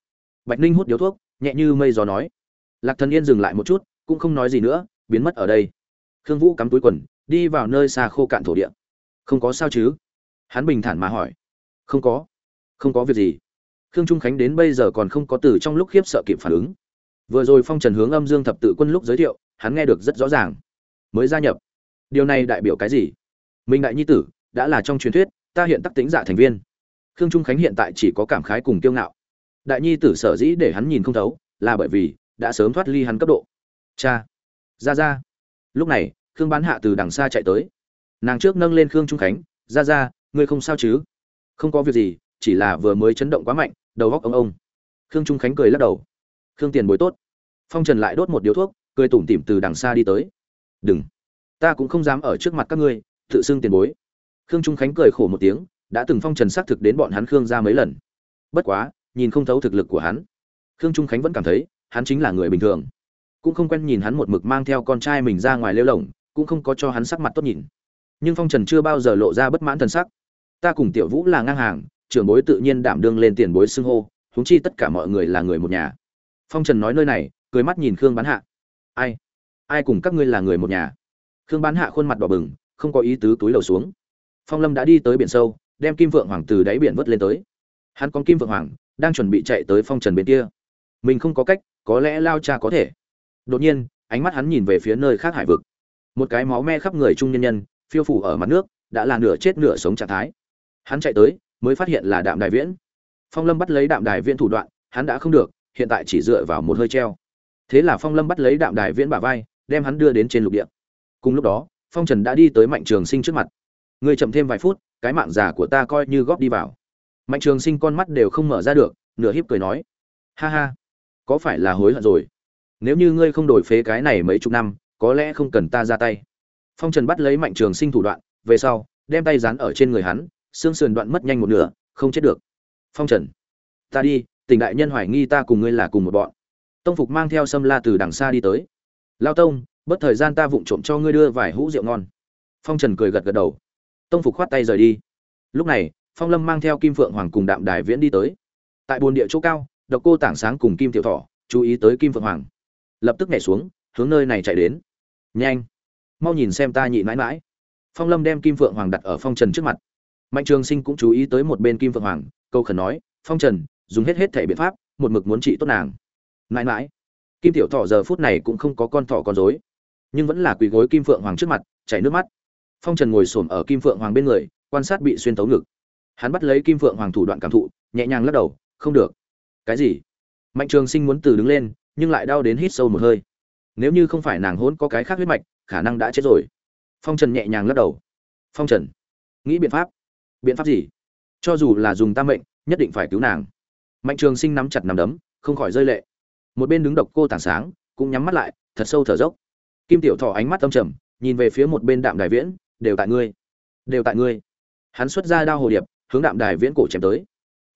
Bạch ninh hút điếu thuốc, nhẹ như mây gió nói. Lạc thần yên dừng lại một chút, cũng không nói gì nữa, biến mất ở đây. Khương vũ cắm túi quần, đi vào nơi xa khô cạn thổ địa. Không có sao chứ? Hắn bình thản mà hỏi. Không có. Không có việc gì khương trung khánh đến bây giờ còn không có từ trong lúc khiếp sợ kịp phản ứng. Vừa rồi phong trần hướng âm dương thập tự quân lúc giới thiệu, hắn nghe được rất rõ ràng. Mới gia nhập. Điều này đại biểu cái gì? Minh đại nhi tử, đã là trong truyền thuyết, ta hiện tắc tính giả thành viên. Khương trung khánh hiện tại chỉ có cảm khái cùng kiêu ngạo. Đại nhi tử sở dĩ để hắn nhìn không thấu, là bởi vì, đã sớm thoát ly hắn cấp độ. Cha. Ra ra. Lúc này, khương bán hạ từ đằng xa chạy tới. Nàng trước nâng lên khương trung khánh, ra ra, ngươi không sao chứ? Không có việc gì chỉ là vừa mới chấn động quá mạnh, đầu góc ông ông. Khương trung khánh cười lắc đầu. Khương tiền bối tốt. Phong trần lại đốt một điếu thuốc, cười tủm tỉm từ đằng xa đi tới. Đừng. Ta cũng không dám ở trước mặt các ngươi, tự xưng tiền bối. Khương trung khánh cười khổ một tiếng, đã từng phong trần xác thực đến bọn hắn khương ra mấy lần. Bất quá, nhìn không thấu thực lực của hắn. Khương trung khánh vẫn cảm thấy, hắn chính là người bình thường. Cũng không quen nhìn hắn một mực mang theo con trai mình ra ngoài lêu lồng, cũng không có cho hắn sắc mặt tốt nhìn. Nhưng phong trần chưa bao giờ lộ ra bất mãn thần sắc. Ta cùng tiểu vũ là ngang hàng trưởng bối tự nhiên đảm đương lên tiền bối xưng hô, huống chi tất cả mọi người là người một nhà. Phong trần nói nơi này, cười mắt nhìn khương bán hạ. Ai? Ai cùng các ngươi là người một nhà? Khương bán hạ khuôn mặt đỏ bừng, không có ý tứ túi lầu xuống. Phong lâm đã đi tới biển sâu, đem kim vượng hoàng từ đáy biển vớt lên tới. Hắn con kim vượng hoàng, đang chuẩn bị chạy tới phong trần bên kia. Mình không có cách, có lẽ lao cha có thể. Đột nhiên, ánh mắt hắn nhìn về phía nơi khác hải vực. Một cái máu me khắp người trung nhân nhân, phiêu phủ ở mặt nước, đã là nửa chết nửa sống trạng thái. Hắn chạy tới mới phát hiện là đạm đài viễn. Phong lâm bắt lấy đạm đài viễn thủ đoạn, hắn đã không được, hiện tại chỉ dựa vào một hơi treo. Thế là phong lâm bắt lấy đạm đài viễn bả vai, đem hắn đưa đến trên lục địa. Cùng lúc đó, phong trần đã đi tới mạnh trường sinh trước mặt. Người chậm thêm vài phút, cái mạng già của ta coi như góp đi vào. Mạnh trường sinh con mắt đều không mở ra được, nửa hiếp cười nói, ha ha, có phải là hối hận rồi? Nếu như ngươi không đổi phế cái này mấy chục năm, có lẽ không cần ta ra tay. Phong trần bắt lấy mạnh trường sinh thủ đoạn, về sau, đem tay dán ở trên người hắn xương sườn đoạn mất nhanh một nửa, không chết được. Phong trần, ta đi, tỉnh đại nhân hoài nghi ta cùng ngươi là cùng một bọn. Tông phục mang theo sâm la từ đằng xa đi tới. Lao tông, bất thời gian ta vụng trộm cho ngươi đưa vài hũ rượu ngon. Phong trần cười gật gật đầu. Tông phục khoát tay rời đi. Lúc này, phong lâm mang theo kim phượng hoàng cùng đạm đài viễn đi tới. Tại bồn địa chỗ cao, độc cô tảng sáng cùng kim tiểu thọ, chú ý tới kim phượng hoàng. Lập tức nhảy xuống, hướng nơi này chạy đến. Nhanh, mau nhìn xem ta nhị mãi mãi. Phong lâm đem kim phượng hoàng đặt ở phong trần trước mặt mạnh trường sinh cũng chú ý tới một bên kim phượng hoàng, câu khẩn nói, phong trần, dùng hết hết thể biện pháp, một mực muốn trị tốt nàng. Mãi mãi, kim tiểu thọ giờ phút này cũng không có con thỏ con dối nhưng vẫn là quỳ gối kim phượng hoàng trước mặt, chảy nước mắt. Phong trần ngồi s ổ m ở kim phượng hoàng bên người, quan sát bị xuyên tấu ngực. Hắn bắt lấy kim phượng hoàng thủ đoạn cảm thụ, nhẹ nhàng lắc đầu, không được. Cái gì? Mạnh trường sinh muốn từ đứng lên, nhưng lại đau đến hít sâu một hơi. Nếu như không phải nàng hôn có cái khác huyết mạch, khả năng đã chết rồi. Phong trần nhẹ nhàng lắc đầu. Phong trần, nghĩ biện pháp biện pháp gì? Cho dù là dùng tam mệnh, nhất định phải cứu nàng. Mạnh trường sinh nắm chặt nằm đấm, không khỏi rơi lệ. Một bên đứng độc cô tảng sáng, cũng nhắm mắt lại, thật sâu thở dốc. Kim tiểu thọ ánh mắt âm trầm, nhìn về phía một bên đạm đài viễn, đều tại ngươi, đều tại ngươi. Hắn xuất ra đao hồ điệp, hướng đạm đài viễn cổ chém tới.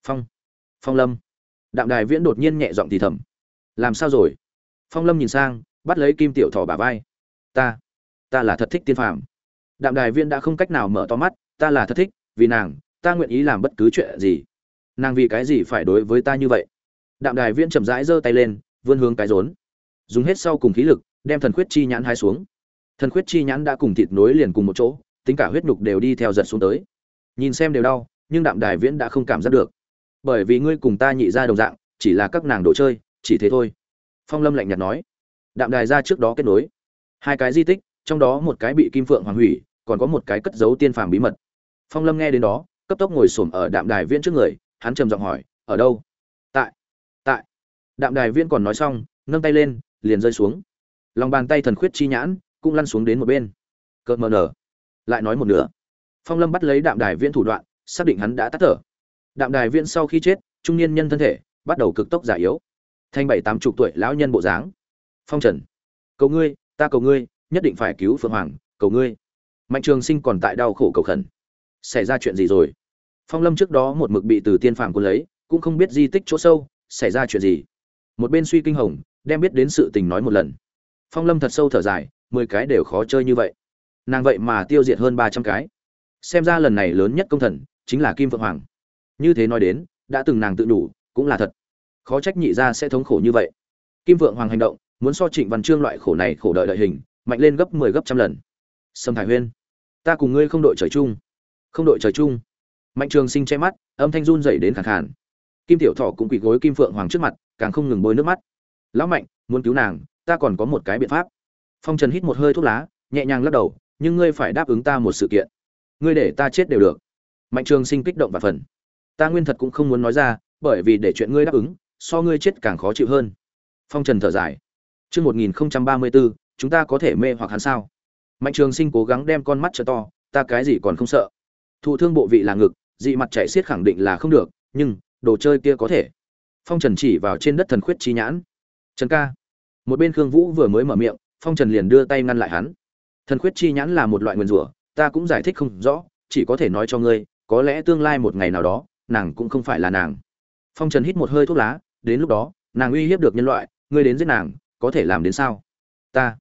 Phong phong lâm. Đạm đài viễn đột nhiên nhẹ giọng thì thầm, làm sao rồi? Phong lâm nhìn sang, bắt lấy kim tiểu thọ bả vai. Ta ta là thật thích tiên phàm. Đạm đài viễn đã không cách nào mở to mắt, ta là thật thích vì nàng, ta nguyện ý làm bất cứ chuyện gì. Nàng vì cái gì phải đối với ta như vậy? Đạm đài viễn chậm rãi giơ tay lên, vươn hướng cái rốn. Dùng hết sau cùng khí lực, đem thần khuyết chi nhãn hai xuống. Thần khuyết chi nhãn đã cùng thịt nối liền cùng một chỗ, tính cả huyết nhục đều đi theo giật xuống tới. Nhìn xem đều đau, nhưng đạm đài viễn đã không cảm giác được. Bởi vì ngươi cùng ta nhị ra đồng dạng, chỉ là các nàng đồ chơi, chỉ thế thôi. Phong lâm lạnh nhạt nói. Đạm đài ra trước đó kết nối. Hai cái di tích, trong đó một cái bị kim phượng hoàng hủy, còn có một cái cất giấu tiên phàm bí mật phong lâm nghe đến đó, cấp tốc ngồi xổm ở đạm đài viên trước người, hắn trầm giọng hỏi, ở đâu? Tại tại. Đạm đài viên còn nói xong, nâng tay lên, liền rơi xuống. Lòng bàn tay thần khuyết chi nhãn cũng lăn xuống đến một bên. Cợt mờ nở. Lại nói một nửa. Phong lâm bắt lấy đạm đài viên thủ đoạn, xác định hắn đã tắt thở. Đạm đài viên sau khi chết, trung niên nhân thân thể bắt đầu cực tốc giả yếu. Thanh bảy tám chục tuổi lão nhân bộ dáng. Phong trần, cầu ngươi, ta cầu ngươi, nhất định phải cứu phượng hoàng, cầu ngươi. Mạnh trường sinh còn tại đau khổ cầu khẩn xảy ra chuyện gì rồi? Phong lâm trước đó một mực bị từ tiên phàm quân lấy, cũng không biết di tích chỗ sâu, xảy ra chuyện gì. Một bên suy kinh hồng, đem biết đến sự tình nói một lần. Phong lâm thật sâu thở dài, mười cái đều khó chơi như vậy. Nàng vậy mà tiêu diệt hơn ba trăm cái. Xem ra lần này lớn nhất công thần, chính là kim phượng hoàng. Như thế nói đến, đã từng nàng tự đủ, cũng là thật. Khó trách nhị ra sẽ thống khổ như vậy. Kim phượng hoàng hành động, muốn so trịnh văn trương loại khổ này khổ đợi đợi hình, mạnh lên gấp mười 10 gấp trăm lần. Sâm thải huyên, ta cùng ngươi không đội trời chung không đội trời chung. Mạnh trường sinh che mắt âm thanh run dày đến khẳng khàn. Kim tiểu thọ cũng quỳ gối kim phượng hoàng trước mặt càng không ngừng bôi nước mắt. Lão mạnh muốn cứu nàng ta còn có một cái biện pháp. Phong trần hít một hơi thuốc lá nhẹ nhàng lắc đầu nhưng ngươi phải đáp ứng ta một sự kiện. Ngươi để ta chết đều được. Mạnh trường sinh kích động và phần. Ta nguyên thật cũng không muốn nói ra bởi vì để chuyện ngươi đáp ứng so ngươi chết càng khó chịu hơn. Phong trần thở dài. Trước 1034, chúng ta có thể mê hoặc hắn sao? Mạnh Trường Sinh cố gắng đem con mắt trợ to, ta cái gì còn không sợ. Thụ thương bộ vị là ngực, dị mặt chạy xiết khẳng định là không được, nhưng đồ chơi kia có thể. Phong Trần chỉ vào trên đất thần khuyết chi nhãn. Trần ca. Một bên Khương Vũ vừa mới mở miệng, Phong Trần liền đưa tay ngăn lại hắn. Thần khuyết chi nhãn là một loại nguyên rủa, ta cũng giải thích không rõ, chỉ có thể nói cho ngươi, có lẽ tương lai một ngày nào đó, nàng cũng không phải là nàng. Phong Trần hít một hơi thuốc lá, đến lúc đó, nàng uy hiếp được nhân loại, ngươi đến giết nàng, có thể làm đến sao? Ta.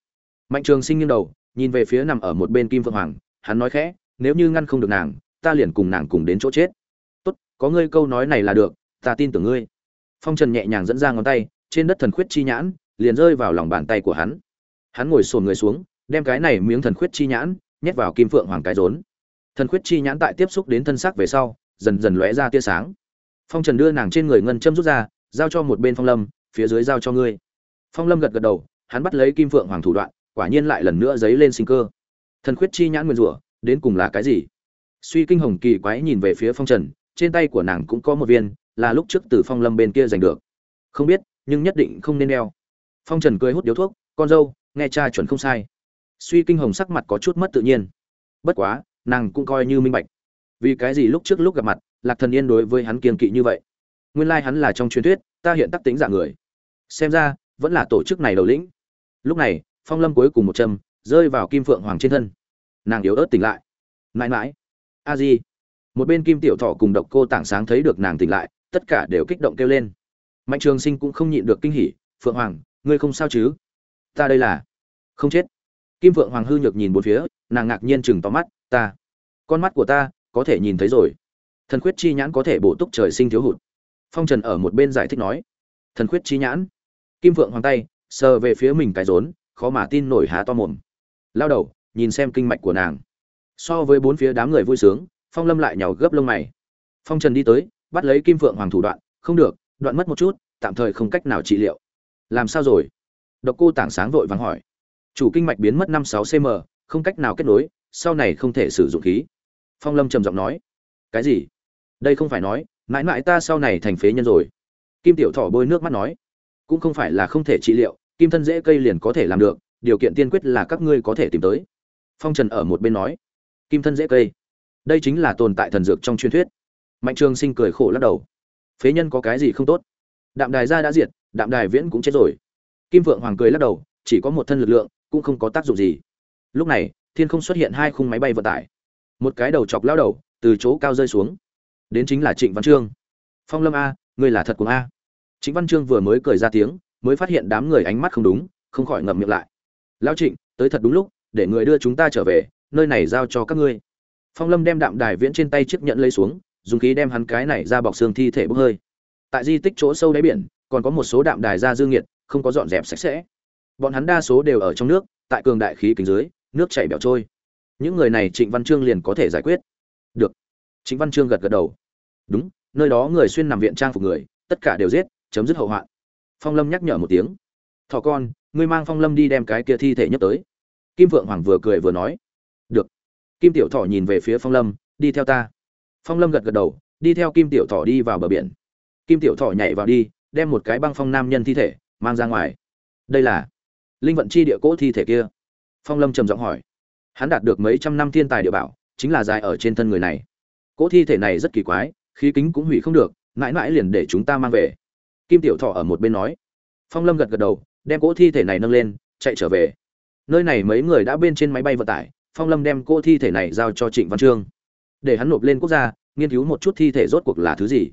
Mạnh Trường Sinh nghiêng đầu, nhìn về phía nằm ở một bên Kim Phượng Hoàng, hắn nói khẽ, nếu như ngăn không được nàng, ta liền cùng nàng cùng đến chỗ chết. Tốt, có ngươi câu nói này là được, ta tin tưởng ngươi. Phong Trần nhẹ nhàng dẫn ra ngón tay, trên đất thần khuyết chi nhãn liền rơi vào lòng bàn tay của hắn. Hắn ngồi sồn người xuống, đem cái này miếng thần khuyết chi nhãn nhét vào Kim Phượng Hoàng cái rốn. Thần khuyết chi nhãn tại tiếp xúc đến thân xác về sau, dần dần lóe ra tia sáng. Phong Trần đưa nàng trên người ngân châm rút ra, giao cho một bên Phong Lâm, phía dưới giao cho ngươi. Phong Lâm gật gật đầu, hắn bắt lấy Kim Phượng Hoàng thủ đoạn, quả nhiên lại lần nữa dấy lên sinh cơ thần khuyết chi nhãn nguyên rủa đến cùng là cái gì suy kinh hồng kỳ quái nhìn về phía phong trần, trên tay của nàng cũng có một viên, là lúc trước từ phong lâm bên kia giành được. Không biết, nhưng nhất định không nên đeo. Phong trần cười hút điếu thuốc, con dâu, nghe cha chuẩn không sai. Suy kinh hồng sắc mặt có chút mất tự nhiên. Bất quá, nàng cũng coi như minh bạch. Vì cái gì lúc trước lúc gặp mặt, lạc thần yên đối với hắn kiên kỵ như vậy? Nguyên lai hắn là trong truyền thuyết, ta hiện tắc tính dạng người. Xem ra, vẫn là tổ chức này đầu lĩnh. Lúc này, phong lâm cuối cùng một châm, rơi vào kim phượng hoàng trên thân. Nàng yếu ớt tỉnh lại. Mãi mãi a di. Một bên kim tiểu thọ cùng độc cô tảng sáng thấy được nàng tỉnh lại, tất cả đều kích động kêu lên. Mạnh trường sinh cũng không nhịn được kinh hỉ, phượng hoàng, ngươi không sao chứ? Ta đây là không chết. Kim phượng hoàng hư nhược nhìn bốn phía, nàng ngạc nhiên chừng tóm mắt, ta, con mắt của ta có thể nhìn thấy rồi. Thần khuyết chi nhãn có thể bổ túc trời sinh thiếu hụt. Phong trần ở một bên giải thích nói, thần khuyết chi nhãn. Kim phượng hoàng tay, sờ về phía mình cái rốn, khó mà tin nổi há to mồm. Lao đầu, nhìn xem kinh mạch của nàng so với bốn phía đám người vui sướng, phong lâm lại nhào gấp lông mày. Phong trần đi tới, bắt lấy kim phượng hoàng thủ đoạn, không được, đoạn mất một chút, tạm thời không cách nào trị liệu. Làm sao rồi? Độc cô tảng sáng vội vàng hỏi. Chủ kinh mạch biến mất năm sáu cm, không cách nào kết nối, sau này không thể sử dụng khí. Phong lâm trầm giọng nói. Cái gì? Đây không phải nói, mãi mãi ta sau này thành phế nhân rồi. Kim tiểu thỏ bôi nước mắt nói. Cũng không phải là không thể trị liệu, kim thân dễ cây liền có thể làm được, điều kiện tiên quyết là các ngươi có thể tìm tới. Phong trần ở một bên nói kim thân dễ cây. Đây chính là tồn tại thần dược trong truyền thuyết. Mạnh trường sinh cười khổ lắc đầu. Phế nhân có cái gì không tốt? Đạm đài gia đã diệt, đạm đài viễn cũng chết rồi. Kim vượng hoàng cười lắc đầu, chỉ có một thân lực lượng, cũng không có tác dụng gì. Lúc này, thiên không xuất hiện hai khung máy bay vận tải. Một cái đầu chọc lao đầu, từ chỗ cao rơi xuống. Đến chính là trịnh văn trương. Phong lâm a, ngươi là thật cùng a. Trịnh văn trương vừa mới cười ra tiếng, mới phát hiện đám người ánh mắt không đúng, không khỏi ngậm miệng lại. Lão trịnh, tới thật đúng lúc, để người đưa chúng ta trở về nơi này giao cho các ngươi. Phong lâm đem đạm đài viễn trên tay chiếc nhẫn lấy xuống, dùng khí đem hắn cái này ra bọc xương thi thể bốc hơi. Tại di tích chỗ sâu đáy biển, còn có một số đạm đài ra dương nhiệt, không có dọn dẹp sạch sẽ. Bọn hắn đa số đều ở trong nước, tại cường đại khí kính dưới, nước chảy bẻo trôi. Những người này trịnh văn trương liền có thể giải quyết. Được. Trịnh văn trương gật gật đầu. Đúng, nơi đó người xuyên nằm viện trang phục người, tất cả đều giết, chấm dứt hậu hoạn. Phong lâm nhắc nhở một tiếng. Thỏ con, ngươi mang phong lâm đi đem cái kia thi thể nhấc tới. Kim vượng hoàng vừa cười vừa nói kim tiểu thỏ nhìn về phía phong lâm, đi theo ta. Phong lâm gật gật đầu, đi theo kim tiểu thỏ đi vào bờ biển. Kim tiểu thỏ nhảy vào đi, đem một cái băng phong nam nhân thi thể mang ra ngoài. Đây là linh vận chi địa cỗ thi thể kia. Phong lâm trầm giọng hỏi. Hắn đạt được mấy trăm năm thiên tài địa bảo, chính là dài ở trên thân người này. Cỗ thi thể này rất kỳ quái, khí kính cũng hủy không được, mãi mãi liền để chúng ta mang về. Kim tiểu thọ ở một bên nói. Phong lâm gật gật đầu, đem cỗ thi thể này nâng lên, chạy trở về. Nơi này mấy người đã bên trên máy bay vận tải phong lâm đem cô thi thể này giao cho trịnh văn trương. Để hắn nộp lên quốc gia, nghiên cứu một chút thi thể rốt cuộc là thứ gì.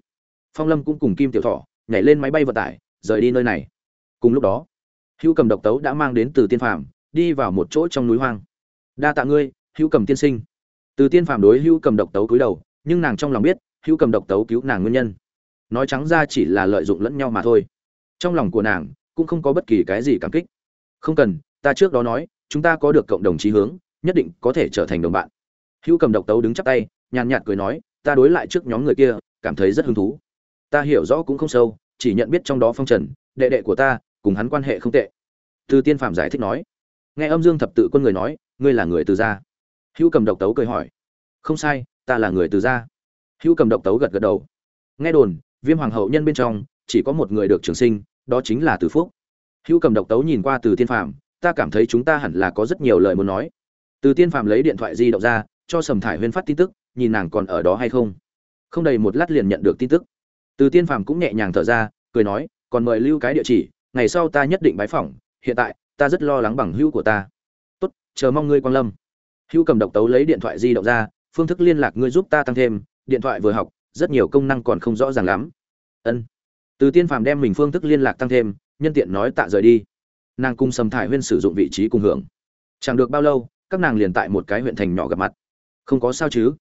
Phong lâm cũng cùng kim tiểu thọ nhảy lên máy bay vận tải, rời đi nơi này. Cùng lúc đó, hữu cầm độc tấu đã mang đến từ tiên phàm đi vào một chỗ trong núi hoang. Đa tạ ngươi, hữu cầm tiên sinh. Từ tiên phàm đối hữu cầm độc tấu cúi đầu, nhưng nàng trong lòng biết, hữu cầm độc tấu cứu nàng nguyên nhân. Nói trắng ra chỉ là lợi dụng lẫn nhau mà thôi. Trong lòng của nàng cũng không có bất kỳ cái gì cảm kích. Không cần, ta trước đó nói, chúng ta có được cộng đồng chí hướng nhất định có thể trở thành đồng bạn. Hữu cầm độc tấu đứng chắp tay, nhàn nhạt cười nói, ta đối lại trước nhóm người kia, cảm thấy rất hứng thú. Ta hiểu rõ cũng không sâu, chỉ nhận biết trong đó phong trần, đệ đệ của ta, cùng hắn quan hệ không tệ. Từ tiên phạm giải thích nói. Nghe âm dương thập tự quân người nói, ngươi là người từ gia. Hữu cầm độc tấu cười hỏi, không sai, ta là người từ gia. Hữu cầm độc tấu gật gật đầu. Nghe đồn, viêm hoàng hậu nhân bên trong, chỉ có một người được trường sinh, đó chính là từ phúc. Hữu cầm độc tấu nhìn qua từ tiên phạm ta cảm thấy chúng ta hẳn là có rất nhiều lời muốn nói từ tiên phạm lấy điện thoại di động ra, cho sầm thải huyên phát tin tức, nhìn nàng còn ở đó hay không. Không đầy một lát liền nhận được tin tức. Từ tiên phạm cũng nhẹ nhàng thở ra, cười nói, còn mời lưu cái địa chỉ, ngày sau ta nhất định bái phỏng, hiện tại, ta rất lo lắng bằng hữu của ta. Tốt, chờ mong ngươi quang lâm. Hữu cầm độc tấu lấy điện thoại di động ra, phương thức liên lạc ngươi giúp ta tăng thêm, điện thoại vừa học, rất nhiều công năng còn không rõ ràng lắm. Ân. Từ tiên phàm đem mình phương thức liên lạc tăng thêm, nhân tiện nói tạ rời đi. Nàng cùng sầm thải huyên sử dụng vị trí cùng hưởng. Chẳng được bao lâu các nàng liền tại một cái huyện thành nhỏ gặp mặt. Không có sao chứ?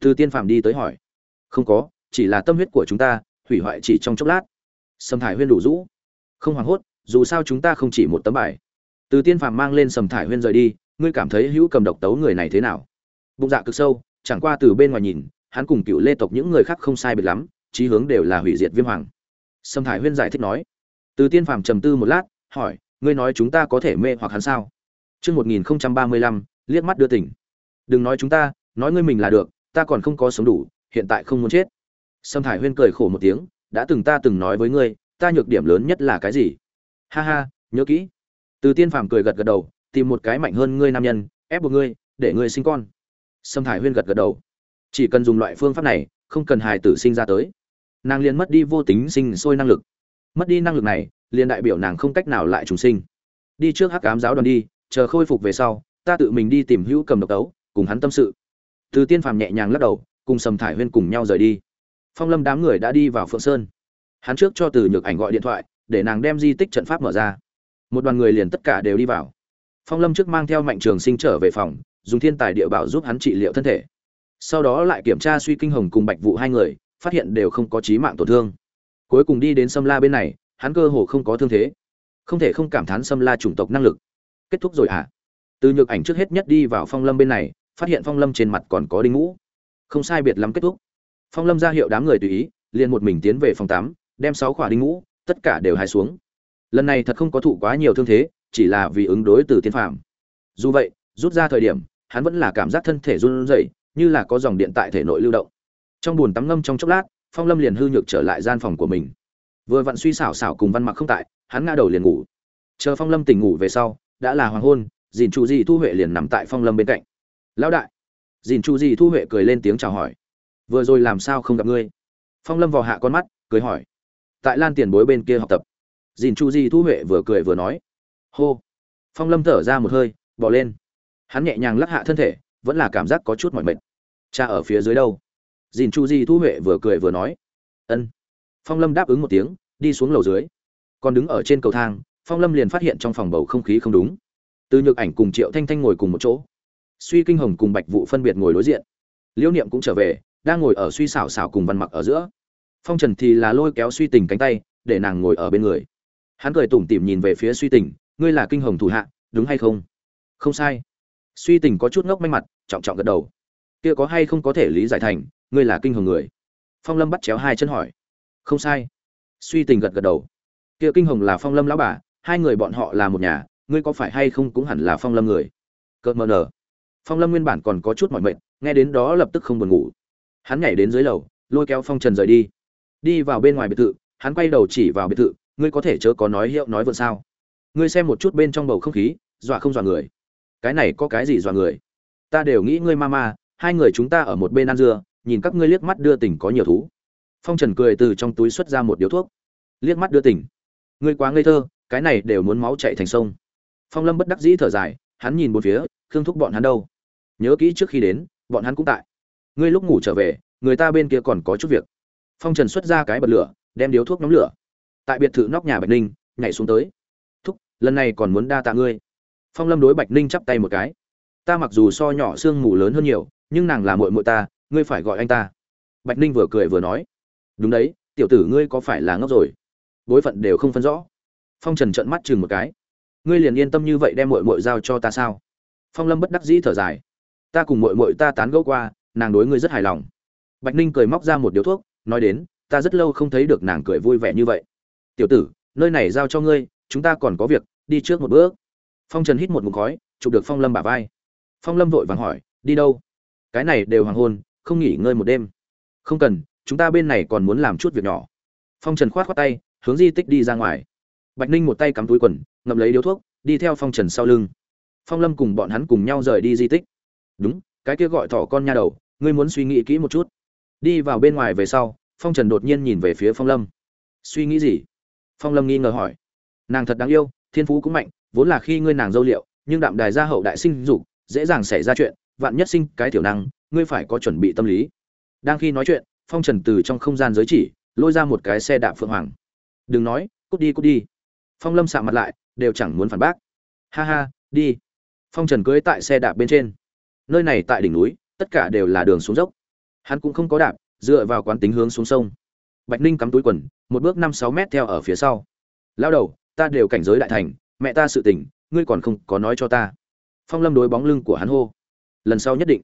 Từ tiên phàm đi tới hỏi. Không có, chỉ là tâm huyết của chúng ta, hủy hoại chỉ trong chốc lát. Sầm thải huyên đủ rũ. Không hoảng hốt, dù sao chúng ta không chỉ một tấm bài. Từ tiên phàm mang lên sầm thải huyên rời đi, ngươi cảm thấy hữu cầm độc tấu người này thế nào? Bụng dạ cực sâu, chẳng qua từ bên ngoài nhìn, hắn cùng cựu lê tộc những người khác không sai biệt lắm, chí hướng đều là hủy diệt viêm hoàng. Sầm thải huyên giải thích nói. Từ tiên phàm trầm tư một lát, hỏi, ngươi nói chúng ta có thể mê hoặc hắn sao? Trước 1035, liếc mắt đưa tỉnh. Đừng nói chúng ta, nói ngươi mình là được, ta còn không có sống đủ, hiện tại không muốn chết. Sâm Thải Huyên cười khổ một tiếng, đã từng ta từng nói với ngươi, ta nhược điểm lớn nhất là cái gì? Ha ha, nhớ kỹ. Từ Tiên Phàm cười gật gật đầu, tìm một cái mạnh hơn ngươi nam nhân, ép buộc ngươi, để ngươi sinh con. Sâm Thải Huyên gật gật đầu. Chỉ cần dùng loại phương pháp này, không cần hài tử sinh ra tới. Nàng liền mất đi vô tính sinh sôi năng lực. Mất đi năng lực này, liền đại biểu nàng không cách nào lại trùng sinh. Đi trước Hắc Ám giáo đoàn đi, chờ khôi phục về sau, ta tự mình đi tìm Hữu Cầm độc tấu, cùng hắn tâm sự. Từ Tiên Phàm nhẹ nhàng lắc đầu, cùng Sầm Thải Huyên cùng nhau rời đi. Phong Lâm đám người đã đi vào Phượng Sơn. Hắn trước cho Từ Nhược Ảnh gọi điện thoại, để nàng đem di tích trận pháp mở ra. Một đoàn người liền tất cả đều đi vào. Phong Lâm trước mang theo Mạnh Trường Sinh trở về phòng, dùng thiên tài địa bảo giúp hắn trị liệu thân thể. Sau đó lại kiểm tra suy kinh hồng cùng Bạch Vũ hai người, phát hiện đều không có chí mạng tổn thương. Cuối cùng đi đến Sâm La bên này, hắn cơ hồ không có thương thế. Không thể không cảm thán Sâm La chủng tộc năng lực. Kết thúc rồi à? Từ Nhược Ảnh trước hết nhất đi vào Phong Lâm bên này, phát hiện Phong Lâm trên mặt còn có đinh ngũ. Không sai biệt lắm kết thúc. Phong Lâm ra hiệu đám người tùy ý, liền một mình tiến về phòng 8, đem sáu khỏa đinh ngũ, tất cả đều hài xuống. Lần này thật không có thụ quá nhiều thương thế, chỉ là vì ứng đối từ tiên phàm. Dù vậy, rút ra thời điểm, hắn vẫn là cảm giác thân thể run rẩy, như là có dòng điện tại thể nội lưu động. Trong buồn tắm ngâm trong chốc lát, Phong Lâm liền hư nhược trở lại gian phòng của mình. Vừa vặn suy xảo xảo cùng Văn Mặc không tại, hắn ngã đầu liền ngủ. Chờ Phong Lâm tỉnh ngủ về sau, đã là hoàng hôn, Dìn Chu Di Thu Huệ liền nằm tại Phong Lâm bên cạnh. "Lão đại." Dìn Chu Di Thu Huệ cười lên tiếng chào hỏi. "Vừa rồi làm sao không gặp ngươi?" Phong Lâm vò hạ con mắt, cười hỏi. "Tại Lan Tiền Bối bên kia học tập." Dìn Chu Di Thu Huệ vừa cười vừa nói. "Hô." Phong Lâm thở ra một hơi, bỏ lên. Hắn nhẹ nhàng lắc hạ thân thể, vẫn là cảm giác có chút mỏi mệt. "Cha ở phía dưới đâu?" Dìn Chu Di Thu Huệ vừa cười vừa nói. "Ân." Phong Lâm đáp ứng một tiếng, đi xuống lầu dưới. Còn đứng ở trên cầu thang, Phong Lâm liền phát hiện trong phòng bầu không khí không đúng. Từ Nhược Ảnh cùng Triệu Thanh Thanh ngồi cùng một chỗ. Suy Kinh Hồng cùng Bạch Vũ phân biệt ngồi đối diện. Liễu Niệm cũng trở về, đang ngồi ở Suy xảo xảo cùng Văn Mặc ở giữa. Phong Trần thì là lôi kéo Suy Tình cánh tay, để nàng ngồi ở bên người. Hắn cười tủm tỉm nhìn về phía Suy Tình, ngươi là Kinh Hồng thủ hạ, đúng hay không? Không sai. Suy Tình có chút ngốc manh mặt, trọng trọng gật đầu. Kia có hay không có thể lý giải thành, ngươi là Kinh Hồng người? Phong Lâm bắt chéo hai chân hỏi không sai suy tình gật gật đầu kia kinh hồng là phong lâm lão bà hai người bọn họ là một nhà, ngươi có phải hay không cũng hẳn là phong lâm người? Cợt mờ nở phong lâm nguyên bản còn có chút mỏi mệt, nghe đến đó lập tức không buồn ngủ. Hắn nhảy đến dưới lầu, lôi kéo phong trần rời đi. Đi vào bên ngoài biệt thự, hắn quay đầu chỉ vào biệt thự, ngươi có thể chớ có nói hiệu nói vượn sao? Ngươi xem một chút bên trong bầu không khí, dọa không dọa người? Cái này có cái gì dọa người? Ta đều nghĩ ngươi ma ma, hai người chúng ta ở một bên ăn dưa, nhìn các ngươi liếc mắt đưa tỉnh có nhiều thú. Phong trần cười từ trong túi xuất ra một điếu thuốc. Liếc mắt đưa tỉnh ngươi quá ngây thơ cái này đều muốn máu chạy thành sông. Phong lâm bất đắc dĩ thở dài, hắn nhìn một phía, khương thúc bọn hắn đâu? Nhớ kỹ trước khi đến, bọn hắn cũng tại. Ngươi lúc ngủ trở về, người ta bên kia còn có chút việc. Phong trần xuất ra cái bật lửa, đem điếu thuốc nóng lửa. Tại biệt thự nóc nhà bạch ninh, nhảy xuống tới. Thúc, lần này còn muốn đa tạ ngươi. Phong lâm đối bạch ninh chắp tay một cái. Ta mặc dù so nhỏ sương mù lớn hơn nhiều, nhưng nàng là mội mội ta, ngươi phải gọi anh ta. Bạch ninh vừa cười vừa nói. Đúng đấy, tiểu tử ngươi có phải là ngốc rồi? Bối phận đều không phân rõ phong trần trợn mắt chừng một cái. Ngươi liền yên tâm như vậy đem mội mội giao cho ta sao? Phong lâm bất đắc dĩ thở dài. Ta cùng mội mội ta tán gẫu qua, nàng đối ngươi rất hài lòng. Bạch ninh cười móc ra một điếu thuốc, nói đến, ta rất lâu không thấy được nàng cười vui vẻ như vậy. Tiểu tử, nơi này giao cho ngươi, chúng ta còn có việc, đi trước một bước. Phong trần hít một mục khói, chụp được phong lâm bả vai. Phong lâm vội vàng hỏi, đi đâu? Cái này đều hoàng hôn, không nghỉ ngơi một đêm. Không cần, chúng ta bên này còn muốn làm chút việc nhỏ. Phong trần khoát khoát tay, hướng di tích đi ra ngoài bạch ninh một tay cắm túi quần, ngậm lấy điếu thuốc, đi theo phong trần sau lưng. Phong lâm cùng bọn hắn cùng nhau rời đi di tích. Đúng, cái kia gọi thỏ con nha đầu, ngươi muốn suy nghĩ kỹ một chút. Đi vào bên ngoài về sau, phong trần đột nhiên nhìn về phía phong lâm. Suy nghĩ gì? Phong lâm nghi ngờ hỏi. Nàng thật đáng yêu, thiên phú cũng mạnh, vốn là khi ngươi nàng dâu liệu, nhưng đạm đài gia hậu đại sinh dục, dễ dàng xảy ra chuyện, vạn nhất sinh cái tiểu năng, ngươi phải có chuẩn bị tâm lý. Đang khi nói chuyện, phong trần từ trong không gian giới chỉ, lôi ra một cái xe đạp phượng hoàng. Đừng nói, cút đi cút đi phong lâm sạm mặt lại đều chẳng muốn phản bác. Ha ha đi. Phong trần cưới tại xe đạp bên trên. Nơi này tại đỉnh núi tất cả đều là đường xuống dốc. Hắn cũng không có đạp dựa vào quán tính hướng xuống sông. Bạch ninh cắm túi quần một bước năm sáu mét theo ở phía sau. Lao đầu ta đều cảnh giới đại thành mẹ ta sự tỉnh, ngươi còn không có nói cho ta. Phong lâm đối bóng lưng của hắn hô. Lần sau nhất định.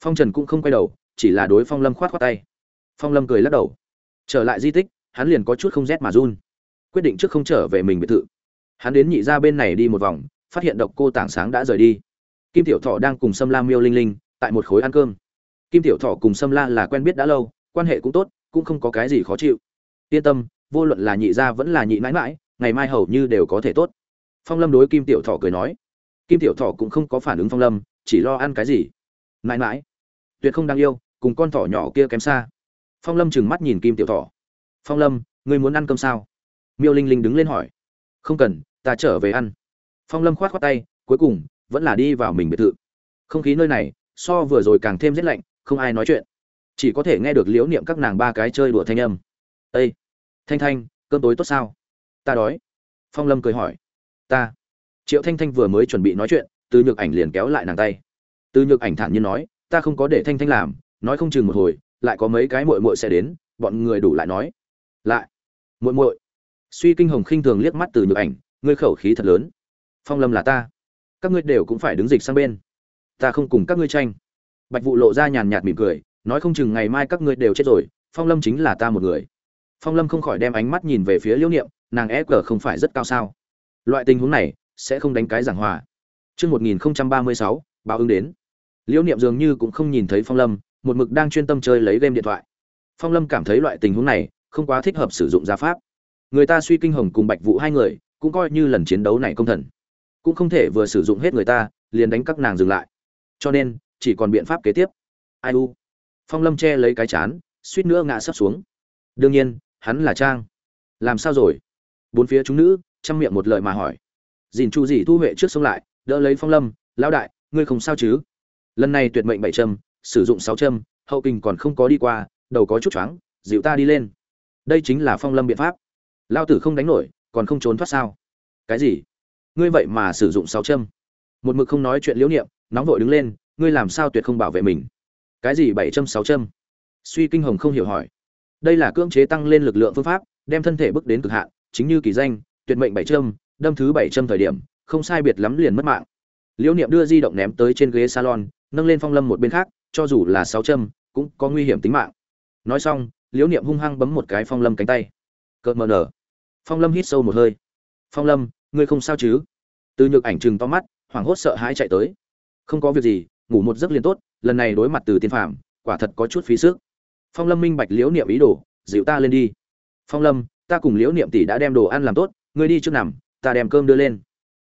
Phong trần cũng không quay đầu chỉ là đối phong lâm khoát khoát tay. Phong lâm cười lắc đầu. Trở lại di tích hắn liền có chút không rét mà run quyết định trước không trở về mình biệt thự. Hắn đến nhị ra bên này đi một vòng, phát hiện độc cô tảng sáng đã rời đi. Kim tiểu thọ đang cùng sâm la miêu linh linh tại một khối ăn cơm. Kim tiểu thọ cùng sâm la là quen biết đã lâu, quan hệ cũng tốt, cũng không có cái gì khó chịu. Yên tâm, vô luận là nhị gia vẫn là nhị mãi mãi, ngày mai hầu như đều có thể tốt. Phong lâm đối kim tiểu thọ cười nói. Kim tiểu thọ cũng không có phản ứng phong lâm, chỉ lo ăn cái gì? Mãi mãi. Tuyệt không đáng yêu, cùng con thỏ nhỏ kia kém xa. Phong lâm trừng mắt nhìn kim tiểu thọ. Phong lâm, ngươi muốn ăn cơm sao? Miêu linh linh đứng lên hỏi. Không cần, ta trở về ăn. Phong lâm khoát khoát tay, cuối cùng, vẫn là đi vào mình biệt thự. Không khí nơi này, so vừa rồi càng thêm rét lạnh, không ai nói chuyện. Chỉ có thể nghe được liếu niệm các nàng ba cái chơi đùa thanh âm. Â thanh thanh, cơm tối tốt sao? Ta đói. Phong lâm cười hỏi. Ta. Triệu thanh thanh vừa mới chuẩn bị nói chuyện, từ nhược ảnh liền kéo lại nàng tay. Từ nhược ảnh thản nhiên nói, ta không có để thanh thanh làm, nói không chừng một hồi, lại có mấy cái muội muội sẽ đến, bọn người đủ lại nói. Lại? Muội muội? Suy kinh hồng khinh thường liếc mắt từ nhược ảnh ngươi khẩu khí thật lớn. Phong lâm là ta. Các ngươi đều cũng phải đứng dịch sang bên. Ta không cùng các ngươi tranh. Bạch vụ lộ ra nhàn nhạt mỉm cười nói không chừng ngày mai các ngươi đều chết rồi phong lâm chính là ta một người. Phong lâm không khỏi đem ánh mắt nhìn về phía liễu niệm nàng e cờ không phải rất cao sao. Loại tình huống này sẽ không đánh cái giảng hòa. Trước 1036, báo ứng đến. Liễu Niệm dường như cũng không nhìn thấy Phong Lâm, một mực đang chuyên tâm chơi lấy game điện thoại. Phong Lâm cảm thấy loại tình huống này không quá thích hợp sử dụng gia pháp. Người ta suy kinh hồng cùng Bạch Vũ hai người, cũng coi như lần chiến đấu này công thần. Cũng không thể vừa sử dụng hết người ta, liền đánh các nàng dừng lại. Cho nên, chỉ còn biện pháp kế tiếp. Ai u? Phong Lâm che lấy cái chán, suýt nữa ngã sắp xuống. Đương nhiên, hắn là Trang. Làm sao rồi? Bốn phía chúng nữ, chăm miệng một lời mà hỏi. Dìn Chu dì thu huệ trước sông lại, đỡ lấy Phong Lâm, lão đại, ngươi không sao chứ? Lần này tuyệt mệnh bảy châm, sử dụng sáu châm, hậu kinh còn không có đi qua, đầu có chút choáng, dịu ta đi lên. Đây chính là Phong Lâm biện pháp. Lão tử không đánh nổi, còn không trốn thoát sao? Cái gì? Ngươi vậy mà sử dụng sáu châm? Một mực không nói chuyện liễu niệm, nóng vội đứng lên, ngươi làm sao tuyệt không bảo vệ mình? Cái gì bảy châm sáu châm? Suy Kinh Hồng không hiểu hỏi. Đây là cưỡng chế tăng lên lực lượng phương pháp, đem thân thể bước đến cực hạn, chính như kỳ danh, tuyệt mệnh bảy châm, đâm thứ bảy châm thời điểm, không sai biệt lắm liền mất mạng. Liễu Niệm đưa di động ném tới trên ghế salon, nâng lên Phong Lâm một bên khác, cho dù là sáu châm, cũng có nguy hiểm tính mạng. Nói xong, Liễu Niệm hung hăng bấm một cái Phong Lâm cánh tay. cợt mờ nở. Phong Lâm hít sâu một hơi. "Phong Lâm, ngươi không sao chứ?" Từ Nhược Ảnh chừng to mắt, hoảng hốt sợ hãi chạy tới. "Không có việc gì, ngủ một giấc liền tốt, lần này đối mặt từ tiên phạm, quả thật có chút phí sức." Phong Lâm minh bạch Liễu Niệm ý đồ, "Dịu ta lên đi." "Phong Lâm, ta cùng Liễu Niệm tỷ đã đem đồ ăn làm tốt, ngươi đi trước nằm, ta đem cơm đưa lên."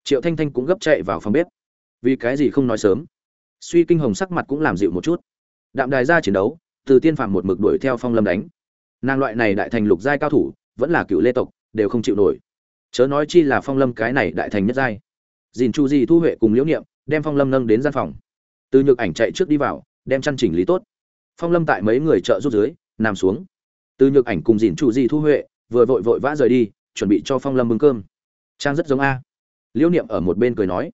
Triệu Thanh Thanh cũng gấp chạy vào phòng bếp. Vì cái gì không nói sớm? Suy Kinh Hồng sắc mặt cũng làm dịu một chút. Đạm đài ra chiến đấu, từ tiên phạm một mực đuổi theo Phong Lâm đánh. Nàng loại này đại thành lục giai cao thủ, vẫn là cựu lê tộc, đều không chịu nổi. Chớ nói chi là Phong Lâm cái này đại thành nhất giai. Dìn Chu Di thu huệ cùng Liễu Niệm, đem Phong Lâm nâng đến gian phòng. Từ Nhược Ảnh chạy trước đi vào, đem chăn chỉnh lý tốt. phong lâm tại mấy người trợ rút dưới nằm xuống từ nhược ảnh cùng dìn chủ di thu huệ vừa vội vội vã rời đi chuẩn bị cho phong lâm bưng cơm trang rất giống a liễu niệm ở một bên cười nói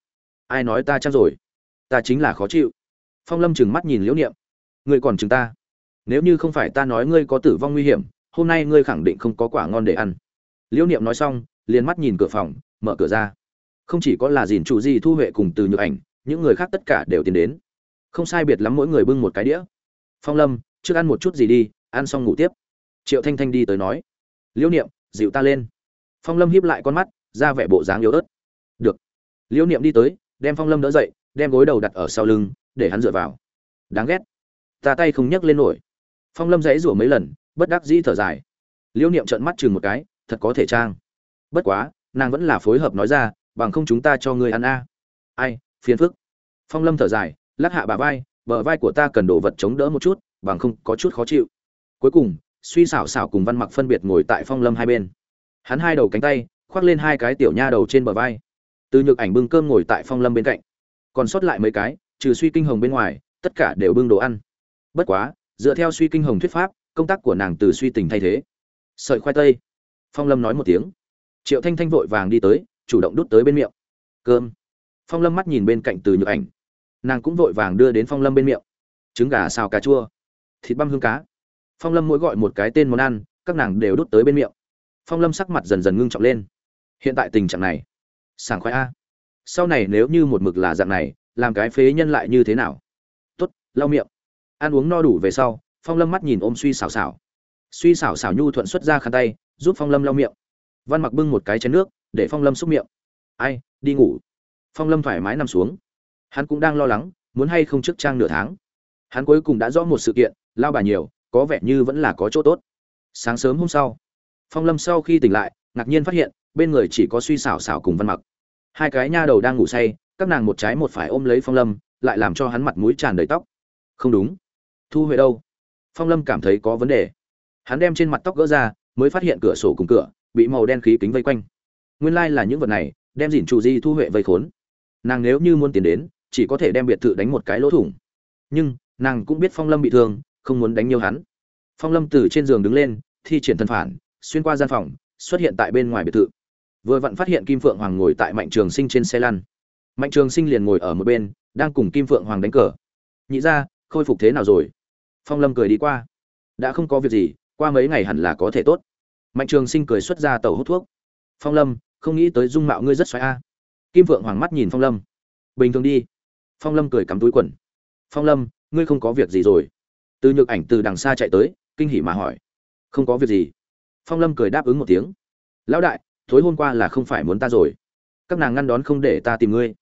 ai nói ta trang rồi ta chính là khó chịu phong lâm trừng mắt nhìn liễu niệm ngươi còn chừng ta nếu như không phải ta nói ngươi có tử vong nguy hiểm hôm nay ngươi khẳng định không có quả ngon để ăn liễu niệm nói xong, liền mắt nhìn cửa phòng, mở cửa ra. Không chỉ có là dìn chủ di thu huệ cùng từ nhược ảnh, những người khác tất cả đều tiến đến. Không sai biệt lắm mỗi người bưng một cái đĩa. Phong lâm, trước ăn một chút gì đi, ăn xong ngủ tiếp. Triệu thanh thanh đi tới nói, liễu niệm, dịu ta lên. Phong lâm hiếp lại con mắt, ra vẻ bộ dáng yếu ớt. Được. Liễu niệm đi tới, đem phong lâm đỡ dậy, đem gối đầu đặt ở sau lưng, để hắn dựa vào. Đáng ghét. Ta tay không nhấc lên nổi. Phong lâm dãy rủa mấy lần, bất đắc dĩ thở dài. Liễu niệm trợn mắt chừng một cái thật có thể trang. Bất quá, nàng vẫn là phối hợp nói ra, bằng không chúng ta cho ngươi ăn a. Ai, phiền phức. Phong lâm thở dài, lắc hạ bà vai, bờ vai của ta cần đồ vật chống đỡ một chút, bằng không có chút khó chịu. Cuối cùng, suy xảo xảo cùng văn mặc phân biệt ngồi tại phong lâm hai bên. Hắn hai đầu cánh tay, khoác lên hai cái tiểu nha đầu trên bờ vai. Từ nhược ảnh bưng cơm ngồi tại phong lâm bên cạnh. Còn sót lại mấy cái, trừ suy kinh hồng bên ngoài, tất cả đều bưng đồ ăn. Bất quá, dựa theo suy kinh hồng thuyết pháp, công tác của nàng từ suy tình thay thế. Sợi khoai tây phong lâm nói một tiếng. Triệu thanh thanh vội vàng đi tới, chủ động đút tới bên miệng. Cơm. Phong lâm mắt nhìn bên cạnh từ nhược ảnh. Nàng cũng vội vàng đưa đến phong lâm bên miệng. Trứng gà xào cà chua. Thịt băm hương cá. Phong lâm mỗi gọi một cái tên món ăn, các nàng đều đút tới bên miệng. Phong lâm sắc mặt dần dần ngưng trọng lên. Hiện tại tình trạng này, sảng khoái a. Sau này nếu như một mực là dạng này, làm cái phế nhân lại như thế nào? Tuất lau miệng. Ăn uống no đủ về sau, phong lâm mắt nhìn ôm suy xào xào suy xào xào nhu thuận xuất ra khăn tay giúp phong lâm lau miệng. Văn mặc bưng một cái chén nước, để phong lâm xúc miệng. Ai, đi ngủ. Phong lâm thoải mái nằm xuống. Hắn cũng đang lo lắng, muốn hay không trước trang nửa tháng. Hắn cuối cùng đã rõ một sự kiện, lao bà nhiều, có vẻ như vẫn là có chỗ tốt. Sáng sớm hôm sau, phong lâm sau khi tỉnh lại, ngạc nhiên phát hiện, bên người chỉ có suy xảo xảo cùng văn mặc. Hai cái nha đầu đang ngủ say, các nàng một trái một phải ôm lấy phong lâm, lại làm cho hắn mặt mũi tràn đầy tóc. Không đúng. Thu huệ đâu? Phong lâm cảm thấy có vấn đề. Hắn đem trên mặt tóc gỡ ra mới phát hiện cửa sổ cùng cửa bị màu đen khí kính vây quanh. Nguyên lai là những vật này, đem dìn chủ di thu huệ vây khốn. Nàng nếu như muốn tiến đến, chỉ có thể đem biệt thự đánh một cái lỗ thủng. Nhưng, nàng cũng biết phong lâm bị thương, không muốn đánh nhiều hắn. Phong lâm từ trên giường đứng lên, thi triển thân phản, xuyên qua gian phòng, xuất hiện tại bên ngoài biệt thự. Vừa vặn phát hiện kim phượng hoàng ngồi tại mạnh trường sinh trên xe lăn. Mạnh trường sinh liền ngồi ở một bên, đang cùng kim phượng hoàng đánh cờ. Nhị ra khôi phục thế nào rồi? Phong lâm cười đi qua. Đã không có việc gì qua mấy ngày hẳn là có thể tốt. Mạnh trường sinh cười xuất ra tàu hút thuốc. Phong lâm, không nghĩ tới dung mạo ngươi rất xoáy a. Kim vượng hoàng mắt nhìn phong lâm. Bình thường đi. Phong lâm cười cắm túi quần. Phong lâm, ngươi không có việc gì rồi. Từ nhược ảnh từ đằng xa chạy tới, kinh hỉ mà hỏi. Không có việc gì. Phong lâm cười đáp ứng một tiếng. Lão đại, tối hôm qua là không phải muốn ta rồi. Các nàng ngăn đón không để ta tìm ngươi.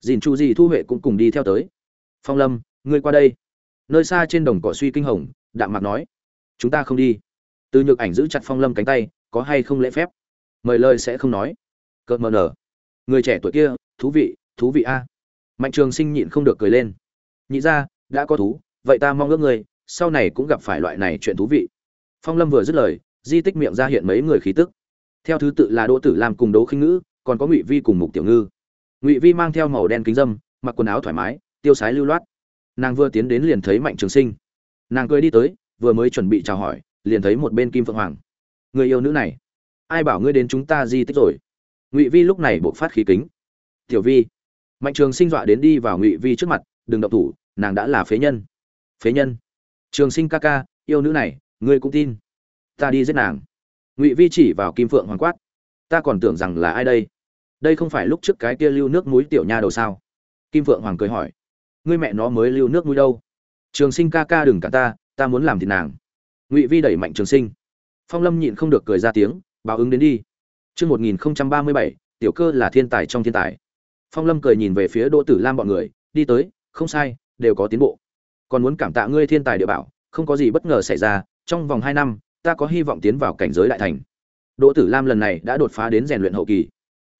Dìn chu gì thu huệ cũng cùng đi theo tới. Phong lâm, ngươi qua đây. Nơi xa trên đồng cỏ suy kinh hồng, đạm mạc nói chúng ta không đi. Từ nhược ảnh giữ chặt phong lâm cánh tay, có hay không lễ phép? Mời lời sẽ không nói. Cợt mờ nở. Người trẻ tuổi kia, thú vị thú vị a. À. Mạnh trường sinh nhịn không được cười lên. Nhị ra đã có thú, vậy ta mong ước người sau này cũng gặp phải loại này chuyện thú vị. Phong lâm vừa dứt lời, di tích miệng ra hiện mấy người khí tức. Theo thứ tự là đỗ tử làm cùng Đỗ khinh ngữ, còn có ngụy vi cùng mục tiểu ngư. Ngụy vi mang theo màu đen kính dâm, mặc quần áo thoải mái, tiêu sái lưu loát. Nàng vừa tiến đến liền thấy mạnh trường sinh. Nàng cười đi tới vừa mới chuẩn bị chào hỏi, liền thấy một bên kim phượng hoàng. Người yêu nữ này, ai bảo ngươi đến chúng ta di tích rồi? Ngụy vi lúc này buộc phát khí kính. Tiểu vi, mạnh trường sinh dọa đến đi vào ngụy vi trước mặt, đừng động thủ, nàng đã là phế nhân. Phế nhân? Trường sinh ca ca, yêu nữ này, ngươi cũng tin. Ta đi giết nàng. Ngụy vi chỉ vào kim phượng hoàng quát. Ta còn tưởng rằng là ai đây? Đây không phải lúc trước cái kia lưu nước muối tiểu nha đầu sao? Kim phượng hoàng cười hỏi. Ngươi mẹ nó mới lưu nước muối đâu? Trường sinh ca ca đừng cả ta ta muốn làm thịt nàng ngụy vi đẩy mạnh trường sinh phong lâm nhịn không được cười ra tiếng báo ứng đến đi Trước 1037, tiểu cơ là thiên tài trong thiên tài. Phong Lâm cười nhìn về phía Đỗ Tử Lam bọn người, đi tới, không sai, đều có tiến bộ. Còn muốn cảm tạ ngươi thiên tài địa bảo, không có gì bất ngờ xảy ra, trong vòng hai năm, ta có hy vọng tiến vào cảnh giới đại thành. Đỗ Tử Lam lần này đã đột phá đến rèn luyện hậu kỳ.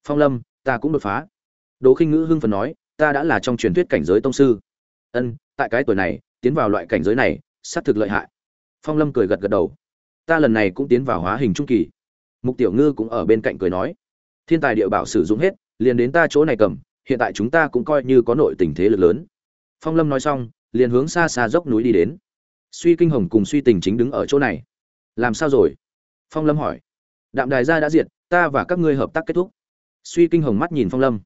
Phong Lâm, ta cũng đột phá. Đỗ Khinh Ngữ hưng phần nói, ta đã là trong truyền thuyết cảnh giới tông sư. Ân, tại cái tuổi này, tiến vào loại cảnh giới này, sát thực lợi hại. Phong Lâm cười gật gật đầu. Ta lần này cũng tiến vào hóa hình trung kỳ. Mục tiểu ngư cũng ở bên cạnh cười nói. Thiên tài địa bảo sử dụng hết, liền đến ta chỗ này cầm, hiện tại chúng ta cũng coi như có nội tình thế lực lớn. Phong lâm nói xong, liền hướng xa xa dốc núi đi đến. Suy kinh hồng cùng suy tình chính đứng ở chỗ này. Làm sao rồi? Phong lâm hỏi. Đạm đài gia đã diệt, ta và các ngươi hợp tác kết thúc. Suy kinh hồng mắt nhìn phong lâm.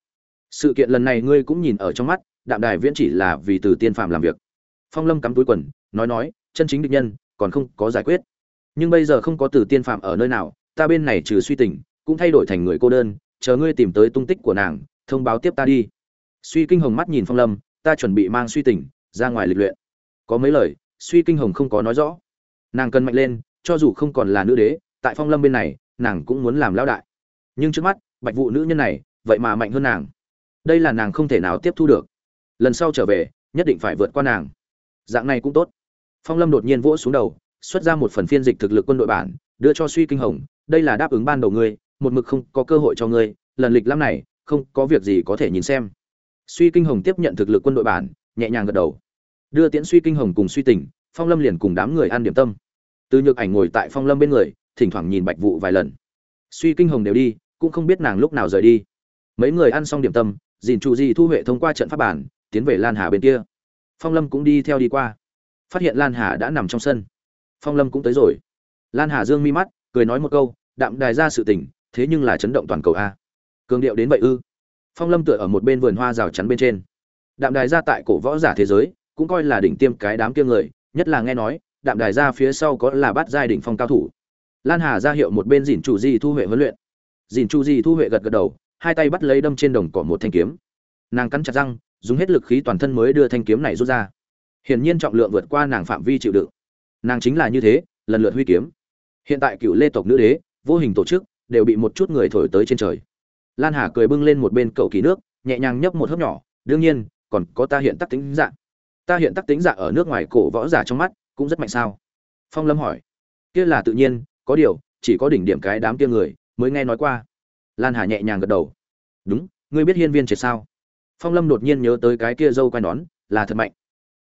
Sự kiện lần này ngươi cũng nhìn ở trong mắt, đạm đài viễn chỉ là vì từ tiên phạm làm việc. Phong lâm cắm túi quần nói nói, chân chính địch nhân, còn không có giải quyết. Nhưng bây giờ không có từ tiên phạm ở nơi nào, ta bên này trừ suy tình, cũng thay đổi thành người cô đơn, chờ ngươi tìm tới tung tích của nàng, thông báo tiếp ta đi. Suy kinh hồng mắt nhìn phong lâm, ta chuẩn bị mang suy tình, ra ngoài lịch luyện. Có mấy lời, suy kinh hồng không có nói rõ. Nàng cần mạnh lên, cho dù không còn là nữ đế, tại phong lâm bên này, nàng cũng muốn làm lão đại. Nhưng trước mắt, bạch vụ nữ nhân này, vậy mà mạnh hơn nàng. Đây là nàng không thể nào tiếp thu được. Lần sau trở về, nhất định phải vượt qua nàng. Dạng này cũng tốt phong lâm đột nhiên vỗ xuống đầu, xuất ra một phần phiên dịch thực lực quân đội bản, đưa cho suy kinh hồng, đây là đáp ứng ban đầu ngươi, một mực không có cơ hội cho ngươi, lần lịch lắm này, không có việc gì có thể nhìn xem. Suy kinh hồng tiếp nhận thực lực quân đội bản, nhẹ nhàng gật đầu. Đưa tiễn suy kinh hồng cùng suy tình, phong lâm liền cùng đám người ăn điểm tâm. Từ nhược ảnh ngồi tại phong lâm bên người, thỉnh thoảng nhìn bạch vụ vài lần. Suy kinh hồng đều đi, cũng không biết nàng lúc nào rời đi. Mấy người ăn xong điểm tâm, dìn trụ gì thu huệ thông qua trận pháp bản, tiến về lan hà bên kia. Phong lâm cũng đi theo đi qua phát hiện lan hà đã nằm trong sân. Phong lâm cũng tới rồi. Lan hà dương mi mắt, cười nói một câu, đạm đài ra sự tình, thế nhưng là chấn động toàn cầu a. Cường điệu đến vậy ư? Phong lâm tựa ở một bên vườn hoa rào chắn bên trên. Đạm đài ra tại cổ võ giả thế giới, cũng coi là đỉnh tiêm cái đám kia người, nhất là nghe nói, đạm đài ra phía sau có là bát giai đỉnh phong cao thủ. Lan hà ra hiệu một bên dìn chủ di thu huệ huấn luyện. Dìn chủ di thu huệ gật gật đầu, hai tay bắt lấy đâm trên đồng cỏ một thanh kiếm. Nàng cắn chặt răng, dùng hết lực khí toàn thân mới đưa thanh kiếm này rút ra hiển nhiên trọng lượng vượt qua nàng phạm vi chịu đựng. Nàng chính là như thế, lần lượt huy kiếm. Hiện tại cựu lê tộc nữ đế, vô hình tổ chức, đều bị một chút người thổi tới trên trời. Lan hà cười bưng lên một bên cậu kỳ nước, nhẹ nhàng nhấp một hớp nhỏ, đương nhiên, còn có ta hiện tắc tính dạng ta hiện tắc tính dạng ở nước ngoài cổ võ giả trong mắt cũng rất mạnh sao? Phong lâm hỏi. Kia là tự nhiên, có điều, chỉ có đỉnh điểm cái đám kia người mới nghe nói qua. Lan hà nhẹ nhàng gật đầu. Đúng, ngươi biết hiên viên triệt sao? Phong lâm đột nhiên nhớ tới cái kia dâu quai nón, là thật mạnh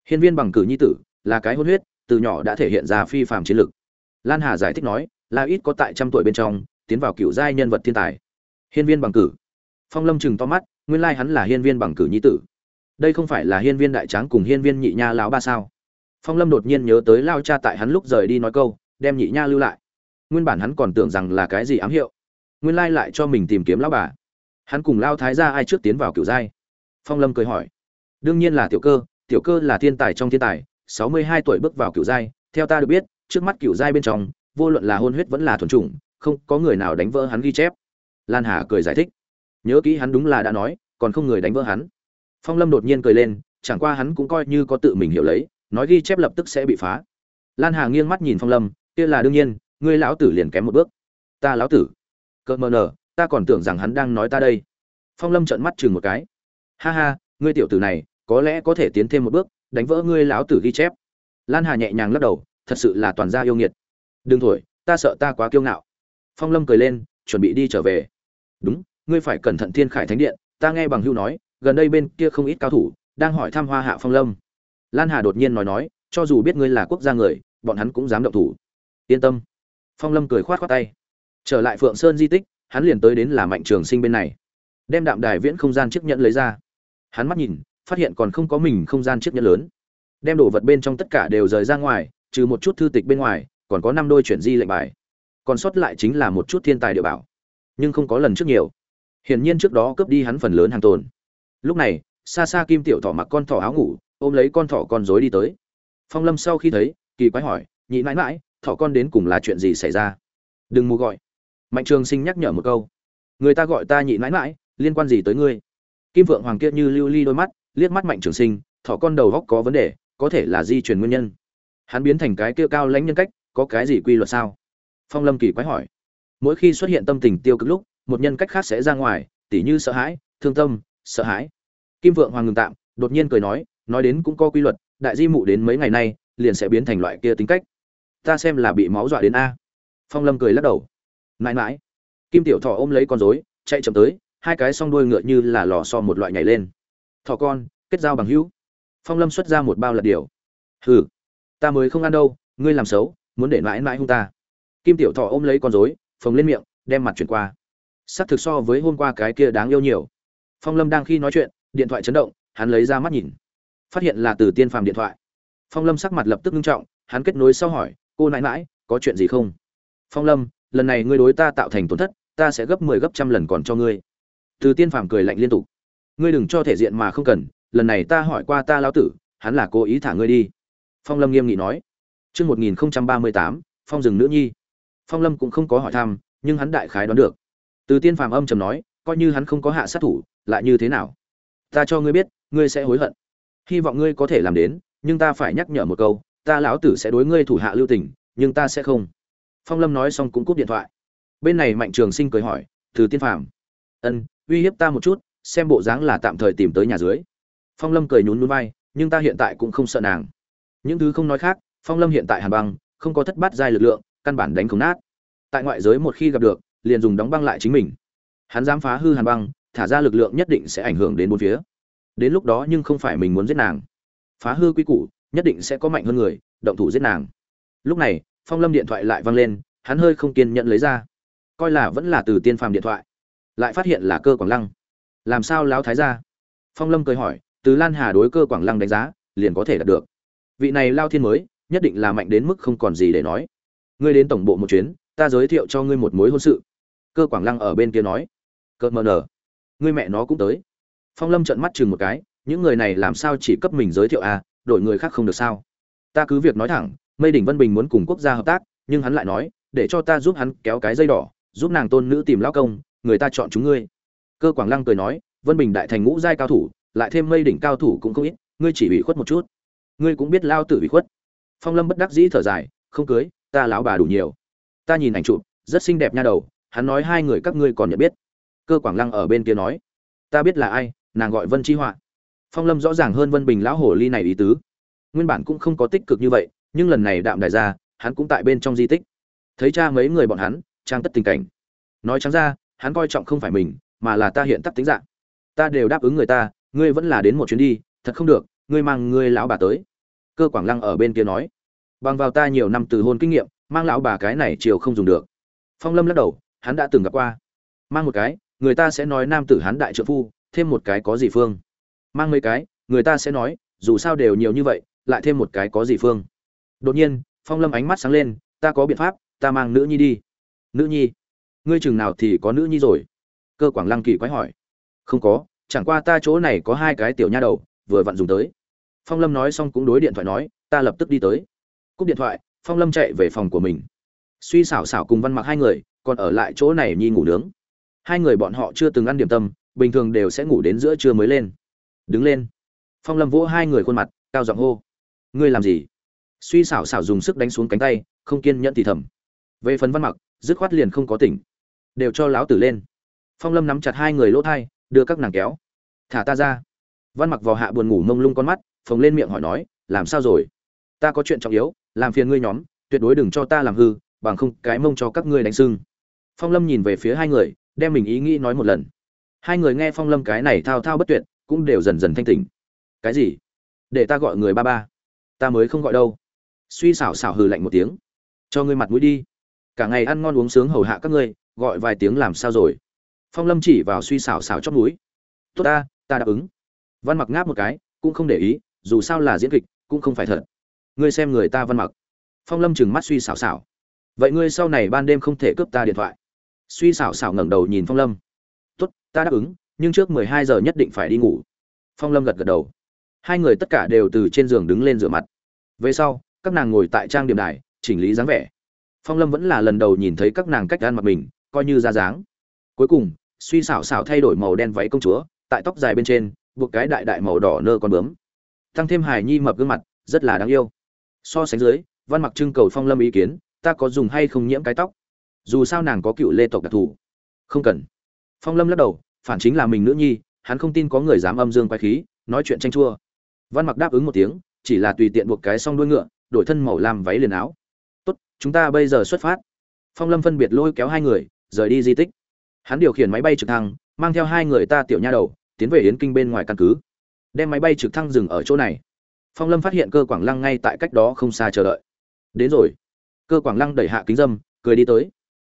hiên viên bằng cử nhi tử, là cái hôn huyết, từ nhỏ đã thể hiện ra phi phàm chiến lực. Lan hà giải thích nói, là ít có tại trăm tuổi bên trong, tiến vào cựu giai nhân vật thiên tài. Hiên viên bằng cử. Phong lâm chừng to mắt, nguyên lai hắn là hiên viên bằng cử nhi tử. Đây không phải là hiên viên đại tráng cùng hiên viên nhị nha lão ba sao? Phong lâm đột nhiên nhớ tới lao cha tại hắn lúc rời đi nói câu, đem nhị nha lưu lại. Nguyên bản hắn còn tưởng rằng là cái gì ám hiệu. Nguyên lai lại cho mình tìm kiếm lão bà. Hắn cùng lao thái gia ai trước tiến vào cựu giai? Phong lâm cười hỏi. Đương nhiên là tiểu cơ tiểu cơ là thiên tài trong thiên tài, sáu mươi hai tuổi bước vào cựu giai, theo ta được biết, trước mắt cựu giai bên trong, vô luận là hôn huyết vẫn là thuần chủng, không có người nào đánh vỡ hắn ghi chép. Lan hà cười giải thích. Nhớ kỹ hắn đúng là đã nói, còn không người đánh vỡ hắn. Phong lâm đột nhiên cười lên, chẳng qua hắn cũng coi như có tự mình hiểu lấy, nói ghi chép lập tức sẽ bị phá. Lan hà nghiêng mắt nhìn phong lâm, kia là đương nhiên, ngươi lão tử liền kém một bước. Ta lão tử. Cơ mờ nở, ta còn tưởng rằng hắn đang nói ta đây. Phong lâm trợn mắt chừng một cái. Ha ha, ngươi tiểu tử này có lẽ có thể tiến thêm một bước, đánh vỡ ngươi lão tử ghi chép. Lan hà nhẹ nhàng lắc đầu, thật sự là toàn gia yêu nghiệt. Đừng thổi, ta sợ ta quá kiêu ngạo. Phong lâm cười lên, chuẩn bị đi trở về. Đúng, ngươi phải cẩn thận thiên khải thánh điện, ta nghe bằng hưu nói, gần đây bên kia không ít cao thủ, đang hỏi thăm hoa hạ phong lâm. Lan hà đột nhiên nói nói, cho dù biết ngươi là quốc gia người, bọn hắn cũng dám động thủ. Yên tâm. Phong lâm cười khoát khoát tay. Trở lại phượng sơn di tích, hắn liền tới đến là mạnh trường sinh bên này. Đem đạm đài viễn không gian chiếc nhẫn lấy ra. Hắn mắt nhìn phát hiện còn không có mình không gian chiếc nhẫn lớn. Đem đồ vật bên trong tất cả đều rời ra ngoài, trừ một chút thư tịch bên ngoài, còn có năm đôi chuyển di lệnh bài. Còn sót lại chính là một chút thiên tài địa bảo. Nhưng không có lần trước nhiều. Hiển nhiên trước đó cướp đi hắn phần lớn hàng tồn. Lúc này xa xa kim tiểu thỏ mặc con thỏ áo ngủ, ôm lấy con thỏ con rối đi tới. Phong lâm sau khi thấy, kỳ quái hỏi, nhị mãi mãi, thỏ con đến cùng là chuyện gì xảy ra? Đừng mù gọi. Mạnh trường sinh nhắc nhở một câu. Người ta gọi ta nhị mãi mãi, liên quan gì tới ngươi? Kim vượng hoàng kia như lưu ly đôi mắt liếc mắt mạnh trường sinh, thỏ con đầu góc có vấn đề, có thể là di truyền nguyên nhân. Hắn biến thành cái kia cao lãnh nhân cách, có cái gì quy luật sao? Phong lâm kỳ quái hỏi. Mỗi khi xuất hiện tâm tình tiêu cực lúc, một nhân cách khác sẽ ra ngoài, tỉ như sợ hãi, thương tâm, sợ hãi. Kim vượng hoàng ngừng tạm, đột nhiên cười nói nói đến cũng có quy luật, đại di mụ đến mấy ngày nay, liền sẽ biến thành loại kia tính cách. Ta xem là bị máu dọa đến a. Phong lâm cười lắc đầu. Mãi mãi. Kim tiểu thọ ôm lấy con rối, chạy chậm tới, hai cái song đuôi ngựa như là lò so một loại nhảy lên thọ con, kết giao bằng hữu. Phong lâm xuất ra một bao lật điều hừ, ta mới không ăn đâu, ngươi làm xấu, muốn để mãi mãi hung ta. Kim tiểu thọ ôm lấy con rối, phồng lên miệng, đem mặt chuyển qua. S ắ c thực so với hôm qua cái kia đáng yêu nhiều. Phong lâm đang khi nói chuyện, điện thoại chấn động, hắn lấy ra mắt nhìn. Phát hiện là từ tiên phàm điện thoại. Phong lâm sắc mặt lập tức nghiêm trọng, hắn kết nối sau hỏi, cô nãi mãi, có chuyện gì không? Phong lâm, lần này ngươi đối ta tạo thành tổn thất, ta sẽ gấp mười 10 gấp trăm lần còn cho ngươi. Từ tiên phàm cười lạnh liên tục ngươi đừng cho thể diện mà không cần, lần này ta hỏi qua ta lão tử, hắn là cố ý thả ngươi đi. Phong lâm nghiêm nghị nói. Chương một nghìn ba mươi tám, phong rừng nữ nhi. Phong lâm cũng không có hỏi thăm, nhưng hắn đại khái đoán được. Từ tiên phàm âm trầm nói, coi như hắn không có hạ sát thủ, lại như thế nào? Ta cho ngươi biết, ngươi sẽ hối hận. Hy vọng ngươi có thể làm đến, nhưng ta phải nhắc nhở một câu, ta lão tử sẽ đối ngươi thủ hạ lưu tình, nhưng ta sẽ không. Phong lâm nói xong cũng cúp điện thoại. Bên này mạnh trường sinh cười hỏi, từ tiên phàm, ân, uy hiếp ta một chút xem bộ dáng là tạm thời tìm tới nhà dưới. Phong lâm cười nhún nhún vai, nhưng ta hiện tại cũng không sợ nàng. Những thứ không nói khác, phong lâm hiện tại hàn băng, không có thất bát giai lực lượng, căn bản đánh không nát. Tại ngoại giới một khi gặp được, liền dùng đóng băng lại chính mình. Hắn dám phá hư hàn băng, thả ra lực lượng nhất định sẽ ảnh hưởng đến bốn phía. Đến lúc đó nhưng không phải mình muốn giết nàng. Phá hư quy củ, nhất định sẽ có mạnh hơn người, động thủ giết nàng. Lúc này, phong lâm điện thoại lại vang lên, hắn hơi không kiên nhận lấy ra. Coi là vẫn là từ tiên phàm điện thoại. Lại phát hiện là cơ quảng lăng làm sao lão thái gia? phong lâm cười hỏi, từ lan hà đối cơ quảng lăng đánh giá, liền có thể đạt được. Vị này lao thiên mới, nhất định là mạnh đến mức không còn gì để nói. Ngươi đến tổng bộ một chuyến, ta giới thiệu cho ngươi một mối hôn sự. Cơ quảng lăng ở bên kia nói. Cơ mờ nở. Ngươi mẹ nó cũng tới. Phong lâm trợn mắt chừng một cái, những người này làm sao chỉ cấp mình giới thiệu à đổi người khác không được sao? Ta cứ việc nói thẳng, mây đỉnh vân bình muốn cùng quốc gia hợp tác, nhưng hắn lại nói, để cho ta giúp hắn kéo cái dây đỏ, giúp nàng tôn nữ tìm lao công, người ta chọn chúng ngươi cơ quảng lăng cười nói, vân bình đại thành ngũ giai cao thủ, lại thêm mây đỉnh cao thủ cũng không ít, ngươi chỉ ủy khuất một chút. Ngươi cũng biết lao tử ủy khuất. Phong lâm bất đắc dĩ thở dài, không cưới, ta lão bà đủ nhiều. Ta nhìn ảnh chụp, rất xinh đẹp nha đầu, hắn nói hai người các ngươi còn nhận biết. Cơ quảng lăng ở bên kia nói, ta biết là ai, nàng gọi vân chi họa. Phong lâm rõ ràng hơn vân bình lão hồ ly này ý tứ. Nguyên bản cũng không có tích cực như vậy, nhưng lần này đạm đại gia, hắn cũng tại bên trong di tích. Thấy cha mấy người bọn hắn, trang tất tình cảnh. Nói trắng ra, hắn coi trọng không phải mình mà là ta hiện tắc tính dạng. Ta đều đáp ứng người ta, ngươi vẫn là đến một chuyến đi, thật không được, ngươi mang ngươi lão bà tới. Cơ quảng lăng ở bên kia nói, bằng vào ta nhiều năm từ hôn kinh nghiệm, mang lão bà cái này chiều không dùng được. Phong lâm lắc đầu, hắn đã từng gặp qua. Mang một cái, người ta sẽ nói nam tử hắn đại trợ phu, thêm một cái có gì phương. Mang mấy cái, người ta sẽ nói, dù sao đều nhiều như vậy, lại thêm một cái có gì phương. Đột nhiên, phong lâm ánh mắt sáng lên, ta có biện pháp, ta mang nữ nhi đi. Nữ nhi? Ngươi chừng nào thì có nữ nhi rồi? Cơ quảng lăng kỳ quái hỏi. Không có, chẳng qua ta chỗ này có hai cái tiểu nha đầu, vừa vặn dùng tới. Phong lâm nói xong cũng đối điện thoại nói, ta lập tức đi tới. Cúp điện thoại, phong lâm chạy về phòng của mình. Suy xảo xảo cùng văn mặc hai người, còn ở lại chỗ này nhi ngủ nướng. Hai người bọn họ chưa từng ăn điểm tâm, bình thường đều sẽ ngủ đến giữa trưa mới lên. Đứng lên. Phong lâm vỗ hai người khuôn mặt, cao giọng hô. Ngươi làm gì? Suy xảo xảo dùng sức đánh xuống cánh tay, không kiên nhẫn thì thầm. Về phần văn mặc, dứt khoát liền không có tỉnh. Đều cho láo tử lên phong lâm nắm chặt hai người lỗ thai, đưa các nàng kéo. Thả ta ra. Văn mặc vào hạ buồn ngủ mông lung con mắt, phồng lên miệng hỏi nói, làm sao rồi? Ta có chuyện trọng yếu, làm phiền ngươi nhóm, tuyệt đối đừng cho ta làm hư, bằng không cái mông cho các ngươi đánh sưng. Phong lâm nhìn về phía hai người, đem mình ý nghĩ nói một lần. Hai người nghe phong lâm cái này thao thao bất tuyệt, cũng đều dần dần thanh tỉnh. Cái gì? Để ta gọi người ba ba. Ta mới không gọi đâu. Suy xảo xảo hừ lạnh một tiếng. Cho ngươi mặt mũi đi. Cả ngày ăn ngon uống sướng hầu hạ các ngươi, gọi vài tiếng làm sao rồi? Phong lâm chỉ vào suy xảo xảo chót núi. Tốt ta ta đáp ứng. Văn mặc ngáp một cái, cũng không để ý, dù sao là diễn kịch, cũng không phải thật. Ngươi xem người ta văn mặc. Phong lâm chừng mắt suy xảo xảo. Vậy ngươi sau này ban đêm không thể cướp ta điện thoại. Suy xảo xảo ngẩng đầu nhìn phong lâm. Tốt, ta đáp ứng, nhưng trước mười hai giờ nhất định phải đi ngủ. Phong lâm gật gật đầu. Hai người tất cả đều từ trên giường đứng lên rửa mặt. Về sau, các nàng ngồi tại trang điểm đài, chỉnh lý dáng vẻ. Phong lâm vẫn là lần đầu nhìn thấy các nàng cách ăn mặc mình, coi như ra dáng cuối cùng, suy xảo xảo thay đổi màu đen váy công chúa, tại tóc dài bên trên, buộc cái đại đại màu đỏ nơ con bướm. Tăng thêm hài nhi mập gương mặt, rất là đáng yêu. So sánh dưới, văn mặc trưng cầu phong lâm ý kiến, ta có dùng hay không nhiễm cái tóc? Dù sao nàng có cựu lê tộc đặc thù. Không cần. Phong lâm lắc đầu, phản chính là mình nữ nhi, hắn không tin có người dám âm dương quay khí, nói chuyện tranh chua. Văn mặc đáp ứng một tiếng, chỉ là tùy tiện buộc cái xong đuôi ngựa, đổi thân màu làm váy liền áo. Tốt, chúng ta bây giờ xuất phát. Phong lâm phân biệt lôi kéo hai người, rời đi di tích hắn điều khiển máy bay trực thăng, mang theo hai người ta tiểu nha đầu, tiến về yến kinh bên ngoài căn cứ. Đem máy bay trực thăng dừng ở chỗ này. Phong lâm phát hiện cơ quảng lăng ngay tại cách đó không xa chờ đợi. Đến rồi. Cơ quảng lăng đẩy hạ kính dâm, cười đi tới.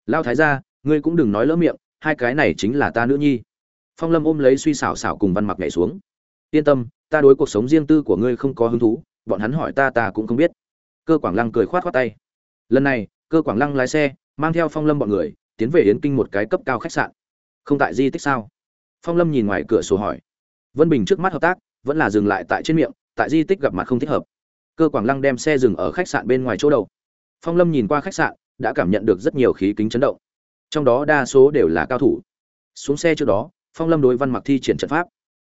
Lao thái ra ngươi cũng đừng nói lỡ miệng, hai cái này chính là ta nữ nhi. Phong lâm ôm lấy suy xảo xảo cùng văn mặc nhảy xuống. Yên tâm, ta đối cuộc sống riêng tư của ngươi không có hứng thú, bọn hắn hỏi ta ta cũng không biết. Cơ quảng lăng cười khoát khoát tay. Lần này, cơ quảng lăng lái xe, mang theo phong lâm bọn người tiến về yến kinh một cái cấp cao khách sạn. Không tại di tích sao? Phong lâm nhìn ngoài cửa sổ hỏi. Vân bình trước mắt hợp tác, vẫn là dừng lại tại trên miệng, tại di tích gặp mặt không thích hợp. Cơ quảng lăng đem xe dừng ở khách sạn bên ngoài chỗ đầu. Phong lâm nhìn qua khách sạn, đã cảm nhận được rất nhiều khí kính chấn động. Trong đó đa số đều là cao thủ. Xuống xe trước đó, phong lâm đối văn mặc thi triển trận pháp.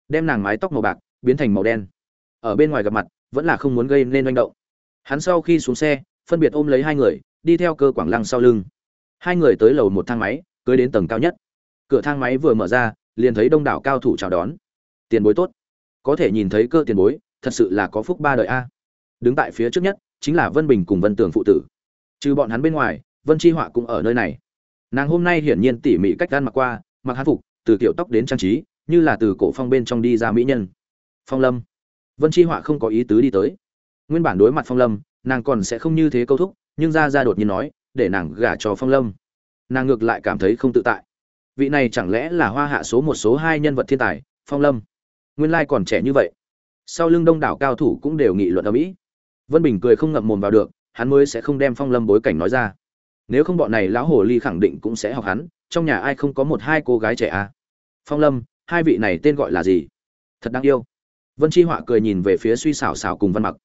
Đem nàng mái tóc màu bạc biến thành màu đen. Ở bên ngoài gặp mặt, vẫn là không muốn gây nên manh động. Hắn sau khi xuống xe, phân biệt ôm lấy hai người, đi theo cơ quảng lăng sau lưng hai người tới lầu một thang máy, cưới đến tầng cao nhất. Cửa thang máy vừa mở ra, liền thấy đông đảo cao thủ chào đón. Tiền bối tốt. Có thể nhìn thấy cơ tiền bối, thật sự là có phúc ba đời a. Đứng tại phía trước nhất, chính là vân bình cùng vân tường phụ tử. Trừ bọn hắn bên ngoài, vân chi họa cũng ở nơi này. Nàng hôm nay hiển nhiên tỉ mỉ cách gan mặc qua, mặc hát phục, từ kiểu tóc đến trang trí, như là từ cổ phong bên trong đi ra mỹ nhân. Phong lâm. Vân chi họa không có ý tứ đi tới. Nguyên bản đối mặt phong lâm, nàng còn sẽ không như thế câu thúc, nhưng ra ra đột nhiên nói để nàng gả cho phong lâm. Nàng ngược lại cảm thấy không tự tại. Vị này chẳng lẽ là hoa hạ số một số hai nhân vật thiên tài phong lâm? Nguyên lai còn trẻ như vậy. Sau lưng đông đảo cao thủ cũng đều nghị luận ở mỹ. Vân bình cười không ngậm mồm vào được hắn mới sẽ không đem phong lâm bối cảnh nói ra. Nếu không bọn này lão hồ ly khẳng định cũng sẽ học hắn trong nhà ai không có một hai cô gái trẻ à? Phong lâm hai vị này tên gọi là gì? Thật đáng yêu. Vân chi họa cười nhìn về phía suy xảo xảo cùng văn mặc.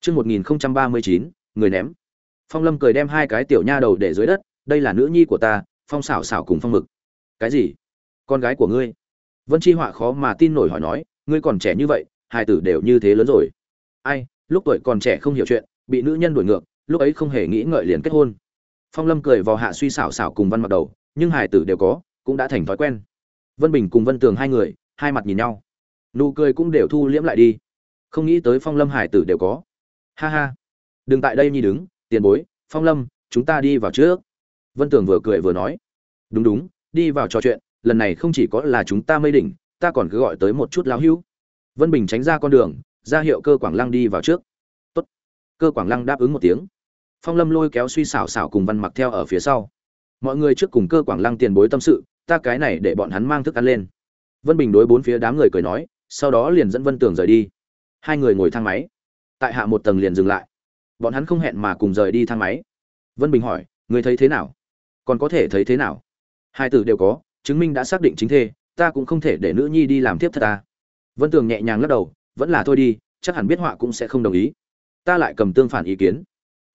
Chương 1039, người ném. Phong Lâm cười đem hai cái tiểu nha đầu để dưới đất, đây là nữ nhi của ta, Phong xảo xảo cùng Phong Mực. Cái gì? Con gái của ngươi? Vân Chi Họa khó mà tin nổi hỏi nói, ngươi còn trẻ như vậy, hai tử đều như thế lớn rồi. Ai, lúc tuổi còn trẻ không hiểu chuyện, bị nữ nhân đuổi ngược, lúc ấy không hề nghĩ ngợi liền kết hôn. Phong Lâm cười vào hạ suy xảo xảo cùng Văn Mặc đầu, nhưng Hải tử đều có, cũng đã thành thói quen. Vân Bình cùng Vân Tường hai người, hai mặt nhìn nhau. Nụ cười cũng đều thu liễm lại đi. Không nghĩ tới Phong Lâm hải tử đều có ha ha đừng tại đây nhi đứng tiền bối, phong lâm, chúng ta đi vào trước. Vân tường vừa cười vừa nói, đúng đúng, đi vào trò chuyện, lần này không chỉ có là chúng ta mây đỉnh, ta còn cứ gọi tới một chút lão hữu. Vân bình tránh ra con đường, ra hiệu cơ quảng lăng đi vào trước. Tốt. cơ quảng lăng đáp ứng một tiếng. Phong lâm lôi kéo suy xảo xảo cùng văn mặc theo ở phía sau. Mọi người trước cùng cơ quảng lăng tiền bối tâm sự, ta cái này để bọn hắn mang thức ăn lên. Vân bình đối bốn phía đám người cười nói, sau đó liền dẫn vân tường rời đi. Hai người ngồi thang máy. Tại hạ một tầng liền dừng lại bọn hắn không hẹn mà cùng rời đi thang máy. Vân bình hỏi người thấy thế nào? Còn có thể thấy thế nào? Hai từ đều có, chứng minh đã xác định chính thê, ta cũng không thể để nữ nhi đi làm tiếp thật ta. Vân tường nhẹ nhàng lắc đầu, vẫn là thôi đi, chắc hẳn biết họa cũng sẽ không đồng ý. Ta lại cầm tương phản ý kiến.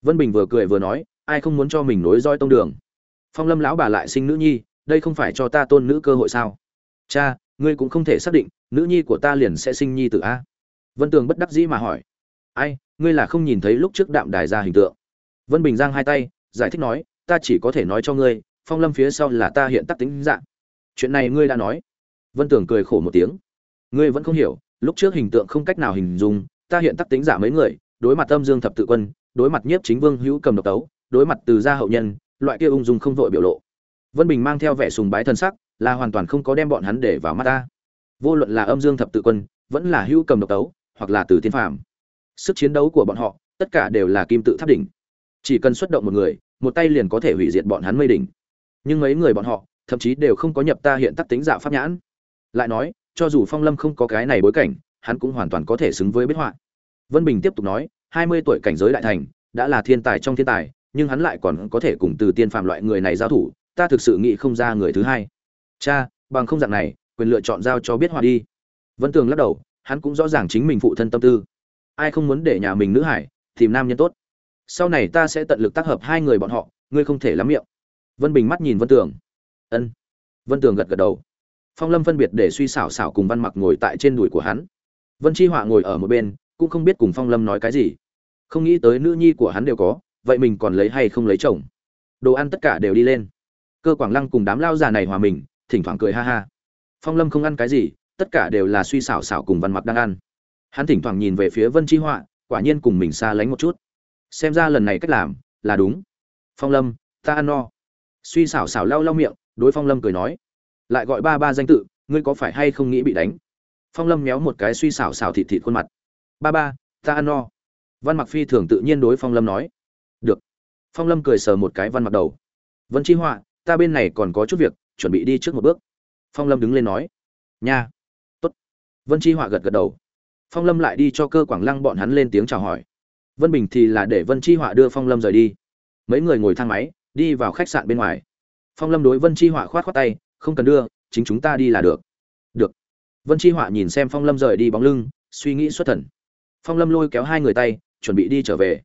Vân bình vừa cười vừa nói, ai không muốn cho mình nối roi tông đường? Phong lâm lão bà lại sinh nữ nhi, đây không phải cho ta tôn nữ cơ hội sao? Cha, ngươi cũng không thể xác định, nữ nhi của ta liền sẽ sinh nhi tử a. Vân tường bất đắc dĩ mà hỏi ai, ngươi là không nhìn thấy lúc trước đạm đài ra hình tượng? Vân bình giang hai tay, giải thích nói, ta chỉ có thể nói cho ngươi, phong lâm phía sau là ta hiện tắc tính dạng. Chuyện này ngươi đã nói. Vân tưởng cười khổ một tiếng. Ngươi vẫn không hiểu, lúc trước hình tượng không cách nào hình dung, ta hiện tắc tính giả mấy người, đối mặt âm dương thập tự quân, đối mặt nhiếp chính vương hữu cầm độc tấu, đối mặt từ gia hậu nhân, loại kia ung dung không vội biểu lộ. Vân bình mang theo vẻ sùng bái thân sắc, là hoàn toàn không có đem bọn hắn để vào mắt ta. Vô luận là âm dương thập tự quân, vẫn là hữu cầm độc tấu, hoặc là từ tiên phạm sức chiến đấu của bọn họ, tất cả đều là kim tự tháp đỉnh. Chỉ cần xuất động một người, một tay liền có thể hủy diệt bọn hắn mây đỉnh. Nhưng mấy người bọn họ, thậm chí đều không có nhập ta hiện tắc tính dạ pháp nhãn. Lại nói, cho dù phong lâm không có cái này bối cảnh, hắn cũng hoàn toàn có thể xứng với bích họa. Vân bình tiếp tục nói, hai mươi tuổi cảnh giới đại thành, đã là thiên tài trong thiên tài, nhưng hắn lại còn có thể cùng từ tiên phạm loại người này giao thủ, ta thực sự nghĩ không ra người thứ hai. Cha, bằng không dạng này, quyền lựa chọn giao cho biết họa đi. Vân tường lắc đầu, hắn cũng rõ ràng chính mình phụ thân tâm tư ai không muốn để nhà mình nữ hải tìm nam nhân tốt. Sau này ta sẽ tận lực tác hợp hai người bọn họ, ngươi không thể lắm miệng. Vân bình mắt nhìn vân tường. Ân. Vân tường gật gật đầu. Phong lâm phân biệt để suy xảo xảo cùng văn mặc ngồi tại trên đùi của hắn. Vân chi họa ngồi ở một bên, cũng không biết cùng phong lâm nói cái gì. Không nghĩ tới nữ nhi của hắn đều có, vậy mình còn lấy hay không lấy chồng? Đồ ăn tất cả đều đi lên. Cơ quảng lăng cùng đám lao già này hòa mình, thỉnh thoảng cười ha ha. Phong lâm không ăn cái gì, tất cả đều là suy xảo xảo cùng văn mặc đang ăn hắn thỉnh thoảng nhìn về phía vân chi họa, quả nhiên cùng mình xa lánh một chút. Xem ra lần này cách làm là đúng. Phong lâm, ta ăn no. Suy xảo xảo lau lau miệng, đối phong lâm cười nói. Lại gọi ba ba danh tự, ngươi có phải hay không nghĩ bị đánh? Phong lâm méo một cái suy xảo xảo thịt thịt khuôn mặt. Ba ba, ta ăn no. Văn mặc phi thường tự nhiên đối phong lâm nói. Được. Phong lâm cười sờ một cái văn mặc đầu. Vân chi họa, ta bên này còn có chút việc, chuẩn bị đi trước một bước. Phong lâm đứng lên nói. Nha. Tốt. Vân chi họa gật gật đầu phong lâm lại đi cho cơ quảng lăng bọn hắn lên tiếng chào hỏi. Vân bình thì là để vân chi họa đưa phong lâm rời đi. Mấy người ngồi thang máy, đi vào khách sạn bên ngoài. Phong lâm đối vân chi họa khoát khoát tay, không cần đưa, chính chúng ta đi là được. Được. Vân chi họa nhìn xem phong lâm rời đi bóng lưng, suy nghĩ xuất thần. Phong lâm lôi kéo hai người tay, chuẩn bị đi trở về.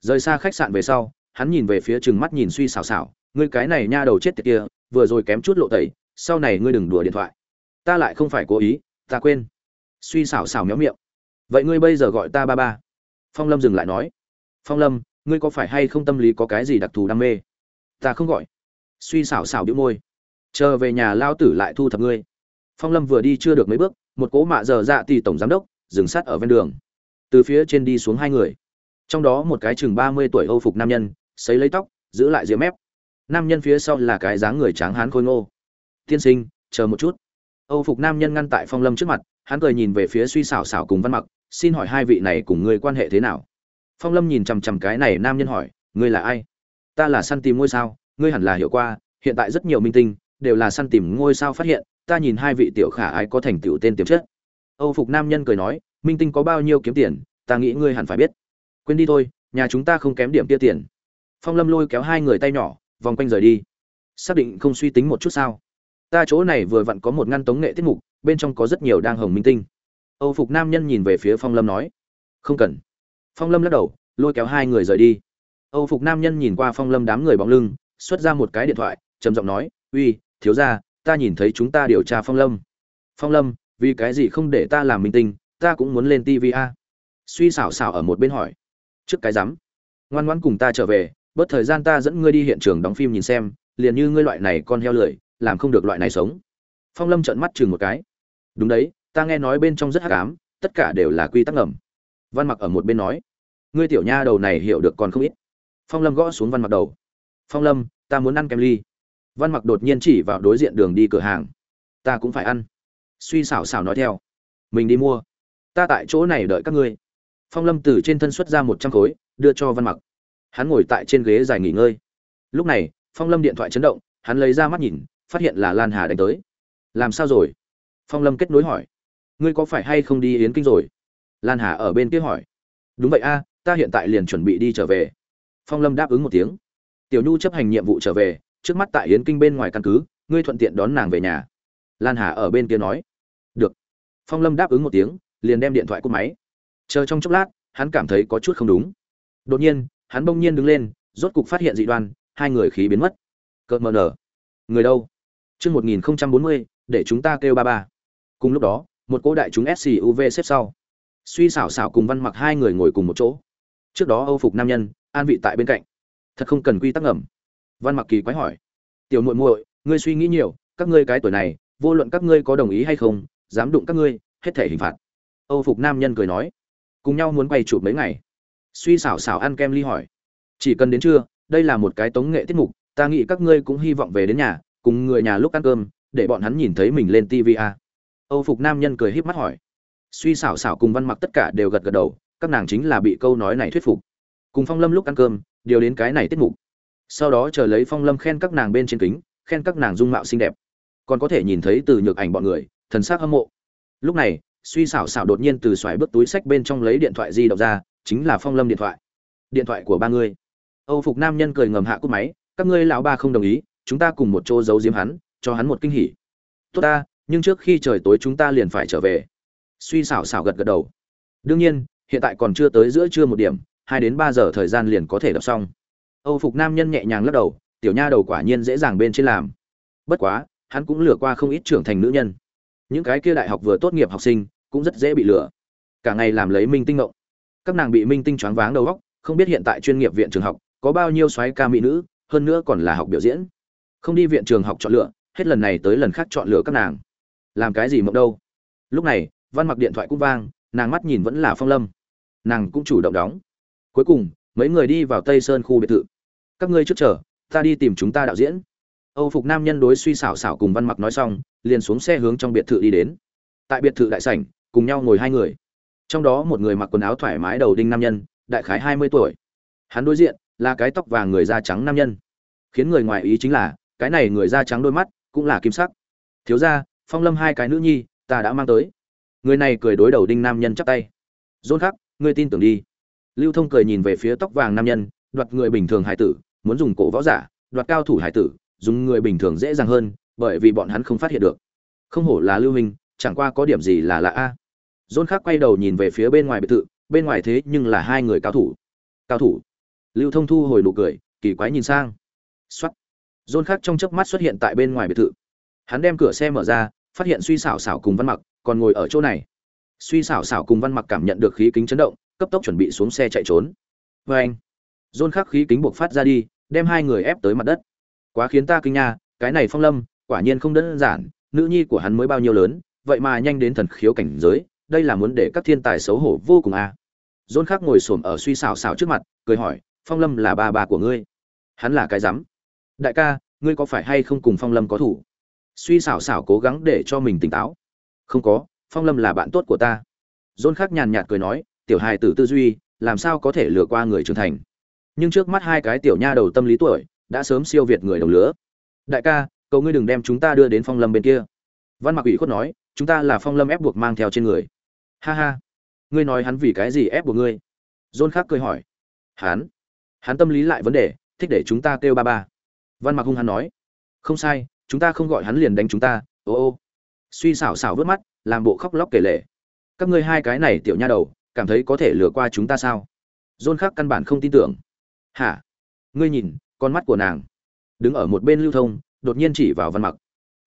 Rời xa khách sạn về sau, hắn nhìn về phía chừng mắt nhìn suy xào xào ngươi cái này nha đầu chết tiệt kia, vừa rồi kém chút lộ tẩy, sau này ngươi đừng đùa điện thoại. Ta lại không phải cố ý, ta quên suy xảo xảo méo miệng. Vậy ngươi bây giờ gọi ta ba ba. Phong lâm dừng lại nói. Phong lâm, ngươi có phải hay không tâm lý có cái gì đặc thù đam mê? Ta không gọi. Suy xảo xảo đĩu môi. Chờ về nhà lao tử lại thu thập ngươi. Phong lâm vừa đi chưa được mấy bước, một cỗ mạ giờ dạ thì tổng giám đốc, dừng sát ở ven đường. Từ phía trên đi xuống hai người. Trong đó một cái chừng ba mươi tuổi âu phục nam nhân xấy lấy tóc, giữ lại rìa mép. Nam nhân phía sau là cái dáng người tráng hán khôi ngô. Tiên sinh, chờ một chút. Âu phục nam nhân ngăn tại phong lâm trước mặt hắn cười nhìn về phía suy xảo xảo cùng văn mặc, xin hỏi hai vị này cùng ngươi quan hệ thế nào? Phong lâm nhìn chằm chằm cái này nam nhân hỏi, ngươi là ai? Ta là săn tìm ngôi sao, ngươi hẳn là hiểu qua, hiện tại rất nhiều minh tinh đều là săn tìm ngôi sao phát hiện, ta nhìn hai vị tiểu khả ái có thành tựu tên tiềm chất. Âu phục nam nhân cười nói, minh tinh có bao nhiêu kiếm tiền, ta nghĩ ngươi hẳn phải biết. Quên đi thôi, nhà chúng ta không kém điểm tia tiền. Phong lâm lôi kéo hai người tay nhỏ, vòng quanh rời đi. Xác định không suy tính một chút sao? Ta chỗ này vừa vặn có một ngăn tống nghệ tiết mục bên trong có rất nhiều đang hồng minh tinh. Âu phục nam nhân nhìn về phía phong lâm nói, không cần. Phong lâm lắc đầu, lôi kéo hai người rời đi. Âu phục nam nhân nhìn qua phong lâm đám người bóng lưng, xuất ra một cái điện thoại, trầm giọng nói, uy, thiếu ra ta nhìn thấy chúng ta điều tra phong lâm. Phong lâm, vì cái gì không để ta làm minh tinh, ta cũng muốn lên tv a? Suy xảo xảo ở một bên hỏi, trước cái rắm, ngoan ngoãn cùng ta trở về, bớt thời gian ta dẫn ngươi đi hiện trường đóng phim nhìn xem, liền như ngươi loại này con heo lười, làm không được loại này sống. Phong lâm trợn mắt chừng một cái đúng đấy, ta nghe nói bên trong rất hắc ám, tất cả đều là quy tắc ngầm. Văn mặc ở một bên nói, ngươi tiểu nha đầu này hiểu được còn không ít. Phong lâm gõ xuống văn mặc đầu. Phong lâm, ta muốn ăn kem ly. Văn mặc đột nhiên chỉ vào đối diện đường đi cửa hàng. Ta cũng phải ăn. Suy xảo xảo nói theo. Mình đi mua. Ta tại chỗ này đợi các ngươi. Phong lâm từ trên thân xuất ra một trăm khối, đưa cho văn mặc. Hắn ngồi tại trên ghế dài nghỉ ngơi. Lúc này, phong lâm điện thoại chấn động, hắn lấy ra mắt nhìn, phát hiện là lan hà đánh tới. Làm sao rồi? Phong lâm kết nối hỏi. Ngươi có phải hay không đi yến kinh rồi? Lan hà ở bên kia hỏi. Đúng vậy a, ta hiện tại liền chuẩn bị đi trở về. Phong lâm đáp ứng một tiếng. Tiểu nhu chấp hành nhiệm vụ trở về, trước mắt tại yến kinh bên ngoài căn cứ, ngươi thuận tiện đón nàng về nhà. Lan hà ở bên kia nói. Được. Phong lâm đáp ứng một tiếng, liền đem điện thoại cúp máy. Chờ trong chốc lát, hắn cảm thấy có chút không đúng. Đột nhiên, hắn bỗng nhiên đứng lên, rốt cục phát hiện dị đoan, hai người khí biến mất. Cợt mờ nở. Người đâu? Chương một nghìn bốn mươi, để chúng ta kêu ba ba cùng lúc đó, một cô đại chúng suv xếp sau. Suy xảo xảo cùng văn mặc hai người ngồi cùng một chỗ. Trước đó âu phục nam nhân, an vị tại bên cạnh. Thật không cần quy tắc ngầm. Văn mặc kỳ quái hỏi. Tiểu muội muội, ngươi suy nghĩ nhiều, các ngươi cái tuổi này, vô luận các ngươi có đồng ý hay không, dám đụng các ngươi, hết thể hình phạt. Âu phục nam nhân cười nói. Cùng nhau muốn quay chụp mấy ngày. Suy xảo xảo ăn kem ly hỏi. Chỉ cần đến trưa, đây là một cái tống nghệ tiết mục, ta nghĩ các ngươi cũng hy vọng về đến nhà, cùng người nhà lúc ăn cơm, để bọn hắn nhìn thấy mình lên tv a âu phục nam nhân cười híp mắt hỏi. Suy xảo xảo cùng văn mặc tất cả đều gật gật đầu, các nàng chính là bị câu nói này thuyết phục. Cùng phong lâm lúc ăn cơm, điều đến cái này tiết mục. Sau đó chờ lấy phong lâm khen các nàng bên trên kính, khen các nàng dung mạo xinh đẹp. Còn có thể nhìn thấy từ nhược ảnh bọn người, thần sắc hâm mộ. Lúc này, suy xảo xảo đột nhiên từ xoài bước túi sách bên trong lấy điện thoại di động ra, chính là phong lâm điện thoại. Điện thoại của ba người âu phục nam nhân cười ngầm hạ cúp máy, các ngươi lão ba không đồng ý, chúng ta cùng một chỗ giấu giếm hắn, cho hắn một kinh hỉ. Tốt ta nhưng trước khi trời tối chúng ta liền phải trở về. Suy xảo xảo gật gật đầu. Đương nhiên, hiện tại còn chưa tới giữa trưa một điểm, hai đến ba giờ thời gian liền có thể đọc xong. Âu phục nam nhân nhẹ nhàng lắc đầu, tiểu nha đầu quả nhiên dễ dàng bên trên làm. Bất quá, hắn cũng lừa qua không ít trưởng thành nữ nhân. Những cái kia đại học vừa tốt nghiệp học sinh, cũng rất dễ bị lừa. Cả ngày làm lấy minh tinh ngộng. Các nàng bị minh tinh choáng váng đầu óc, không biết hiện tại chuyên nghiệp viện trường học có bao nhiêu soái ca mỹ nữ, hơn nữa còn là học biểu diễn. Không đi viện trường học chọn lựa, hết lần này tới lần khác chọn lựa các nàng làm cái gì mộng đâu. Lúc này, văn mặc điện thoại cũng vang, nàng mắt nhìn vẫn là phong lâm. Nàng cũng chủ động đóng. Cuối cùng, mấy người đi vào tây sơn khu biệt thự. Các ngươi trước chờ, ta đi tìm chúng ta đạo diễn. Âu phục nam nhân đối suy xảo xảo cùng văn mặc nói xong, liền xuống xe hướng trong biệt thự đi đến. Tại biệt thự đại sảnh, cùng nhau ngồi hai người. Trong đó một người mặc quần áo thoải mái đầu đinh nam nhân, đại khái hai mươi tuổi. Hắn đối diện, là cái tóc vàng người da trắng nam nhân. Khiến người ngoài ý chính là, cái này người da trắng đôi mắt, cũng là kim sắc. Thiếu ra phong lâm hai cái nữ nhi, ta đã mang tới. Người này cười đối đầu đinh nam nhân chắp tay. Dôn khắc, ngươi tin tưởng đi. Lưu thông cười nhìn về phía tóc vàng nam nhân, đoạt người bình thường hải tử, muốn dùng cổ võ giả, đoạt cao thủ hải tử, dùng người bình thường dễ dàng hơn, bởi vì bọn hắn không phát hiện được. Không hổ là lưu hình chẳng qua có điểm gì là lạ a. Dôn Khắc quay đầu nhìn về phía bên ngoài biệt thự, bên ngoài thế nhưng là hai người cao thủ. Cao thủ. Lưu thông thu hồi nụ cười, kỳ quái nhìn sang. X o á t dôn khắc trong chớp mắt xuất hiện tại bên ngoài biệt thự. Hắn đem cửa xe mở ra phát hiện suy xảo xảo cùng văn mặc, còn ngồi ở chỗ này. Suy xảo xảo cùng văn mặc cảm nhận được khí kính chấn động, cấp tốc chuẩn bị xuống xe chạy trốn. Vê anh dôn khắc khí kính buộc phát ra đi, đem hai người ép tới mặt đất. Quá khiến ta kinh nha, cái này phong lâm, quả nhiên không đơn giản, nữ nhi của hắn mới bao nhiêu lớn, vậy mà nhanh đến thần khiếu cảnh giới, đây là muốn để các thiên tài xấu hổ vô cùng à. dôn khắc ngồi xổm ở suy xào xào trước mặt, cười hỏi, phong lâm là ba bà của ngươi. Hắn là cái rắm đại ca, ngươi có phải hay không cùng phong lâm có thủ? Suy xảo xảo cố gắng để cho mình tỉnh táo. Không có, phong lâm là bạn tốt của ta. Dôn khắc nhàn nhạt cười nói, tiểu hài tử tư duy, làm sao có thể lừa qua người trưởng thành? Nhưng trước mắt hai cái tiểu nha đầu tâm lý tuổi, đã sớm siêu việt người đồng lứa. Đại ca cầu ngươi đừng đem chúng ta đưa đến phong lâm bên kia. Văn mặc ủy khuất nói, chúng ta là phong lâm ép buộc mang theo trên người. Ha ha, ngươi nói hắn vì cái gì ép buộc ngươi? Dôn khắc cười hỏi. Hắn hắn tâm lý lại vấn đề, thích để chúng ta kêu ba ba. Văn mặc hung hắn nói. Không sai chúng ta không gọi hắn liền đánh chúng ta, ô ô. Suy xảo xảo vớt mắt, làm bộ khóc lóc kể lể. Các ngươi hai cái này tiểu nha đầu, cảm thấy có thể lừa qua chúng ta sao? Dôn khác căn bản không tin tưởng. Hả? Ngươi nhìn, con mắt của nàng. Đứng ở một bên lưu thông, đột nhiên chỉ vào văn mặc.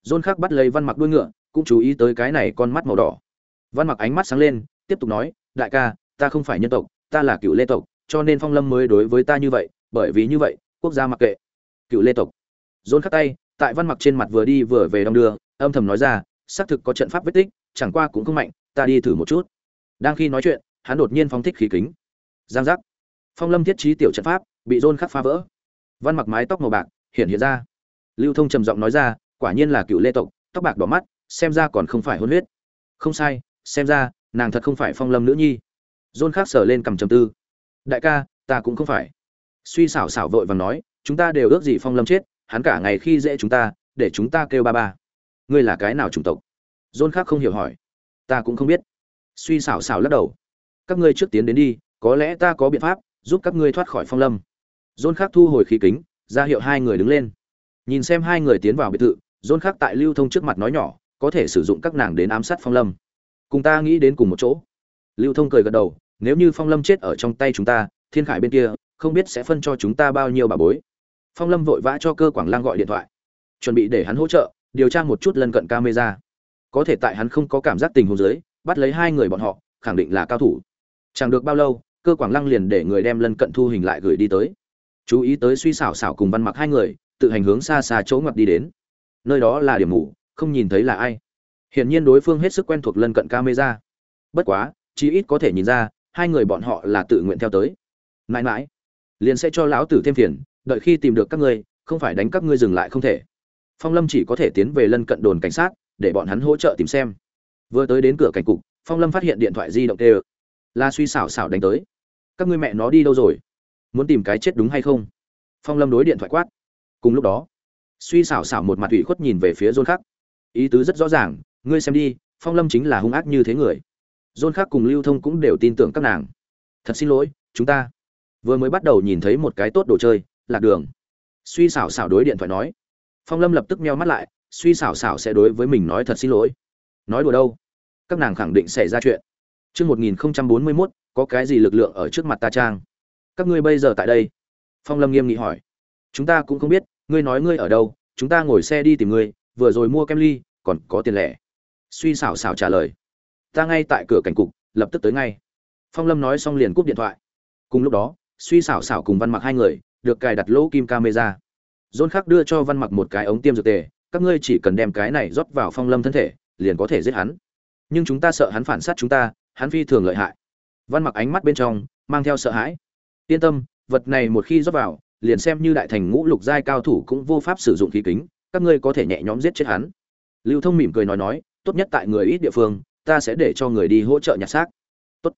Dôn khác bắt lấy văn mặc đuôi ngựa, cũng chú ý tới cái này con mắt màu đỏ. Văn mặc ánh mắt sáng lên, tiếp tục nói, đại ca, ta không phải nhân tộc, ta là cựu lê tộc, cho nên phong lâm mới đối với ta như vậy, bởi vì như vậy, quốc gia mặc kệ. Cựu lê tộc. Dôn khắc tay tại văn mặc trên mặt vừa đi vừa về đong đưa, âm thầm nói ra, xác thực có trận pháp vết tích, chẳng qua cũng không mạnh, ta đi thử một chút. Đang khi nói chuyện, hắn đột nhiên phóng thích khí kính. Giang giác. Phong lâm thiết trí tiểu trận pháp, bị rôn khắc phá vỡ. Văn mặc mái tóc màu bạc, hiện hiện ra. Lưu thông trầm giọng nói ra, quả nhiên là cựu lê tộc, tóc bạc đỏ mắt, xem ra còn không phải hôn huyết. Không sai, xem ra, nàng thật không phải phong lâm nữ nhi. Rôn khắc sở lên cầm trầm tư. Đại ca, ta cũng không phải. Suy xảo xảo vội vàng nói, chúng ta đều ước gì phong lâm chết hắn cả ngày khi dễ chúng ta, để chúng ta kêu ba ba. Ngươi là cái nào chủng tộc? John khác không hiểu hỏi. Ta cũng không biết. Suy xảo xảo lắc đầu. Các ngươi trước tiến đến đi, có lẽ ta có biện pháp giúp các ngươi thoát khỏi phong lâm. John khác thu hồi khí kính, ra hiệu hai người đứng lên. Nhìn xem hai người tiến vào biệt thự, john khác tại lưu thông trước mặt nói nhỏ, có thể sử dụng các nàng đến ám sát phong lâm. Cùng ta nghĩ đến cùng một chỗ. Lưu thông cười gật đầu, nếu như phong lâm chết ở trong tay chúng ta, thiên khải bên kia, không biết sẽ phân cho chúng ta bao nhiêu bà bối phong lâm vội vã cho cơ quảng lang gọi điện thoại. Chuẩn bị để hắn hỗ trợ điều tra một chút lân cận camera. Có thể tại hắn không có cảm giác tình huống dưới bắt lấy hai người bọn họ khẳng định là cao thủ. Chẳng được bao lâu cơ quảng lăng liền để người đem lân cận thu hình lại gửi đi tới. Chú ý tới suy xảo xảo cùng văn mặc hai người tự hành hướng xa xa chỗ ngoặt đi đến. Nơi đó là điểm ngủ, không nhìn thấy là ai. Hiển nhiên đối phương hết sức quen thuộc lân cận camera. Bất quá chí ít có thể nhìn ra hai người bọn họ là tự nguyện theo tới. Mãi mãi liền sẽ cho lão tử thêm phiền đợi khi tìm được các ngươi, không phải đánh các ngươi dừng lại không thể. Phong lâm chỉ có thể tiến về lân cận đồn cảnh sát, để bọn hắn hỗ trợ tìm xem. Vừa tới đến cửa cảnh cục, phong lâm phát hiện điện thoại di động tê la suy xảo xảo đánh tới. Các ngươi mẹ nó đi đâu rồi? Muốn tìm cái chết đúng hay không? Phong lâm đối điện thoại quát. Cùng lúc đó, suy xảo xảo một mặt ủy khuất nhìn về phía dôn khắc. Ý tứ rất rõ ràng, ngươi xem đi, phong lâm chính là hung ác như thế người. Dôn khắc cùng lưu thông cũng đều tin tưởng các nàng. Thật xin lỗi, chúng ta. Vừa mới bắt đầu nhìn thấy một cái tốt đồ chơi lạc đường suy xảo xảo đối điện thoại nói phong lâm lập tức meo mắt lại suy xảo xảo sẽ đối với mình nói thật xin lỗi nói đùa đâu các nàng khẳng định xảy ra chuyện Trước 1041, có cái gì lực lượng ở trước mặt ta trang? Các ngươi bây giờ tại đây? Phong Lâm nghiêm nghị hỏi. Chúng ta cũng không biết, ngươi nói ngươi ở đâu, chúng ta ngồi xe đi tìm ngươi, vừa rồi mua kem ly, còn có tiền lẻ. Suy xảo xảo trả lời. Ta ngay tại cửa cảnh cục, lập tức tới ngay. Phong Lâm nói xong liền cúp điện thoại. Cùng lúc đó, suy xảo xảo cùng văn mặc hai người được cài đặt lỗ kim camera. Dôn khắc đưa cho văn mặc một cái ống tiêm dược tề, các ngươi chỉ cần đem cái này rót vào phong lâm thân thể, liền có thể giết hắn. Nhưng chúng ta sợ hắn phản sát chúng ta, hắn phi thường lợi hại. Văn mặc ánh mắt bên trong mang theo sợ hãi. Yên tâm, vật này một khi rót vào, liền xem như đại thành ngũ lục giai cao thủ cũng vô pháp sử dụng khí kính, các ngươi có thể nhẹ nhõm giết chết hắn. Lưu thông mỉm cười nói nói, tốt nhất tại người ít địa phương, ta sẽ để cho người đi hỗ trợ nhặt xác. Tốt.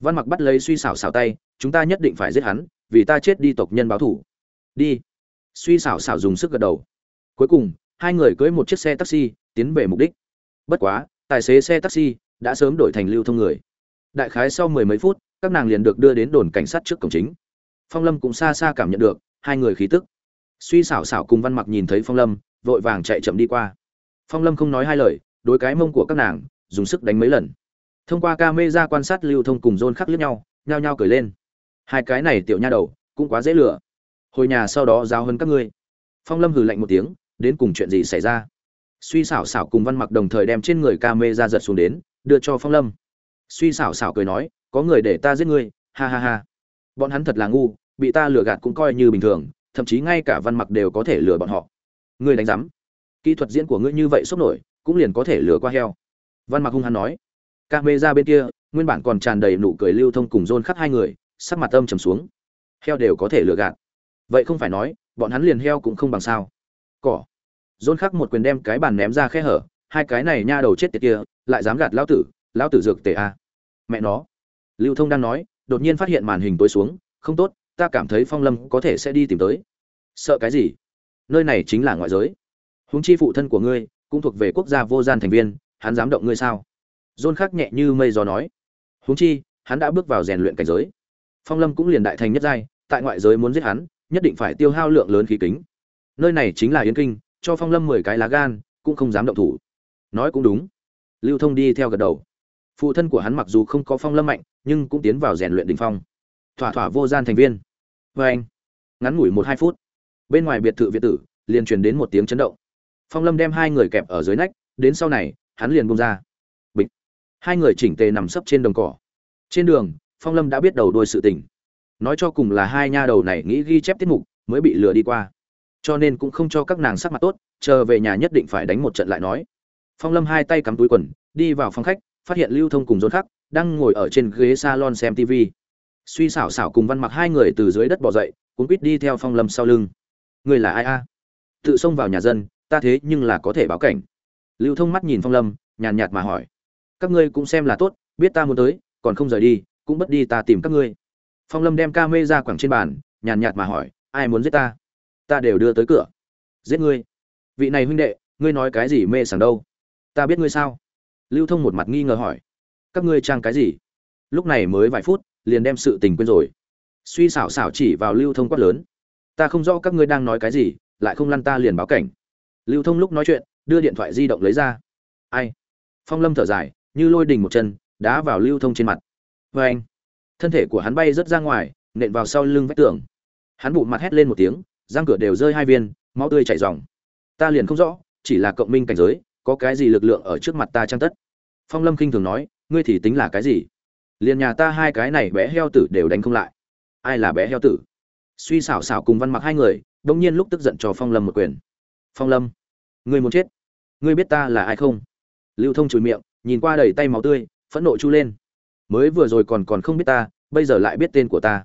Văn mặc bắt lấy suy xảo xảo tay, chúng ta nhất định phải giết hắn vì ta chết đi tộc nhân báo thủ. Đi. Suy xảo xảo dùng sức gật đầu. Cuối cùng, hai người cưỡi một chiếc xe taxi, tiến về mục đích. Bất quá, tài xế xe taxi đã sớm đổi thành lưu thông người. Đại khái sau mười mấy phút, các nàng liền được đưa đến đồn cảnh sát trước cổng chính. Phong lâm cũng xa xa cảm nhận được hai người khí tức. Suy xảo xảo cùng văn mặc nhìn thấy phong lâm, vội vàng chạy chậm đi qua. Phong lâm không nói hai lời, đối cái mông của các nàng, dùng sức đánh mấy lần. Thông qua ca mê ra quan sát lưu thông cùng dôn khắc liếc nhau, nhao nhao cười lên hai cái này tiểu nha đầu, cũng quá dễ lừa. Hồi nhà sau đó giao hơn các ngươi. Phong lâm hừ lạnh một tiếng, đến cùng chuyện gì xảy ra? Suy xảo xảo cùng văn mặc đồng thời đem trên người ca mê ra giật xuống đến, đưa cho phong lâm. Suy xảo xảo cười nói, có người để ta giết ngươi, ha ha ha. Bọn hắn thật là ngu, bị ta lừa gạt cũng coi như bình thường, thậm chí ngay cả văn mặc đều có thể lừa bọn họ. Ngươi đánh giám, kỹ thuật diễn của ngươi như vậy sốc nổi, cũng liền có thể lừa qua heo. Văn mặc hung hăng nói. Ca mê ra bên kia, nguyên bản còn tràn đầy nụ cười lưu thông cùng rôn khắp hai người sắc mặt âm trầm xuống. Heo đều có thể lừa gạt. Vậy không phải nói, bọn hắn liền heo cũng không bằng sao? Cỏ. Dôn khắc một quyền đem cái bàn ném ra khe hở, hai cái này nha đầu chết tiệt kia, lại dám gạt lão tử lão tử dược tề a. Mẹ nó. Lưu thông đang nói, đột nhiên phát hiện màn hình tối xuống, không tốt, ta cảm thấy phong lâm có thể sẽ đi tìm tới. Sợ cái gì? Nơi này chính là ngoại giới. Huống chi phụ thân của ngươi, cũng thuộc về quốc gia vô gian thành viên, hắn dám động ngươi sao? Dôn khắc nhẹ như mây gió nói. Huống chi, hắn đã bước vào rèn luyện cảnh giới phong lâm cũng liền đại thành nhất giai, tại ngoại giới muốn giết hắn, nhất định phải tiêu hao lượng lớn khí kính. Nơi này chính là yến kinh, cho phong lâm mười cái lá gan, cũng không dám động thủ. Nói cũng đúng. Lưu thông đi theo gật đầu. Phụ thân của hắn mặc dù không có phong lâm mạnh, nhưng cũng tiến vào rèn luyện đình phong. Thỏa thỏa vô gian thành viên. Vê anh, ngắn ngủi một hai phút, bên ngoài biệt thự việt tử, liền truyền đến một tiếng chấn động. Phong lâm đem hai người kẹp ở dưới nách, đến sau này, hắn liền bung ra. Bịch. Hai người chỉnh tề nằm sấp trên đồng cỏ. Trên đường phong lâm đã biết đầu đuôi sự tình. Nói cho cùng là hai nha đầu này nghĩ ghi chép tiết mục, mới bị lừa đi qua. Cho nên cũng không cho các nàng sắc mặt tốt, chờ về nhà nhất định phải đánh một trận lại nói. Phong lâm hai tay cắm túi quần, đi vào phòng khách, phát hiện lưu thông cùng dôn khắc đang ngồi ở trên ghế salon xem tv suy xảo xảo cùng văn mặc hai người từ dưới đất bỏ dậy, cuốn quýt đi theo phong lâm sau lưng. Người là ai a? Tự xông vào nhà dân, ta thế nhưng là có thể báo cảnh. Lưu thông mắt nhìn phong lâm, nhàn nhạt mà hỏi. Các ngươi cũng xem là tốt, biết ta muốn tới, còn không rời đi cũng bất đi ta tìm các ngươi. Phong lâm đem ca mê ra quẳng trên bàn, nhàn nhạt mà hỏi, ai muốn giết ta? Ta đều đưa tới cửa. Giết ngươi? Vị này huynh đệ, ngươi nói cái gì mê sảng đâu? Ta biết ngươi sao? Lưu thông một mặt nghi ngờ hỏi, các ngươi trang cái gì? Lúc này mới vài phút, liền đem sự tình quên rồi. Suy xảo xảo chỉ vào lưu thông quát lớn, ta không rõ các ngươi đang nói cái gì, lại không lăn ta liền báo cảnh. Lưu thông lúc nói chuyện, đưa điện thoại di động lấy ra. Ai? Phong lâm thở dài, như lôi đình một chân, đá vào lưu thông trên mặt vê anh, thân thể của hắn bay rớt ra ngoài, nện vào sau lưng vách tường. Hắn bụng mặt hét lên một tiếng, răng cửa đều rơi hai viên, máu tươi chảy ròng. Ta liền không rõ, chỉ là cộng minh cảnh giới, có cái gì lực lượng ở trước mặt ta trang tất? Phong lâm khinh thường nói, ngươi thì tính là cái gì? Liền nhà ta hai cái này bé heo tử đều đánh không lại. Ai là bé heo tử? Suy xảo xảo cùng văn mặc hai người đông nhiên lúc tức giận cho phong lâm một quyền. Phong lâm, ngươi muốn chết? Ngươi biết ta là ai không? Lưu thông chùi miệng, nhìn qua đầy tay máu tươi, phẫn nộ chu lên mới vừa rồi còn còn không biết ta, bây giờ lại biết tên của ta.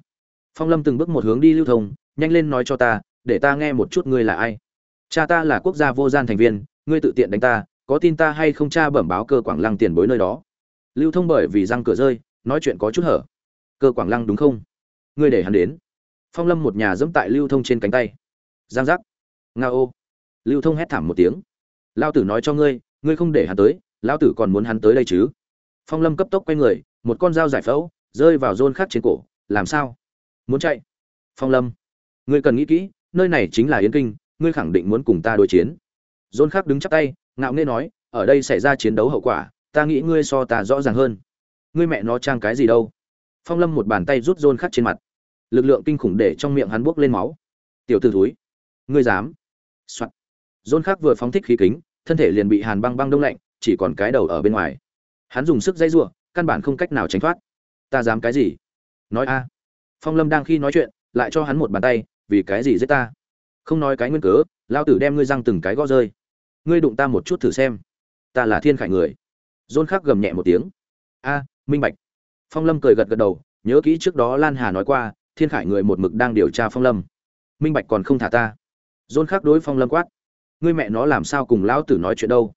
Phong lâm từng bước một hướng đi lưu thông, nhanh lên nói cho ta, để ta nghe một chút ngươi là ai. Cha ta là quốc gia vô gian thành viên, ngươi tự tiện đánh ta, có tin ta hay không cha bẩm báo cơ quảng lăng tiền bối nơi đó. Lưu thông bởi vì răng cửa rơi, nói chuyện có chút hở. Cơ quảng lăng đúng không? Ngươi để hắn đến. Phong lâm một nhà dẫm tại lưu thông trên cánh tay. Giang giác. Nga ô. Lưu thông hét thảm một tiếng. Lao tử nói cho ngươi ngươi không để hắn tới lao tử còn muốn hắn tới đây chứ? Phong lâm cấp tốc quay người một con dao giải phẫu, rơi vào rôn khắc trên cổ, làm sao? Muốn chạy? Phong lâm, ngươi cần nghĩ kỹ, nơi này chính là yến kinh, ngươi khẳng định muốn cùng ta đối chiến. Rôn khắc đứng chắp tay, ngạo nghễ nói, ở đây xảy ra chiến đấu hậu quả, ta nghĩ ngươi so ta rõ ràng hơn. Ngươi mẹ nó trang cái gì đâu? Phong lâm một bàn tay rút rôn khắc trên mặt. Lực lượng kinh khủng để trong miệng hắn buốc lên máu. Tiểu t ử thúi, ngươi dám? Soạt. Rôn khắc vừa phóng thích khí kính, thân thể liền bị hàn băng băng đông lạnh, chỉ còn cái đầu ở bên ngoài. Hắn dùng sức dây giụa căn bản không cách nào tránh thoát. Ta dám cái gì? Nói a. Phong lâm đang khi nói chuyện, lại cho hắn một bàn tay, vì cái gì giết ta? Không nói cái nguyên cớ lao tử đem ngươi răng từng cái gõ rơi. Ngươi đụng ta một chút thử xem. Ta là thiên khải người. Dôn khắc gầm nhẹ một tiếng. A, minh bạch. Phong lâm cười gật gật đầu, nhớ kỹ trước đó lan hà nói qua, thiên khải người một mực đang điều tra phong lâm. Minh bạch còn không thả ta. Dôn khắc đối phong lâm quát. Ngươi mẹ nó làm sao cùng lão tử nói chuyện đâu?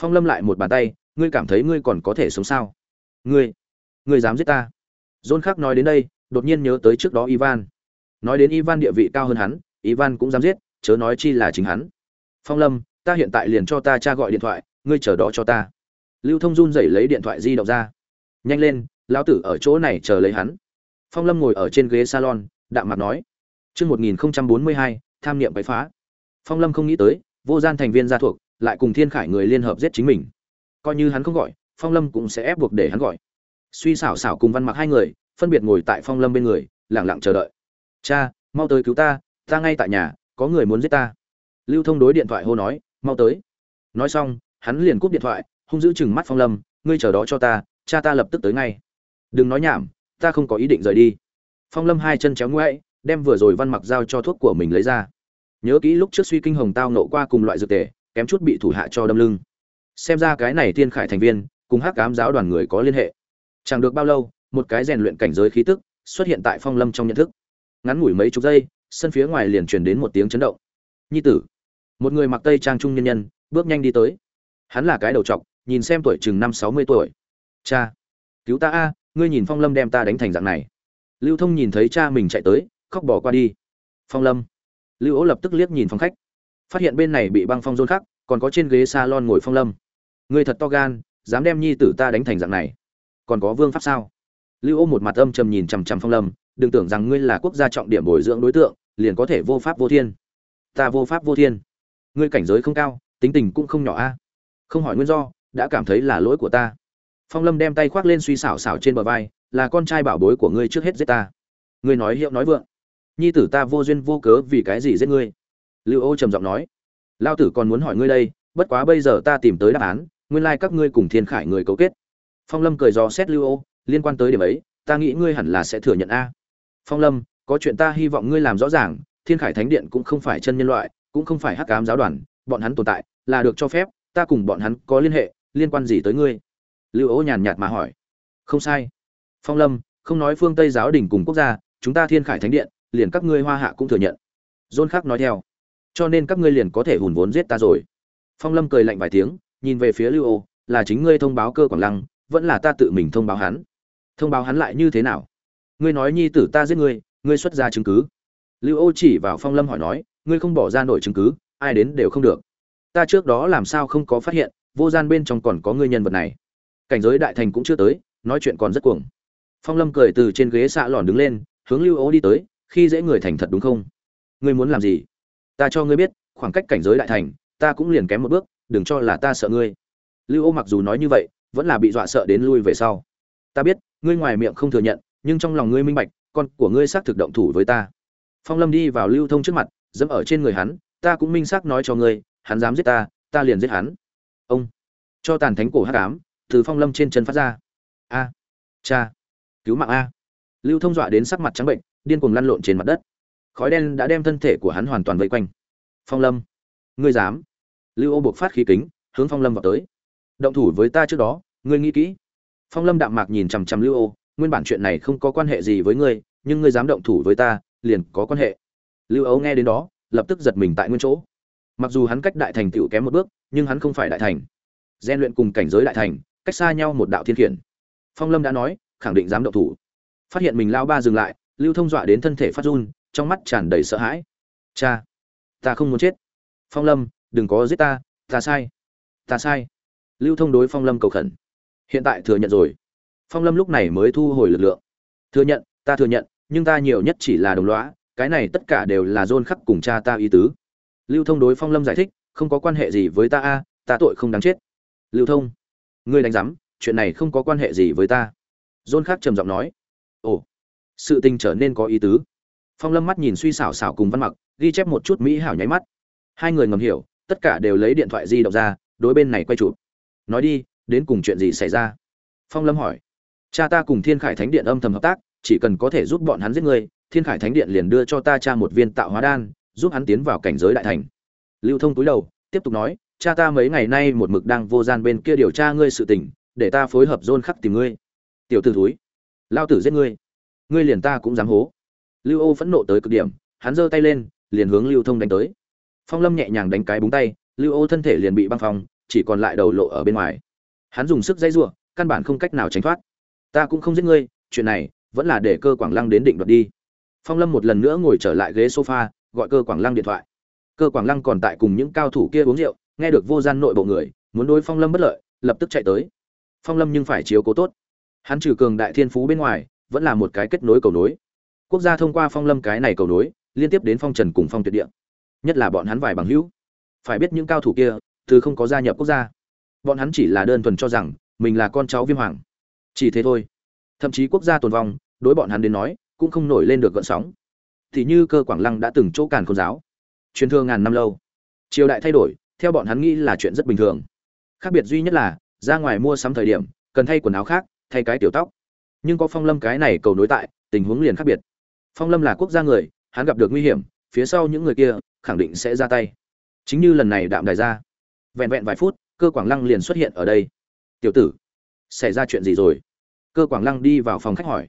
Phong lâm lại một bàn tay, ngươi cảm thấy ngươi còn có thể sống sao? Ngươi ngươi dám giết ta? John khắc nói đến đây đột nhiên nhớ tới trước đó ivan. Nói đến ivan địa vị cao hơn hắn ivan cũng dám giết chớ nói chi là chính hắn. Phong lâm ta hiện tại liền cho ta cha gọi điện thoại ngươi chờ đó cho ta. Lưu thông run rẩy lấy điện thoại di động ra. Nhanh lên lão tử ở chỗ này chờ lấy hắn. Phong lâm ngồi ở trên ghế salon đạm mặt nói. Trước 1042, tham niệm bậy phá. Phong Lâm không nghĩ tới, vô gian thành viên gia thuộc, lại cùng Thiên Khải người liên hợp giết chính mình. Coi như hắn không gọi, Phong Lâm cũng sẽ ép buộc để hắn gọi. Suy xảo xảo cùng Văn Mặc hai người, phân biệt ngồi tại Phong Lâm bên người, lặng lặng chờ đợi. "Cha, mau tới cứu ta, ta ngay tại nhà, có người muốn giết ta." Lưu Thông đối điện thoại hô nói, "Mau tới." Nói xong, hắn liền cúp điện thoại, hung dữ chừng mắt Phong Lâm, "Ngươi chờ đó cho ta, cha ta lập tức tới ngay." "Đừng nói nhảm, ta không có ý định rời đi." Phong Lâm hai chân chéo ngoại, đem vừa rồi văn mặc giao cho thuốc của mình lấy ra nhớ kỹ lúc trước suy kinh hồng tao nộ qua cùng loại dược tề kém chút bị thủ hạ cho đâm lưng xem ra cái này thiên khải thành viên cùng hắc ám giáo đoàn người có liên hệ. Chẳng được bao lâu, một cái rèn luyện cảnh giới khí tức xuất hiện tại phong lâm trong nhận thức. Ngắn ngủi mấy chục giây, sân phía ngoài liền truyền đến một tiếng chấn động. Nhi tử. Một người mặc tây trang trung nhân nhân bước nhanh đi tới. Hắn là cái đầu trọc, nhìn xem tuổi chừng năm sáu mươi tuổi. Cha, cứu ta a, ngươi nhìn phong lâm đem ta đánh thành dạng này. Lưu thông nhìn thấy cha mình chạy tới, khóc bỏ qua đi. Phong lâm. Lưu ố lập tức liếc nhìn phòng khách. Phát hiện bên này bị băng phong rôn khắc, còn có trên ghế s a lon ngồi phong lâm. Ngươi thật to gan dám đem nhi tử ta đánh thành dạng này. Còn có vương pháp sao? Lưu ô một mặt âm trầm nhìn chằm chằm phong lâm, đừng tưởng rằng ngươi là quốc gia trọng điểm bồi dưỡng đối tượng, liền có thể vô pháp vô thiên. Ta vô pháp vô thiên. Ngươi cảnh giới không cao, tính tình cũng không nhỏ a. Không hỏi nguyên do, đã cảm thấy là lỗi của ta. Phong lâm đem tay khoác lên suy xảo xảo trên bờ vai, là con trai bảo bối của ngươi trước hết giết ta. Ngươi nói hiệu nói vượng. Nhi tử ta vô duyên vô cớ vì cái gì giết ngươi? Lưu ô trầm giọng nói. Lao tử còn muốn hỏi ngươi đây, bất quá bây giờ ta tìm tới đáp án nguyên lai các ngươi cùng thiên khải người cấu kết. Phong lâm cười dò xét lưu ô, liên quan tới điểm ấy, ta nghĩ ngươi hẳn là sẽ thừa nhận a. Phong lâm, có chuyện ta hy vọng ngươi làm rõ ràng, thiên khải thánh điện cũng không phải chân nhân loại, cũng không phải hắc cám giáo đoàn, bọn hắn tồn tại, là được cho phép, ta cùng bọn hắn có liên hệ, liên quan gì tới ngươi? Lưu ô nhàn nhạt mà hỏi. Không sai. Phong lâm, không nói phương tây giáo đình cùng quốc gia, chúng ta thiên khải thánh điện, liền các ngươi hoa hạ cũng thừa nhận. John khác nói theo. Cho nên các ngươi liền có thể hùn vốn giết ta rồi. Phong lâm cười lạnh vài tiếng nhìn về phía lưu ô, là chính ngươi thông báo cơ quảng lăng, vẫn là ta tự mình thông báo hắn. Thông báo hắn lại như thế nào? Ngươi nói nhi tử ta giết ngươi ngươi xuất ra chứng cứ. Lưu ô chỉ vào phong lâm hỏi nói, ngươi không bỏ ra nổi chứng cứ, ai đến đều không được. Ta trước đó làm sao không có phát hiện, vô gian bên trong còn có ngươi nhân vật này. Cảnh giới đại thành cũng chưa tới, nói chuyện còn rất cuồng. Phong lâm cười từ trên ghế xạ lòn đứng lên, hướng lưu ô đi tới, khi dễ người thành thật đúng không? Ngươi muốn làm gì? Ta cho ngươi biết, khoảng cách cảnh giới đại thành, ta cũng liền kém một bước đừng cho là ta sợ ngươi. Lưu ô mặc dù nói như vậy, vẫn là bị dọa sợ đến lui về sau. Ta biết, ngươi ngoài miệng không thừa nhận, nhưng trong lòng ngươi minh bạch, con của ngươi xác thực động thủ với ta. Phong lâm đi vào lưu thông trước mặt, dẫm ở trên người hắn, ta cũng minh xác nói cho ngươi, hắn dám giết ta ta liền giết hắn. Ông, cho tàn thánh cổ hắc ám, từ phong lâm trên chân phát ra. A, cha, cứu mạng a. Lưu thông dọa đến sắc mặt trắng bệnh, điên cuồng lăn lộn trên mặt đất. Khói đen đã đem thân thể của hắn hoàn toàn vây quanh. Phong lâm, ngươi dám lưu ô buộc phát khí kính, hướng phong lâm vào tới. Động thủ với ta trước đó, ngươi nghĩ kỹ. Phong lâm đạm mạc nhìn chằm chằm lưu ô, nguyên bản chuyện này không có quan hệ gì với ngươi, nhưng ngươi dám động thủ với ta, liền có quan hệ. Lưu ấu nghe đến đó, lập tức giật mình tại nguyên chỗ. Mặc dù hắn cách đại thành tựu kém một bước, nhưng hắn không phải đại thành. Gian luyện cùng cảnh giới đại thành, cách xa nhau một đạo thiên khiển. Phong lâm đã nói, khẳng định dám động thủ. Phát hiện mình lao ba dừng lại, lưu thông dọa đến thân thể phát run, trong mắt tràn đầy sợ hãi. Cha, ta không muốn chết. Phong lâm đừng có giết ta ta sai ta sai. Lưu thông đối phong lâm cầu khẩn. Hiện tại thừa nhận rồi. Phong lâm lúc này mới thu hồi lực lượng. Thừa nhận, ta thừa nhận, nhưng ta nhiều nhất chỉ là đồng lõa, cái này tất cả đều là dôn khắc cùng cha ta ý tứ. Lưu thông đối phong lâm giải thích, không có quan hệ gì với ta a, ta tội không đáng chết. Lưu thông, ngươi đánh giám, chuyện này không có quan hệ gì với ta. Dôn khắc trầm giọng nói. Ồ, sự tình trở nên có ý tứ. Phong lâm mắt nhìn suy xảo xảo cùng văn mặc, ghi chép một chút mỹ hảo nháy mắt. Hai người ngầm hiểu tất cả đều lấy điện thoại di động ra, đối bên này quay chụp. Nói đi, đến cùng chuyện gì xảy ra? Phong lâm hỏi. Cha ta cùng thiên khải thánh điện âm thầm hợp tác, chỉ cần có thể giúp bọn hắn giết người, thiên khải thánh điện liền đưa cho ta cha một viên tạo hóa đan, giúp hắn tiến vào cảnh giới đại thành. Lưu thông túi đầu, tiếp tục nói, cha ta mấy ngày nay một mực đang vô gian bên kia điều tra ngươi sự tình, để ta phối hợp dôn khắc tìm ngươi. Tiểu t ử thúi, lao tử giết ngươi. Ngươi liền ta cũng dám hố. Lưu ô phẫn nộ tới cực điểm, hắn giơ tay lên, liền hướng lưu thông đánh tới phong lâm nhẹ nhàng đánh cái búng tay, lưu ô thân thể liền bị băng phong, chỉ còn lại đầu lộ ở bên ngoài. Hắn dùng sức dây giụa, căn bản không cách nào tránh thoát. Ta cũng không giết ngươi, chuyện này vẫn là để cơ quảng lăng đến định đoạt đi. Phong lâm một lần nữa ngồi trở lại ghế sofa, gọi cơ quảng lăng điện thoại. Cơ quảng lăng còn tại cùng những cao thủ kia uống rượu, nghe được vô gian nội bộ người, muốn đối phong lâm bất lợi, lập tức chạy tới. Phong lâm nhưng phải chiếu cố tốt. Hắn trừ cường đại thiên phú bên ngoài, vẫn là một cái kết nối cầu nối. Quốc gia thông qua phong lâm cái này cầu nối, liên tiếp đến phong trần cùng phong tuyệt địa nhất là bọn hắn vài bằng hữu. Phải biết những cao thủ kia, từ không có gia nhập quốc gia. Bọn hắn chỉ là đơn thuần cho rằng, mình là con cháu viêm hoàng. Chỉ thế thôi. Thậm chí quốc gia tồn vong, đối bọn hắn đến nói, cũng không nổi lên được gợn sóng. Thì như cơ quảng lăng đã từng chỗ càn khôn giáo. Truyền thừa ngàn năm lâu. Triều đại thay đổi, theo bọn hắn nghĩ là chuyện rất bình thường. Khác biệt duy nhất là, ra ngoài mua sắm thời điểm, cần thay quần áo khác, thay cái tiểu tóc. Nhưng có phong lâm cái này cầu nối tại, tình huống liền khác biệt. Phong lâm là quốc gia người, hắn gặp được nguy hiểm phía sau những người kia khẳng định sẽ ra tay. Chính như lần này đạm đài ra vẹn vẹn vài phút cơ quảng lăng liền xuất hiện ở đây. Tiểu tử xảy ra chuyện gì rồi? Cơ quảng lăng đi vào phòng khách hỏi.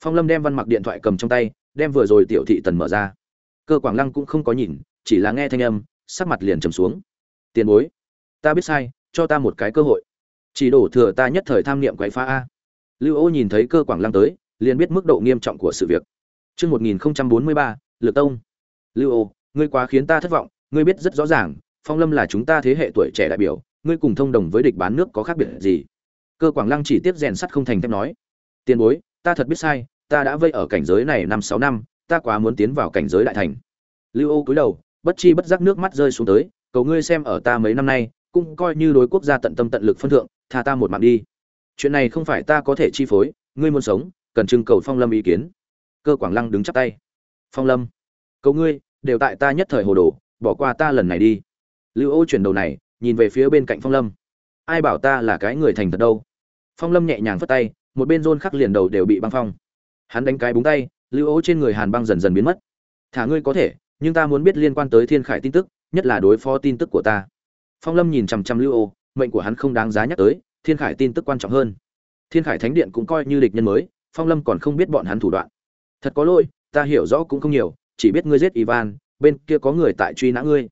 Phong lâm đem văn mặc điện thoại cầm trong tay đem vừa rồi tiểu thị tần mở ra. Cơ quảng lăng cũng không có nhìn chỉ là nghe thanh âm sắc mặt liền trầm xuống. Tiền bối ta biết sai cho ta một cái cơ hội. Chỉ đổ thừa ta nhất thời tham niệm quấy phá a. Lưu ô nhìn thấy cơ quảng lăng tới liền biết mức độ nghiêm trọng của sự việc. Trước 1043, Lực Tông. Lưu Ô, ngươi quá khiến ta thất vọng, ngươi biết rất rõ ràng, Phong Lâm là chúng ta thế hệ tuổi trẻ đại biểu, ngươi cùng thông đồng với địch bán nước có khác biệt gì? Cơ Quảng Lăng chỉ tiếp rèn sắt không thành thép nói. Tiền bối, ta thật biết sai, ta đã vây ở cảnh giới này năm sáu năm, ta quá muốn tiến vào cảnh giới đại thành. Lưu Ô cúi đầu, bất chi bất giác nước mắt rơi xuống tới, cầu ngươi xem ở ta mấy năm nay, cũng coi như đối quốc gia tận tâm tận lực phân thượng, tha ta một mạng đi. Chuyện này không phải ta có thể chi phối, ngươi muốn sống, cần trưng cầu Phong Lâm ý kiến cơ quảng lăng đứng chắp tay phong lâm cậu ngươi, đều tại ta nhất thời hồ đồ, bỏ qua ta lần này đi. Lưu ô chuyển đầu này, nhìn về phía bên cạnh phong lâm. Ai bảo ta là cái người thành thật đâu? Phong lâm nhẹ nhàng phất tay, một bên rôn khắc liền đầu đều bị băng phong. Hắn đánh cái búng tay, lưu ô trên người hàn băng dần dần biến mất. Thả ngươi có thể, nhưng ta muốn biết liên quan tới thiên khải tin tức, nhất là đối phó tin tức của ta. Phong lâm nhìn chằm chằm lưu ô, mệnh của hắn không đáng giá nhắc tới, thiên khải tin tức quan trọng hơn. Thiên khải thánh điện cũng coi như địch nhân mới, phong lâm còn không biết bọn hắn thủ đoạn. Thật có lỗi, ta hiểu rõ cũng không nhiều chỉ biết ngươi giết ivan, bên kia có người tại truy nã ngươi.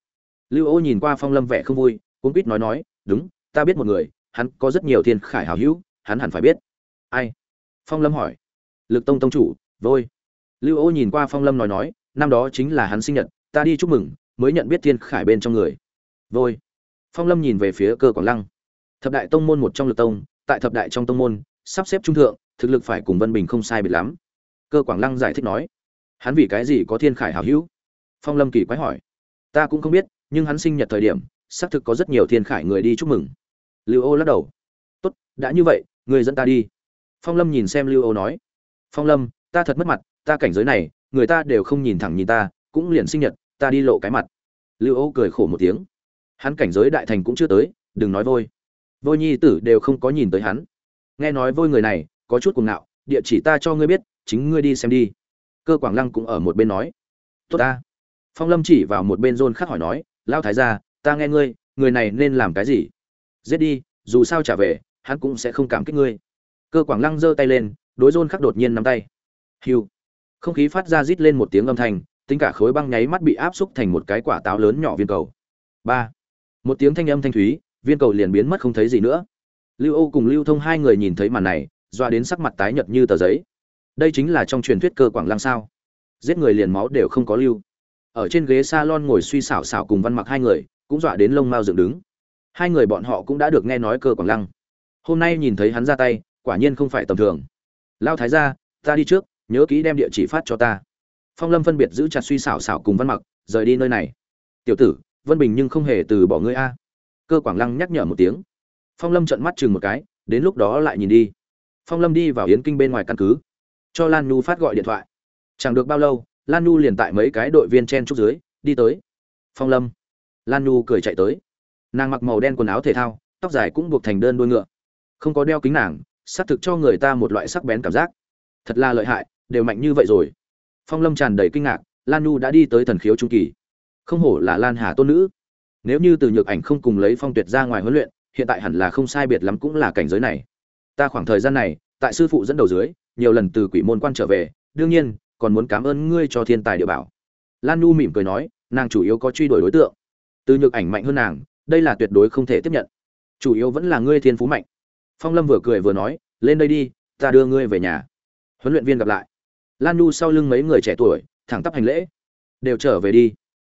Lưu ô nhìn qua phong lâm vẻ không vui cũng quýt nói nói, đúng, ta biết một người, hắn có rất nhiều thiên khải hào hữu, hắn hẳn phải biết. Ai? Phong lâm hỏi. Lực tông tông chủ, vôi. Lưu ô nhìn qua phong lâm nói nói, năm đó chính là hắn sinh nhật, ta đi chúc mừng, mới nhận biết thiên khải bên trong người. Vôi. Phong lâm nhìn về phía cơ quảng lăng. Thập đại tông môn một trong lực tông, tại thập đại trong tông môn, sắp xếp trung thượng, thực lực phải cùng vân bình không sai biệt lắm. Cơ quảng lăng giải thích nói hắn vì cái gì có thiên khải hảo hữu? Phong lâm kỳ quái hỏi. Ta cũng không biết, nhưng hắn sinh nhật thời điểm, xác thực có rất nhiều thiên khải người đi chúc mừng. Lưu ô lắc đầu. Tốt, đã như vậy, người dẫn ta đi. Phong lâm nhìn xem lưu ô nói. Phong lâm, ta thật mất mặt, ta cảnh giới này, người ta đều không nhìn thẳng nhìn ta, cũng liền sinh nhật, ta đi lộ cái mặt. Lưu ô cười khổ một tiếng. Hắn cảnh giới đại thành cũng chưa tới, đừng nói vôi. Vôi nhi tử đều không có nhìn tới hắn. Nghe nói vôi người này, có chút cuồng ngạo, địa chỉ ta cho ngươi biết, chính ngươi đi xem đi cơ quảng lăng cũng ở một bên nói. Tốt ta. Phong lâm chỉ vào một bên rôn khắc hỏi nói lao thái gia, ta nghe ngươi, người này nên làm cái gì? Giết đi, dù sao trả về, hắn cũng sẽ không cảm kích ngươi. Cơ quảng lăng giơ tay lên, đối rôn khắc đột nhiên nắm tay. Hiu không khí phát ra rít lên một tiếng âm thanh, tính cả khối băng nháy mắt bị áp xúc thành một cái quả táo lớn nhỏ viên cầu. Ba. Một tiếng thanh âm thanh thúy, viên cầu liền biến mất không thấy gì nữa. Lưu ô cùng lưu thông hai người nhìn thấy màn này, doa đến sắc mặt tái nhợt như tờ giấy đây chính là trong truyền thuyết cơ quảng lăng sao? Giết người liền máu đều không có lưu. Ở trên ghế salon ngồi suy xảo xảo cùng văn mặc hai người, cũng dọa đến lông mao dựng đứng. Hai người bọn họ cũng đã được nghe nói cơ quảng lăng. Hôm nay nhìn thấy hắn ra tay, quả nhiên không phải tầm thường. Lao thái gia, ta đi trước, nhớ kỹ đem địa chỉ phát cho ta. Phong lâm phân biệt giữ chặt suy xảo xảo cùng văn mặc, rời đi nơi này. Tiểu tử, vân bình nhưng không hề từ bỏ ngươi a. Cơ quảng lăng nhắc nhở một tiếng. Phong lâm trợn mắt chừng một cái, đến lúc đó lại nhìn đi. Phong lâm đi vào yến kinh bên ngoài căn cứ cho lan nhu phát gọi điện thoại. Chẳng được bao lâu, lan nhu liền tại mấy cái đội viên chen trúc dưới, đi tới. Phong lâm. Lan nhu cười chạy tới. Nàng mặc màu đen quần áo thể thao, tóc dài cũng buộc thành đơn đuôi ngựa. Không có đeo kính nàng, xác thực cho người ta một loại sắc bén cảm giác. Thật là lợi hại, đều mạnh như vậy rồi. Phong lâm tràn đầy kinh ngạc, lan nhu đã đi tới thần khiếu trung kỳ. Không hổ là lan hà tôn nữ. Nếu như từ nhược ảnh không cùng lấy phong tuyệt ra ngoài huấn luyện, hiện tại hẳn là không sai biệt lắm cũng là cảnh giới này. Ta khoảng thời gian này, tại sư phụ dẫn đầu dưới nhiều lần từ quỷ môn quan trở về, đương nhiên, còn muốn cảm ơn ngươi cho thiên tài địa bảo. Lan nu mỉm cười nói, nàng chủ yếu có truy đuổi đối tượng. Từ nhược ảnh mạnh hơn nàng, đây là tuyệt đối không thể tiếp nhận. Chủ yếu vẫn là ngươi thiên phú mạnh. Phong lâm vừa cười vừa nói, lên đây đi, ta đưa ngươi về nhà. Huấn luyện viên gặp lại. Lan nu sau lưng mấy người trẻ tuổi, thẳng tắp hành lễ. Đều trở về đi.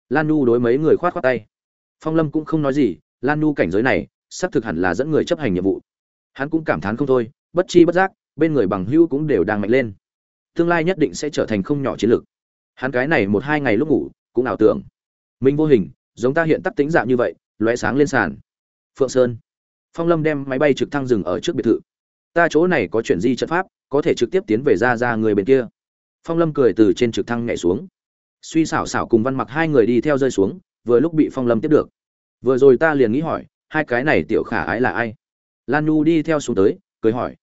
Lan nu đối mấy người khoát khoát tay. Phong lâm cũng không nói gì, lan nu cảnh giới này, xác thực hẳn là dẫn người chấp hành nhiệm vụ. Hắn cũng cảm thán không thôi, bất chi bất giác bên người bằng hữu cũng đều đang mạnh lên. Tương lai nhất định sẽ trở thành không nhỏ chiến lược. Hắn cái này một hai ngày lúc ngủ, cũng ảo tưởng. Mình vô hình, giống ta hiện tắc tính dạng như vậy, lóe sáng lên sàn. Phượng sơn. Phong lâm đem máy bay trực thăng dừng ở trước biệt thự. Ta chỗ này có chuyện di trận pháp, có thể trực tiếp tiến về ra ra người bên kia. Phong lâm cười từ trên trực thăng nhảy xuống. Suy xảo xảo cùng văn mặc hai người đi theo rơi xuống, vừa lúc bị phong lâm tiếp được. Vừa rồi ta liền nghĩ hỏi, hai cái này tiểu khả ái là ai? Lan nhu đi theo xuống tới, cười hỏi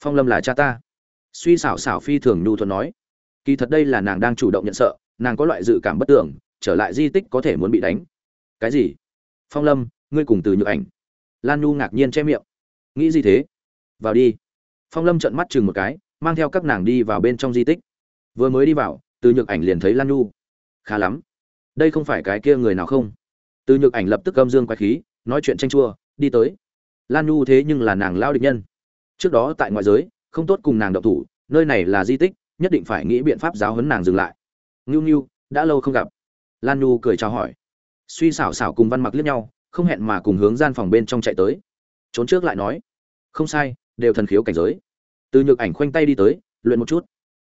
phong lâm là cha ta. Suy xảo xảo phi thường nhu thuận nói. Kỳ thật đây là nàng đang chủ động nhận sợ, nàng có loại dự cảm bất tưởng, trở lại di tích có thể muốn bị đánh. Cái gì? Phong lâm, ngươi cùng từ nhược ảnh. Lan nhu ngạc nhiên che miệng. Nghĩ gì thế? Vào đi. Phong lâm trợn mắt chừng một cái, mang theo các nàng đi vào bên trong di tích. Vừa mới đi vào, từ nhược ảnh liền thấy lan nhu. Khá lắm. Đây không phải cái kia người nào không? Từ nhược ảnh lập tức âm dương quái khí, nói chuyện tranh chua, đi tới. Lan nhu thế nhưng là nàng lao địch nhân trước đó tại ngoại giới, không tốt cùng nàng độc thủ, nơi này là di tích, nhất định phải nghĩ biện pháp giáo huấn nàng dừng lại. Ngưu ngưu, đã lâu không gặp. Lan nhu cười chào hỏi. Suy xảo xảo cùng văn mặc liếc nhau, không hẹn mà cùng hướng gian phòng bên trong chạy tới. Trốn trước lại nói, không sai, đều thần khiếu cảnh giới. Từ nhược ảnh khoanh tay đi tới, luyện một chút.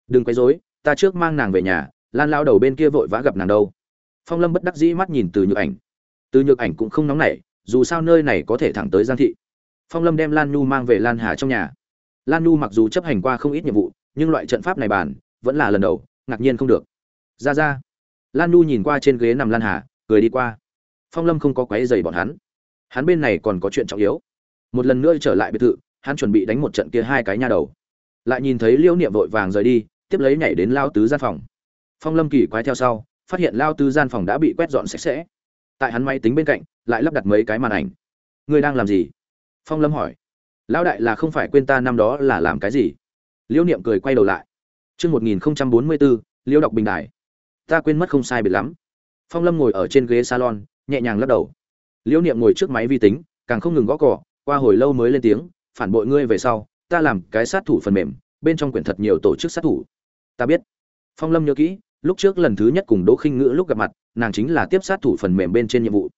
Đừng quấy rối, ta trước mang nàng về nhà, lan lao đầu bên kia vội vã gặp nàng đâu. Phong lâm bất đắc dĩ mắt nhìn từ nhược ảnh. Từ nhược ảnh cũng không nóng nảy, dù sao nơi này có thể thẳng tới giang thị phong lâm đem lan nhu mang về lan hà trong nhà. Lan nhu mặc dù chấp hành qua không ít nhiệm vụ, nhưng loại trận pháp này bàn vẫn là lần đầu, ngạc nhiên không được. Ra ra. Lan nhu nhìn qua trên ghế nằm lan hà, cười đi qua. Phong lâm không có quấy dày bọn hắn. Hắn bên này còn có chuyện trọng yếu. Một lần nữa trở lại biệt thự, hắn chuẩn bị đánh một trận kia hai cái nha đầu. Lại nhìn thấy liễu niệm vội vàng rời đi, tiếp lấy nhảy đến lao tứ gian phòng. Phong lâm kỳ quái theo sau, phát hiện lao tứ gian phòng đã bị quét dọn sạch sẽ. Tại hắn máy tính bên cạnh, lại lắp đặt mấy cái màn ảnh. Ngươi đang làm gì? Phong lâm hỏi. Lão đại là không phải quên ta năm đó là làm cái gì? Liễu niệm cười quay đầu lại. Chương một nghìn bốn mươi bốn liễu đọc bình đại ta quên mất không sai biệt lắm. Phong lâm ngồi ở trên ghế salon, nhẹ nhàng lắc đầu. Liễu niệm ngồi trước máy vi tính, càng không ngừng gõ cỏ qua hồi lâu mới lên tiếng, phản bội ngươi về sau, ta làm cái sát thủ phần mềm, bên trong quyển thật nhiều tổ chức sát thủ. Ta biết. Phong lâm nhớ kỹ, lúc trước lần thứ nhất cùng đỗ khinh ngữ lúc gặp mặt, nàng chính là tiếp sát thủ phần mềm bên trên nhiệm vụ.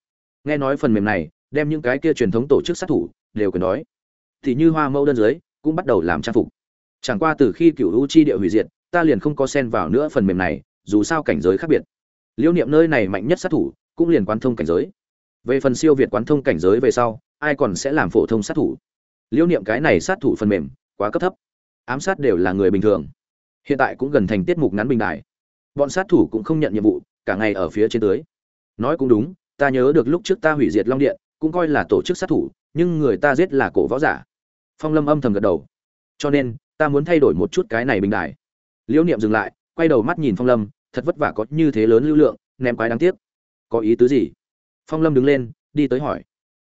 Nghe nói phần mềm này đem những cái kia truyền thống tổ chức sát thủ đều quyền nói thì như hoa mẫu đơn dưới cũng bắt đầu làm trang phục. Chẳng qua từ khi cựu u chi địa hủy diệt, ta liền không có xen vào nữa phần mềm này, dù sao cảnh giới khác biệt. Liễu niệm nơi này mạnh nhất sát thủ, cũng liền quán thông cảnh giới. Về phần siêu việt quán thông cảnh giới về sau, ai còn sẽ làm phổ thông sát thủ? Liễu niệm cái này sát thủ phần mềm, quá cấp thấp. Ám sát đều là người bình thường. Hiện tại cũng gần thành tiết mục ngắn bình đại. Bọn sát thủ cũng không nhận nhiệm vụ, cả ngày ở phía trên tưới. Nói cũng đúng, ta nhớ được lúc trước ta hủy diệt long điện cũng coi là tổ chức sát thủ, nhưng người ta giết là cổ võ giả. Phong lâm âm thầm gật đầu. Cho nên, ta muốn thay đổi một chút cái này bình đại liễu niệm dừng lại, quay đầu mắt nhìn phong lâm, thật vất vả có như thế lớn lưu lượng, ném quái đáng tiếc. Có ý tứ gì? Phong lâm đứng lên, đi tới hỏi.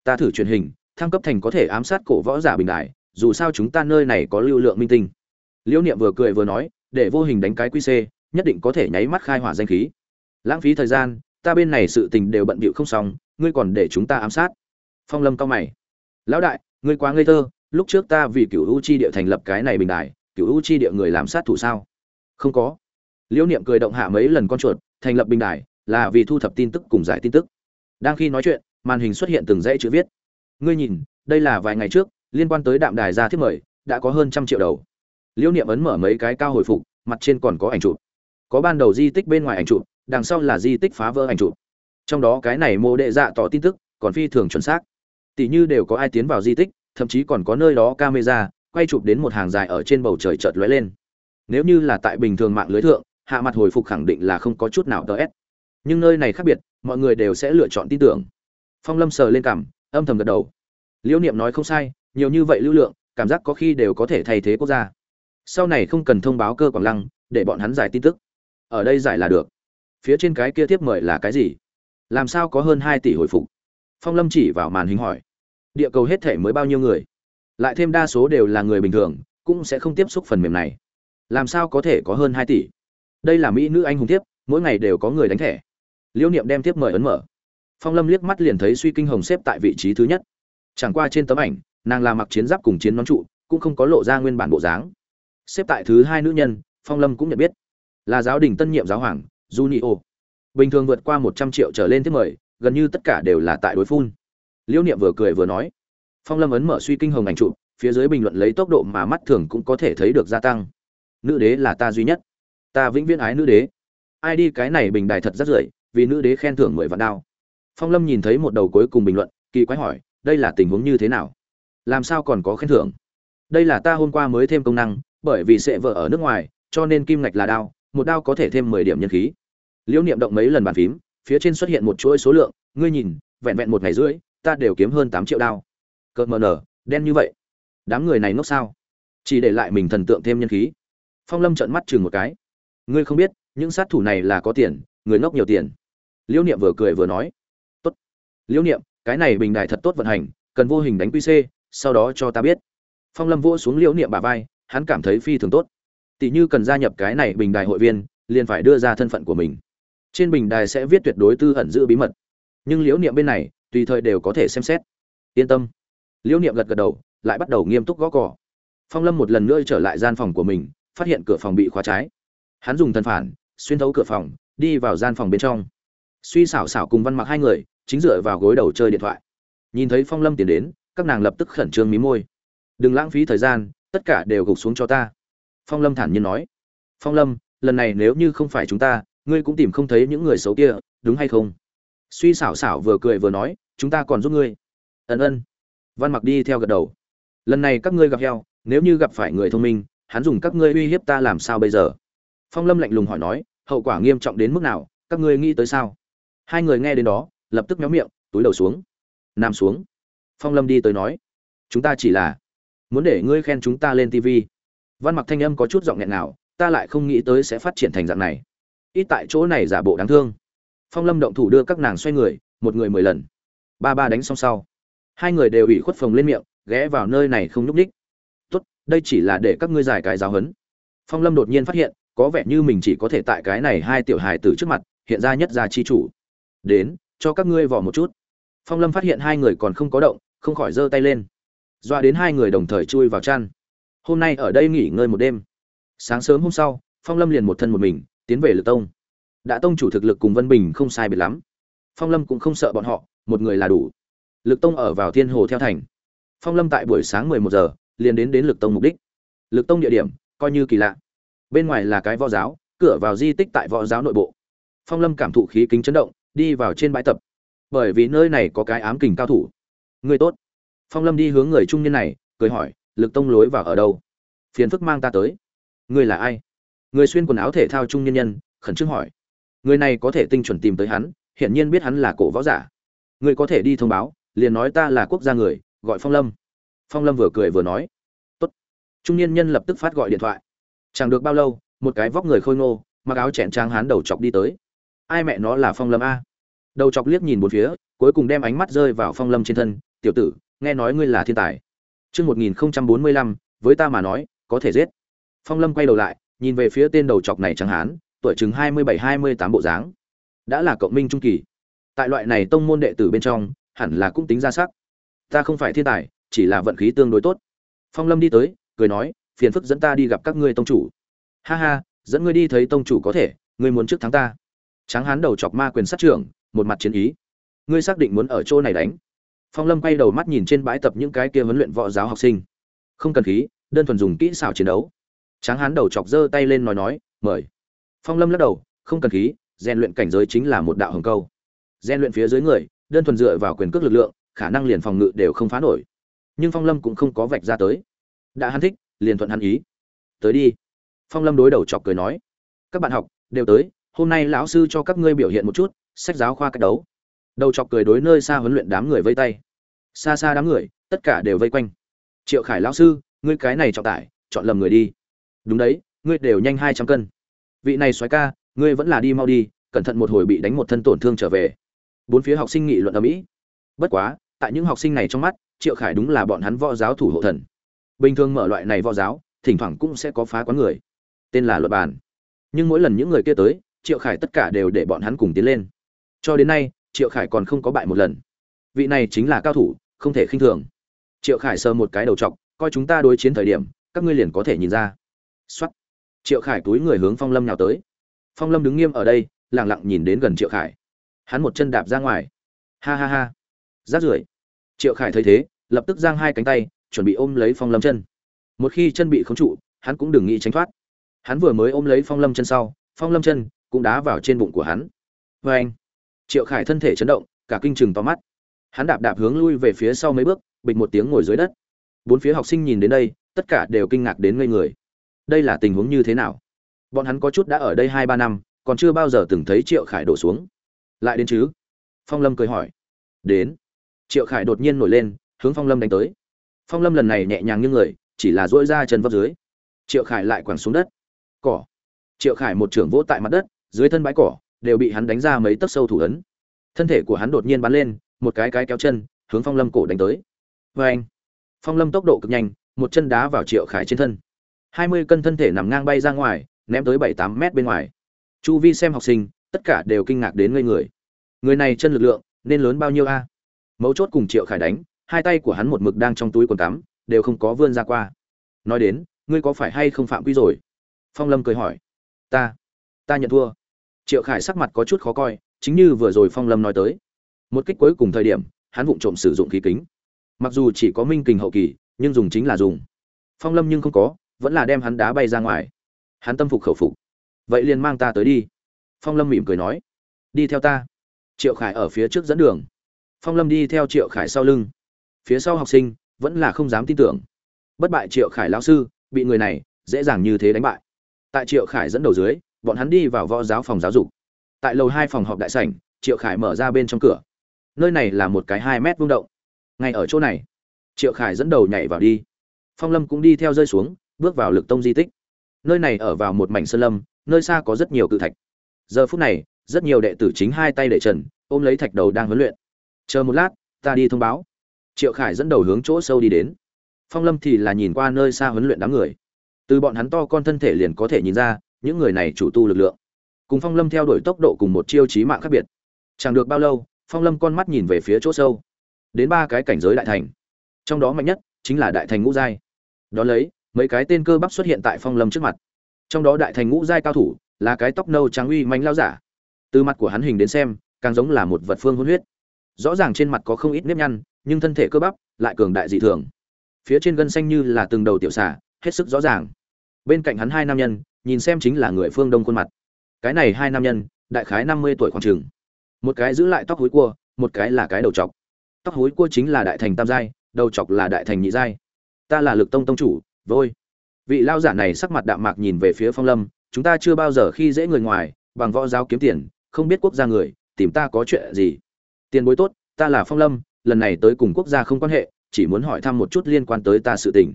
Ta thử truyền hình, thăng cấp thành có thể ám sát cổ võ giả bình đại dù sao chúng ta nơi này có lưu lượng minh tinh. Liễu niệm vừa cười vừa nói, để vô hình đánh cái quy c nhất định có thể nháy mắt khai hỏa danh khí. Lãng phí thời gian, ta bên này sự tình đều bận bịu không xong, ngươi còn để chúng ta ám sát phong lâm cao mày. Lão đại ngươi quá ngây thơ lúc trước ta vì cựu u chi địa thành lập cái này bình đài, cựu u chi địa người làm sát thủ sao? Không có. Liễu niệm cười động hạ mấy lần con chuột thành lập bình đài là vì thu thập tin tức cùng giải tin tức. Đang khi nói chuyện màn hình xuất hiện từng dãy chữ viết. Ngươi nhìn đây là vài ngày trước liên quan tới đạm đài ra thiết mời đã có hơn trăm triệu đầu. Liễu niệm ấn mở mấy cái cao hồi phục mặt trên còn có ảnh chụp. Có ban đầu di tích bên ngoài ảnh chụp đằng sau là di tích phá vỡ ảnh chụp. Trong đó cái này mô đệ dạ tỏ tin tức còn phi thường chuẩn xác tỷ như đều có ai tiến vào di tích, thậm chí còn có nơi đó camera, quay chụp đến một hàng dài ở trên bầu trời chợt lóe lên. Nếu như là tại bình thường mạng lưới thượng, hạ mặt hồi phục khẳng định là không có chút nào tờ s nhưng nơi này khác biệt, mọi người đều sẽ lựa chọn tin tưởng. Phong lâm sờ lên cảm, âm thầm gật đầu. Liễu niệm nói không sai, nhiều như vậy lưu lượng, cảm giác có khi đều có thể thay thế quốc gia. Sau này không cần thông báo cơ quảng lăng, để bọn hắn giải tin tức. Ở đây giải là được. Phía trên cái kia tiếp mời là cái gì? Làm sao có hơn hai tỷ hồi phục? Phong lâm chỉ vào màn hình hỏi, địa cầu hết thể mới bao nhiêu người? Lại thêm đa số đều là người bình thường, cũng sẽ không tiếp xúc phần mềm này. Làm sao có thể có hơn hai tỷ? Đây là mỹ nữ anh hùng tiếp mỗi ngày đều có người đánh thẻ. Liễu niệm đem tiếp mời ấn mở. Phong lâm liếc mắt liền thấy suy kinh hồng xếp tại vị trí thứ nhất. Chẳng qua trên tấm ảnh, nàng là mặc chiến giáp cùng chiến nón trụ, cũng không có lộ ra nguyên bản bộ dáng. Xếp tại thứ hai nữ nhân, phong lâm cũng nhận biết. Là giáo đình tân nhiệm giáo hoàng, junio. Bình thường vượt qua một trăm triệu trở lên tiếp mời gần như tất cả đều là tại đối phun. Liễu niệm vừa cười vừa nói, phong lâm ấn mở suy kinh hồng ảnh trụ, phía dưới bình luận lấy tốc độ mà mắt thường cũng có thể thấy được gia tăng. Nữ đế là ta duy nhất. Ta vĩnh viễn ái nữ đế. Ai đi cái này bình đài thật rất rưởi, vì nữ đế khen thưởng mười vạn đao. Phong lâm nhìn thấy một đầu cuối cùng bình luận, kỳ quái hỏi, đây là tình huống như thế nào? Làm sao còn có khen thưởng? Đây là ta hôm qua mới thêm công năng, bởi vì sẽ vợ ở nước ngoài, cho nên kim ngạch là đao, một đao có thể thêm mười điểm nhân khí. Liễu niệm động mấy lần bàn phím phía trên xuất hiện một chuỗi số lượng, ngươi nhìn, vẹn vẹn một ngày rưỡi, ta đều kiếm hơn tám triệu đao. Cợt mờ nở, đen như vậy. Đám người này ngốc sao? Chỉ để lại mình thần tượng thêm nhân khí. Phong lâm trợn mắt chừng một cái. Ngươi không biết, những sát thủ này là có tiền, người ngốc nhiều tiền. Liễu niệm vừa cười vừa nói. Tốt. Liễu niệm, cái này bình đài thật tốt vận hành, cần vô hình đánh qc sau đó cho ta biết. Phong lâm vỗ xuống liễu niệm bà vai, hắn cảm thấy phi thường tốt. Tỷ như cần gia nhập cái này bình đài hội viên, liền phải đưa ra thân phận của mình trên bình đài sẽ viết tuyệt đối tư ẩn giữ bí mật. Nhưng liễu niệm bên này, tùy thời đều có thể xem xét. Yên tâm. Liễu niệm gật gật đầu, lại bắt đầu nghiêm túc gõ cỏ phong lâm một lần nữa trở lại gian phòng của mình, phát hiện cửa phòng bị khóa trái. Hắn dùng thân phản, xuyên thấu cửa phòng, đi vào gian phòng bên trong. Suy xảo xảo cùng văn mặc hai người, chính dựa vào gối đầu chơi điện thoại. Nhìn thấy phong lâm tiến đến, các nàng lập tức khẩn trương mí môi. Đừng lãng phí thời gian, tất cả đều gục xuống cho ta. Phong lâm thản nhiên nói. Phong lâm, lần này nếu như không phải chúng ta ngươi cũng tìm không thấy những người xấu kia, đúng hay không? Suy xảo xảo vừa cười vừa nói, chúng ta còn giúp ngươi. Ân ân. Văn mặc đi theo gật đầu. Lần này các ngươi gặp heo nếu như gặp phải người thông minh, hắn dùng các ngươi uy hiếp ta làm sao bây giờ? Phong lâm lạnh lùng hỏi nói, hậu quả nghiêm trọng đến mức nào, các ngươi nghĩ tới sao? Hai người nghe đến đó, lập tức nhóm miệng, túi đầu xuống. Nằm xuống. Phong lâm đi tới nói, chúng ta chỉ là muốn để ngươi khen chúng ta lên tv văn mặc thanh âm có chút giọng nghẹn nào ta lại không nghĩ tới sẽ phát triển thành dạng này ít tại chỗ này giả bộ đáng thương. Phong lâm động thủ đưa các nàng xoay người, một người mười lần. Ba ba đánh xong sau, hai người đều ủy khuất phồng lên miệng, ghé vào nơi này không nhúc ních tốt, đây chỉ là để các ngươi giải cái giáo hấn phong lâm đột nhiên phát hiện, có vẻ như mình chỉ có thể tại cái này hai tiểu hài tử trước mặt, hiện ra nhất gia chi chủ. Đến, cho các ngươi vỏ một chút. Phong lâm phát hiện hai người còn không có động, không khỏi giơ tay lên. Doa đến hai người đồng thời chui vào chăn. Hôm nay ở đây nghỉ ngơi một đêm. Sáng sớm hôm sau, phong lâm liền một thân một mình tiến về lực tông. Đã tông chủ thực lực cùng vân bình không sai biệt lắm. Phong lâm cũng không sợ bọn họ, một người là đủ. Lực tông ở vào thiên hồ theo thành. Phong lâm tại buổi sáng mười một giờ, liền đến đến lực tông mục đích. Lực tông địa điểm, coi như kỳ lạ. Bên ngoài là cái võ giáo, cửa vào di tích tại võ giáo nội bộ. Phong lâm cảm thụ khí kính chấn động, đi vào trên bãi tập. Bởi vì nơi này có cái ám kình cao thủ. Người tốt. Phong lâm đi hướng người trung niên này, cười hỏi, lực tông lối vào ở đâu? Phiền phức mang ta tới. Người là ai? Người xuyên quần áo thể thao trung niên nhân khẩn trương hỏi. Người này có thể tinh chuẩn tìm tới hắn hiển nhiên biết hắn là cổ võ giả. Người có thể đi thông báo liền nói ta là quốc gia người gọi phong lâm. Phong lâm vừa cười vừa nói. Tốt. Trung niên nhân lập tức phát gọi điện thoại. Chẳng được bao lâu một cái vóc người khôi ngô mặc áo chẹn trang hán đầu chọc đi tới. Ai mẹ nó là phong lâm a? Đầu chọc liếc nhìn một phía cuối cùng đem ánh mắt rơi vào phong lâm trên thân. Tiểu tử nghe nói ngươi là thiên tài. Trước 1045, với ta mà nói, có thể giết. Phong Lâm quay đầu lại, nhìn về phía tên đầu chọc này chẳng hán, tuổi chừng 27-28 bộ dáng. Đã là cộng minh trung kỳ. Tại loại này tông môn đệ tử bên trong, hẳn là cũng tính ra sắc. Ta không phải thiên tài, chỉ là vận khí tương đối tốt. Phong Lâm đi tới, cười nói, phiền phức dẫn ta đi gặp các ngươi tông chủ. Ha ha, dẫn ngươi đi thấy tông chủ có thể, ngươi muốn trước thắng ta. Tráng hán đầu chọc ma quyền sát trưởng, một mặt chiến ý. Ngươi xác định muốn ở chỗ này đánh? Phong Lâm quay đầu mắt nhìn trên bãi tập những cái kia huấn luyện võ giáo học sinh. Không cần khí, đơn thuần dùng kỹ xảo chiến đấu. Tráng hán đầu chọc giơ tay lên nói nói, "Mời." Phong Lâm lắc đầu, không cần khí, rèn luyện cảnh giới chính là một đạo hồng câu. Rèn luyện phía dưới người, đơn thuần dựa vào quyền cước lực lượng, khả năng liền phòng ngự đều không phá nổi. Nhưng Phong Lâm cũng không có vạch ra tới. Đã hắn thích, liền thuận hắn ý. "Tới đi." Phong Lâm đối đầu chọc cười nói, "Các bạn học đều tới, hôm nay lão sư cho các ngươi biểu hiện một chút, sách giáo khoa cách đấu." đầu chọc cười đối nơi xa huấn luyện đám người vây tay xa xa đám người tất cả đều vây quanh triệu khải lão sư ngươi cái này trọng tải chọn lầm người đi đúng đấy, ngươi đều nhanh hai trăm cân. Vị này xoáy ca, ngươi vẫn là đi mau đi, cẩn thận một hồi bị đánh một thân tổn thương trở về. Bốn phía học sinh nghị luận ở mỹ bất quá, tại những học sinh này trong mắt, triệu khải đúng là bọn hắn võ giáo thủ hộ thần. Bình thường mở loại này võ giáo, thỉnh thoảng cũng sẽ có phá quán người. Tên là luật bàn. Nhưng mỗi lần những người kia tới, triệu khải tất cả đều để bọn hắn cùng tiến lên. Cho đến nay, triệu khải còn không có bại một lần. Vị này chính là cao thủ, không thể khinh thường. Triệu khải sờ một cái đầu t coi chúng ta đối chiến thời điểm, các ngươi liền có thể nhìn ra x triệu khải túi người hướng phong lâm nào tới. Phong lâm đứng nghiêm ở đây lẳng lặng nhìn đến gần triệu khải. Hắn một chân đạp ra ngoài. Ha ha ha. Rát rưởi. Triệu khải thấy thế, lập tức giang hai cánh tay, chuẩn bị ôm lấy phong lâm chân. Một khi chân bị khống trụ, hắn cũng đừng nghĩ tránh thoát. Hắn vừa mới ôm lấy phong lâm chân sau, phong lâm chân cũng đá vào trên bụng của hắn. Vê anh, triệu khải thân thể chấn động, cả kinh chừng to mắt. Hắn đạp đạp hướng lui về phía sau mấy bước, bịch một tiếng ngồi dưới đất. Bốn phía học sinh nhìn đến đây, tất cả đều kinh ngạc đến ngây người đây là tình huống như thế nào? Bọn hắn có chút đã ở đây hai ba năm, còn chưa bao giờ từng thấy triệu khải đổ xuống. Lại đến chứ? Phong lâm cười hỏi. Đến. Triệu khải đột nhiên nổi lên, hướng phong lâm đánh tới. Phong lâm lần này nhẹ nhàng như người, chỉ là dỗi ra chân vấp dưới. Triệu khải lại quẳng xuống đất. Cỏ. Triệu khải một trưởng vỗ tại mặt đất, dưới thân bãi cỏ, đều bị hắn đánh ra mấy tấc sâu thủ ấn. Thân thể của hắn đột nhiên bắn lên, một cái cái kéo chân, hướng phong lâm cổ đánh tới. Vê anh phong lâm tốc độ cực nhanh, một chân đá vào triệu khải trên thân hai mươi cân thân thể nằm ngang bay ra ngoài, ném tới bảy tám mét bên ngoài. Chu vi xem học sinh, tất cả đều kinh ngạc đến ngây người. Người này chân lực lượng, nên lớn bao nhiêu a? Mấu chốt cùng triệu khải đánh, hai tay của hắn một mực đang trong túi quần tắm, đều không có vươn ra qua. Nói đến, ngươi có phải hay không phạm quy rồi? Phong lâm cười hỏi. Ta ta nhận thua. Triệu khải sắc mặt có chút khó coi, chính như vừa rồi phong lâm nói tới. Một kích cuối cùng thời điểm, hắn vụng trộm sử dụng khí kính. Mặc dù chỉ có minh kình hậu kỳ, nhưng dùng chính là dùng. Phong lâm nhưng không có vẫn là đem hắn đá bay ra ngoài. Hắn tâm phục khẩu phục. Vậy liền mang ta tới đi. Phong lâm mỉm cười nói. Đi theo ta. Triệu khải ở phía trước dẫn đường. Phong lâm đi theo triệu khải sau lưng. Phía sau học sinh vẫn là không dám tin tưởng. Bất bại triệu khải lão sư, bị người này dễ dàng như thế đánh bại. Tại triệu khải dẫn đầu dưới, bọn hắn đi vào võ giáo phòng giáo dục. Tại lầu hai phòng họp đại sảnh, triệu khải mở ra bên trong cửa. Nơi này là một cái hai mét vung động. Ngay ở chỗ này, triệu khải dẫn đầu nhảy vào đi. Phong lâm cũng đi theo rơi xuống bước vào lực tông di tích. Nơi này ở vào một mảnh sơn lâm, nơi xa có rất nhiều cự thạch. Giờ phút này, rất nhiều đệ tử chính hai tay đệ trần, ôm lấy thạch đầu đang huấn luyện. Chờ một lát, ta đi thông báo. Triệu khải dẫn đầu hướng chỗ sâu đi đến. Phong lâm thì là nhìn qua nơi xa huấn luyện đám người. Từ bọn hắn to con thân thể liền có thể nhìn ra, những người này chủ tu lực lượng. Cùng phong lâm theo đuổi tốc độ cùng một chiêu chí mạng khác biệt. Chẳng được bao lâu, phong lâm con mắt nhìn về phía chỗ sâu. Đến ba cái cảnh giới đại thành. Trong đó mạnh nhất chính là đại thành ngũ giai. Đón lấy mấy cái tên cơ bắp xuất hiện tại phong lâm trước mặt. Trong đó đại thành ngũ giai cao thủ là cái tóc nâu trắng uy manh lao giả. Từ mặt của hắn hình đến xem, càng giống là một vật phương hôn huyết. Rõ ràng trên mặt có không ít nếp nhăn, nhưng thân thể cơ bắp lại cường đại dị thường. Phía trên gân xanh như là từng đầu tiểu xả hết sức rõ ràng. Bên cạnh hắn hai nam nhân, nhìn xem chính là người phương đông khuôn mặt. Cái này hai nam nhân, đại khái năm mươi tuổi khoảng trường một cái giữ lại tóc hối cua, một cái là cái đầu chọc. Tóc hối cua chính là đại thành tam giai, đầu chọc là đại thành nhị giai. Ta là lực tông tông chủ vôi. Vị lao giả này sắc mặt đạm mạc nhìn về phía phong lâm, chúng ta chưa bao giờ khi dễ người ngoài, bằng võ giáo kiếm tiền, không biết quốc gia người, tìm ta có chuyện gì? Tiền bối tốt, ta là phong lâm, lần này tới cùng quốc gia không quan hệ, chỉ muốn hỏi thăm một chút liên quan tới ta sự tình.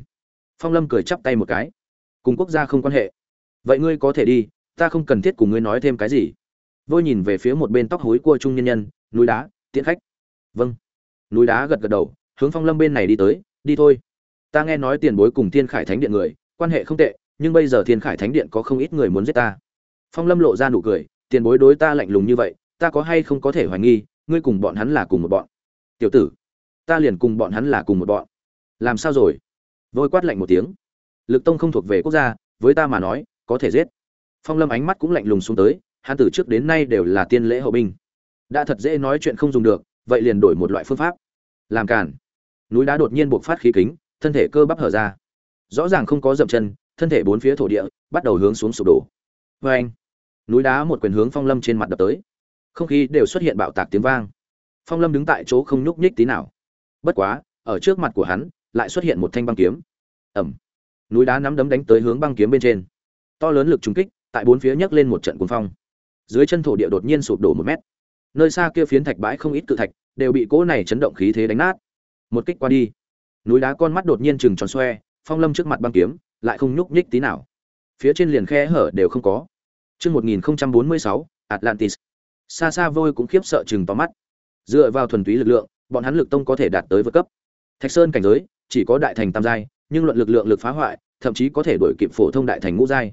Phong lâm cười chắp tay một cái. Cùng quốc gia không quan hệ. Vậy ngươi có thể đi, ta không cần thiết cùng ngươi nói thêm cái gì. Vôi nhìn về phía một bên tóc hối cua trung nhân nhân, núi đá, tiễn khách. Vâng. Núi đá gật gật đầu, hướng phong lâm bên này đi tới, đi thôi ta nghe nói tiền bối cùng thiên khải thánh điện người, quan hệ không tệ, nhưng bây giờ thiên khải thánh điện có không ít người muốn giết ta. Phong lâm lộ ra nụ cười, tiền bối đối ta lạnh lùng như vậy, ta có hay không có thể hoài nghi, ngươi cùng bọn hắn là cùng một bọn? Tiểu tử, ta liền cùng bọn hắn là cùng một bọn. Làm sao rồi? Vôi quát lạnh một tiếng. Lực tông không thuộc về quốc gia, với ta mà nói, có thể giết. Phong lâm ánh mắt cũng lạnh lùng xuống tới, hắn từ trước đến nay đều là tiên lễ hậu binh. Đã thật dễ nói chuyện không dùng được, vậy liền đổi một loại phương pháp. Làm cản núi đá đột nhiên buộc phát khí kính thân thể cơ bắp hở ra. Rõ ràng không có dậm chân, thân thể bốn phía thổ địa bắt đầu hướng xuống sụp đổ. Vê anh, núi đá một quyền hướng phong lâm trên mặt đập tới. Không khí đều xuất hiện bạo tạc tiếng vang. Phong lâm đứng tại chỗ không nhúc nhích tí nào. Bất quá, ở trước mặt của hắn lại xuất hiện một thanh băng kiếm. Ẩm. Núi đá nắm đấm đánh tới hướng băng kiếm bên trên. To lớn lực trúng kích tại bốn phía nhấc lên một trận cuồng phong. Dưới chân thổ địa đột nhiên sụp đổ một mét. Nơi xa kia phiến thạch bãi không ít cự thạch đều bị cỗ này chấn động khí thế đánh nát. Một kích qua đi núi đá con mắt đột nhiên chừng tròn xoe phong lâm trước mặt băng kiếm lại không nhúc nhích tí nào phía trên liền khe hở đều không có Trước 1046, Atlantis. Xa xa vôi cũng khiếp sợ chừng to mắt. Dựa vào thuần túy lực lượng, bọn hắn lực tông có thể đạt tới vượt cấp. Thạch Sơn cảnh giới, chỉ có đại thành tam giai, nhưng luận lực lượng lực phá hoại, thậm chí có thể đuổi kịp phổ thông đại thành ngũ giai.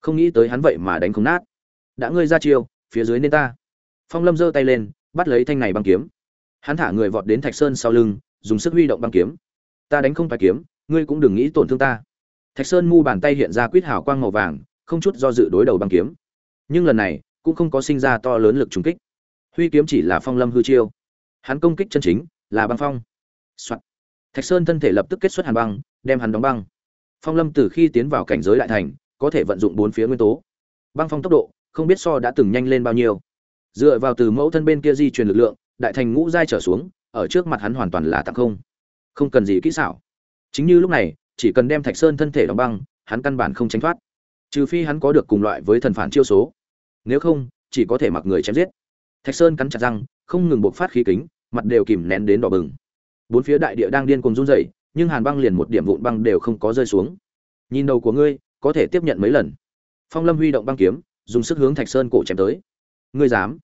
Không nghĩ tới hắn vậy mà đánh không nát. Đã ngươi ra chiêu, phía dưới nên ta. Phong Lâm giơ tay lên, bắt lấy thanh này băng kiếm. Hắn thả người vọt đến Thạch Sơn sau lưng, dùng sức huy động băng kiếm. Ta đánh không phải kiếm, ngươi cũng đừng nghĩ tổn thương ta. Thạch Sơn mu bàn tay hiện ra quýt hào quang màu vàng, không chút do dự đối đầu bằng kiếm. Nhưng lần này, cũng không có sinh ra to lớn lực trùng kích. Huy kiếm chỉ là phong lâm hư chiêu. Hắn công kích chân chính là băng phong、Soạn. Thạch sơn thân thể lập tức kết xuất hàn băng đem hắn đóng băng phong lâm từ khi tiến vào cảnh giới đại thành có thể vận dụng bốn phía nguyên tố băng phong tốc độ không biết so đã từng nhanh lên bao nhiêu dựa vào từ mẫu thân bên kia di truyền lực lượng đại thành ngũ giai trở xuống ở trước mặt hắn hoàn toàn là tặng không không cần gì kỹ xảo. Chính như lúc này, chỉ cần đem thạch sơn thân thể đóng băng, hắn căn bản không tránh thoát. Trừ phi hắn có được cùng loại với thần phản chiêu số. Nếu không, chỉ có thể mặc người chém giết. Thạch sơn cắn chặt răng, không ngừng bộc phát khí kính, mặt đều kìm nén đến đỏ bừng. Bốn phía đại địa đang điên cuồng run rẩy, nhưng hàn băng liền một điểm vụn băng đều không có rơi xuống. Nhìn đầu của ngươi, có thể tiếp nhận mấy lần. Phong lâm huy động băng kiếm, dùng sức hướng thạch sơn cổ chém tới. Ngươi dám?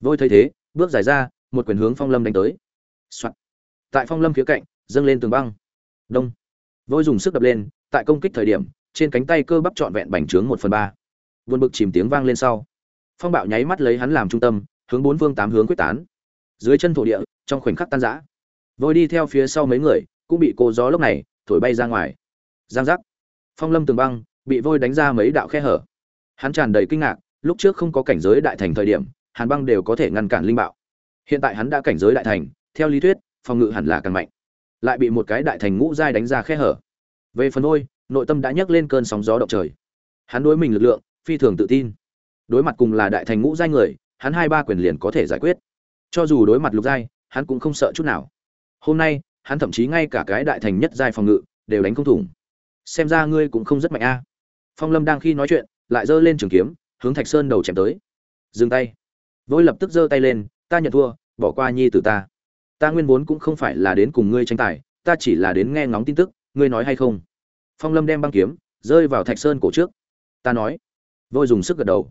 Vôi thấy thế, bước dài ra, một quyền hướng phong lâm đánh tới、Soạn. tại phong lâm phía cạnh dâng lên tường băng. Đông. Vôi dùng sức đập lên, tại công kích thời điểm, trên cánh tay cơ bắp trọn vẹn bành trướng một phần ba. Vượt bực chìm tiếng vang lên sau. Phong bạo nháy mắt lấy hắn làm trung tâm, hướng bốn phương tám hướng quyết tán. Dưới chân thổ địa, trong khoảnh khắc tan rã. Vôi đi theo phía sau mấy người, cũng bị cô gió lúc này, thổi bay ra ngoài. Giang giác. Phong lâm tường băng, bị vôi đánh ra mấy đạo khe hở. Hắn tràn đầy kinh ngạc, lúc trước không có cảnh giới đại thành thời điểm, hàn băng đều có thể ngăn cản linh bạo. Hiện tại hắn đã cảnh giới đại thành, theo lý thuyết, phòng ngự hẳn là càng mạnh lại bị một cái đại thành ngũ giai đánh ra khe hở. Về phần ôi, nội tâm đã nhấc lên cơn sóng gió động trời. Hắn đối mình lực lượng, phi thường tự tin. Đối mặt cùng là đại thành ngũ giai người, hắn hai ba quyền liền có thể giải quyết. Cho dù đối mặt lục giai, hắn cũng không sợ chút nào. Hôm nay, hắn thậm chí ngay cả cái đại thành nhất giai phòng ngự, đều đánh không thủng. Xem ra ngươi cũng không rất mạnh a. Phong lâm đang khi nói chuyện, lại giơ lên trường kiếm, hướng thạch sơn đầu chém tới. Dừng tay. Vôi lập tức giơ tay lên, ta nhận thua, bỏ qua nhi tử ta ta nguyên vốn cũng không phải là đến cùng ngươi tranh tài, ta chỉ là đến nghe ngóng tin tức, ngươi nói hay không? Phong lâm đem băng kiếm, rơi vào thạch sơn cổ trước. Ta nói. Vôi dùng sức gật đầu.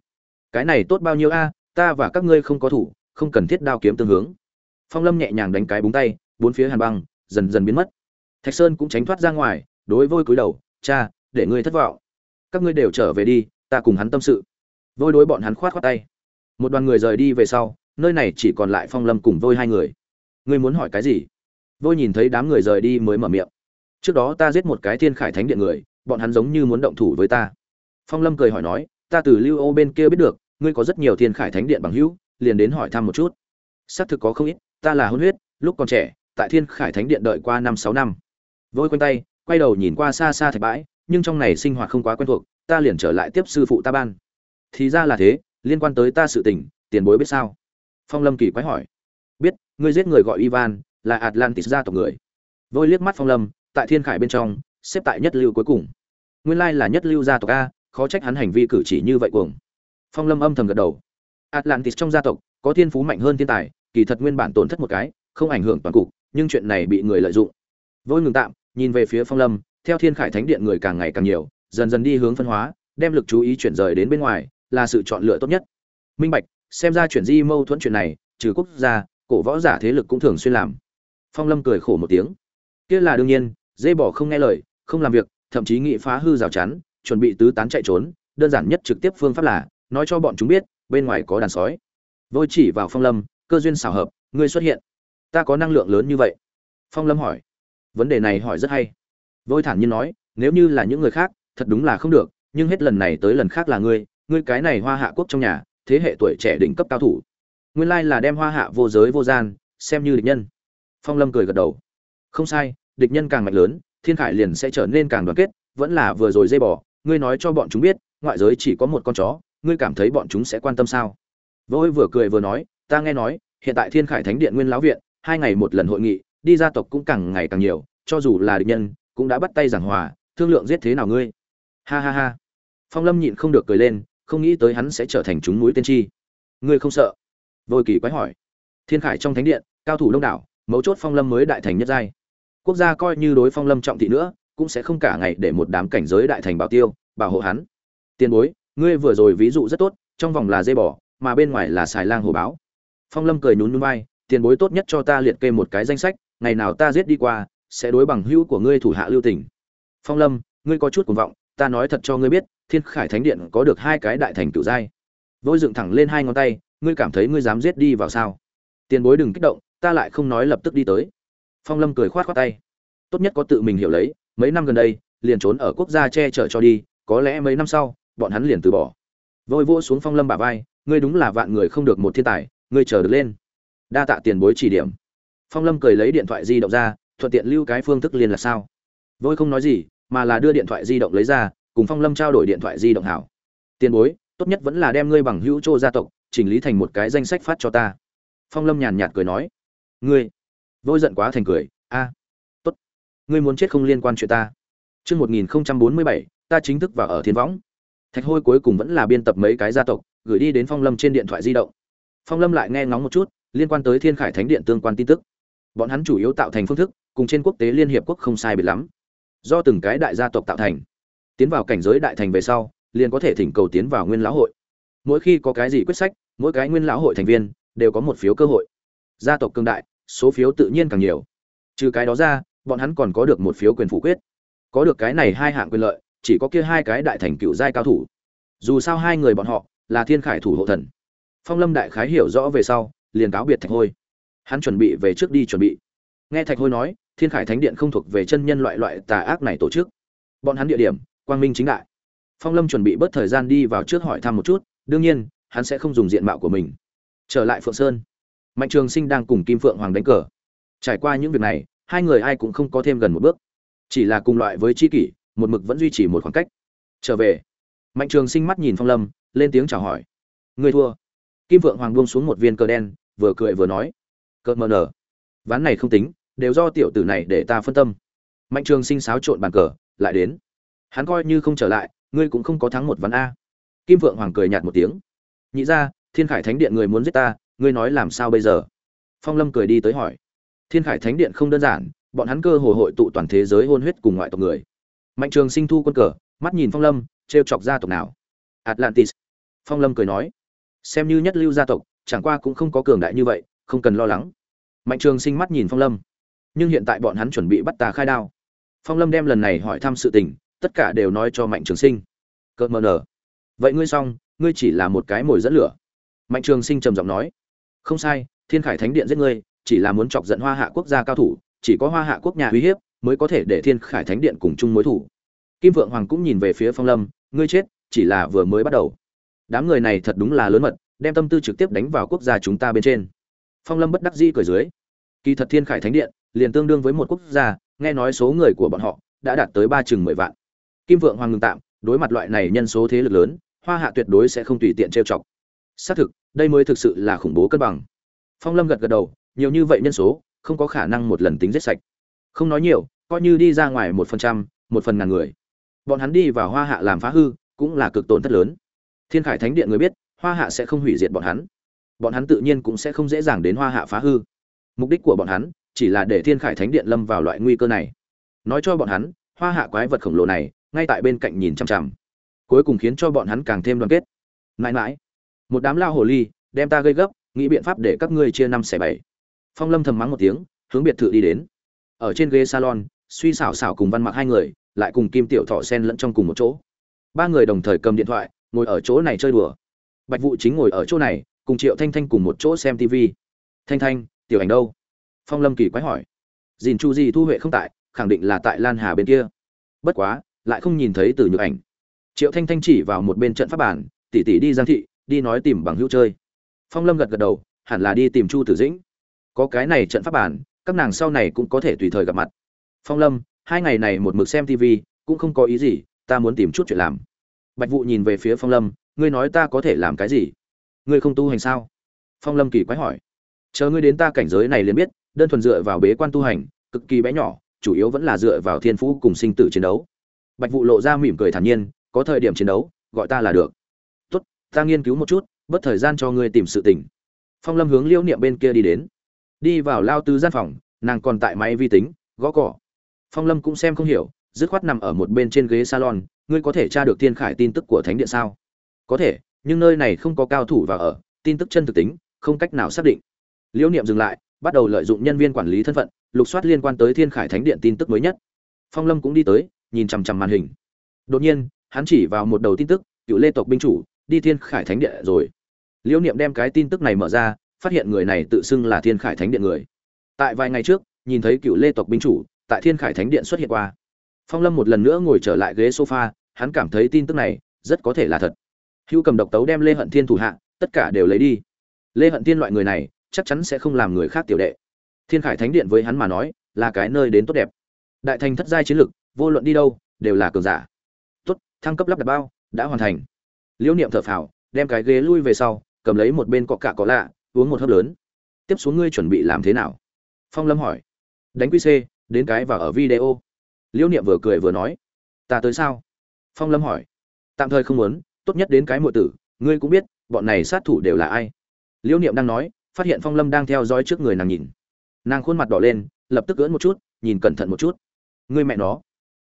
Cái này tốt bao nhiêu a, ta và các ngươi không có thủ, không cần thiết đao kiếm tương hướng. Phong lâm nhẹ nhàng đánh cái búng tay, bốn phía hàn băng, dần dần biến mất. Thạch sơn cũng tránh thoát ra ngoài, đối vôi cúi đầu, cha, để ngươi thất vọng. Các ngươi đều trở về đi, ta cùng hắn tâm sự. Vôi đối bọn hắn khoát khoát tay. Một đoàn người rời đi về sau, nơi này chỉ còn lại phong lâm cùng vôi hai người ngươi muốn hỏi cái gì? Vôi nhìn thấy đám người rời đi mới mở miệng. Trước đó ta giết một cái thiên khải thánh điện người, bọn hắn giống như muốn động thủ với ta. Phong lâm cười hỏi nói, ta từ lưu ô bên kia biết được, ngươi có rất nhiều thiên khải thánh điện bằng hữu, liền đến hỏi thăm một chút. Xác thực có không ít, ta là hôn huyết, lúc còn trẻ, tại thiên khải thánh điện đợi qua năm sáu năm. Vôi quanh tay, quay đầu nhìn qua xa xa thạch bãi, nhưng trong này sinh hoạt không quá quen thuộc, ta liền trở lại tiếp sư phụ ta ban. Thì ra là thế, liên quan tới ta sự tình, tiền bối biết sao? Phong lâm kỳ quái hỏi ngươi giết người gọi ivan, là atlantis gia tộc người. Vôi liếc mắt phong lâm, tại thiên khải bên trong, xếp tại nhất lưu cuối cùng. Nguyên lai là nhất lưu gia tộc a, khó trách hắn hành vi cử chỉ như vậy cuồng. Phong lâm âm thầm gật đầu. Atlantis trong gia tộc, có thiên phú mạnh hơn thiên tài, kỳ thật nguyên bản tổn thất một cái, không ảnh hưởng toàn cục, nhưng chuyện này bị người lợi dụng. Vôi ngừng tạm, nhìn về phía phong lâm, theo thiên khải thánh điện người càng ngày càng nhiều, dần dần đi hướng phân hóa, đem lực chú ý chuyển rời đến bên ngoài, là sự chọn lựa tốt nhất. Minh bạch, xem ra chuyển di mâu thuẫn chuyện này, trừ quốc gia cổ võ giả thế lực cũng thường xuyên làm. Phong lâm cười khổ một tiếng. Kia là đương nhiên, dê bỏ không nghe lời, không làm việc, thậm chí nghị phá hư rào chắn, chuẩn bị tứ tán chạy trốn, đơn giản nhất trực tiếp phương pháp là, nói cho bọn chúng biết, bên ngoài có đàn sói. Vôi chỉ vào phong lâm, cơ duyên xảo hợp, ngươi xuất hiện. Ta có năng lượng lớn như vậy. Phong lâm hỏi. Vấn đề này hỏi rất hay. Vôi thản nhiên nói, nếu như là những người khác, thật đúng là không được, nhưng hết lần này tới lần khác là ngươi ngươi cái này hoa hạ quốc trong nhà, thế hệ tuổi trẻ đỉnh cấp cao thủ nguyên lai là đem hoa hạ vô giới vô gian, xem như địch nhân. Phong lâm cười gật đầu. Không sai, địch nhân càng mạnh lớn, thiên khải liền sẽ trở nên càng đoàn kết, vẫn là vừa rồi dây bỏ ngươi nói cho bọn chúng biết, ngoại giới chỉ có một con chó, ngươi cảm thấy bọn chúng sẽ quan tâm sao? Vôi vừa cười vừa nói, ta nghe nói, hiện tại thiên khải thánh điện nguyên lão viện, hai ngày một lần hội nghị, đi gia tộc cũng càng ngày càng nhiều, cho dù là địch nhân, cũng đã bắt tay giảng hòa, thương lượng giết thế nào ngươi? Ha ha ha. Phong lâm nhịn không được cười lên, không nghĩ tới hắn sẽ trở thành chúng mũi tiên tri ngươi không sợ? Vôi kỳ quái hỏi. Thiên khải trong thánh điện, cao thủ đông đảo, mấu chốt phong lâm mới đại thành nhất giai. Quốc gia coi như đối phong lâm trọng thị nữa, cũng sẽ không cả ngày để một đám cảnh giới đại thành bảo tiêu, bảo hộ hắn. Tiền bối, ngươi vừa rồi ví dụ rất tốt, trong vòng là dây bò, mà bên ngoài là xài lang hồ báo. Phong lâm cười nhún nhún vai, tiền bối tốt nhất cho ta liệt kê một cái danh sách, ngày nào ta giết đi qua, sẽ đối bằng hữu của ngươi thủ hạ lưu tình. Phong lâm, ngươi có chút cuồng vọng, ta nói thật cho ngươi biết, thiên khải thánh điện có được hai cái đại thành cựu giai. Vôi dựng thẳng lên hai ngón tay ngươi cảm thấy ngươi dám giết đi vào sao? Tiền bối đừng kích động, ta lại không nói lập tức đi tới. Phong lâm cười khoát khoát tay. Tốt nhất có tự mình hiểu lấy, mấy năm gần đây, liền trốn ở quốc gia che chở cho đi, có lẽ mấy năm sau, bọn hắn liền từ bỏ. Vôi vỗ xuống phong lâm bả vai, ngươi đúng là vạn người không được một thiên tài, ngươi chờ được lên. Đa tạ tiền bối chỉ điểm. Phong lâm cười lấy điện thoại di động ra, thuận tiện lưu cái phương thức liên là sao. Vôi không nói gì, mà là đưa điện thoại di động lấy ra, cùng phong lâm trao đổi điện thoại di động hảo. Tiền bối, tốt nhất vẫn là đem ngươi bằng hữu chô gia tộc chỉnh lý thành một cái danh sách phát cho ta. Phong lâm nhàn nhạt cười nói, ngươi, vôi giận quá thành cười, a, tốt, ngươi muốn chết không liên quan chuyện ta. Chương một nghìn bốn mươi bảy, ta chính thức vào ở thiên võng. Thạch hôi cuối cùng vẫn là biên tập mấy cái gia tộc, gửi đi đến phong lâm trên điện thoại di động. Phong lâm lại nghe ngóng một chút, liên quan tới thiên khải thánh điện tương quan tin tức. Bọn hắn chủ yếu tạo thành phương thức, cùng trên quốc tế liên hiệp quốc không sai biệt lắm. Do từng cái đại gia tộc tạo thành. Tiến vào cảnh giới đại thành về sau, liền có thể thỉnh cầu tiến vào nguyên lão hội mỗi khi có cái gì quyết sách, mỗi cái nguyên lão hội thành viên đều có một phiếu cơ hội. Gia tộc cương đại, số phiếu tự nhiên càng nhiều. Trừ cái đó ra, bọn hắn còn có được một phiếu quyền phủ quyết. Có được cái này hai hạng quyền lợi, chỉ có kia hai cái đại thành cựu giai cao thủ. Dù sao hai người bọn họ là thiên khải thủ hộ thần. Phong lâm đại khái hiểu rõ về sau, liền cáo biệt thạch hôi. Hắn chuẩn bị về trước đi chuẩn bị. Nghe thạch hôi nói, thiên khải thánh điện không thuộc về chân nhân loại loại tà ác này tổ chức. Bọn hắn địa điểm, quang minh chính đại. Phong lâm chuẩn bị bớt thời gian đi vào trước hỏi thăm một chút đương nhiên, hắn sẽ không dùng diện mạo của mình. Trở lại phượng sơn, mạnh trường sinh đang cùng kim phượng hoàng đánh cờ. Trải qua những việc này, hai người ai cũng không có thêm gần một bước. Chỉ là cùng loại với c h i kỷ, một mực vẫn duy trì một khoảng cách. Trở về, mạnh trường sinh mắt nhìn phong lâm, lên tiếng chào hỏi. Người thua. Kim Phượng hoàng buông xuống một viên cờ đen, vừa cười vừa nói. Cờ mờ nở. Ván này không tính, đều do tiểu tử này để ta phân tâm. Mạnh trường sinh xáo trộn bàn cờ, lại đến. Hắn coi như không trở lại, ngươi cũng không có thắng một ván a kim vượng hoàng cười nhạt một tiếng. Nhị ra thiên khải thánh điện người muốn giết ta, ngươi nói làm sao bây giờ? Phong lâm cười đi tới hỏi. Thiên khải thánh điện không đơn giản, bọn hắn cơ hồ hội tụ toàn thế giới hôn huyết cùng ngoại tộc người. Mạnh trường sinh thu quân cờ, mắt nhìn phong lâm t chọc gia tộc nào? Atlantis. Phong lâm cười nói. Xem như nhất lưu gia tộc, chẳng qua cũng không có cường đại như vậy, không cần lo lắng. Mạnh trường sinh mắt nhìn phong lâm. Nhưng hiện tại bọn hắn chuẩn bị bắt tà khai đao. Phong lâm đem lần này hỏi thăm sự tình, tất cả đều nói cho mạnh trường sinh. Cợt mờ nở vậy ngươi xong, ngươi chỉ là một cái mồi dẫn lửa. Mạnh trường sinh trầm giọng nói. Không sai, thiên khải thánh điện giết ngươi, chỉ là muốn chọc giận hoa hạ quốc gia cao thủ, chỉ có hoa hạ quốc nhà uy hiếp mới có thể để thiên khải thánh điện cùng chung mối thủ. Kim vượng hoàng cũng nhìn về phía phong lâm, ngươi chết, chỉ là vừa mới bắt đầu. Đám người này thật đúng là lớn mật, đem tâm tư trực tiếp đánh vào quốc gia chúng ta bên trên. Phong lâm bất đắc dĩ cười dưới. Kỳ thật thiên khải thánh điện liền tương đương với một quốc gia, nghe nói số người của bọn họ đã đạt tới ba chừng mười vạn. Kim vượng hoàng ngừng tạm, đối mặt loại này nhân số thế lực lớn hoa hạ tuyệt đối sẽ không tùy tiện trêu chọc. Xác thực, đây mới thực sự là khủng bố cân bằng. Phong lâm gật gật đầu, nhiều như vậy nhân số, không có khả năng một lần tính giết sạch. Không nói nhiều, coi như đi ra ngoài một phần trăm, một phần ngàn người. Bọn hắn đi vào hoa hạ làm phá hư, cũng là cực tổn thất lớn. Thiên khải thánh điện người biết, hoa hạ sẽ không hủy diệt bọn hắn. Bọn hắn tự nhiên cũng sẽ không dễ dàng đến hoa hạ phá hư. Mục đích của bọn hắn, chỉ là để thiên khải thánh điện lâm vào loại nguy cơ này. Nói cho bọn hắn, hoa hạ quái vật khổng lồ này, ngay tại bên cạnh nhìn chằm chằm cuối cùng khiến cho bọn hắn càng thêm đoàn kết. Mãi mãi, một đám lao hồ ly đem ta gây gấp, nghĩ biện pháp để các ngươi chia năm xẻ bảy. Phong lâm thầm mắng một tiếng, hướng biệt thự đi đến. Ở trên ghế salon, suy xảo xảo cùng văn mặc hai người, lại cùng kim tiểu thọ sen lẫn trong cùng một chỗ. Ba người đồng thời cầm điện thoại, ngồi ở chỗ này chơi đùa. Bạch vụ chính ngồi ở chỗ này, cùng triệu thanh thanh cùng một chỗ xem tv thanh thanh, tiểu ảnh đâu? Phong lâm kỳ quái hỏi. Dìn chu di thu huệ không tại, khẳng định là tại lan hà bên kia. Bất quá, lại không nhìn thấy từ nhược ảnh triệu thanh thanh chỉ vào một bên trận pháp bản tỉ tỉ đi giang thị, đi nói tìm bằng hữu chơi. Phong lâm gật gật đầu, hẳn là đi tìm chu tử dĩnh. Có cái này trận pháp bản các nàng sau này cũng có thể tùy thời gặp mặt. Phong lâm, hai ngày này một mực xem tv cũng không có ý gì, ta muốn tìm chút chuyện làm. Bạch vụ nhìn về phía phong lâm, ngươi nói ta có thể làm cái gì? Ngươi không tu hành sao? Phong lâm kỳ quái hỏi. Chờ ngươi đến ta cảnh giới này liền biết, đơn thuần dựa vào bế quan tu hành, cực kỳ bé nhỏ, chủ yếu vẫn là dựa vào thiên phú cùng sinh tử chiến đấu. Bạch vụ lộ ra mỉm cười thản nhiên có thời điểm chiến đấu, gọi ta là được. Tốt, ta nghiên cứu một chút bất thời gian cho ngươi tìm sự tình. Phong lâm hướng liễu niệm bên kia đi đến. Đi vào lao tứ gian phòng, nàng còn tại máy vi tính, gõ cỏ. Phong lâm cũng xem không hiểu, dứt khoát nằm ở một bên trên ghế salon, ngươi có thể tra được thiên khải tin tức của thánh điện sao? Có thể, nhưng nơi này không có cao thủ và ở, tin tức chân thực tính, không cách nào xác định. Liễu niệm dừng lại, bắt đầu lợi dụng nhân viên quản lý thân phận, lục soát liên quan tới thiên khải thánh điện tin tức mới nhất. Phong lâm cũng đi tới, nhìn chằm chằm màn hình. Đột nhiên hắn chỉ vào một đầu tin tức, cựu lê tộc binh chủ, đi thiên khải thánh điện rồi. Liễu niệm đem cái tin tức này mở ra, phát hiện người này tự xưng là thiên khải thánh điện người. Tại vài ngày trước, nhìn thấy cựu lê tộc binh chủ, tại thiên khải thánh điện xuất hiện qua. Phong lâm một lần nữa ngồi trở lại ghế sofa, hắn cảm thấy tin tức này rất có thể là thật. Hữu cầm độc tấu đem lê hận thiên thủ hạ, tất cả đều lấy đi. Lê hận thiên loại người này, chắc chắn sẽ không làm người khác tiểu đệ. Thiên khải thánh điện với hắn mà nói, là cái nơi đến tốt đẹp. Đại thành thất giai chiến lực vô luận đi đâu, đều là cường giả tốt, thăng cấp lắp đặt bao, đã hoàn thành. Liễu niệm thở phào, đem cái ghế lui về sau, cầm lấy một bên cọ cạ có lạ, uống một hớp lớn. Tiếp xuống ngươi chuẩn bị làm thế nào? Phong lâm hỏi. Đánh qc c đến cái và ở video. Liễu niệm vừa cười vừa nói. Ta tới sao? Phong lâm hỏi. Tạm thời không muốn, tốt nhất đến cái muội tử, ngươi cũng biết, bọn này sát thủ đều là ai. Liễu niệm đang nói, phát hiện phong lâm đang theo dõi trước người nàng nhìn. Nàng khuôn mặt đỏ lên, lập tức gỡn một chút, nhìn cẩn thận một chút. Ngươi mẹ nó.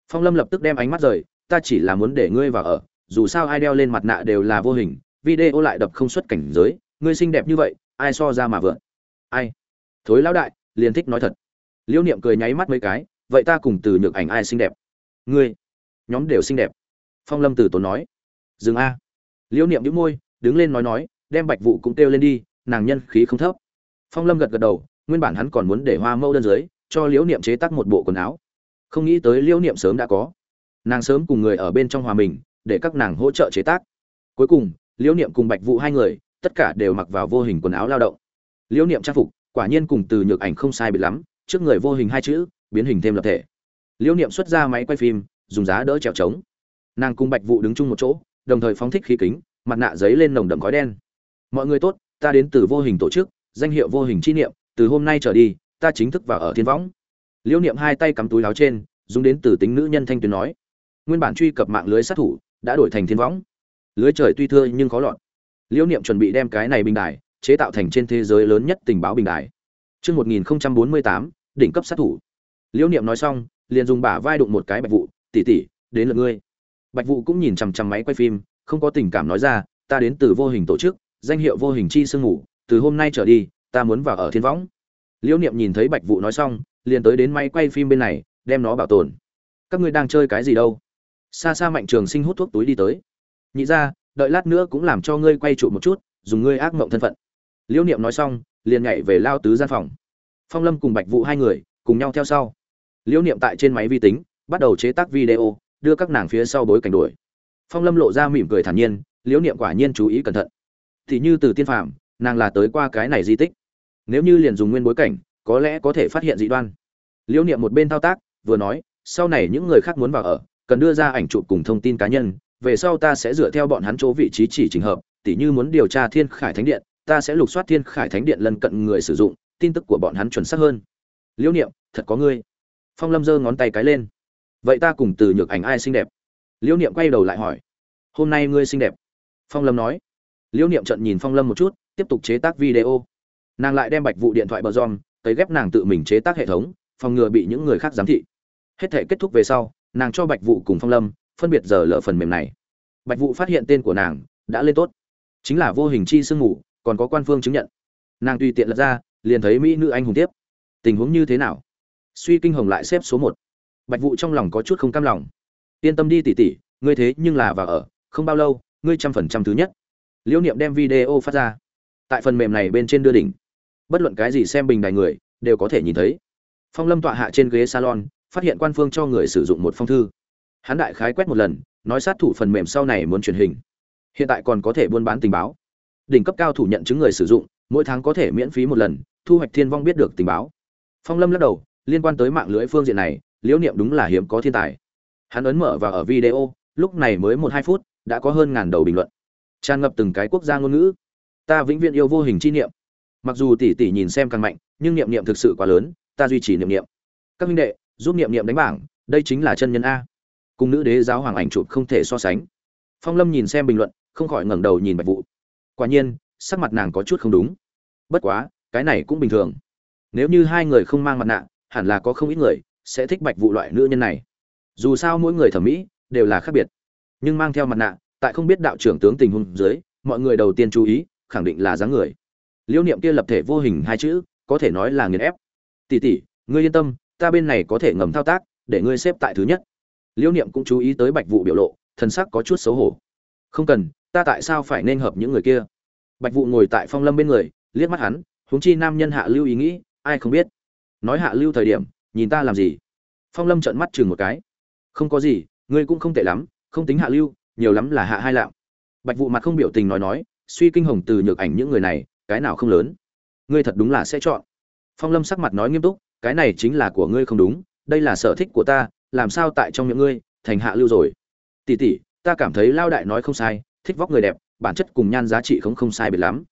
Phong lâm lập tức đem ánh mắt rời ta chỉ là muốn để ngươi vào ở, dù sao ai đeo lên mặt nạ đều là vô hình, video lại đập không xuất cảnh giới, ngươi xinh đẹp như vậy, ai so ra mà vượn? Ai? Thối lão đại, liền thích nói thật. Liễu niệm cười nháy mắt mấy cái, vậy ta cùng từ nhược ảnh ai xinh đẹp? Ngươi? Nhóm đều xinh đẹp. Phong lâm từ tốn nói. Dừng a. Liễu niệm đĩu môi, đứng lên nói nói, đem bạch vụ cũng kêu lên đi, nàng nhân khí không thấp. Phong lâm gật gật đầu, nguyên bản hắn còn muốn để hoa mẫu đơn dưới, cho liễu niệm chế tác một bộ quần áo. Không nghĩ tới liễu niệm sớm đã có nàng sớm cùng người ở bên trong hòa mình, để các nàng hỗ trợ chế tác. Cuối cùng, liễu niệm cùng bạch vụ hai người, tất cả đều mặc vào vô hình quần áo lao động. Liễu niệm trang phục, quả nhiên cùng từ nhược ảnh không sai biệt lắm, trước người vô hình hai chữ, biến hình thêm lập thể. Liễu niệm xuất ra máy quay phim, dùng giá đỡ trèo trống. Nàng cùng bạch vụ đứng chung một chỗ, đồng thời phóng thích khí kính, mặt nạ giấy lên nồng đậm khói đen. Mọi người tốt, ta đến từ vô hình tổ chức, danh hiệu vô hình chi niệm, từ hôm nay trở đi, ta chính thức vào ở thiên võng. Liễu niệm hai tay cắm túi áo trên, dùng đến từ tính nữ nhân thanh tuyến nói nguyên bản truy cập mạng lưới sát thủ đã đổi thành thiên võng lưới trời tuy thưa nhưng khó lọt liễu niệm chuẩn bị đem cái này bình đài chế tạo thành trên thế giới lớn nhất tình báo bình đài Trước 1048, đỉnh cấp sát thủ. Liễu Niệm nói xong, liền dùng bả vai đụng một cái Bạch Vụ, "Tỷ tỷ, đến lượt ngươi." Bạch Vụ cũng nhìn chằm chằm máy quay phim, không có tình cảm nói ra, "Ta đến từ vô hình tổ chức, danh hiệu vô hình chi sương ngủ, từ hôm nay trở đi, ta muốn vào ở thiên võng." Liễu Niệm nhìn thấy Bạch Vụ nói xong, liền tới đến máy quay phim bên này, đem nó bảo tồn. "Các ngươi đang chơi cái gì đâu?" Xa xa Mạnh Trường Sinh hút thuốc túi đi tới. "Nhị ra, đợi lát nữa cũng làm cho ngươi quay trụ một chút, dùng ngươi ác mộng thân phận." Liễu Niệm nói xong, liền nhảy về lao tứ gian phòng. Phong Lâm cùng Bạch Vụ hai người cùng nhau theo sau. Liễu Niệm tại trên máy vi tính bắt đầu chế tác video, đưa các nàng phía sau bối cảnh đuổi. Phong Lâm lộ ra mỉm cười thản nhiên, Liễu Niệm quả nhiên chú ý cẩn thận. Thì như từ tiên phạm, nàng là tới qua cái này di tích. Nếu như liền dùng nguyên bối cảnh, có lẽ có thể phát hiện dị đoan. Liễu Niệm một bên thao tác, vừa nói, sau này những người khác muốn vào ở, cần đưa ra ảnh chụp cùng thông tin cá nhân, về sau ta sẽ dựa theo bọn hắn chỗ vị trí chỉ trình hợp, tỉ như muốn điều tra Thiên Khải Thánh Điện, ta sẽ lục soát Thiên Khải Thánh Điện lân cận người sử dụng, tin tức của bọn hắn chuẩn xác hơn. Liễu Niệm, thật có ngươi. Phong Lâm giơ ngón tay cái lên. Vậy ta cùng từ nhược ảnh ai xinh đẹp? Liễu Niệm quay đầu lại hỏi. Hôm nay ngươi xinh đẹp. Phong Lâm nói. Liễu Niệm trận nhìn Phong Lâm một chút, tiếp tục chế tác video. Nàng lại đem Bạch vụ điện thoại bờ giom, tới ghép nàng tự mình chế tác hệ thống, phòng ngừa bị những người khác giám thị. Hết thể kết thúc về sau, nàng cho Bạch vụ cùng Phong Lâm phân biệt giờ lỡ phần mềm này. Bạch vụ phát hiện tên của nàng đã lên tốt, chính là vô hình chi sương ngủ, còn có quan phương chứng nhận. Nàng tùy tiện lật ra, liền thấy mỹ nữ anh hùng tiếp. Tình huống như thế nào? Suy Kinh Hồng lại xếp số một. Bạch vụ trong lòng có chút không cam lòng. Yên tâm đi tỷ tỷ, ngươi thế nhưng là vào ở, không bao lâu, ngươi trăm phần trăm thứ nhất. Liễu Niệm đem video phát ra. Tại phần mềm này bên trên đưa đỉnh, bất luận cái gì xem bình đài người đều có thể nhìn thấy. Phong Lâm tọa hạ trên ghế salon, phát hiện quan phương cho người sử dụng một phong thư. Hắn đại khái quét một lần, nói sát thủ phần mềm sau này muốn truyền hình. Hiện tại còn có thể buôn bán tình báo. Đỉnh cấp cao thủ nhận chứng người sử dụng, mỗi tháng có thể miễn phí một lần, thu hoạch thiên vong biết được tình báo. Phong Lâm lắc đầu, liên quan tới mạng lưới phương diện này, Liễu Niệm đúng là hiếm có thiên tài. Hắn ấn mở vào ở video, lúc này mới một hai phút, đã có hơn ngàn đầu bình luận. Tràn ngập từng cái quốc gia ngôn ngữ. Ta vĩnh viễn yêu vô hình chi niệm. Mặc dù tỷ tỷ nhìn xem càng mạnh, nhưng niệm niệm thực sự quá lớn, ta duy trì niệm niệm. Các minh đệ, giúp niệm niệm đánh bảng, đây chính là chân nhân a. Cùng nữ đế giáo hoàng ảnh chụp không thể so sánh. Phong lâm nhìn xem bình luận không khỏi ngẩng đầu nhìn bạch vụ quả nhiên sắc mặt nàng có chút không đúng. Bất quá cái này cũng bình thường. Nếu như hai người không mang mặt nạ hẳn là có không ít người sẽ thích bạch vụ loại nữ nhân này. Dù sao mỗi người thẩm mỹ đều là khác biệt. Nhưng mang theo mặt nạ tại không biết đạo trưởng tướng tình huống dưới mọi người đầu tiên chú ý khẳng định là dáng người. Liêu niệm kia lập thể vô hình hai chữ có thể nói là nghiền ép. Tỷ tỷ ngươi yên tâm ta bên này có thể ngầm thao tác, để ngươi xếp tại thứ nhất. Liễu niệm cũng chú ý tới bạch vụ biểu lộ, thần sắc có chút xấu hổ. Không cần, ta tại sao phải nên hợp những người kia? Bạch vụ ngồi tại phong lâm bên người, liếc mắt hắn, huống chi nam nhân hạ lưu ý nghĩ, ai không biết. Nói hạ lưu thời điểm, nhìn ta làm gì? Phong lâm trợn mắt chừng một cái. Không có gì, ngươi cũng không tệ lắm, không tính hạ lưu, nhiều lắm là hạ hai lạm bạch vụ mặt không biểu tình nói nói, suy kinh hồng từ nhược ảnh những người này, cái nào không lớn. Ngươi thật đúng là sẽ chọn. Phong lâm sắc mặt nói nghiêm túc cái này chính là của ngươi không đúng, đây là sở thích của ta, làm sao tại trong miệng ngươi, thành hạ lưu rồi. Tỷ tỷ, ta cảm thấy lao đại nói không sai, thích vóc người đẹp, bản chất cùng nhan giá trị không không sai biệt lắm.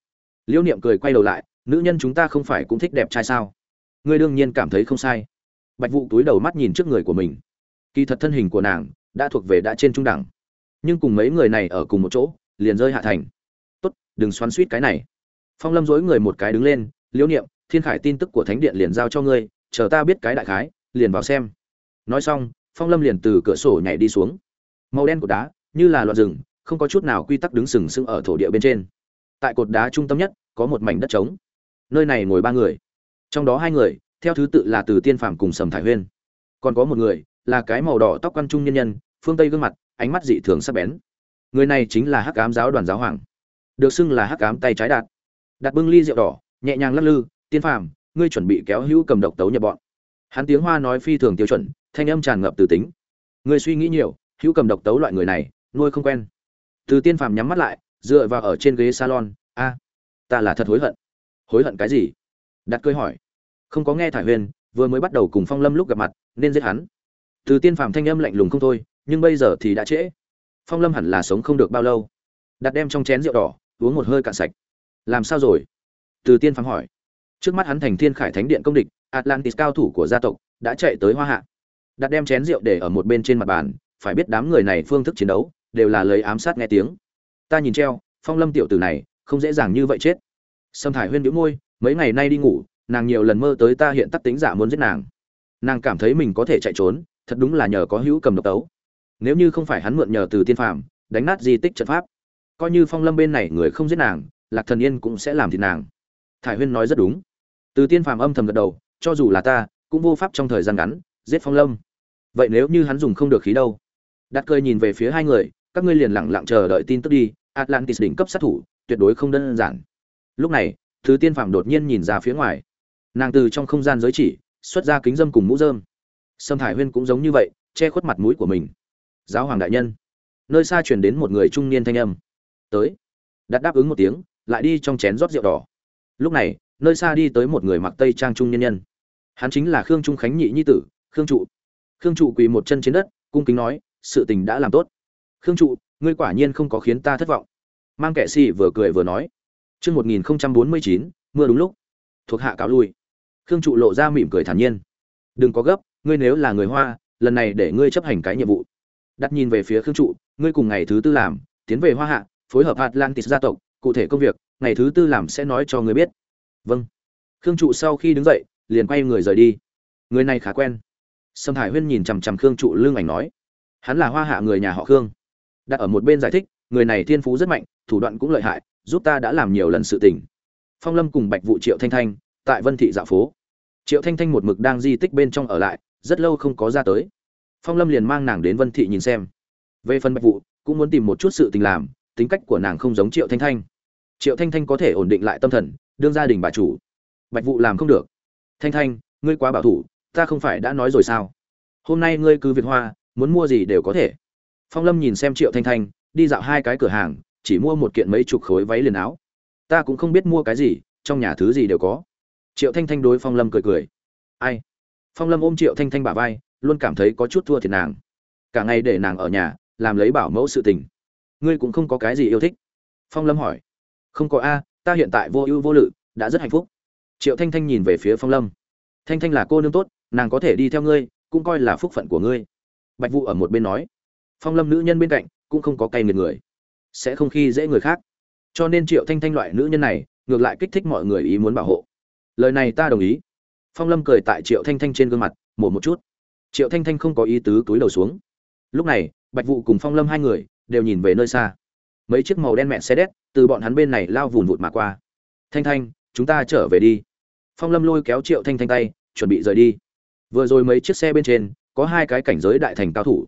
Liễu niệm cười quay đầu lại, nữ nhân chúng ta không phải cũng thích đẹp trai sao? Ngươi đương nhiên cảm thấy không sai. Bạch vụ túi đầu mắt nhìn trước người của mình. Kỳ thật thân hình của nàng đã thuộc về đã trên trung đẳng. Nhưng cùng mấy người này ở cùng một chỗ, liền rơi hạ thành. Tốt, đừng xoắn suýt cái này. Phong lâm dối người một cái đứng lên, liễu niệm, thiên khải tin tức của thánh điện liền giao cho ngươi chờ ta biết cái đại khái, liền vào xem. Nói xong, phong lâm liền từ cửa sổ nhảy đi xuống. Màu đen của đá, như là loạt rừng, không có chút nào quy tắc đứng sừng sững ở thổ địa bên trên. Tại cột đá trung tâm nhất, có một mảnh đất trống. Nơi này ngồi ba người. Trong đó hai người, theo thứ tự là từ tiên phàm cùng sầm thải huyên. Còn có một người, là cái màu đỏ tóc quan trung nhân nhân, phương tây gương mặt, ánh mắt dị thường sắc bén. Người này chính là hắc ám giáo đoàn giáo hoàng. Được xưng là hắc ám tay trái đạt. Đặt bưng ly rượu đỏ, nhẹ nhàng lắc lư, tiên phàm ngươi chuẩn bị kéo hữu cầm độc tấu nhập bọn. Hắn tiếng hoa nói phi thường tiêu chuẩn, thanh âm tràn ngập từ tính. Ngươi suy nghĩ nhiều, hữu cầm độc tấu loại người này, nuôi không quen. Từ tiên phàm nhắm mắt lại, dựa vào ở trên ghế salon, a, ta là thật hối hận. Hối hận cái gì? Đặt cơ hỏi. Không có nghe thải huyền, vừa mới bắt đầu cùng phong lâm lúc gặp mặt, nên giết hắn. Từ tiên phàm thanh âm lạnh lùng không thôi, nhưng bây giờ thì đã trễ. Phong lâm hẳn là sống không được bao lâu. Đặt đem trong chén rượu đỏ, uống một hơi cạn sạch. Làm sao rồi? Từ tiên phàm hỏi trước mắt hắn thành thiên khải thánh điện công địch, atlantis cao thủ của gia tộc, đã chạy tới hoa hạ. Đặt đem chén rượu để ở một bên trên mặt bàn, phải biết đám người này phương thức chiến đấu, đều là lấy ám sát nghe tiếng. Ta nhìn treo, phong lâm tiểu tử này, không dễ dàng như vậy chết. Sâm thải huyên đĩu môi, mấy ngày nay đi ngủ, nàng nhiều lần mơ tới ta hiện tắc tính giả muốn giết nàng. Nàng cảm thấy mình có thể chạy trốn, thật đúng là nhờ có hữu cầm độc tấu. Nếu như không phải hắn mượn nhờ từ tiên phàm, đánh nát di tích trận pháp, coi như phong lâm bên này người không giết nàng, lạc thần yên cũng sẽ làm thịt nàng. Thải huyên nói rất đúng từ tiên phàm âm thầm gật đầu, cho dù là ta, cũng vô pháp trong thời gian ngắn giết phong lâm. Vậy nếu như hắn dùng không được khí đâu? Đặt cơi nhìn về phía hai người, các ngươi liền lặng lặng chờ đợi tin tức đi, atlantis đỉnh cấp sát thủ, tuyệt đối không đơn giản. Lúc này thứ tiên phàm đột nhiên nhìn ra phía ngoài. Nàng từ trong không gian giới chỉ, xuất ra kính dâm cùng mũ dơm. Sâm thải huyên cũng giống như vậy, che khuất mặt mũi của mình. Giáo hoàng đại nhân. Nơi xa truyền đến một người trung niên thanh âm. Tới. Đặt đáp ứng một tiếng, lại đi trong chén rót rượu đỏ. Lúc này nơi xa đi tới một người mặc tây trang trung nhân nhân. Hắn chính là khương trung khánh nhị nhi tử, khương trụ. Khương trụ quỳ một chân trên đất, cung kính nói, sự tình đã làm tốt. Khương trụ, ngươi quả nhiên không có khiến ta thất vọng. Mang kệ xì vừa cười vừa nói. Chương một nghìn bốn mươi chín, mưa đúng lúc. Thuộc hạ cáo lui. Khương trụ lộ ra mỉm cười thản nhiên. Đừng có gấp, ngươi nếu là người hoa, lần này để ngươi chấp hành cái nhiệm vụ. Đặt nhìn về phía khương trụ, ngươi cùng ngày thứ tư làm, tiến về hoa hạ, phối hợp atlantis gia tộc, cụ thể công việc, ngày thứ tư làm sẽ nói cho ngươi biết vâng. Khương trụ sau khi đứng dậy, liền quay người rời đi. Người này khá quen. Sâm hải huyên nhìn chằm chằm khương trụ lương ảnh nói, hắn là hoa hạ người nhà họ khương. Đặt ở một bên giải thích, người này thiên phú rất mạnh, thủ đoạn cũng lợi hại, giúp ta đã làm nhiều lần sự tình. Phong lâm cùng bạch vụ triệu thanh thanh, tại vân thị dạo phố. Triệu thanh thanh một mực đang di tích bên trong ở lại, rất lâu không có ra tới. Phong lâm liền mang nàng đến vân thị nhìn xem. Về phần bạch vụ cũng muốn tìm một chút sự tình làm, tính cách của nàng không giống triệu thanh thanh. Triệu thanh thanh có thể ổn định lại tâm thần đương gia đình bà chủ. Bạch vụ làm không được. Thanh thanh, ngươi quá bảo thủ, ta không phải đã nói rồi sao? Hôm nay ngươi cứ việc hoa, muốn mua gì đều có thể. Phong lâm nhìn xem triệu thanh thanh, đi dạo hai cái cửa hàng, chỉ mua một kiện mấy chục khối váy liền áo. Ta cũng không biết mua cái gì, trong nhà thứ gì đều có. Triệu thanh thanh đối phong lâm cười cười. Ai? Phong lâm ôm triệu thanh thanh bả vai, luôn cảm thấy có chút thua thiệt nàng. Cả ngày để nàng ở nhà, làm lấy bảo mẫu sự tình. Ngươi cũng không có cái gì yêu thích. Phong lâm hỏi. Không có a ta hiện tại vô ưu vô lự, đã rất hạnh phúc. Triệu thanh thanh nhìn về phía phong lâm. Thanh thanh là cô nương tốt, nàng có thể đi theo ngươi, cũng coi là phúc phận của ngươi. Bạch vụ ở một bên nói. Phong lâm nữ nhân bên cạnh, cũng không có cay nghiệt người. Sẽ không khi dễ người khác. Cho nên triệu thanh thanh loại nữ nhân này, ngược lại kích thích mọi người ý muốn bảo hộ. Lời này ta đồng ý. Phong lâm cười tại triệu thanh thanh trên gương mặt, mổ một chút. Triệu thanh thanh không có ý tứ túi đầu xuống. Lúc này, bạch vụ cùng phong lâm hai người, đều nhìn về nơi xa. Mấy chiếc màu đen mẹ xe đét từ bọn hắn bên này lao vùn vụt mà qua. Thanh thanh, chúng ta trở về đi. Phong lâm lôi kéo triệu thanh thanh tay, chuẩn bị rời đi. Vừa rồi mấy chiếc xe bên trên, có hai cái cảnh giới đại thành cao thủ.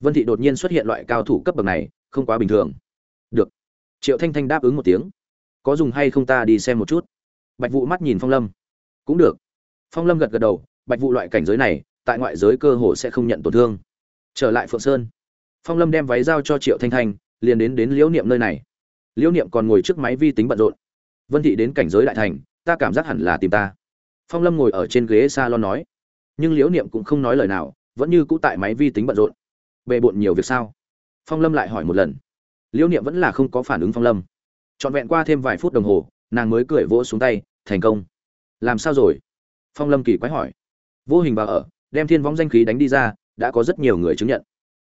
Vân thị đột nhiên xuất hiện loại cao thủ cấp bậc này, không quá bình thường. Được. Triệu thanh thanh đáp ứng một tiếng. Có dùng hay không ta đi xem một chút. Bạch vụ mắt nhìn phong lâm. Cũng được. Phong lâm gật gật đầu, bạch vụ loại cảnh giới này, tại ngoại giới cơ hồ sẽ không nhận tổn thương. Trở lại phượng sơn. Phong lâm đem váy giao cho triệu thanh thanh, liền đến đến liễu niệm nơi này liễu niệm còn ngồi trước máy vi tính bận rộn. Vân thị đến cảnh giới đại thành, ta cảm giác hẳn là tìm ta. Phong lâm ngồi ở trên ghế salon nói. Nhưng liễu niệm cũng không nói lời nào, vẫn như cũ tại máy vi tính bận rộn. Bề bộn nhiều việc sao? Phong lâm lại hỏi một lần. Liễu niệm vẫn là không có phản ứng phong lâm. Trọn vẹn qua thêm vài phút đồng hồ, nàng mới cười vỗ xuống tay, thành công. Làm sao rồi? Phong lâm kỳ quái hỏi. Vô hình bà ở, đem thiên vong danh khí đánh đi ra, đã có rất nhiều người chứng nhận.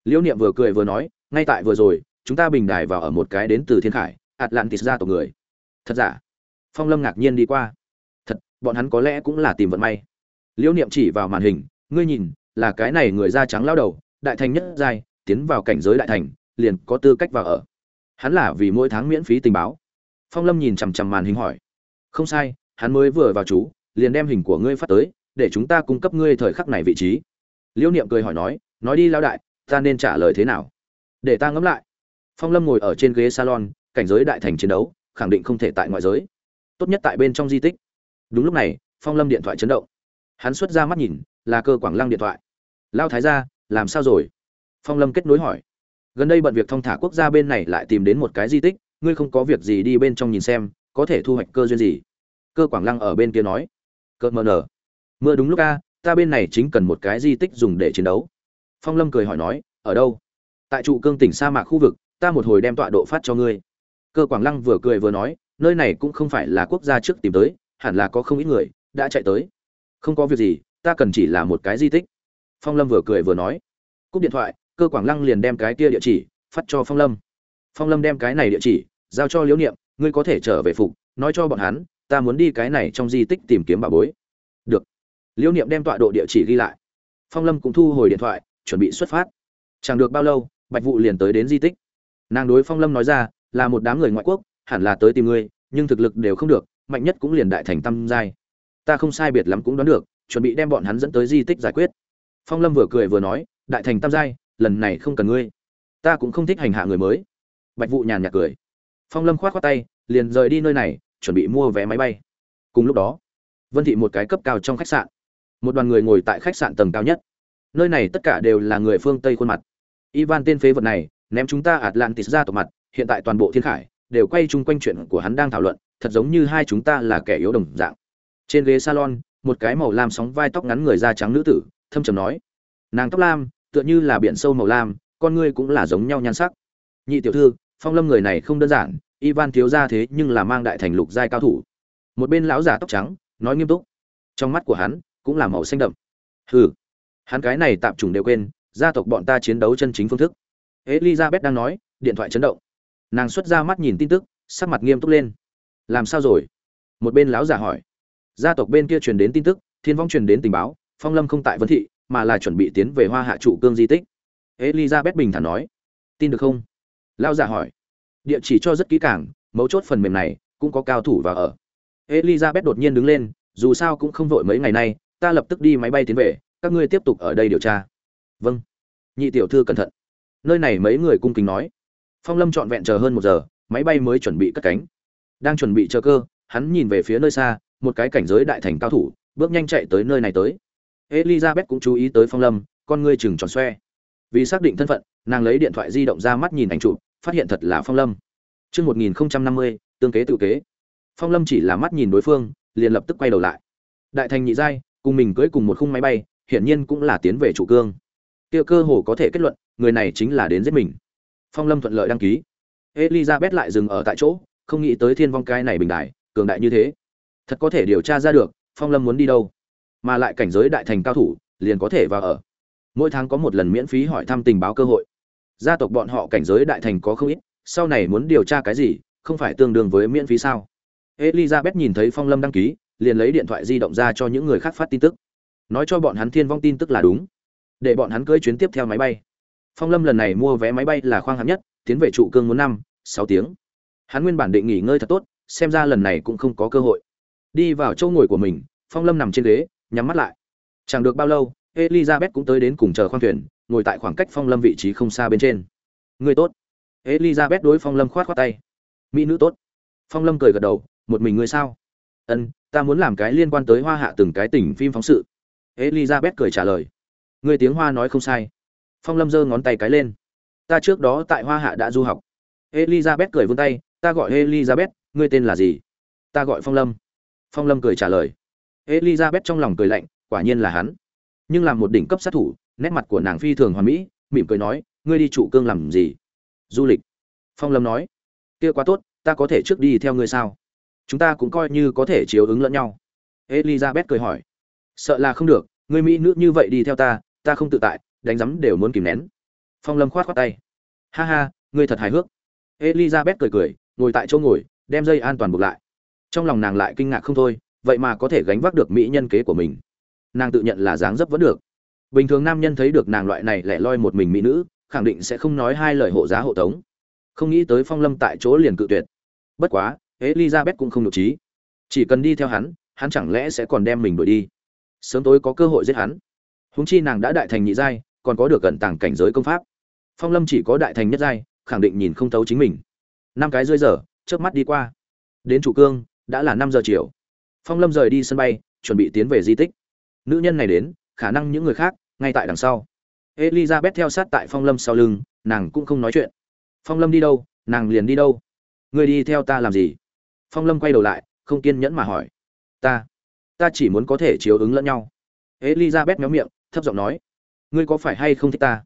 Liễu niệm vừa cười vừa nói, ngay tại vừa rồi chúng ta bình đài vào ở một cái đến từ thiên khải, atlantis ra tộc người. Thật giả? Phong lâm ngạc nhiên đi qua. Thật, bọn hắn có lẽ cũng là tìm vận may. Liễu niệm chỉ vào màn hình, ngươi nhìn, là cái này người da trắng lao đầu, đại thành nhất giai, tiến vào cảnh giới đại thành, liền có tư cách vào ở. Hắn là vì mỗi tháng miễn phí tình báo. Phong lâm nhìn chằm chằm màn hình hỏi. Không sai, hắn mới vừa vào chú, liền đem hình của ngươi phát tới, để chúng ta cung cấp ngươi thời khắc này vị trí. Liễu niệm cười hỏi nói nói đi lao đại, ta nên trả lời thế nào? Để ta ngẫm lại phong lâm ngồi ở trên ghế salon, cảnh giới đại thành chiến đấu, khẳng định không thể tại ngoại giới. Tốt nhất tại bên trong di tích. Đúng lúc này, phong lâm điện thoại chấn động. Hắn xuất ra mắt nhìn, là cơ quảng lăng điện thoại. Lao thái ra làm sao rồi? Phong lâm kết nối hỏi. Gần đây bận việc thông thả quốc gia bên này lại tìm đến một cái di tích, ngươi không có việc gì đi bên trong nhìn xem, có thể thu hoạch cơ duyên gì? Cơ quảng lăng ở bên kia nói. Cơ mờ nở mưa đúng lúc a, ta bên này chính cần một cái di tích dùng để chiến đấu. Phong lâm cười hỏi nói, ở đâu? Tại trụ cương tỉnh sa mạc khu vực ta một hồi đem tọa độ phát cho ngươi. Cơ quảng lăng vừa cười vừa nói, nơi này cũng không phải là quốc gia trước tìm tới, hẳn là có không ít người đã chạy tới. Không có việc gì, ta cần chỉ là một cái di tích. Phong lâm vừa cười vừa nói. Cúp điện thoại, cơ quảng lăng liền đem cái kia địa chỉ phát cho phong lâm. Phong lâm đem cái này địa chỉ giao cho liễu niệm, ngươi có thể trở về phục, nói cho bọn hắn, ta muốn đi cái này trong di tích tìm kiếm bà bối. Được. Liễu niệm đem tọa độ địa chỉ ghi lại. Phong lâm cũng thu hồi điện thoại, chuẩn bị xuất phát. Chẳng được bao lâu, bạch vụ liền tới đến di tích nàng đối phong lâm nói ra, là một đám người ngoại quốc, hẳn là tới tìm ngươi, nhưng thực lực đều không được, mạnh nhất cũng liền đại thành tâm giai. Ta không sai biệt lắm cũng đoán được, chuẩn bị đem bọn hắn dẫn tới di tích giải quyết. Phong lâm vừa cười vừa nói, đại thành tam giai, lần này không cần ngươi. Ta cũng không thích hành hạ người mới. Bạch vụ nhàn nhạt cười. Phong lâm khoát khoát tay, liền rời đi nơi này, chuẩn bị mua vé máy bay. Cùng lúc đó, vân thị một cái cấp cao trong khách sạn. Một đoàn người ngồi tại khách sạn tầng cao nhất. Nơi này tất cả đều là người phương tây khuôn mặt. Ivan tên phế vật này ném chúng ta atlantis ra tổ mặt, hiện tại toàn bộ thiên khải đều quay chung quanh chuyện của hắn đang thảo luận, thật giống như hai chúng ta là kẻ yếu đồng dạng. Trên ghế salon, một cái màu lam sóng vai tóc ngắn người da trắng nữ tử, thâm trầm nói, nàng tóc lam, tựa như là biển sâu màu lam, con ngươi cũng là giống nhau nhan sắc. Nhị tiểu thư, phong lâm người này không đơn giản, ivan thiếu ra thế nhưng là mang đại thành lục giai cao thủ. Một bên lão giả tóc trắng, nói nghiêm túc, trong mắt của hắn cũng là màu xanh đậm. Hừ. Hắn cái này tạm trùng đều quên, gia tộc bọn ta chiến đấu chân chính phương thức elizabeth đang nói, điện thoại chấn động. Nàng xuất ra mắt nhìn tin tức, sắc mặt nghiêm túc lên. Làm sao rồi? Một bên lão giả hỏi. Gia tộc bên kia truyền đến tin tức, thiên vong truyền đến tình báo, phong lâm không tại vân thị, mà là chuẩn bị tiến về hoa hạ trụ cương di tích. Elizabeth bình thản nói. Tin được không? Lão giả hỏi. Địa chỉ cho rất kỹ càng, mấu chốt phần mềm này, cũng có cao thủ vào ở. Elizabeth đột nhiên đứng lên, dù sao cũng không vội mấy ngày nay, ta lập tức đi máy bay tiến về, các ngươi tiếp tục ở đây điều tra. Vâng. Nhị tiểu thư cẩn thận nơi này mấy người cung kính nói phong lâm trọn vẹn chờ hơn một giờ máy bay mới chuẩn bị cất cánh đang chuẩn bị chờ cơ hắn nhìn về phía nơi xa một cái cảnh giới đại thành cao thủ bước nhanh chạy tới nơi này tới elizabeth cũng chú ý tới phong lâm con ngươi chừng tròn xoe vì xác định thân phận nàng lấy điện thoại di động ra mắt nhìn ảnh chụp phát hiện thật là phong lâm Trước 1050, tương kế tự kế. Phong Lâm chỉ là mắt nhìn đối phương, liền lập tức quay đầu lại. Đại thành nhị giai, cùng mình cưỡi cùng một khung máy bay, hiển nhiên cũng là tiến về chủ cương. Kia cơ hồ có thể kết luận, người này chính là đến giết mình. Phong Lâm thuận lợi đăng ký. Elizabeth lại dừng ở tại chỗ, không nghĩ tới thiên vong cái này bình đại, cường đại như thế. Thật có thể điều tra ra được, Phong Lâm muốn đi đâu, mà lại cảnh giới đại thành cao thủ, liền có thể vào ở. Mỗi tháng có một lần miễn phí hỏi thăm tình báo cơ hội. Gia tộc bọn họ cảnh giới đại thành có không ít, sau này muốn điều tra cái gì, không phải tương đương với miễn phí sao? Elizabeth nhìn thấy Phong Lâm đăng ký, liền lấy điện thoại di động ra cho những người khác phát tin tức. Nói cho bọn hắn thiên vong tin tức là đúng, để bọn hắn cưỡi chuyến tiếp theo máy bay. Phong Lâm lần này mua vé máy bay là khoang hạng nhất, tiến về trụ cương muốn năm, sáu tiếng. Hắn nguyên bản định nghỉ ngơi thật tốt, xem ra lần này cũng không có cơ hội. Đi vào chỗ ngồi của mình, Phong Lâm nằm trên ghế, nhắm mắt lại. Chẳng được bao lâu, Elizabeth cũng tới đến cùng chờ khoang thuyền, ngồi tại khoảng cách Phong Lâm vị trí không xa bên trên. Người tốt. Elizabeth đối Phong Lâm khoát khoát tay. Mỹ nữ tốt. Phong Lâm cười gật đầu, một mình ngươi sao? Ân, ta muốn làm cái liên quan tới Hoa Hạ từng cái tỉnh phim phóng sự. Elizabeth cười trả lời. Người tiếng Hoa nói không sai. Phong Lâm giơ ngón tay cái lên. Ta trước đó tại Hoa Hạ đã du học. Elizabeth cười vươn tay, ta gọi Elizabeth, ngươi tên là gì? Ta gọi Phong Lâm. Phong Lâm cười trả lời. elizabeth trong lòng cười lạnh quả nhiên là hắn nhưng làm một đỉnh cấp sát thủ nét mặt của nàng phi thường hoàn mỹ mỉm cười nói ngươi đi trụ cương làm gì du lịch phong lâm nói kia quá tốt ta có thể trước đi theo ngươi sao chúng ta cũng coi như có thể chiếu ứng lẫn nhau elizabeth cười hỏi sợ là không được ngươi mỹ nữ như vậy đi theo ta ta không tự tại, đánh rắm đều muốn kìm nén. Phong lâm khoát khoát tay. Ha ha, ngươi thật hài hước. Elizabeth cười cười, ngồi tại chỗ ngồi, đem dây an toàn buộc lại. Trong lòng nàng lại kinh ngạc không thôi, vậy mà có thể gánh vác được mỹ nhân kế của mình. Nàng tự nhận là dáng dấp vẫn được. Bình thường nam nhân thấy được nàng loại này lẻ loi một mình mỹ nữ, khẳng định sẽ không nói hai lời hộ giá hộ tống. Không nghĩ tới phong lâm tại chỗ liền cự tuyệt. Bất quá, elizabeth cũng không nhục trí. Chỉ cần đi theo hắn hắn chẳng lẽ sẽ còn đem mình đuổi đi? Sớm tối có cơ hội giết hắn. Huống chi nàng đã đại thành nhị giai, còn có được cận tàng cảnh giới công pháp. Phong lâm chỉ có đại thành nhất giai, khẳng định nhìn không thấu chính mình. Năm cái rơi giờ trước mắt đi qua. Đến chủ cương, đã là năm giờ chiều. Phong lâm rời đi sân bay, chuẩn bị tiến về di tích. Nữ nhân này đến, khả năng những người khác, ngay tại đằng sau. Elizabeth theo sát tại phong lâm sau lưng, nàng cũng không nói chuyện. Phong lâm đi đâu, nàng liền đi đâu. Người đi theo ta làm gì? Phong lâm quay đầu lại, không kiên nhẫn mà hỏi. Ta ta chỉ muốn có thể chiếu ứng lẫn nhau. Elizabeth méo miệng thấp giọng nói, ngươi có phải hay không thích ta?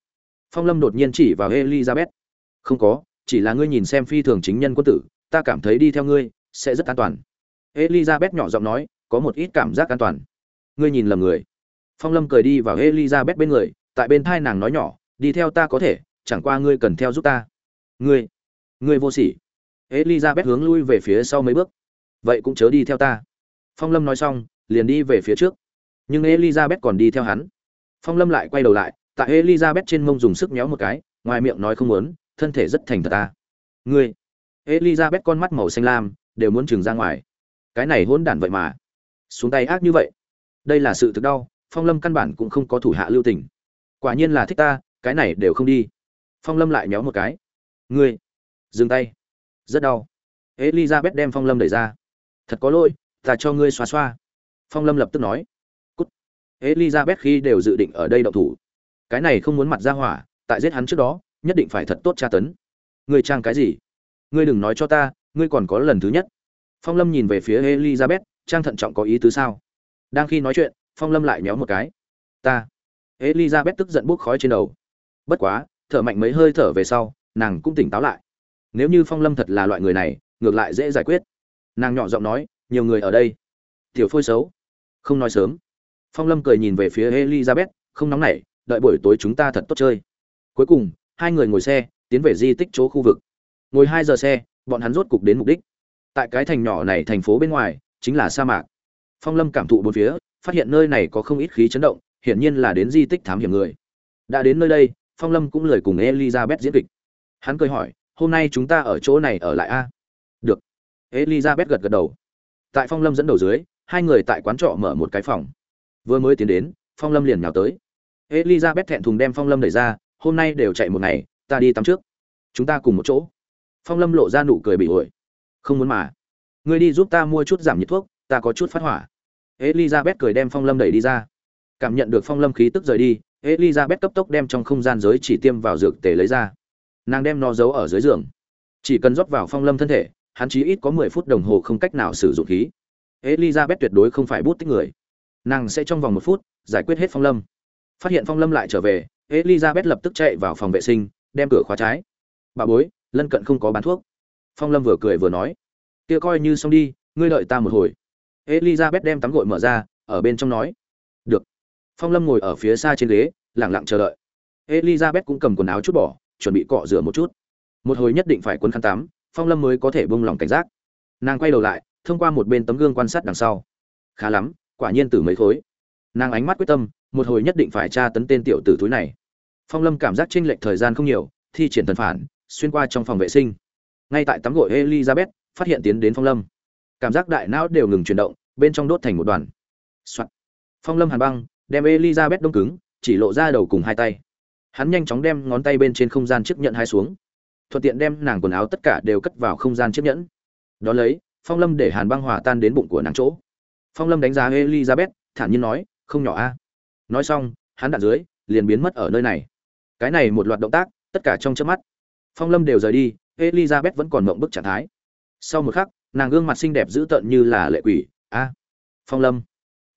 Phong lâm đột nhiên chỉ vào elizabeth. Không có, chỉ là ngươi nhìn xem phi thường chính nhân quân tử, ta cảm thấy đi theo ngươi sẽ rất an toàn. Elizabeth nhỏ giọng nói, có một ít cảm giác an toàn. Ngươi nhìn lầm người. Phong lâm cười đi vào elizabeth bên người, tại bên thai nàng nói nhỏ, đi theo ta có thể, chẳng qua ngươi cần theo giúp ta. Ngươi ngươi vô sỉ. Elizabeth hướng lui về phía sau mấy bước. Vậy cũng chớ đi theo ta. Phong lâm nói xong, liền đi về phía trước. Nhưng elizabeth còn đi theo hắn phong lâm lại quay đầu lại, tại elizabeth trên mông dùng sức méo một cái, ngoài miệng nói không muốn, thân thể rất thành thật ta. Ngươi, elizabeth con mắt màu xanh lam, đều muốn trừng ra ngoài. Cái này hỗn đản vậy mà. Xuống tay ác như vậy. Đây là sự thực đau, phong lâm căn bản cũng không có thủ hạ lưu tình. Quả nhiên là thích ta, cái này đều không đi. Phong lâm lại méo một cái. Ngươi, dừng tay. Rất đau. Elizabeth đem phong lâm đẩy ra. Thật có lỗi, ta cho ngươi xoa xoa. Phong lâm lập tức nói elizabeth khi đều dự định ở đây động thủ. Cái này không muốn mặt ra hỏa, tại giết hắn trước đó, nhất định phải thật tốt tra tấn. Ngươi trang cái gì? Ngươi đừng nói cho ta, ngươi còn có lần thứ nhất. Phong lâm nhìn về phía elizabeth, trang thận trọng có ý tứ sao? Đang khi nói chuyện, phong lâm lại nhéo một cái. Ta. Elizabeth tức giận bốc khói trên đầu. Bất quá, thở mạnh mấy hơi thở về sau, nàng cũng tỉnh táo lại. Nếu như phong lâm thật là loại người này, ngược lại dễ giải quyết. Nàng nhỏ giọng nói, nhiều người ở đây. Tiểu phôi xấu. Không nói sớm phong lâm cười nhìn về phía elizabeth, không nóng nảy, đợi buổi tối chúng ta thật tốt chơi. Cuối cùng, hai người ngồi xe, tiến về di tích chỗ khu vực. Ngồi hai giờ xe, bọn hắn rốt cục đến mục đích. Tại cái thành nhỏ này thành phố bên ngoài, chính là sa mạc. Phong lâm cảm thụ bốn phía, phát hiện nơi này có không ít khí chấn động, hiển nhiên là đến di tích thám hiểm người. Đã đến nơi đây, phong lâm cũng lời cùng elizabeth diễn kịch. Hắn cười hỏi, hôm nay chúng ta ở chỗ này ở lại a? Được. Elizabeth gật gật đầu. Tại phong lâm dẫn đầu dưới, hai người tại quán trọ mở một cái phòng vừa mới tiến đến, phong lâm liền nhào tới. Elizabeth thẹn thùng đem phong lâm đẩy ra, hôm nay đều chạy một ngày, ta đi tắm trước. Chúng ta cùng một chỗ. Phong lâm lộ ra nụ cười bị ổi không muốn mà. Ngươi đi giúp ta mua chút giảm nhiệt thuốc, ta có chút phát hỏa. Elizabeth cười đem phong lâm đẩy đi ra. Cảm nhận được phong lâm khí tức rời đi, elizabeth cấp tốc đem trong không gian giới chỉ tiêm vào dược tề lấy ra. Nàng đem nó giấu ở dưới giường. Chỉ cần rót vào phong lâm thân thể, hắn chí ít có mười phút đồng hồ không cách nào sử dụng khí. Elizabeth tuyệt đối không phải bút tích người nàng sẽ trong vòng một phút giải quyết hết phong lâm. Phát hiện phong lâm lại trở về, elizabeth lập tức chạy vào phòng vệ sinh, đem cửa khóa trái. Bà bối, lân cận không có bán thuốc. Phong lâm vừa cười vừa nói. Kia coi như xong đi, ngươi đợi ta một hồi. Elizabeth đem tắm gội mở ra, ở bên trong nói. Được. Phong lâm ngồi ở phía xa trên ghế lẳng lặng chờ đợi. Elizabeth cũng cầm quần áo chút bỏ, chuẩn bị cọ rửa một chút. Một hồi nhất định phải quấn khăn tắm, phong lâm mới có thể bông lòng cảnh giác. Nàng quay đầu lại, thông qua một bên tấm gương quan sát đằng sau. Khá lắm quả nhiên từ mấy khối. Nàng ánh mắt quyết tâm, một hồi nhất định phải tra tấn tên tiểu tử túi này. Phong lâm cảm giác chênh lệch thời gian không nhiều, thi triển thần phản, xuyên qua trong phòng vệ sinh. Ngay tại tắm gội elizabeth, phát hiện tiến đến phong lâm. Cảm giác đại não đều ngừng chuyển động, bên trong đốt thành một đoàn、Soạn. phong lâm hàn băng, đem elizabeth đông cứng, chỉ lộ ra đầu cùng hai tay. Hắn nhanh chóng đem ngón tay bên trên không gian chiếc nhẫn hai xuống. Thuận tiện đem nàng quần áo tất cả đều cất vào không gian chiếc nhẫn. Đ lấy, phong lâm để hàn băng hòa tan đến bụng của nàng chỗ phong lâm đánh giá elizabeth thản nhiên nói không nhỏ a. Nói xong hắn đặt dưới liền biến mất ở nơi này. Cái này một loạt động tác tất cả trong chớp mắt. Phong lâm đều rời đi elizabeth vẫn còn mộng bức trạng thái. Sau một khắc nàng gương mặt xinh đẹp dữ tợn như là lệ quỷ. A phong lâm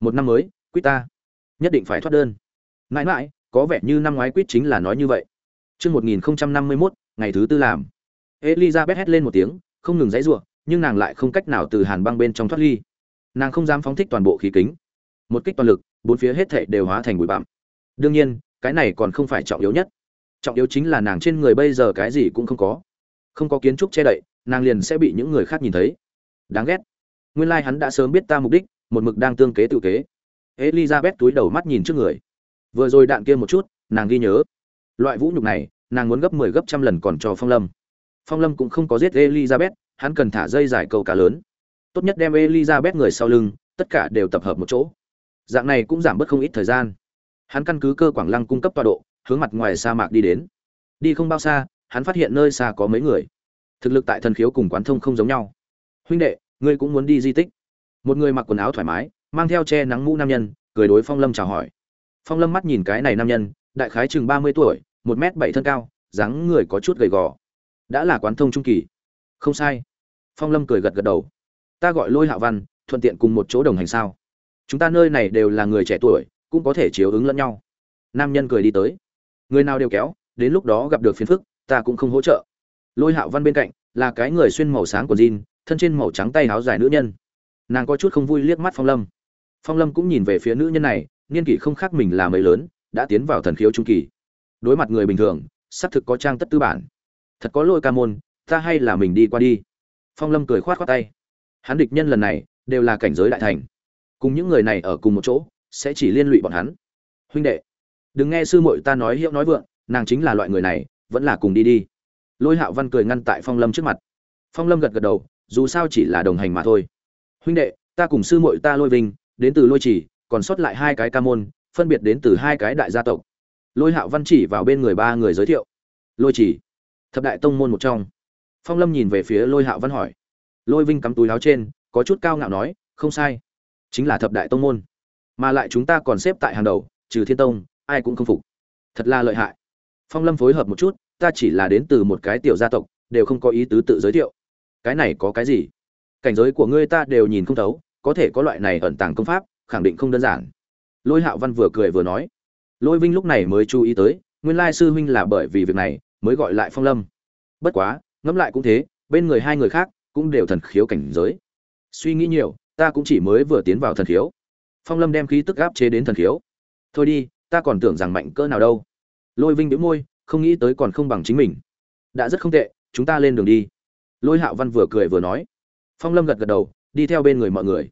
một năm mới quýt ta. Nhất định phải thoát đơn. Mãi mãi có vẻ như năm ngoái quýt chính là nói như vậy. Trước 1051, ngày thứ tư làm. Elizabeth hét lên một tiếng, không ngừng giãy giụa, nhưng nàng lại không cách nào từ hàn băng bên trong thoát ly. Nàng không dám phóng thích toàn bộ khí kính. Một kích toàn lực, bốn phía hết thảy đều hóa thành bụi bặm. Đương nhiên, cái này còn không phải trọng yếu nhất. Trọng yếu chính là nàng trên người bây giờ cái gì cũng không có. Không có kiến trúc che đậy, nàng liền sẽ bị những người khác nhìn thấy. Đáng ghét. Nguyên lai hắn đã sớm biết ta mục đích, một mực đang tương kế tự kế. Elizabeth túi đầu mắt nhìn trước người. Vừa rồi đạn kia một chút, nàng ghi nhớ. Loại vũ nhục này, nàng muốn gấp 10 gấp trăm lần còn cho Phong Lâm. Phong Lâm cũng không có giết Elizabeth, hắn cần thả dây giải câu cá lớn. Tốt nhất đem Elizabeth người sau lưng, tất cả đều tập hợp một chỗ. Dạng này cũng giảm bớt không ít thời gian. Hắn căn cứ cơ quảng lăng cung cấp tọa độ, hướng mặt ngoài sa mạc đi đến. Đi không bao xa, hắn phát hiện nơi xa có mấy người. Thực lực tại thần khiếu cùng quán thông không giống nhau. Huynh đệ, ngươi cũng muốn đi di tích? Một người mặc quần áo thoải mái, mang theo che nắng mũ nam nhân, cười đối Phong Lâm chào hỏi. Phong Lâm mắt nhìn cái này nam nhân, đại khái chừng 30 tuổi, một m bảy thân cao dáng người có chút gầy gò đã là quán thông trung kỳ không sai phong lâm cười gật gật đầu ta gọi lôi hạ văn, thuận tiện cùng một chỗ đồng hành sao? Chúng ta nơi này đều là người trẻ tuổi, cũng có thể chiếu ứng lẫn nhau. Nam nhân cười đi tới. Người nào đều kéo, đến lúc đó gặp được phiền phức, ta cũng không hỗ trợ. Lôi hạo văn bên cạnh, là cái người xuyên màu sáng của jean, thân trên màu trắng tay áo dài nữ nhân. Nàng có chút không vui liếc mắt phong lâm. Phong lâm cũng nhìn về phía nữ nhân này, niên kỷ không khác mình là mấy lớn, đã tiến vào thần khiếu trung kỳ. Đối mặt người bình thường, xác thực có trang tất tư bản. Thật có lỗi ca môn, ta hay là mình đi qua đi. Phong lâm cười khoát khoát tay hắn địch nhân lần này đều là cảnh giới đại thành. Cùng những người này ở cùng một chỗ, sẽ chỉ liên lụy bọn hắn. Huynh đệ, đừng nghe sư muội ta nói hiệu nói vượng, nàng chính là loại người này, vẫn là cùng đi đi. Lôi hạo văn cười ngăn tại phong lâm trước mặt. Phong lâm gật gật đầu, dù sao chỉ là đồng hành mà thôi. Huynh đệ, ta cùng sư muội ta lôi vinh, đến từ lôi chỉ, còn sót lại hai cái ca môn, phân biệt đến từ hai cái đại gia tộc. Lôi hạo văn chỉ vào bên người ba người giới thiệu. Lôi chỉ, thập đại tông môn một trong. Phong lâm nhìn về phía lôi hạo văn hỏi lôi vinh cắm túi láo trên, có chút cao ngạo nói, không sai, chính là thập đại tông môn. Mà lại chúng ta còn xếp tại hàng đầu, trừ thiên tông, ai cũng không phục. Thật là lợi hại. Phong lâm phối hợp một chút, ta chỉ là đến từ một cái tiểu gia tộc, đều không có ý tứ tự giới thiệu. Cái này có cái gì? Cảnh giới của ngươi ta đều nhìn không thấu, có thể có loại này ẩn tàng công pháp, khẳng định không đơn giản. Lôi hạo văn vừa cười vừa nói. Lôi vinh lúc này mới chú ý tới, nguyên lai sư huynh là bởi vì việc này, mới gọi lại phong lâm. Bất quá, ngẫm lại cũng thế, bên người hai người khác cũng đều thần khiếu cảnh giới. Suy nghĩ nhiều, ta cũng chỉ mới vừa tiến vào thần khiếu. Phong lâm đem khí tức áp chế đến thần khiếu. Thôi đi, ta còn tưởng rằng mạnh cỡ nào đâu. Lôi vinh đĩu môi, không nghĩ tới còn không bằng chính mình. Đã rất không tệ, chúng ta lên đường đi. Lôi hạo văn vừa cười vừa nói. Phong lâm gật gật đầu, đi theo bên người mọi người.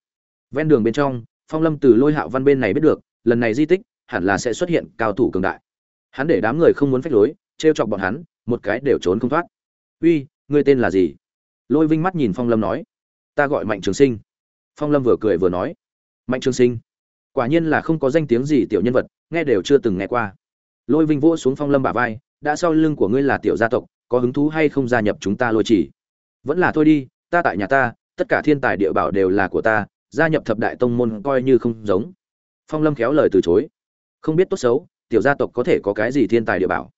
Ven đường bên trong, phong lâm từ lôi hạo văn bên này biết được, lần này di tích, hẳn là sẽ xuất hiện cao thủ cường đại. Hắn để đám người không muốn phách lối, trêu chọc bọn hắn, một cái đều trốn không thoát. Uy, ngươi tên là gì? Lôi vinh mắt nhìn phong lâm nói, ta gọi mạnh trường sinh. Phong lâm vừa cười vừa nói, mạnh trường sinh, quả nhiên là không có danh tiếng gì tiểu nhân vật, nghe đều chưa từng nghe qua. Lôi vinh vỗ xuống phong lâm bả vai, đã sau lưng của ngươi là tiểu gia tộc, có hứng thú hay không gia nhập chúng ta lôi chỉ? Vẫn là thôi đi, ta tại nhà ta, tất cả thiên tài địa bảo đều là của ta, gia nhập thập đại tông môn coi như không giống. Phong lâm khéo lời từ chối, không biết tốt xấu, tiểu gia tộc có thể có cái gì thiên tài địa bảo?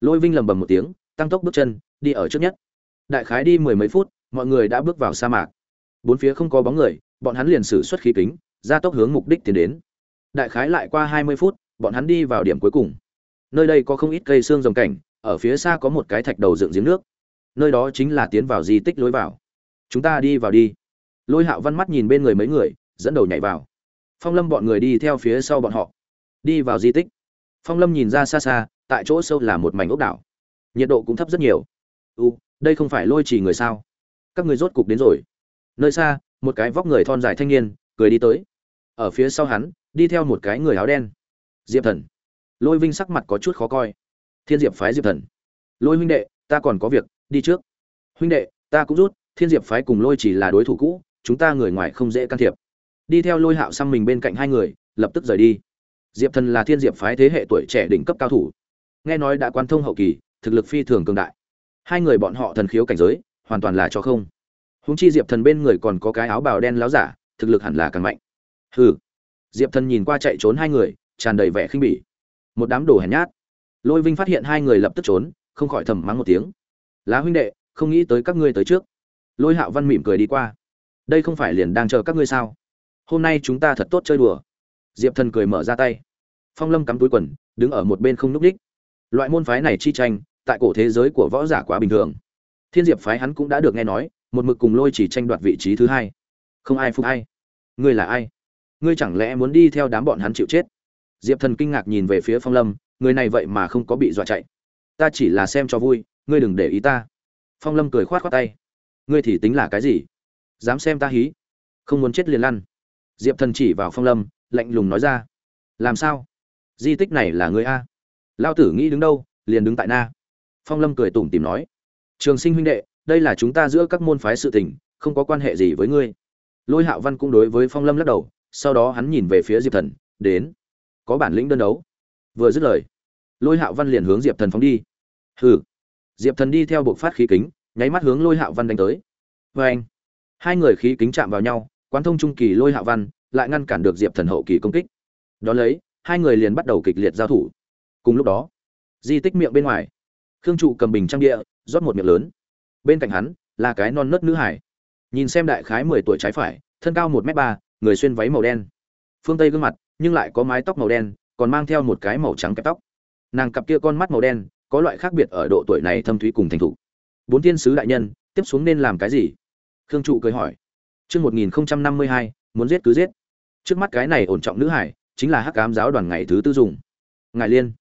Lôi vinh lầm bầm một tiếng, tăng tốc bước chân, đi ở trước nhất đại khái đi mười mấy phút, mọi người đã bước vào sa mạc. Bốn phía không có bóng người, bọn hắn liền sử xuất khí kính ra tốc hướng mục đích tiến đến. Đại khái lại qua hai mươi phút, bọn hắn đi vào điểm cuối cùng. Nơi đây có không ít cây xương rồng cảnh, ở phía xa có một cái thạch đầu dựng giếng nước. Nơi đó chính là tiến vào di tích lối vào. Chúng ta đi vào đi. Lôi hạo văn mắt nhìn bên người mấy người, dẫn đầu nhảy vào. Phong lâm bọn người đi theo phía sau bọn họ. Đi vào di tích. Phong lâm nhìn ra xa xa, tại chỗ sâu là một mảnh ốc đảo. Nhiệt độ cũng thấp rất nhiều. U đây không phải lôi trì người sao? Các người rốt cục đến rồi. Nơi xa, một cái vóc người thon dài thanh niên, cười đi tới. Ở phía sau hắn, đi theo một cái người áo đen. Diệp thần. Lôi vinh sắc mặt có chút khó coi. Thiên diệp phái diệp thần. Lôi huynh đệ, ta còn có việc, đi trước. Huynh đệ, ta cũng rút, thiên diệp phái cùng lôi chỉ là đối thủ cũ, chúng ta người ngoài không dễ can thiệp. Đi theo lôi hạo xăm mình bên cạnh hai người, lập tức rời đi. Diệp thần là thiên diệp phái thế hệ tuổi trẻ đỉnh cấp cao thủ. Nghe nói đã quan thông hậu kỳ, thực lực phi thường cường đại hai người bọn họ thần khiếu cảnh giới, hoàn toàn là cho không. Húng chi diệp thần bên người còn có cái áo bào đen láo giả, thực lực hẳn là càng mạnh. Hừ. Diệp thần nhìn qua chạy trốn hai người, tràn đầy vẻ khinh bỉ. Một đám đồ hèn nhát. Lôi vinh phát hiện hai người lập tức trốn, không khỏi thầm mắng một tiếng. Lá huynh đệ, không nghĩ tới các ngươi tới trước. Lôi hạo văn mỉm cười đi qua. Đây không phải liền đang chờ các ngươi sao? Hôm nay chúng ta thật tốt chơi đùa. Diệp thần cười mở ra tay. Phong lâm cắm túi quần, đứng ở một bên không núp đích loại môn phái này chi tranh tại cổ thế giới của võ giả quá bình thường. Thiên diệp phái hắn cũng đã được nghe nói, một mực cùng lôi chỉ tranh đoạt vị trí thứ hai. Không ai phục ai. Ngươi là ai? Ngươi chẳng lẽ muốn đi theo đám bọn hắn chịu chết? Diệp thần kinh ngạc nhìn về phía phong lâm, người này vậy mà không có bị dọa chạy. Ta chỉ là xem cho vui, ngươi đừng để ý ta. Phong lâm cười khoát khoát tay. Ngươi thì tính là cái gì? Dám xem ta hí? Không muốn chết liền lăn. Diệp thần chỉ vào phong lâm, lạnh lùng nói ra. Làm sao? Di tích này là ngươi a? Lao tử nghĩ đứng đâu, liền đứng tại na phong lâm cười tủm tìm nói, trường sinh huynh đệ, đây là chúng ta giữa các môn phái sự tình, không có quan hệ gì với ngươi. Lôi hạo văn cũng đối với phong lâm lắc đầu, sau đó hắn nhìn về phía diệp thần, đến, có bản lĩnh đơn đấu. Vừa dứt lời, lôi hạo văn liền hướng diệp thần phóng đi. Hừ. Diệp thần đi theo buộc phát khí kính, nháy mắt hướng lôi hạo văn đánh tới. Vê anh. Hai người khí kính chạm vào nhau, quán thông trung kỳ lôi hạo văn lại ngăn cản được diệp thần hậu kỳ công kích. Đón lấy, hai người liền bắt đầu kịch liệt giao thủ. Cùng lúc đó, di tích miệng bên ngoài khương trụ cầm bình trang địa, rót một miệng lớn. Bên cạnh hắn, là cái non nớt nữ hải. Nhìn xem đại khái mười tuổi trái phải, thân cao một m ba, người xuyên váy màu đen. Phương tây gương mặt, nhưng lại có mái tóc màu đen, còn mang theo một cái màu trắng kẹp tóc. Nàng cặp kia con mắt màu đen, có loại khác biệt ở độ tuổi này thâm thúy cùng thành thục. Bốn thiên sứ đại nhân, tiếp xuống nên làm cái gì? Khương trụ cười hỏi. Chương một nghìn năm mươi hai, muốn giết cứ giết. Trước mắt cái này ổn trọng nữ hải, chính là hắc cám giáo đoàn ngày thứ tư dùng. Ngài liên.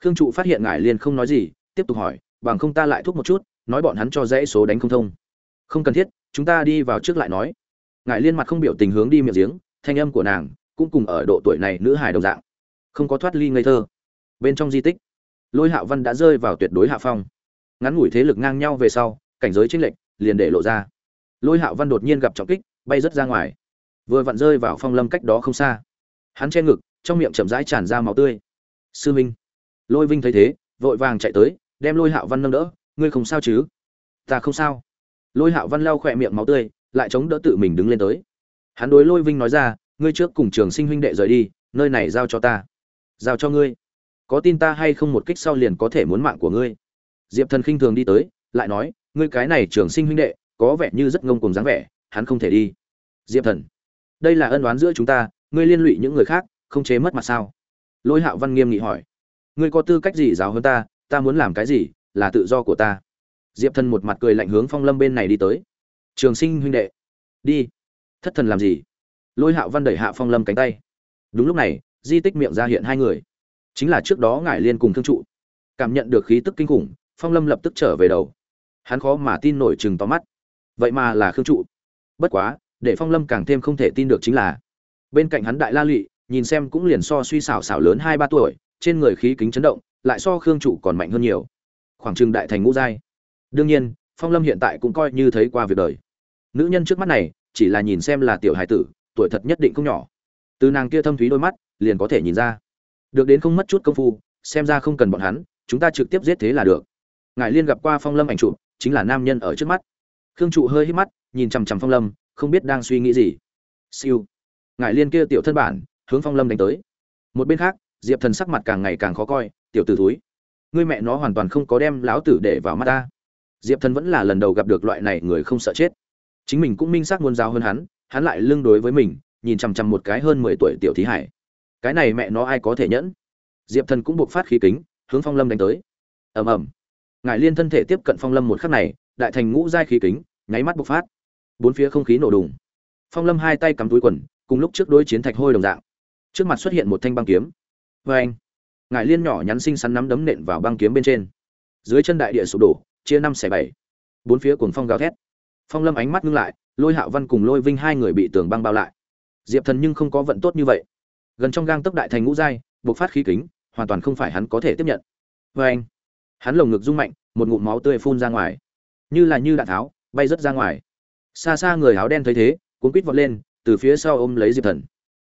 Khương trụ phát hiện ngài liên không nói gì tiếp tục hỏi, bằng không ta lại thúc một chút, nói bọn hắn cho dãy số đánh không thông. Không cần thiết, chúng ta đi vào trước lại nói. Ngài liên mặt không biểu tình hướng đi miệng giếng, thanh âm của nàng cũng cùng ở độ tuổi này nữ hài đồng dạng, không có thoát ly ngây thơ. Bên trong di tích, lôi hạo văn đã rơi vào tuyệt đối hạ phong. Ngắn ngủi thế lực ngang nhau về sau, cảnh giới chênh lệch liền để lộ ra. Lôi hạo văn đột nhiên gặp trọng kích, bay rất ra ngoài. Vừa vặn rơi vào phong lâm cách đó không xa. Hắn che ngực, trong miệng chậm rãi tràn ra máu tươi. Sư minh. Lôi vinh thấy thế, vội vàng chạy tới đem lôi hạo văn nâng đỡ, ngươi không sao chứ? Ta không sao. Lôi hạo văn lau khỏe miệng máu tươi, lại chống đỡ tự mình đứng lên tới. Hắn đối lôi vinh nói ra, ngươi trước cùng trường sinh huynh đệ rời đi, nơi này giao cho ta. Giao cho ngươi. Có tin ta hay không một kích sau liền có thể muốn mạng của ngươi. Diệp thần khinh thường đi tới, lại nói, ngươi cái này trường sinh huynh đệ, có vẻ như rất ngông cùng dáng vẻ, hắn không thể đi. Diệp thần, đây là ân oán giữa chúng ta, ngươi liên lụy những người khác, không chế mất mặt sao? Lôi hạo văn nghiêm nghị hỏi, ngươi có tư cách gì giáo hơn ta ta muốn làm cái gì là tự do của ta. Diệp thần một mặt cười lạnh hướng phong lâm bên này đi tới. Trường sinh huynh đệ, đi. Thất thần làm gì? Lôi hạo văn đẩy hạ phong lâm cánh tay. Đúng lúc này, di tích miệng ra hiện hai người. Chính là trước đó ngải liên cùng thương trụ. Cảm nhận được khí tức kinh khủng, phong lâm lập tức trở về đầu. Hắn khó mà tin nổi chừng to mắt. Vậy mà là khương trụ. Bất quá, để phong lâm càng thêm không thể tin được chính là, bên cạnh hắn đại la lụy, nhìn xem cũng liền so suy xảo xảo lớn hai ba tuổi, trên người khí kính chấn động lại so khương trụ còn mạnh hơn nhiều. Khoảng trừng đại thành ngũ giai. Đương nhiên, phong lâm hiện tại cũng coi như thấy qua việc đời. Nữ nhân trước mắt này, chỉ là nhìn xem là tiểu hải tử, tuổi thật nhất định không nhỏ. Từ nàng kia thâm thúy đôi mắt, liền có thể nhìn ra. Được đến không mất chút công phu, xem ra không cần bọn hắn, chúng ta trực tiếp giết thế là được. Ngài liên gặp qua phong lâm ảnh trụ, chính là nam nhân ở trước mắt. Khương trụ hơi hít mắt, nhìn chằm chằm phong lâm, không biết đang suy nghĩ gì. Siêu. Ngài liên kia tiểu thân bản, hướng phong lâm đánh tới. Một bên khác, diệp thần sắc mặt càng ngày càng khó coi tiểu tử thúi. Ngươi mẹ nó hoàn toàn không có đem lão tử để vào mắt ta. Diệp thần vẫn là lần đầu gặp được loại này người không sợ chết. Chính mình cũng minh xác muốn giáo hơn hắn hắn lại lưng đối với mình, nhìn chằm chằm một cái hơn mười tuổi tiểu thí hải. Cái này mẹ nó ai có thể nhẫn? Diệp thần cũng buộc phát khí kính, hướng phong lâm đánh tới. Ầm ầm. Ngài liên thân thể tiếp cận phong lâm một khắc này, đại thành ngũ giai khí kính, nháy mắt bộc phát. Bốn phía không khí nổ đùng. Phong lâm hai tay cắm túi quần, cùng lúc trước đối chiến thạch hôi đồng dạng. Trước mặt xuất hiện một thanh băng kiếm. Vê anh Ngải liên nhỏ nhắn xinh xắn nắm đấm nện vào băng kiếm bên trên. Dưới chân đại địa sụp đổ, chia năm xẻ bảy. Bốn phía cuồng phong gào thét. Phong lâm ánh mắt ngưng lại, lôi hạo văn cùng lôi vinh hai người bị tường băng bao lại. Diệp thần nhưng không có vận tốt như vậy. Gần trong gang tốc đại thành ngũ giai, bộc phát khí kính, hoàn toàn không phải hắn có thể tiếp nhận. Vê anh, hắn lồng ngực rung mạnh, một ngụm máu tươi phun ra ngoài. Như là như đạn tháo, bay rớt ra ngoài. Xa xa người áo đen thấy thế, cuốn quýt vọt lên, từ phía sau ôm lấy diệp thần.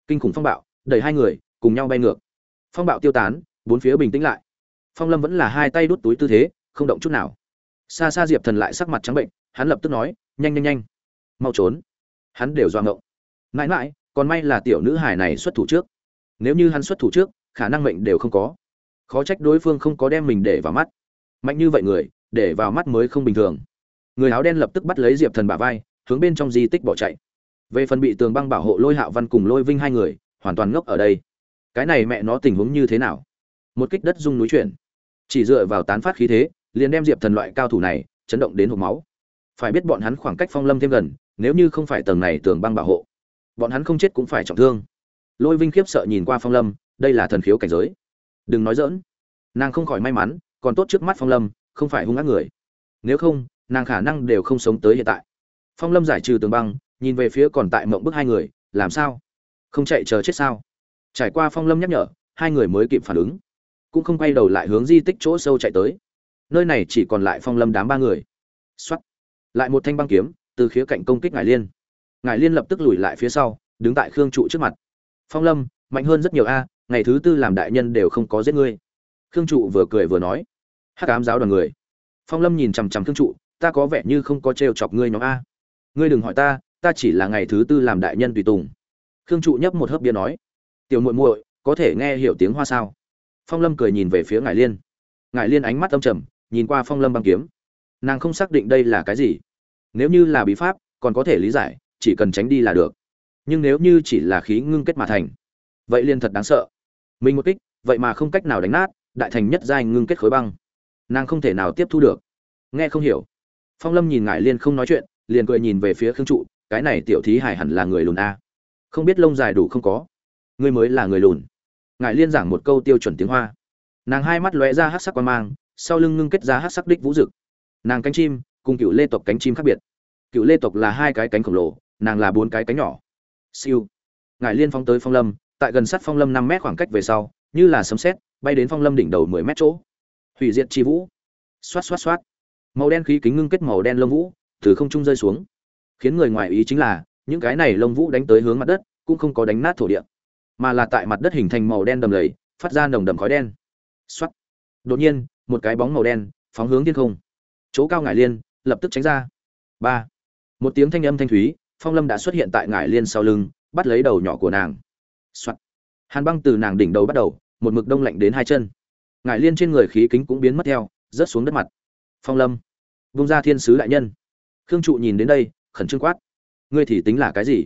Kinh khủng phong bạo, đẩy hai người, cùng nhau bay ngược phong bạo tiêu tán, bốn phía bình tĩnh lại. Phong lâm vẫn là hai tay đút túi tư thế, không động chút nào. Xa xa diệp thần lại sắc mặt trắng bệnh, hắn lập tức nói, nhanh nhanh nhanh. Mau trốn. Hắn đều doa ngộng. Mãi mãi, còn may là tiểu nữ hải này xuất thủ trước. Nếu như hắn xuất thủ trước, khả năng mệnh đều không có. Khó trách đối phương không có đem mình để vào mắt. Mạnh như vậy người, để vào mắt mới không bình thường. Người áo đen lập tức bắt lấy diệp thần bả vai, hướng bên trong di tích bỏ chạy. Về phần bị tường băng bảo hộ lôi hạo văn cùng lôi vinh hai người, hoàn toàn ngốc ở đây cái này mẹ nó tình huống như thế nào? Một kích đất rung núi chuyển. Chỉ dựa vào tán phát khí thế, liền đem diệp thần loại cao thủ này chấn động đến hộp máu. Phải biết bọn hắn khoảng cách phong lâm thêm gần, nếu như không phải tầng này tường băng bảo hộ, bọn hắn không chết cũng phải trọng thương. Lôi vinh khiếp sợ nhìn qua phong lâm, đây là thần khiếu cảnh giới. Đừng nói dỡn nàng không khỏi may mắn, còn tốt trước mắt phong lâm, không phải hung ác người. Nếu không, nàng khả năng đều không sống tới hiện tại. Phong lâm giải trừ tường băng, nhìn về phía còn tại mộng bức hai người, làm sao? Không chạy chờ chết sao? Trải qua phong lâm nhắc nhở, hai người mới kịp phản ứng. Cũng không quay đầu lại hướng di tích chỗ sâu chạy tới. Nơi này chỉ còn lại phong lâm đám ba người. X lại một thanh băng kiếm, từ khía cạnh công kích ngải liên. Ngải liên lập tức lùi lại phía sau, đứng tại khương trụ trước mặt. Phong lâm, mạnh hơn rất nhiều a, ngày thứ tư làm đại nhân đều không có giết ngươi. Khương trụ vừa cười vừa nói. Hát ám giáo đoàn người. Phong lâm nhìn chằm chằm khương trụ, ta có vẻ như không có trêu chọc ngươi nhóm a. Ngươi đừng hỏi ta ta chỉ là ngày thứ tư làm đại nhân tùy tùng. Khương trụ nhấp một hớp bia nói tiểu muội muội, có thể nghe hiểu tiếng hoa sao? Phong lâm cười nhìn về phía ngải liên. Ngải liên ánh mắt âm trầm, nhìn qua phong lâm băng kiếm. Nàng không xác định đây là cái gì. Nếu như là bí pháp, còn có thể lý giải, chỉ cần tránh đi là được. Nhưng nếu như chỉ là khí ngưng kết mà thành, vậy liên thật đáng sợ. Mình một kích, vậy mà không cách nào đánh nát, đại thành nhất giai ngưng kết khối băng. Nàng không thể nào tiếp thu được. Nghe không hiểu. Phong lâm nhìn ngải liên không nói chuyện, liền cười nhìn về phía khương trụ, cái này tiểu thí hải hẳn là người lùn a. Không biết lông dài đủ không có ngươi mới là người lùn. Ngải liên giảng một câu tiêu chuẩn tiếng hoa. Nàng hai mắt lóe ra hát sắc quan mang, sau lưng ngưng kết ra hát sắc đích vũ rực nàng cánh chim, cùng cựu lê tộc cánh chim khác biệt. Cựu lê tộc là hai cái cánh khổng lồ, nàng là bốn cái cánh nhỏ. Siêu. Ngải liên phóng tới phong lâm, tại gần sát phong lâm năm mét khoảng cách về sau, như là sấm sét, bay đến phong lâm đỉnh đầu mười mét chỗ. Hủy diệt chi vũ. Xoát xoát xoát. Màu đen khí kính ngưng kết màu đen lông vũ, từ không trung rơi xuống. Khiến người ngoài ý chính là, những cái này lông vũ đánh tới hướng mặt đất, cũng không có đánh nát thổ địa mà là tại mặt đất hình thành màu đen đầm lầy, phát ra nồng đầm khói đen. Xoát. Đột nhiên, một cái bóng màu đen phóng hướng thiên không. Chỗ cao ngải liên lập tức tránh ra. Ba. Một tiếng thanh âm thanh thúy, phong lâm đã xuất hiện tại ngải liên sau lưng, bắt lấy đầu nhỏ của nàng. Soạn. hàn băng từ nàng đỉnh đầu bắt đầu, một mực đông lạnh đến hai chân. Ngải liên trên người khí kính cũng biến mất theo, rớt xuống đất mặt. Phong lâm. Vung ra thiên sứ đại nhân. Khương trụ nhìn đến đây, khẩn trương quát. Ngươi thì tính là cái gì?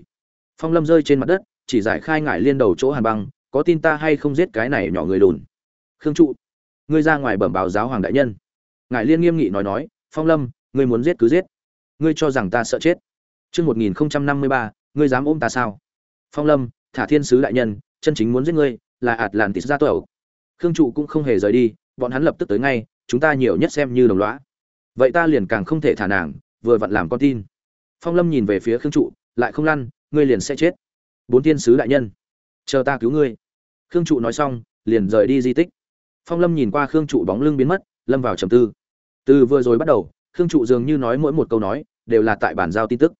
Phong lâm rơi trên mặt đất chỉ giải khai ngải liên đầu chỗ hàn băng, có tin ta hay không giết cái này nhỏ người lùn khương trụ, ngươi ra ngoài bẩm báo giáo hoàng đại nhân. Ngải liên nghiêm nghị nói nói, phong lâm, ngươi muốn giết cứ giết. Ngươi cho rằng ta sợ chết. Chương một nghìn năm mươi ba, ngươi dám ôm ta sao? Phong lâm, thả thiên sứ đại nhân, chân chính muốn giết ngươi là ạt làn tịt ra tổ khương trụ cũng không hề rời đi, bọn hắn lập tức tới ngay, chúng ta nhiều nhất xem như đồng lõa. Vậy ta liền càng không thể thả nàng, vừa vặn làm con tin. Phong lâm nhìn về phía khương trụ, lại không lăn, ngươi liền sẽ chết bốn thiên sứ đại nhân, chờ ta cứu ngươi. Khương trụ nói xong, liền rời đi di tích. Phong lâm nhìn qua khương trụ bóng lưng biến mất, lâm vào trầm tư. Từ vừa rồi bắt đầu, khương trụ dường như nói mỗi một câu nói, đều là tại bản giao tin tức.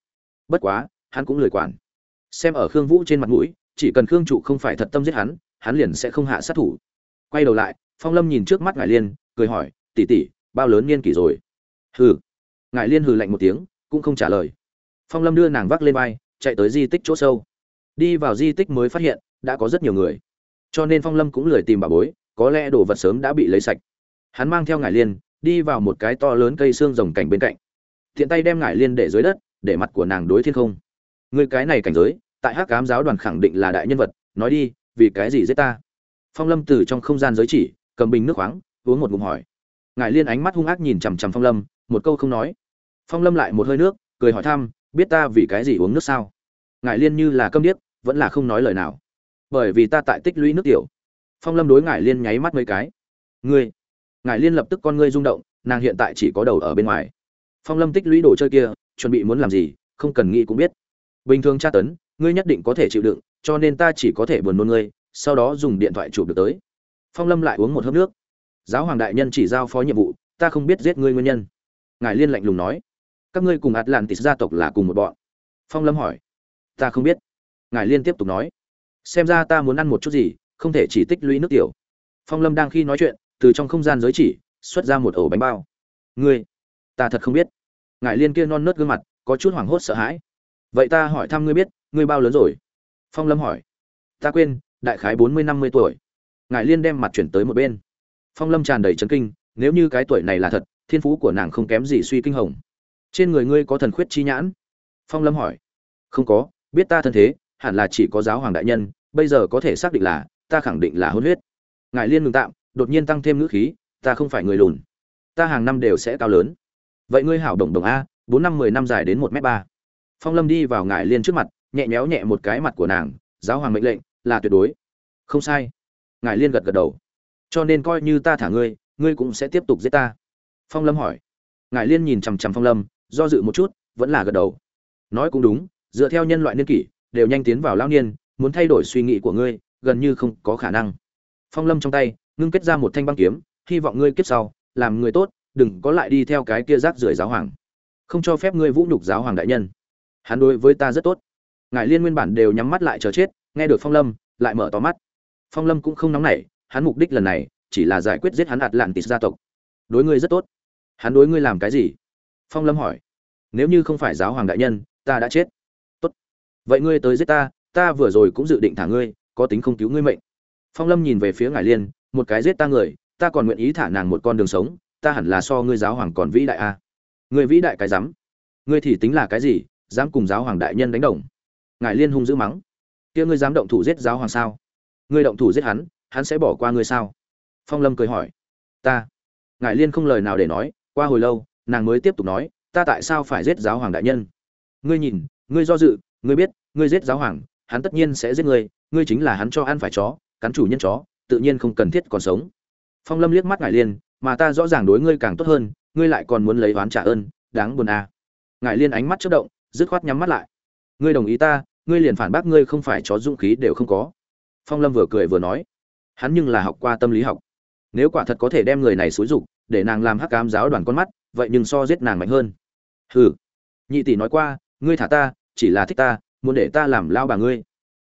Bất quá, hắn cũng lười quản. Xem ở khương vũ trên mặt mũi, chỉ cần khương trụ không phải thật tâm giết hắn hắn liền sẽ không hạ sát thủ. Quay đầu lại, phong lâm nhìn trước mắt ngải liên, cười hỏi tỉ tỉ bao lớn niên kỷ rồi? Hừ. Ngải liên hừ lạnh một tiếng, cũng không trả lời. Phong lâm đưa nàng vác lên vai, chạy tới di tích chỗ sâu đi vào di tích mới phát hiện, đã có rất nhiều người. Cho nên phong lâm cũng lười tìm bà bối, có lẽ đồ vật sớm đã bị lấy sạch. Hắn mang theo ngải liên, đi vào một cái to lớn cây xương rồng cảnh bên cạnh. Thiện tay đem ngải liên để dưới đất, để mặt của nàng đối thiên không. Người cái này cảnh giới, tại hắc cám giáo đoàn khẳng định là đại nhân vật, nói đi, vì cái gì giết ta? Phong lâm từ trong không gian giới chỉ, cầm bình nước khoáng, uống một ngụm hỏi. Ngải liên ánh mắt hung ác nhìn chằm chằm phong lâm, một câu không nói. Phong lâm lại một hơi nước, cười hỏi thăm, biết ta vì cái gì uống nước sao? Ngải liên như là câm điếc vẫn là không nói lời nào. Bởi vì ta tại tích lũy nước tiểu. Phong lâm đối ngải liên nháy mắt mấy cái. Ngươi, ngải liên lập tức con ngươi rung động, nàng hiện tại chỉ có đầu ở bên ngoài. Phong lâm tích lũy đồ chơi kia, chuẩn bị muốn làm gì, không cần nghĩ cũng biết. Bình thường tra tấn, ngươi nhất định có thể chịu đựng, cho nên ta chỉ có thể buồn nôn ngươi, sau đó dùng điện thoại chụp được tới. Phong lâm lại uống một hớp nước. Giáo hoàng đại nhân chỉ giao phó nhiệm vụ, ta không biết giết ngươi nguyên nhân. Ngài liên lạnh lùng nói. Các ngươi cùng atlantis gia tộc là cùng một bọn. Phong lâm hỏi. Ta không biết ngài liên tiếp tục nói. Xem ra ta muốn ăn một chút gì, không thể chỉ tích lũy nước tiểu. Phong lâm đang khi nói chuyện, từ trong không gian giới chỉ, xuất ra một ổ bánh bao. Ngươi, ta thật không biết. Ngài liên kia non nớt gương mặt, có chút hoảng hốt sợ hãi. Vậy ta hỏi thăm ngươi biết, ngươi bao lớn rồi? Phong lâm hỏi. Ta quên, đại khái bốn mươi năm mươi tuổi. Ngài liên đem mặt chuyển tới một bên. Phong lâm tràn đầy trấn kinh, nếu như cái tuổi này là thật, thiên phú của nàng không kém gì suy kinh hồng. Trên người ngươi có thần khuyết chi nhãn? Phong lâm hỏi. Không có, biết ta thân thế hẳn là chỉ có giáo hoàng đại nhân, bây giờ có thể xác định là, ta khẳng định là hôn huyết. Ngài liên ngừng tạm, đột nhiên tăng thêm ngữ khí, ta không phải người lùn. Ta hàng năm đều sẽ cao lớn. Vậy ngươi hảo đồng đồng a, bốn năm mười năm dài đến một m ba. Phong lâm đi vào ngài liên trước mặt, nhẹ nhéo nhẹ một cái mặt của nàng, giáo hoàng mệnh lệnh, là tuyệt đối. Không sai. Ngài liên gật gật đầu. Cho nên coi như ta thả ngươi ngươi cũng sẽ tiếp tục giết ta. Phong lâm hỏi. Ngài liên nhìn chằm chằm phong lâm, do dự một chút, vẫn là gật đầu. Nói cũng đúng, dựa theo nhân loại niên kỷ đều nhanh tiến vào lão niên, muốn thay đổi suy nghĩ của ngươi, gần như không có khả năng. Phong lâm trong tay, ngưng kết ra một thanh băng kiếm, hy vọng ngươi kiếp sau, làm người tốt, đừng có lại đi theo cái kia rác rưởi giáo hoàng. Không cho phép ngươi vũ nhục giáo hoàng đại nhân. Hắn đối với ta rất tốt. Ngài liên nguyên bản đều nhắm mắt lại chờ chết, nghe được phong lâm, lại mở to mắt. Phong lâm cũng không nóng nảy, hắn mục đích lần này, chỉ là giải quyết giết hắn atlantis gia tộc. Đối ngươi rất tốt. Hắn đối ngươi làm cái gì? Phong lâm hỏi. Nếu như không phải giáo hoàng đại nhân, ta đã chết vậy ngươi tới giết ta ta vừa rồi cũng dự định thả ngươi, có tính không cứu ngươi mệnh. Phong lâm nhìn về phía ngài liên, một cái giết ta người, ta còn nguyện ý thả nàng một con đường sống, ta hẳn là so ngươi giáo hoàng còn vĩ đại a. À? vĩ đại cái dám ngươi thì tính là cái gì, dám cùng giáo hoàng đại nhân đánh đồng? Ngài liên hung dữ mắng. Kia ngươi dám động thủ giết giáo hoàng sao? Ngươi động thủ giết hắn hắn sẽ bỏ qua ngươi sao? Phong lâm cười hỏi. Ta. Ngài liên không lời nào để nói, qua hồi lâu, nàng mới tiếp tục nói, ta tại sao phải giết giáo hoàng đại nhân? Ngươi nhìn, ngươi do dự ngươi biết, ngươi giết giáo hoàng, hắn tất nhiên sẽ giết ngươi ngươi chính là hắn cho ăn phải chó, cắn chủ nhân chó, tự nhiên không cần thiết còn sống. Phong lâm liếc mắt ngải liên, mà ta rõ ràng đối ngươi càng tốt hơn, ngươi lại còn muốn lấy oán trả ơn, đáng buồn à. Ngải liên ánh mắt chất động, dứt khoát nhắm mắt lại. Ngươi đồng ý ta, ngươi liền phản bác ngươi không phải chó dũng khí đều không có. Phong lâm vừa cười vừa nói. Hắn nhưng là học qua tâm lý học. Nếu quả thật có thể đem người này xúi dục, để nàng làm hắc cám giáo đoàn con mắt, vậy nhưng so giết nàng mạnh hơn. Hừ. Nhị tỷ nói qua, ngươi thả ta chỉ là thích ta, muốn để ta làm lao bà ngươi.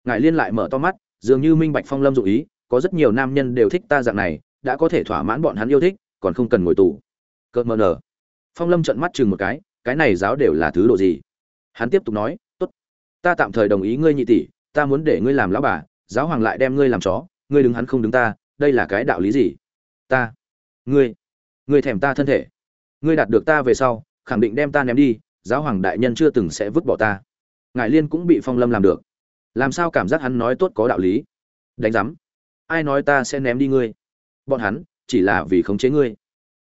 Ngài liên lại mở to mắt, dường như minh bạch phong lâm dụ ý, có rất nhiều nam nhân đều thích ta dạng này, đã có thể thỏa mãn bọn hắn yêu thích, còn không cần ngồi tù. Cợt mờ nở. Phong lâm trận mắt chừng một cái cái này giáo đều là thứ độ gì? Hắn tiếp tục nói, tốt, ta tạm thời đồng ý ngươi nhị tỷ, ta muốn để ngươi làm lão bà, giáo hoàng lại đem ngươi làm chó, ngươi đứng hắn không đứng ta, đây là cái đạo lý gì? Ta, ngươi ngươi thèm ta thân thể. Ngươi đạt được ta về sau, khẳng định đem ta ném đi, giáo hoàng đại nhân chưa từng sẽ vứt bỏ ta ngài liên cũng bị phong lâm làm được. Làm sao cảm giác hắn nói tốt có đạo lý? Đánh giám. Ai nói ta sẽ ném đi ngươi? Bọn hắn, chỉ là vì khống chế ngươi.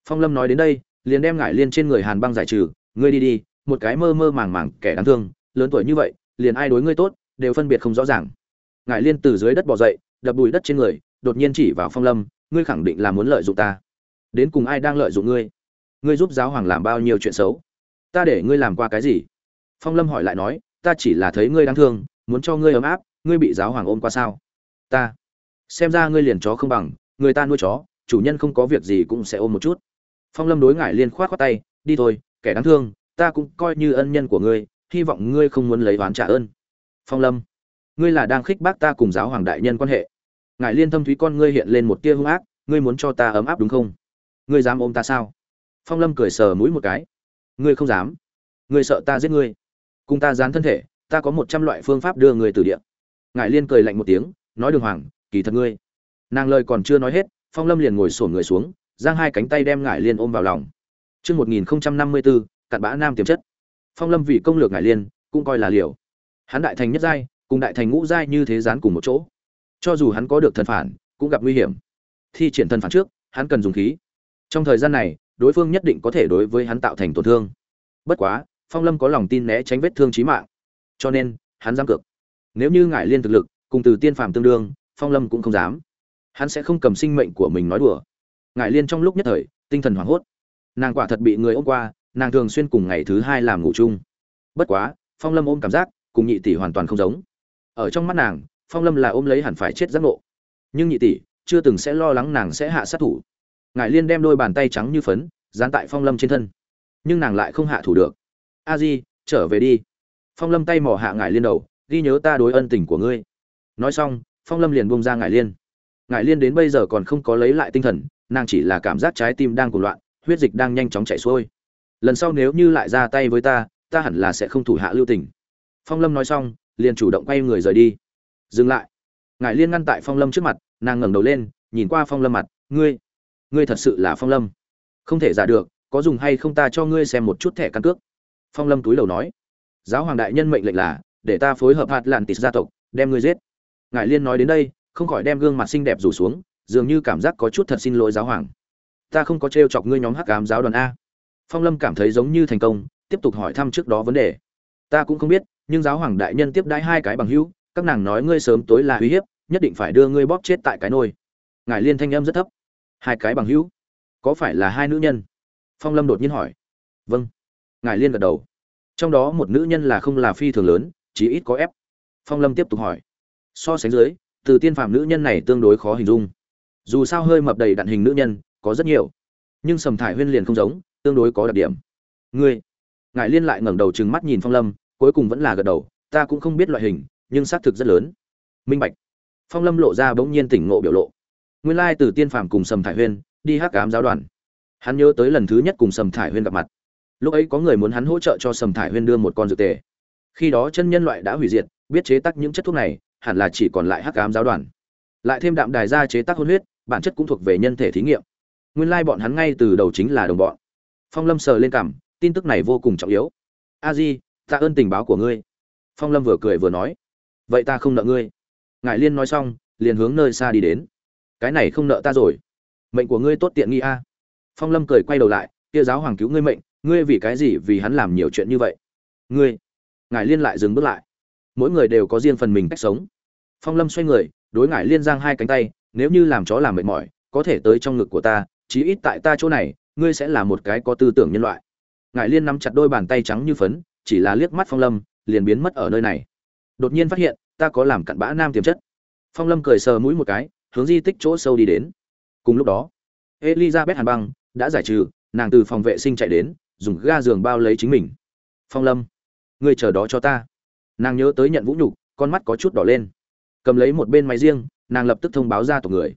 Phong lâm nói đến đây, liền đem ngải liên trên người hàn băng giải trừ. Ngươi đi đi, một cái mơ mơ màng màng, kẻ đáng thương, lớn tuổi như vậy, liền ai đối ngươi tốt, đều phân biệt không rõ ràng. Ngải liên từ dưới đất bỏ dậy, đập bùi đất trên người, đột nhiên chỉ vào phong lâm, ngươi khẳng định là muốn lợi dụng ta. Đến cùng ai đang lợi dụng ngươi? Ngươi giúp giáo hoàng làm bao nhiêu chuyện xấu? Ta để ngươi làm qua cái gì? Phong lâm hỏi lại nói ta chỉ là thấy ngươi đáng thương, muốn cho ngươi ấm áp, ngươi bị giáo hoàng ôm qua sao? Ta. Xem ra ngươi liền chó không bằng, người ta nuôi chó, chủ nhân không có việc gì cũng sẽ ôm một chút. Phong lâm đối ngại liên khoát khoát tay, đi thôi, kẻ đáng thương, ta cũng coi như ân nhân của ngươi, hy vọng ngươi không muốn lấy oán trả ơn. Phong lâm. Ngươi là đang khích bác ta cùng giáo hoàng đại nhân quan hệ. Ngại liên thâm thúy con ngươi hiện lên một tia hung ác, ngươi muốn cho ta ấm áp đúng không? Ngươi dám ôm ta sao? Phong lâm cười sờ mũi một cái. Ngươi không dám. Ngươi sợ ta giết ngươi cùng ta dán thân thể ta có một trăm loại phương pháp đưa người từ địa ngài liên cười lạnh một tiếng nói đường hoàng kỳ thật ngươi nàng lời còn chưa nói hết phong lâm liền ngồi sổn người xuống giang hai cánh tay đem ngải liên ôm vào lòng Trước 1054, cặn bã nam tiềm chất. Phong Lâm vì công lược ngải liên, cũng coi là liều. Hắn đại thành nhất giai, cùng đại thành ngũ giai như thế dán cùng một chỗ. Cho dù hắn có được thần phản, cũng gặp nguy hiểm. Thi triển thần phản trước, hắn cần dùng khí. Trong thời gian này, đối phương nhất định có thể đối với hắn tạo thành tổn thương. Bất quá, Phong Lâm có lòng tin né tránh vết thương chí mạng. Cho nên, hắn dám cược. Nếu như ngải liên thực lực cùng từ tiên phàm tương đương, Phong Lâm cũng không dám. Hắn sẽ không cầm sinh mệnh của mình nói đùa. Ngải liên trong lúc nhất thời tinh thần hoảng hốt. Nàng quả thật bị người ôm qua nàng thường xuyên cùng ngày thứ hai làm ngủ chung. Bất quá phong lâm ôm cảm giác cùng nhị tỷ hoàn toàn không giống. Ở trong mắt nàng phong lâm là ôm lấy hẳn phải chết giác ngộ. Nhưng nhị tỷ chưa từng sẽ lo lắng nàng sẽ hạ sát thủ. Ngải liên đem đôi bàn tay trắng như phấn dán tại phong lâm trên thân. Nhưng nàng lại không hạ thủ được a di, trở về đi. Phong lâm tay mỏ hạ ngải liên đầu, ghi nhớ ta đối ân tình của ngươi. Nói xong, phong lâm liền buông ra ngải liên. Ngải liên đến bây giờ còn không có lấy lại tinh thần, nàng chỉ là cảm giác trái tim đang cuồng loạn, huyết dịch đang nhanh chóng chảy xuôi. Lần sau nếu như lại ra tay với ta ta hẳn là sẽ không thủ hạ lưu tình. Phong lâm nói xong, liền chủ động quay người rời đi. Dừng lại. Ngải liên ngăn tại phong lâm trước mặt, nàng ngẩng đầu lên, nhìn qua phong lâm mặt, ngươi ngươi thật sự là phong lâm. Không thể giả được, có dùng hay không ta cho ngươi xem một chút thẻ căn cước phong lâm túi đầu nói, giáo hoàng đại nhân mệnh lệnh là, để ta phối hợp hạt làn tịt gia tộc, đem ngươi giết. Ngài liên nói đến đây, không khỏi đem gương mặt xinh đẹp rủ xuống, dường như cảm giác có chút thật xin lỗi giáo hoàng. Ta không có t chọc ngươi nhóm hắc ám giáo đoàn a. Phong lâm cảm thấy giống như thành công, tiếp tục hỏi thăm trước đó vấn đề. Ta cũng không biết, nhưng giáo hoàng đại nhân tiếp đãi hai cái bằng hữu, các nàng nói ngươi sớm tối là uy hiếp, nhất định phải đưa ngươi bóp chết tại cái nôi. Ngài liên thanh âm rất thấp. Hai cái bằng hữu? Có phải là hai nữ nhân? Phong lâm đột nhiên hỏi. Vâng ngài liên gật đầu. Trong đó một nữ nhân là không là phi thường lớn, chí ít có ép. Phong lâm tiếp tục hỏi. So sánh dưới, từ tiên phạm nữ nhân này tương đối khó hình dung. Dù sao hơi mập đầy đặn hình nữ nhân, có rất nhiều. Nhưng sầm thải huyên liền không giống, tương đối có đặc điểm. Ngươi, ngài liên lại ngẩng đầu trừng mắt nhìn phong lâm, cuối cùng vẫn là gật đầu, ta cũng không biết loại hình, nhưng xác thực rất lớn. Minh bạch. Phong lâm lộ ra bỗng nhiên tỉnh ngộ biểu lộ. Nguyên lai từ tiên phàm cùng sầm thải huyên, đi hát cám giáo đoàn. Hắn nhớ tới lần thứ nhất cùng sầm thải huyên gặp mặt lúc ấy có người muốn hắn hỗ trợ cho sầm thải huyên đưa một con dược tề. Khi đó chân nhân loại đã hủy diệt, biết chế tác những chất thuốc này, hẳn là chỉ còn lại hắc cám giáo đoàn. Lại thêm đạm đài ra chế tác hôn huyết, bản chất cũng thuộc về nhân thể thí nghiệm. Nguyên lai bọn hắn ngay từ đầu chính là đồng bọn. Phong lâm sờ lên cảm, tin tức này vô cùng trọng yếu. A di tạ ơn tình báo của ngươi. Phong lâm vừa cười vừa nói. Vậy ta không nợ ngươi. Ngài liên nói xong, liền hướng nơi xa đi đến. Cái này không nợ ta rồi. Mệnh của ngươi tốt tiện nghi a. Phong lâm cười quay đầu lại, kia giáo hoàng cứu ngươi mệnh ngươi vì cái gì vì hắn làm nhiều chuyện như vậy? Ngươi, ngài liên lại dừng bước lại. Mỗi người đều có riêng phần mình cách sống. Phong lâm xoay người, đối ngài liên giang hai cánh tay, nếu như làm chó làm mệt mỏi, có thể tới trong ngực của ta, chí ít tại ta chỗ này, ngươi sẽ là một cái có tư tưởng nhân loại. Ngài liên nắm chặt đôi bàn tay trắng như phấn, chỉ là liếc mắt phong lâm, liền biến mất ở nơi này. Đột nhiên phát hiện, ta có làm cặn bã nam tiềm chất. Phong lâm cười sờ mũi một cái, hướng di tích chỗ sâu đi đến. Cùng lúc đó, elizabeth hàn băng đã giải trừ, nàng từ phòng vệ sinh chạy đến dùng ga giường bao lấy chính mình. Phong lâm, ngươi chờ đó cho ta. Nàng nhớ tới nhận vũ nhục, con mắt có chút đỏ lên. Cầm lấy một bên máy riêng, nàng lập tức thông báo ra tộc người.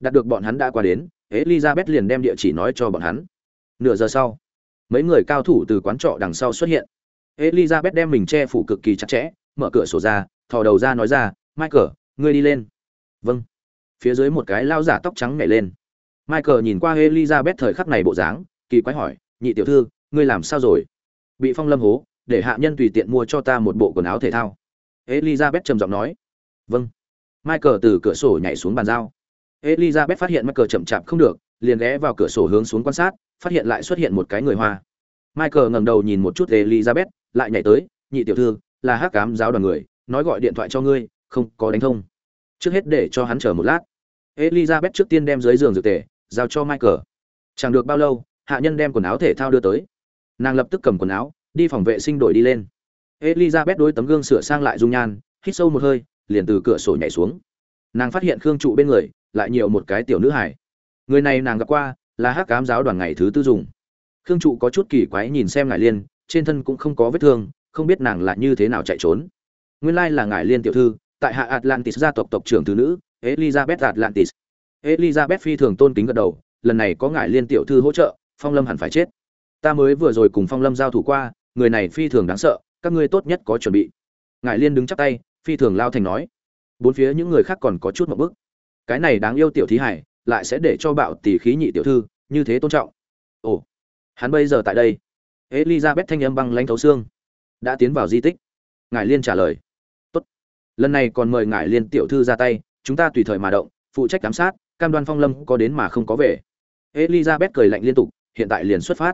Đạt được bọn hắn đã qua đến, elizabeth liền đem địa chỉ nói cho bọn hắn. Nửa giờ sau, mấy người cao thủ từ quán trọ đằng sau xuất hiện. Elizabeth đem mình che phủ cực kỳ chặt chẽ, mở cửa sổ ra, thò đầu ra nói ra, michael, ngươi đi lên. Vâng. Phía dưới một cái lao giả tóc trắng nhảy lên. Michael nhìn qua elizabeth thời khắc này bộ dáng, kỳ quái hỏi, nhị tiểu thư ngươi làm sao rồi? Bị phong lâm hố, để hạ nhân tùy tiện mua cho ta một bộ quần áo thể thao. Elizabeth trầm giọng nói. Vâng. Michael từ cửa sổ nhảy xuống bàn giao. Elizabeth phát hiện michael chậm chạp không được, liền ghé vào cửa sổ hướng xuống quan sát, phát hiện lại xuất hiện một cái người hoa. Michael ngẩng đầu nhìn một chút elizabeth, lại nhảy tới, nhị tiểu thư, là hắc cám giáo đoàn người, nói gọi điện thoại cho ngươi, không có đánh thông. Trước hết để cho hắn chờ một lát. Elizabeth trước tiên đem dưới giường dược tề, giao cho michael. Chẳng được bao lâu, hạ nhân đem quần áo thể thao đưa tới nàng lập tức cầm quần áo, đi phòng vệ sinh đổi đi lên. Elizabeth đôi tấm gương sửa sang lại dung nhan, hít sâu một hơi, liền từ cửa sổ nhảy xuống. Nàng phát hiện khương trụ bên người, lại nhiều một cái tiểu nữ hải người này nàng gặp qua, là hắc cám giáo đoàn ngày thứ tư dùng. Khương trụ có chút kỳ quái nhìn xem ngài liên, trên thân cũng không có vết thương, không biết nàng là như thế nào chạy trốn. Nguyên lai là ngài liên tiểu thư, tại hạ atlantis gia tộc tộc trưởng thứ nữ, elizabeth atlantis. Elizabeth phi thường tôn kính gật đầu, lần này có ngài liên tiểu thư hỗ trợ, phong lâm hẳn phải chết ta mới vừa rồi cùng phong lâm giao thủ qua, người này phi thường đáng sợ, các ngươi tốt nhất có chuẩn bị. Ngài liên đứng chắp tay, phi thường lao thành nói. Bốn phía những người khác còn có chút một bức cái này đáng yêu tiểu thí hải, lại sẽ để cho bạo tỷ khí nhị tiểu thư, như thế tôn trọng. Ồ, hắn bây giờ tại đây. Elizabeth thanh âm băng lãnh thấu xương. Đã tiến vào di tích. Ngài liên trả lời. Tốt. Lần này còn mời ngài liên tiểu thư ra tay, chúng ta tùy thời mà động, phụ trách giám sát, cam đoan phong lâm có đến mà không có về. Elizabeth cười lạnh liên tục, hiện tại liền xuất phát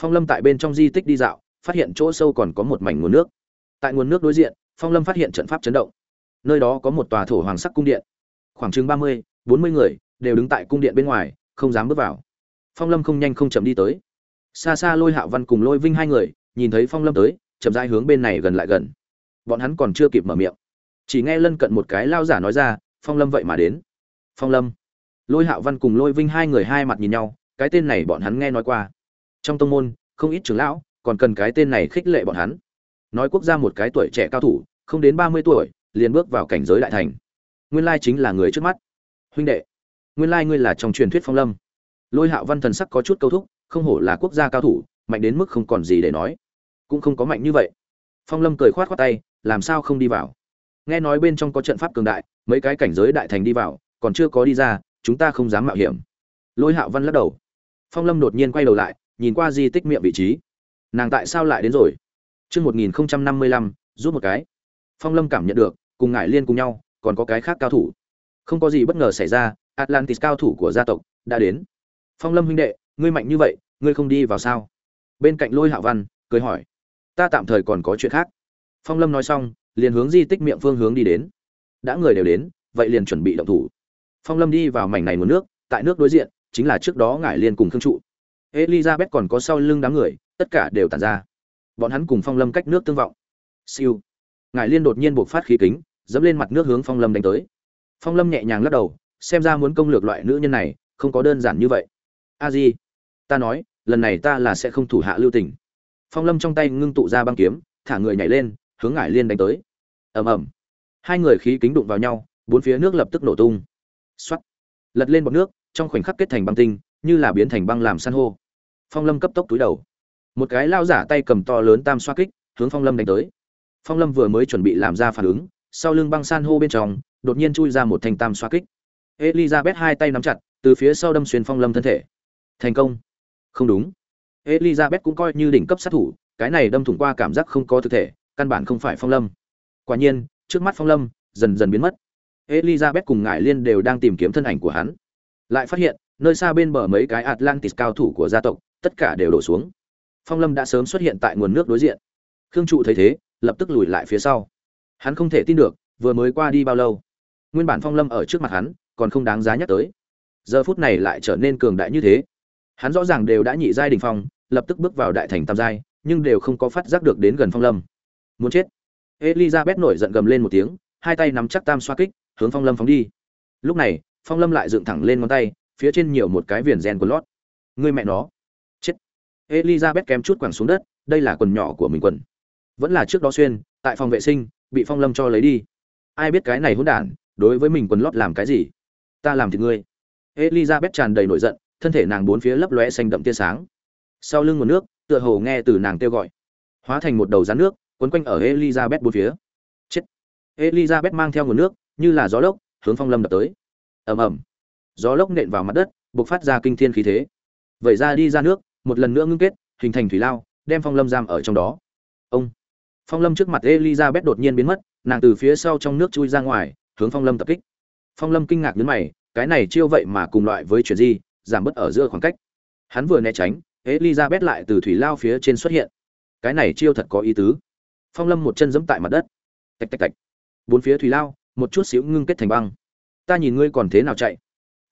phong lâm tại bên trong di tích đi dạo, phát hiện chỗ sâu còn có một mảnh nguồn nước. Tại nguồn nước đối diện, phong lâm phát hiện trận pháp chấn động. Nơi đó có một tòa thổ hoàng sắc cung điện. Khoảng chừng ba mươi, bốn mươi người đều đứng tại cung điện bên ngoài, không dám bước vào. Phong lâm không nhanh không chậm đi tới. Xa xa lôi hạo văn cùng lôi vinh hai người, nhìn thấy phong lâm tới, chậm rãi hướng bên này gần lại gần. Bọn hắn còn chưa kịp mở miệng. Chỉ nghe lân cận một cái lao giả nói ra, phong lâm vậy mà đến. Phong lâm. Lôi hạo văn cùng lôi vinh hai người hai mặt nhìn nhau, cái tên này bọn hắn nghe nói qua trong tông môn, không ít trưởng lão còn cần cái tên này khích lệ bọn hắn. Nói quốc gia một cái tuổi trẻ cao thủ, không đến ba mươi tuổi, liền bước vào cảnh giới đại thành. Nguyên lai chính là người trước mắt. Huynh đệ, nguyên lai ngươi là trong truyền thuyết phong lâm. Lôi hạo văn thần sắc có chút câu thúc, không hổ là quốc gia cao thủ, mạnh đến mức không còn gì để nói. Cũng không có mạnh như vậy. Phong lâm cười khoát khoát tay, làm sao không đi vào? Nghe nói bên trong có trận pháp cường đại, mấy cái cảnh giới đại thành đi vào, còn chưa có đi ra, chúng ta không dám mạo hiểm. Lôi hạo văn lắc đầu. Phong lâm đột nhiên quay đầu lại nhìn qua di tích miệng vị trí. Nàng tại sao lại đến rồi? Trước 1055, rút một cái. Phong Lâm cảm nhận được, cùng ngải liên cùng nhau, còn có cái khác cao thủ. Không có gì bất ngờ xảy ra atlantis cao thủ của gia tộc đã đến. Phong lâm huynh đệ ngươi mạnh như vậy ngươi không đi vào sao? Bên cạnh lôi hạ văn cười hỏi. Ta tạm thời còn có chuyện khác. Phong lâm nói xong liền hướng di tích miệng phương hướng đi đến. Đã người đều đến vậy liền chuẩn bị động thủ. Phong lâm đi vào mảnh này nguồn nước tại nước đối diện chính là trước đó ngải liên cùng thương trụ elizabeth còn có sau lưng đám người, tất cả đều tàn ra. Bọn hắn cùng phong lâm cách nước tương vọng. Siêu. Ngải liên đột nhiên buộc phát khí kính, dẫm lên mặt nước hướng phong lâm đánh tới. Phong lâm nhẹ nhàng lắc đầu, xem ra muốn công lược loại nữ nhân này, không có đơn giản như vậy. A di, ta nói, lần này ta là sẽ không thủ hạ lưu tình. Phong lâm trong tay ngưng tụ ra băng kiếm, thả người nhảy lên, hướng ngải liên đánh tới. Ầm ầm. Hai người khí kính đụng vào nhau, bốn phía nước lập tức nổ tung. Xoắt lật lên bọt nước, trong khoảnh khắc kết thành băng tinh như là biến thành băng làm san hô. Phong lâm cấp tốc túi đầu. Một cái lao giả tay cầm to lớn tam xoa kích, hướng phong lâm đánh tới. Phong lâm vừa mới chuẩn bị làm ra phản ứng, sau lưng băng san hô bên trong, đột nhiên chui ra một thanh tam xoa kích. Elizabeth hai tay nắm chặt, từ phía sau đâm xuyên phong lâm thân thể. Thành công. Không đúng. Elizabeth cũng coi như đỉnh cấp sát thủ, cái này đâm thủng qua cảm giác không có thực thể, căn bản không phải phong lâm. Quả nhiên, trước mắt phong lâm dần dần biến mất. Elizabeth cùng ngải liên đều đang tìm kiếm thân ảnh của hắn. Lại phát hiện nơi xa bên bờ mấy cái atlantis cao thủ của gia tộc, tất cả đều đổ xuống. Phong lâm đã sớm xuất hiện tại nguồn nước đối diện. Khương trụ thấy thế, lập tức lùi lại phía sau. Hắn không thể tin được, vừa mới qua đi bao lâu. Nguyên bản phong lâm ở trước mặt hắn, còn không đáng giá nhắc tới. Giờ phút này lại trở nên cường đại như thế. Hắn rõ ràng đều đã nhị giai đỉnh phong, lập tức bước vào đại thành tam giai, nhưng đều không có phát giác được đến gần phong lâm. Muốn chết. Elizabeth nổi giận gầm lên một tiếng, hai tay nắm chắc tam xoa kích, hướng phong lâm phóng đi. Lúc này, phong lâm lại dựng thẳng lên ngón tay phía trên nhiều một cái viền gen của lót. Người mẹ nó. Chết. Elizabeth kém chút quẳng xuống đất, đây là quần nhỏ của mình quần. Vẫn là trước đó xuyên, tại phòng vệ sinh, bị phong lâm cho lấy đi. Ai biết cái này hỗn đản, đối với mình quần lót làm cái gì? Ta làm thì ngươi. Elizabeth tràn đầy nổi giận, thân thể nàng bốn phía lấp lóe xanh đậm tia sáng. Sau lưng nguồn nước, tựa hồ nghe từ nàng kêu gọi. Hóa thành một đầu rắn nước, quấn quanh ở elizabeth bốn phía. Chết. Elizabeth mang theo nguồn nước, như là gió lốc, hướng phong lâm đập tới. Ầm ầm gió lốc nện vào mặt đất buộc phát ra kinh thiên khí thế. Vẩy ra đi ra nước, một lần nữa ngưng kết, hình thành thủy lao, đem phong lâm giam ở trong đó. Ông! Phong lâm trước mặt elizabeth đột nhiên biến mất, nàng từ phía sau trong nước chui ra ngoài, hướng phong lâm tập kích. Phong lâm kinh ngạc nhấn mày, cái này chiêu vậy mà cùng loại với chuyện gì, giảm bớt ở giữa khoảng cách. Hắn vừa né tránh, elizabeth lại từ thủy lao phía trên xuất hiện. Cái này chiêu thật có ý tứ. Phong lâm một chân giẫm tại mặt đất. Tạch tạch tạch. Bốn phía thủy lao, một chút xíu ngưng kết thành băng. Ta nhìn ngươi còn thế nào chạy?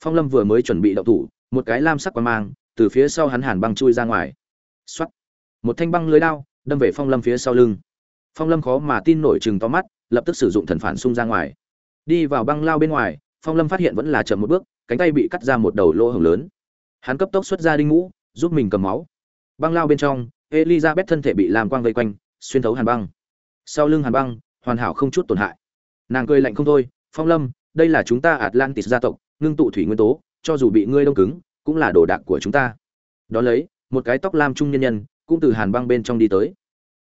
Phong lâm vừa mới chuẩn bị động thủ, một cái lam sắc quang mang từ phía sau hắn hàn băng chui ra ngoài. Soát. một thanh băng lưới đao đâm về phong lâm phía sau lưng. Phong lâm khó mà tin nổi chừng to mắt, lập tức sử dụng thần phản xung ra ngoài. Đi vào băng lao bên ngoài, phong lâm phát hiện vẫn là chậm một bước, cánh tay bị cắt ra một đầu lỗ hổng lớn. Hắn cấp tốc xuất ra đinh ngũ, giúp mình cầm máu. Băng lao bên trong, elizabeth thân thể bị làm quang vây quanh, xuyên thấu hàn băng. Sau lưng hàn băng, hoàn hảo không chút tổn hại. Nàng cười lạnh không thôi, phong lâm đây là chúng ta atlantis gia tộc, ngưng tụ thủy nguyên tố, cho dù bị ngươi đông cứng, cũng là đồ đạc của chúng ta. Đó lấy, một cái tóc lam trung nhân nhân, cũng từ hàn băng bên trong đi tới.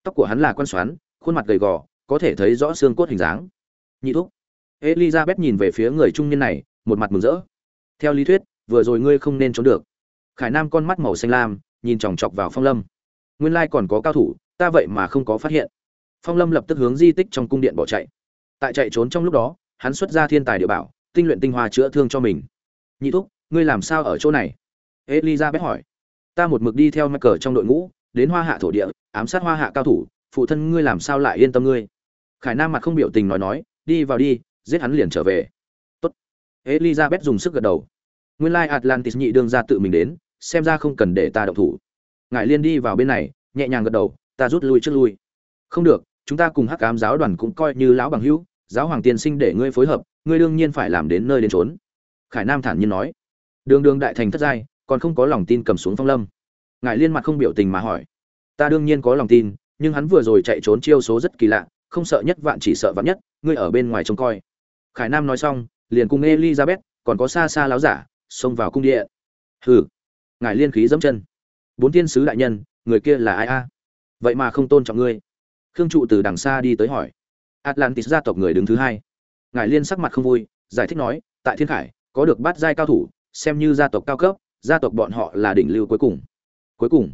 Tóc của hắn là quan xoắn, khuôn mặt gầy gò, có thể thấy rõ xương cốt hình dáng. Nhị thúc. Elizabeth nhìn về phía người trung niên này, một mặt mừng rỡ. Theo lý thuyết, vừa rồi ngươi không nên trốn được. Khải nam con mắt màu xanh lam, nhìn chòng chọc vào phong lâm. Nguyên lai còn có cao thủ, ta vậy mà không có phát hiện. Phong lâm lập tức hướng di tích trong cung điện bỏ chạy. Tại chạy trốn trong lúc đó hắn xuất ra thiên tài địa bảo, tinh luyện tinh hoa chữa thương cho mình. Nhị thúc, ngươi làm sao ở chỗ này? Elizabeth hỏi. Ta một mực đi theo Michael trong đội ngũ, đến hoa hạ thổ địa, ám sát hoa hạ cao thủ, phụ thân ngươi làm sao lại yên tâm ngươi? Khải nam mặt không biểu tình nói nói, đi vào đi, giết hắn liền trở về. Tốt. Elizabeth dùng sức gật đầu. Nguyên lai atlantis nhị đương ra tự mình đến, xem ra không cần để ta động thủ. Ngài liên đi vào bên này, nhẹ nhàng gật đầu, ta rút lui trước lui. Không được, chúng ta cùng hắc ám giáo đoàn cũng coi như lão bằng hữu giáo hoàng tiên sinh để ngươi phối hợp, ngươi đương nhiên phải làm đến nơi đến trốn khải nam thản nhiên nói. Đường đường đại thành thất giai, còn không có lòng tin cầm xuống phong lâm. Ngài liên mặt không biểu tình mà hỏi. Ta đương nhiên có lòng tin, nhưng hắn vừa rồi chạy trốn chiêu số rất kỳ lạ, không sợ nhất vạn chỉ sợ vạn nhất, ngươi ở bên ngoài trông coi. Khải nam nói xong, liền cùng elizabeth, còn có xa xa láo giả, xông vào cung điện hừ. Ngài liên khí dẫm chân. Bốn tiên sứ đại nhân, người kia là ai a? Vậy mà không tôn trọng ngươi. Khương trụ từ đằng xa đi tới hỏi atlantis gia tộc người đứng thứ hai. Ngài liên sắc mặt không vui, giải thích nói, tại thiên khải, có được bát giai cao thủ, xem như gia tộc cao cấp, gia tộc bọn họ là đỉnh lưu cuối cùng. Cuối cùng.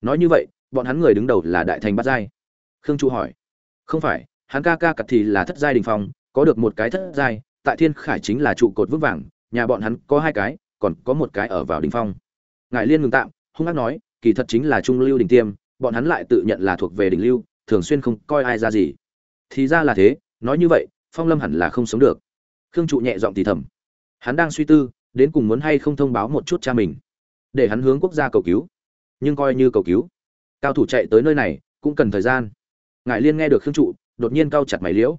Nói như vậy, bọn hắn người đứng đầu là đại thành bát giai. Khương chu hỏi. Không phải, hắn ca ca cặt thì là thất giai đình phong, có được một cái thất giai, tại thiên khải chính là trụ cột vững vàng, nhà bọn hắn có hai cái, còn có một cái ở vào đỉnh phong. Ngài liên ngừng tạm, hung ác nói, kỳ thật chính là trung lưu đỉnh tiêm, bọn hắn lại tự nhận là thuộc về đỉnh lưu, thường xuyên không coi ai ra gì thì ra là thế, nói như vậy, phong lâm hẳn là không sống được. Khương trụ nhẹ giọng thì thầm. Hắn đang suy tư, đến cùng muốn hay không thông báo một chút cha mình, để hắn hướng quốc gia cầu cứu. Nhưng coi như cầu cứu, cao thủ chạy tới nơi này, cũng cần thời gian. Ngại liên nghe được khương trụ, đột nhiên cao chặt mày liễu.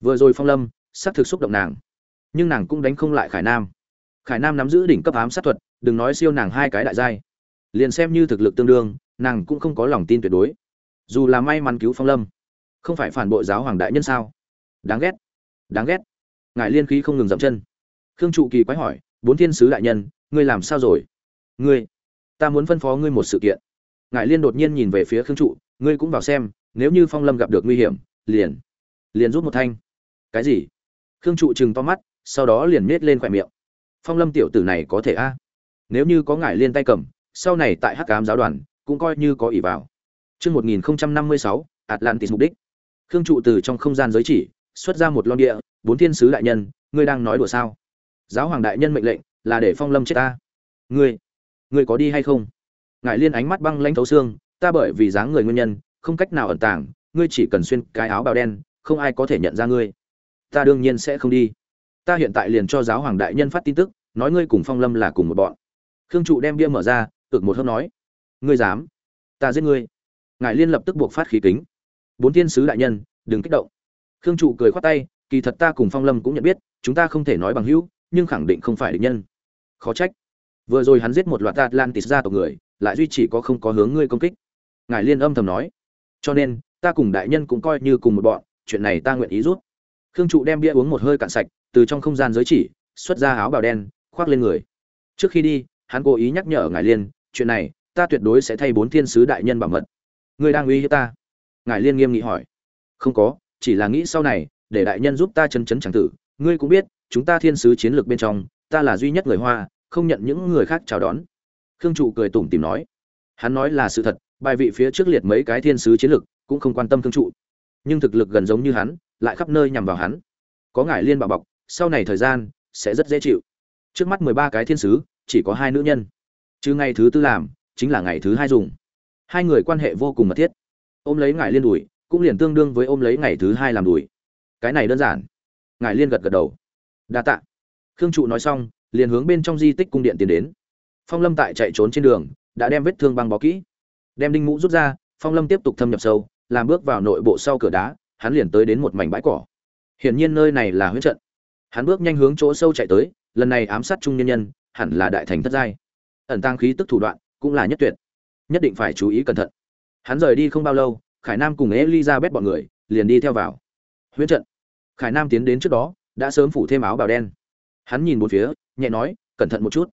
Vừa rồi phong lâm, xác thực xúc động nàng, nhưng nàng cũng đánh không lại khải nam. Khải nam nắm giữ đỉnh cấp ám sát thuật, đừng nói siêu nàng hai cái đại giai. Liền xem như thực lực tương đương, nàng cũng không có lòng tin tuyệt đối. Dù là may mắn cứu phong lâm không phải phản bội giáo hoàng đại nhân sao? Đáng ghét. Đáng ghét. Ngài liên khí không ngừng dậm chân. Khương trụ kỳ quái hỏi bốn thiên sứ đại nhân ngươi làm sao rồi? Ngươi ta muốn phân phó ngươi một sự kiện. Ngài liên đột nhiên nhìn về phía khương trụ ngươi cũng vào xem nếu như phong lâm gặp được nguy hiểm liền liền rút một thanh. Cái gì? Khương trụ chừng to mắt sau đó liền miết lên khỏe miệng. Phong lâm tiểu tử này có thể a? Nếu như có ngài liên tay cầm sau này tại hắc cám giáo đoàn cũng coi như có ỷ vào. Trước 1056, Atlantis mục đích. Khương trụ từ trong không gian giới chỉ, xuất ra một lon địa, bốn thiên sứ đại nhân, ngươi đang nói đùa sao? Giáo hoàng đại nhân mệnh lệnh là để Phong Lâm chết ta. Ngươi, ngươi có đi hay không? Ngải Liên ánh mắt băng lãnh thấu xương, ta bởi vì dáng người nguyên nhân, không cách nào ẩn tàng, ngươi chỉ cần xuyên cái áo bào đen, không ai có thể nhận ra ngươi. Ta đương nhiên sẽ không đi. Ta hiện tại liền cho giáo hoàng đại nhân phát tin tức, nói ngươi cùng Phong Lâm là cùng một bọn. Khương trụ đem bia mở ra, ực một hơi nói: "Ngươi dám? Ta giết ngươi." Ngải Liên lập tức buộc phát khí kính. "Bốn thiên sứ đại nhân, đừng kích động." Khương trụ cười khoát tay, kỳ thật ta cùng Phong Lâm cũng nhận biết, chúng ta không thể nói bằng hữu, nhưng khẳng định không phải địch nhân. Khó trách. Vừa rồi hắn giết một loạt Atlantis gia tộc người, lại duy chỉ có không có hướng ngươi công kích. Ngài Liên âm thầm nói, cho nên ta cùng đại nhân cũng coi như cùng một bọn, chuyện này ta nguyện ý rút. Khương trụ đem bia uống một hơi cạn sạch, từ trong không gian giới chỉ xuất ra áo bào đen, khoác lên người. Trước khi đi, hắn cố ý nhắc nhở Ngài Liên, chuyện này, ta tuyệt đối sẽ thay bốn thiên sứ đại nhân bảo mật. Ngươi đang uy hiếp ta? Ngài Liên nghiêm nghị hỏi. Không có, chỉ là nghĩ sau này, để đại nhân giúp ta chân chấn chẳng tử, ngươi cũng biết, chúng ta thiên sứ chiến lược bên trong, ta là duy nhất người Hoa, không nhận những người khác chào đón. Khương trụ cười tủm tỉm nói. Hắn nói là sự thật, bài vị phía trước liệt mấy cái thiên sứ chiến lược, cũng không quan tâm Khương trụ. Nhưng thực lực gần giống như hắn, lại khắp nơi nhằm vào hắn. Có ngài liên bảo bọc, sau này thời gian sẽ rất dễ chịu. Trước mắt mười ba cái thiên sứ, chỉ có hai nữ nhân. Chứ ngày thứ tư làm, chính là ngày thứ hai dùng. Hai người quan hệ vô cùng mật thiết. Ôm lấy ngải liên đùi, cũng liền tương đương với ôm lấy ngày thứ hai làm đùi. Cái này đơn giản. Ngải liên gật gật đầu. Đa tạ. Khương trụ nói xong, liền hướng bên trong di tích cung điện tiến đến. Phong Lâm tại chạy trốn trên đường, đã đem vết thương băng bó kỹ. Đem đinh mũ rút ra, Phong Lâm tiếp tục thâm nhập sâu, làm bước vào nội bộ sau cửa đá, hắn liền tới đến một mảnh bãi cỏ. Hiển nhiên nơi này là huyết trận. Hắn bước nhanh hướng chỗ sâu chạy tới, lần này ám sát trung nhân nhân, hẳn là đại thành thất giai. Ẩn tăng khí tức thủ đoạn, cũng là nhất tuyệt. Nhất định phải chú ý cẩn thận. Hắn rời đi không bao lâu, Khải Nam cùng Elizabeth bọn người liền đi theo vào. Huyết trận. Khải Nam tiến đến trước đó, đã sớm phủ thêm áo bào đen. Hắn nhìn một phía, nhẹ nói, cẩn thận một chút.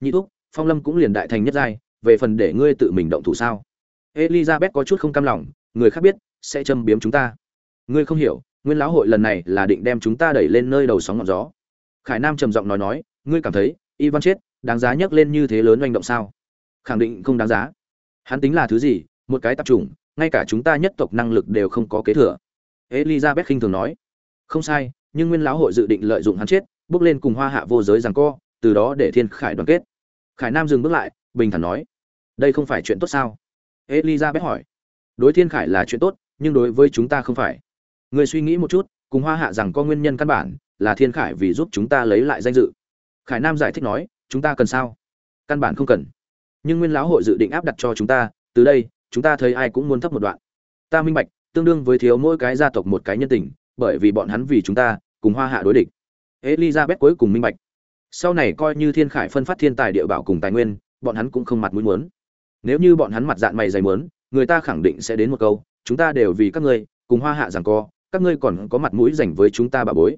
Nhị thúc, Phong Lâm cũng liền đại thành nhất giai, về phần để ngươi tự mình động thủ sao? Elizabeth có chút không cam lòng, người khác biết sẽ châm biếm chúng ta. Ngươi không hiểu, nguyên lão hội lần này là định đem chúng ta đẩy lên nơi đầu sóng ngọn gió. Khải Nam trầm giọng nói nói, ngươi cảm thấy Ivan chết, đáng giá nhấc lên như thế lớn oanh động sao? Khẳng định không đáng giá. Hắn tính là thứ gì? Một cái tập chủng ngay cả chúng ta nhất tộc năng lực đều không có kế thừa. Elizabeth khinh thường nói, không sai, nhưng nguyên lão hội dự định lợi dụng hắn chết, bước lên cùng hoa hạ vô giới rằng co, từ đó để thiên khải đoàn kết. Khải Nam dừng bước lại, bình thản nói, đây không phải chuyện tốt sao? Elizabeth hỏi, đối thiên khải là chuyện tốt, nhưng đối với chúng ta không phải. Người suy nghĩ một chút, cùng hoa hạ rằng có nguyên nhân căn bản là thiên khải vì giúp chúng ta lấy lại danh dự. Khải Nam giải thích nói, chúng ta cần sao? Căn bản không cần. Nhưng nguyên lão hội dự định áp đặt cho chúng ta, từ đây, chúng ta thấy ai cũng muốn thấp một đoạn. Ta minh bạch, tương đương với thiếu mỗi cái gia tộc một cái nhân tình, bởi vì bọn hắn vì chúng ta, cùng hoa hạ đối địch. Elizabeth cuối cùng minh bạch. Sau này coi như thiên khải phân phát thiên tài địa bảo cùng tài nguyên bọn hắn cũng không mặt mũi muốn. Nếu như bọn hắn mặt dạng mày dày muốn người ta khẳng định sẽ đến một câu chúng ta đều vì các ngươi cùng hoa hạ rằng co các ngươi còn có mặt mũi dành với chúng ta bà bối.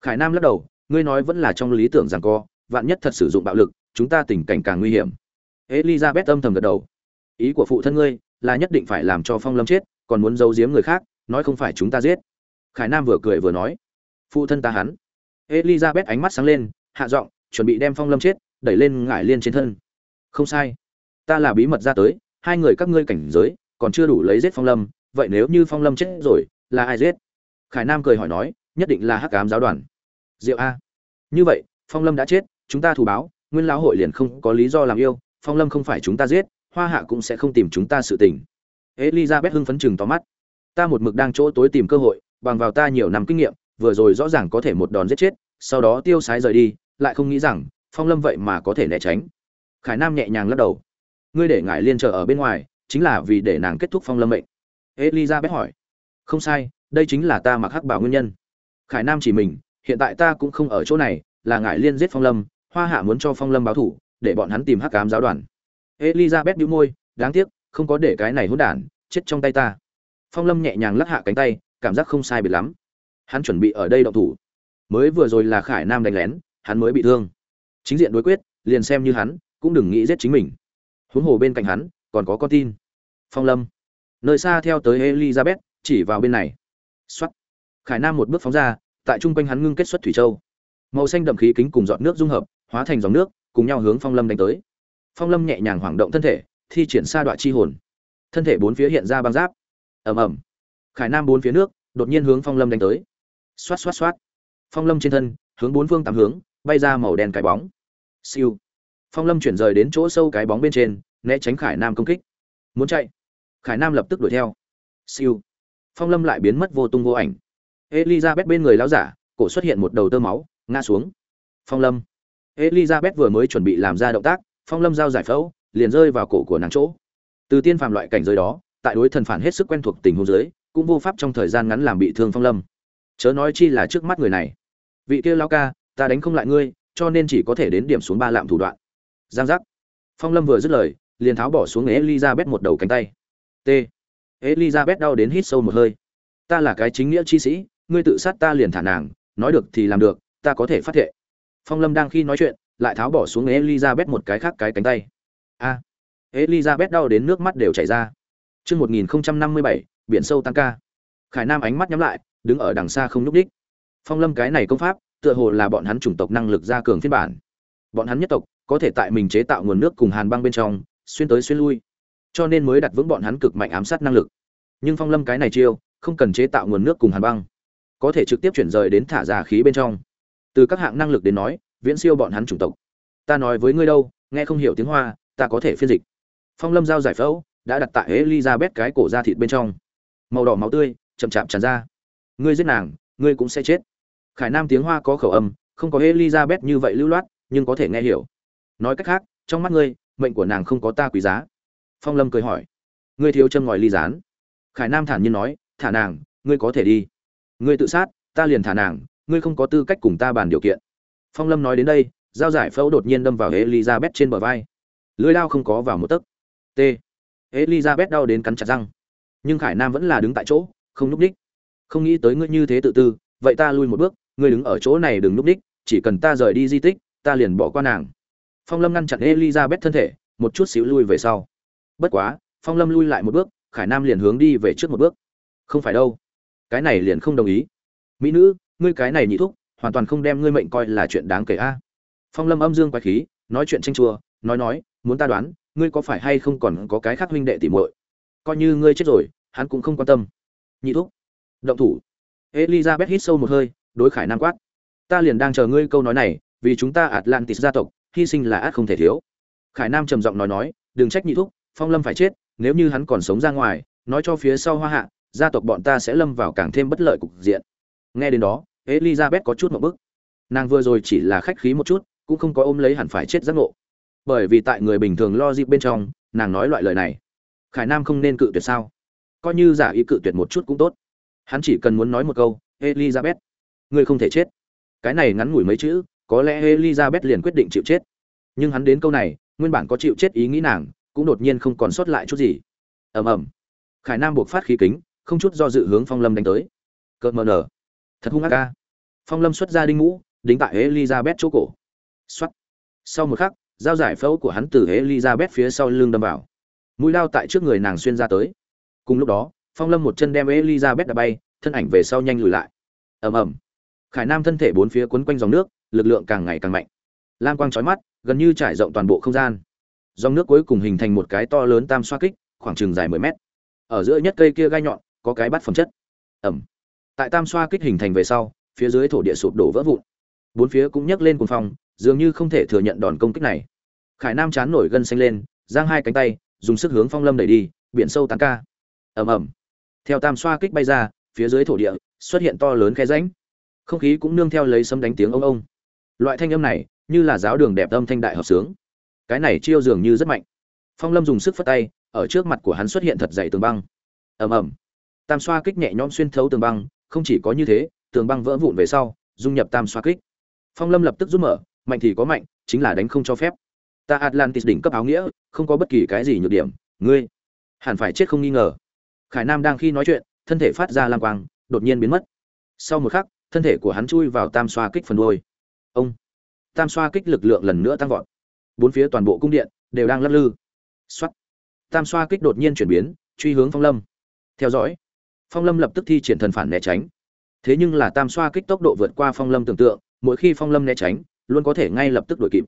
Khải nam lắc đầu ngươi nói vẫn là trong lý tưởng rằng co vạn nhất thật sử dụng bạo lực chúng ta tình cảnh càng nguy hiểm. Elizabeth âm thầm gật đầu. Ý của phụ thân ngươi là nhất định phải làm cho phong lâm chết, còn muốn giấu giếm người khác, nói không phải chúng ta giết. Khải nam vừa cười vừa nói. Phụ thân ta hắn. Elizabeth ánh mắt sáng lên, hạ giọng, chuẩn bị đem phong lâm chết, đẩy lên ngải liên trên thân. Không sai. Ta là bí mật ra tới, hai người các ngươi cảnh giới, còn chưa đủ lấy giết phong lâm, vậy nếu như phong lâm chết rồi, là ai giết? Khải nam cười hỏi nói, nhất định là hắc ám giáo đoàn. Diệu a. Như vậy, phong lâm đã chết, chúng ta thù báo, nguyên lão hội liền không có lý do làm yêu, phong lâm không phải chúng ta giết hoa hạ cũng sẽ không tìm chúng ta sự tình. Elizabeth hưng phấn chừng to mắt. Ta một mực đang chỗ tối tìm cơ hội, bằng vào ta nhiều năm kinh nghiệm, vừa rồi rõ ràng có thể một đòn giết chết, sau đó tiêu sái rời đi, lại không nghĩ rằng, phong lâm vậy mà có thể né tránh. Khải nam nhẹ nhàng lắc đầu. Ngươi để ngải liên chờ ở bên ngoài, chính là vì để nàng kết thúc phong lâm mệnh. Elizabeth hỏi. Không sai, đây chính là ta mặc hắc bảo nguyên nhân. Khải nam chỉ mình, hiện tại ta cũng không ở chỗ này, là ngải liên giết phong lâm, hoa hạ muốn cho phong lâm báo thủ, để bọn hắn tìm hắc cám giáo đoàn elizabeth bĩu môi, đáng tiếc, không có để cái này hỗn đản chết trong tay ta. Phong lâm nhẹ nhàng lắc hạ cánh tay, cảm giác không sai biệt lắm. Hắn chuẩn bị ở đây động thủ. Mới vừa rồi là khải nam đánh lén, hắn mới bị thương. Chính diện đối quyết, liền xem như hắn, cũng đừng nghĩ giết chính mình. Huống hồ bên cạnh hắn, còn có con tin. Phong lâm. Nơi xa theo tới elizabeth, chỉ vào bên này. Xuất khải nam một bước phóng ra, tại trung quanh hắn ngưng kết xuất thủy châu. Màu xanh đậm khí kính cùng giọt nước dung hợp, hóa thành dòng nước, cùng nhau hướng phong lâm đánh tới phong lâm nhẹ nhàng hoảng động thân thể, thi triển sa đoạn chi hồn. Thân thể bốn phía hiện ra băng giáp. Ầm ầm. Khải nam bốn phía nước đột nhiên hướng phong lâm đánh tới. Xoát xoát xoát. Phong lâm trên thân, hướng bốn phương tám hướng, bay ra màu đen cái bóng. Siêu. Phong lâm chuyển rời đến chỗ sâu cái bóng bên trên, né tránh khải nam công kích. Muốn chạy. Khải nam lập tức đuổi theo. Siêu. Phong lâm lại biến mất vô tung vô ảnh. Elizabeth bên người lão giả, cổ xuất hiện một đầu tơ máu, ngã xuống. Phong lâm. Elizabeth vừa mới chuẩn bị làm ra động tác phong lâm giao giải phẫu, liền rơi vào cổ của nàng chỗ. Từ tiên phàm loại cảnh giới đó, tại đối thần phản hết sức quen thuộc tình huống giới cũng vô pháp trong thời gian ngắn làm bị thương phong lâm. Chớ nói chi là trước mắt người này. Vị kia lao ca, ta đánh không lại ngươi, cho nên chỉ có thể đến điểm xuống ba lạm thủ đoạn. Giang giác. Phong lâm vừa dứt lời, liền tháo bỏ xuống elizabeth một đầu cánh tay. T. Elizabeth đau đến hít sâu một hơi. Ta là cái chính nghĩa chi sĩ, ngươi tự sát ta liền thả nàng, nói được thì làm được, ta có thể phát thệ. Phong lâm đang khi nói chuyện lại tháo bỏ xuống elizabeth một cái khác cái cánh tay a elizabeth đau đến nước mắt đều chảy ra Chương 1057, biển sâu tăng ca. Khải Nam ánh mắt nhắm lại, đứng ở đằng xa không lúc đích. Phong Lâm cái này công pháp, tựa hồ là bọn hắn chủng tộc năng lực gia cường phiên bản. Bọn hắn nhất tộc có thể tại mình chế tạo nguồn nước cùng hàn băng bên trong, xuyên tới xuyên lui. Cho nên mới đặt vững bọn hắn cực mạnh ám sát năng lực. Nhưng Phong Lâm cái này chiêu, không cần chế tạo nguồn nước cùng hàn băng, có thể trực tiếp chuyển rời đến thả ra khí bên trong. Từ các hạng năng lực đến nói, viễn siêu bọn hắn chủng tộc. Ta nói với ngươi đâu, nghe không hiểu tiếng Hoa, ta có thể phiên dịch. Phong Lâm giao giải phẫu, đã đặt tại Elizabeth cái cổ da thịt bên trong. Màu đỏ máu tươi chậm chạp tràn ra. Ngươi giết nàng, ngươi cũng sẽ chết. Khải Nam tiếng Hoa có khẩu âm, không có Elizabeth như vậy lưu loát, nhưng có thể nghe hiểu. Nói cách khác, trong mắt ngươi, mệnh của nàng không có ta quý giá. Phong Lâm cười hỏi, ngươi thiếu chân ngòi ly rán. Khải Nam thản nhiên nói, thả nàng, ngươi có thể đi. Ngươi tự sát, ta liền thả nàng, ngươi không có tư cách cùng ta bàn điều kiện. Phong Lâm nói đến đây, dao giải phẫu đột nhiên đâm vào Elizabeth trên bờ vai. Lưỡi dao không có vào một tấc. T. Elizabeth đau đến cắn chặt răng. Nhưng Khải Nam vẫn là đứng tại chỗ, không lúc đích. Không nghĩ tới ngươi như thế tự tư, vậy ta lui một bước, ngươi đứng ở chỗ này đừng lúc đích, chỉ cần ta rời đi di tích, ta liền bỏ qua nàng. Phong Lâm ngăn chặn Elizabeth thân thể, một chút xíu lui về sau. Bất quá, Phong Lâm lui lại một bước, Khải Nam liền hướng đi về trước một bước. Không phải đâu, cái này liền không đồng ý. Mỹ nữ, ngươi cái này nhị thúc, hoàn toàn không đem ngươi mệnh coi là chuyện đáng kể a. Phong Lâm âm dương quái khí, nói chuyện tranh chua, nói nói, muốn ta đoán, ngươi có phải hay không còn có cái khác huynh đệ tỉ muội? Coi như ngươi chết rồi hắn cũng không quan tâm. Nhị thúc động thủ. Elizabeth hít sâu một hơi đối khải nam quát. Ta liền đang chờ ngươi câu nói này vì chúng ta atlantis gia tộc hy sinh là át không thể thiếu. Khải nam trầm giọng nói nói đừng trách nhị thúc phong lâm phải chết nếu như hắn còn sống ra ngoài nói cho phía sau hoa hạ gia tộc bọn ta sẽ lâm vào càng thêm bất lợi cục diện. Nghe đến đó elizabeth có chút một bức. Nàng vừa rồi chỉ là khách khí một chút, cũng không có ôm lấy hẳn phải chết giác ngộ. Bởi vì tại người bình thường lo dịp bên trong, nàng nói loại lời này. Khải nam không nên cự tuyệt sao? Coi như giả ý cự tuyệt một chút cũng tốt. Hắn chỉ cần muốn nói một câu, elizabeth, ngươi không thể chết. Cái này ngắn ngủi mấy chữ, có lẽ elizabeth liền quyết định chịu chết. Nhưng hắn đến câu này, nguyên bản có chịu chết ý nghĩ nàng, cũng đột nhiên không còn sót lại chút gì. Ầm ầm. Khải nam buộc phát khí kính, không chút do dự hướng phong lâm đánh tới. Cợt mờ nở thật hung ác ca phong lâm xuất ra đinh ngũ đính tại elizabeth chỗ cổ x sau một khắc dao giải phẫu của hắn từ Elizabeth phía sau lưng đâm vào. Mũi lao tại trước người nàng xuyên ra tới. Cùng lúc đó, Phong Lâm một chân đem Elizabeth đã bay, thân ảnh về sau nhanh lùi lại. Ầm ầm. Khải Nam thân thể bốn phía quấn quanh dòng nước, lực lượng càng ngày càng mạnh. Lam quang chói mắt, gần như trải rộng toàn bộ không gian. Dòng nước cuối cùng hình thành một cái to lớn tam xoa kích, khoảng chừng dài 10 mét. Ở giữa nhất cây kia gai nhọn, có cái bắt phẩm chất. Ầm. Tại tam xoa kích hình thành về sau, phía dưới thổ địa sụp đổ vỡ vụn. Bốn phía cũng nhấc lên cuồng phong dường như không thể thừa nhận đòn công kích này. Khải nam chán nổi gân xanh lên giang hai cánh tay dùng sức hướng phong lâm đẩy đi biển sâu tán ca. Ầm ầm. Theo tam xoa kích bay ra phía dưới thổ địa xuất hiện to lớn khe rãnh. Không khí cũng nương theo lấy sấm đánh tiếng ông ông. Loại thanh âm này như là giáo đường đẹp âm thanh đại hợp sướng. Cái này chiêu dường như rất mạnh. Phong lâm dùng sức phất tay ở trước mặt của hắn xuất hiện thật dày tường băng. Ầm ầm. Tam xoa kích nhẹ nhõm xuyên thấu tường băng không chỉ có như thế, tường băng vỡ vụn về sau, dung nhập tam xoa kích. Phong lâm lập tức rút mở, mạnh thì có mạnh, chính là đánh không cho phép. Ta atlantis đỉnh cấp áo nghĩa, không có bất kỳ cái gì nhược điểm, ngươi hẳn phải chết không nghi ngờ. Khải nam đang khi nói chuyện, thân thể phát ra lam quang, đột nhiên biến mất. Sau một khắc, thân thể của hắn chui vào tam xoa kích phần đôi ông! Tam xoa kích lực lượng lần nữa tăng vọt. Bốn phía toàn bộ cung điện đều đang lắc lư. Xuất tam xoa kích đột nhiên chuyển biến, truy hướng phong lâm. Theo dõi phong lâm lập tức thi triển thần phản né tránh. Thế nhưng là tam xoa kích tốc độ vượt qua phong lâm tưởng tượng, mỗi khi phong lâm né tránh, luôn có thể ngay lập tức đuổi kịp.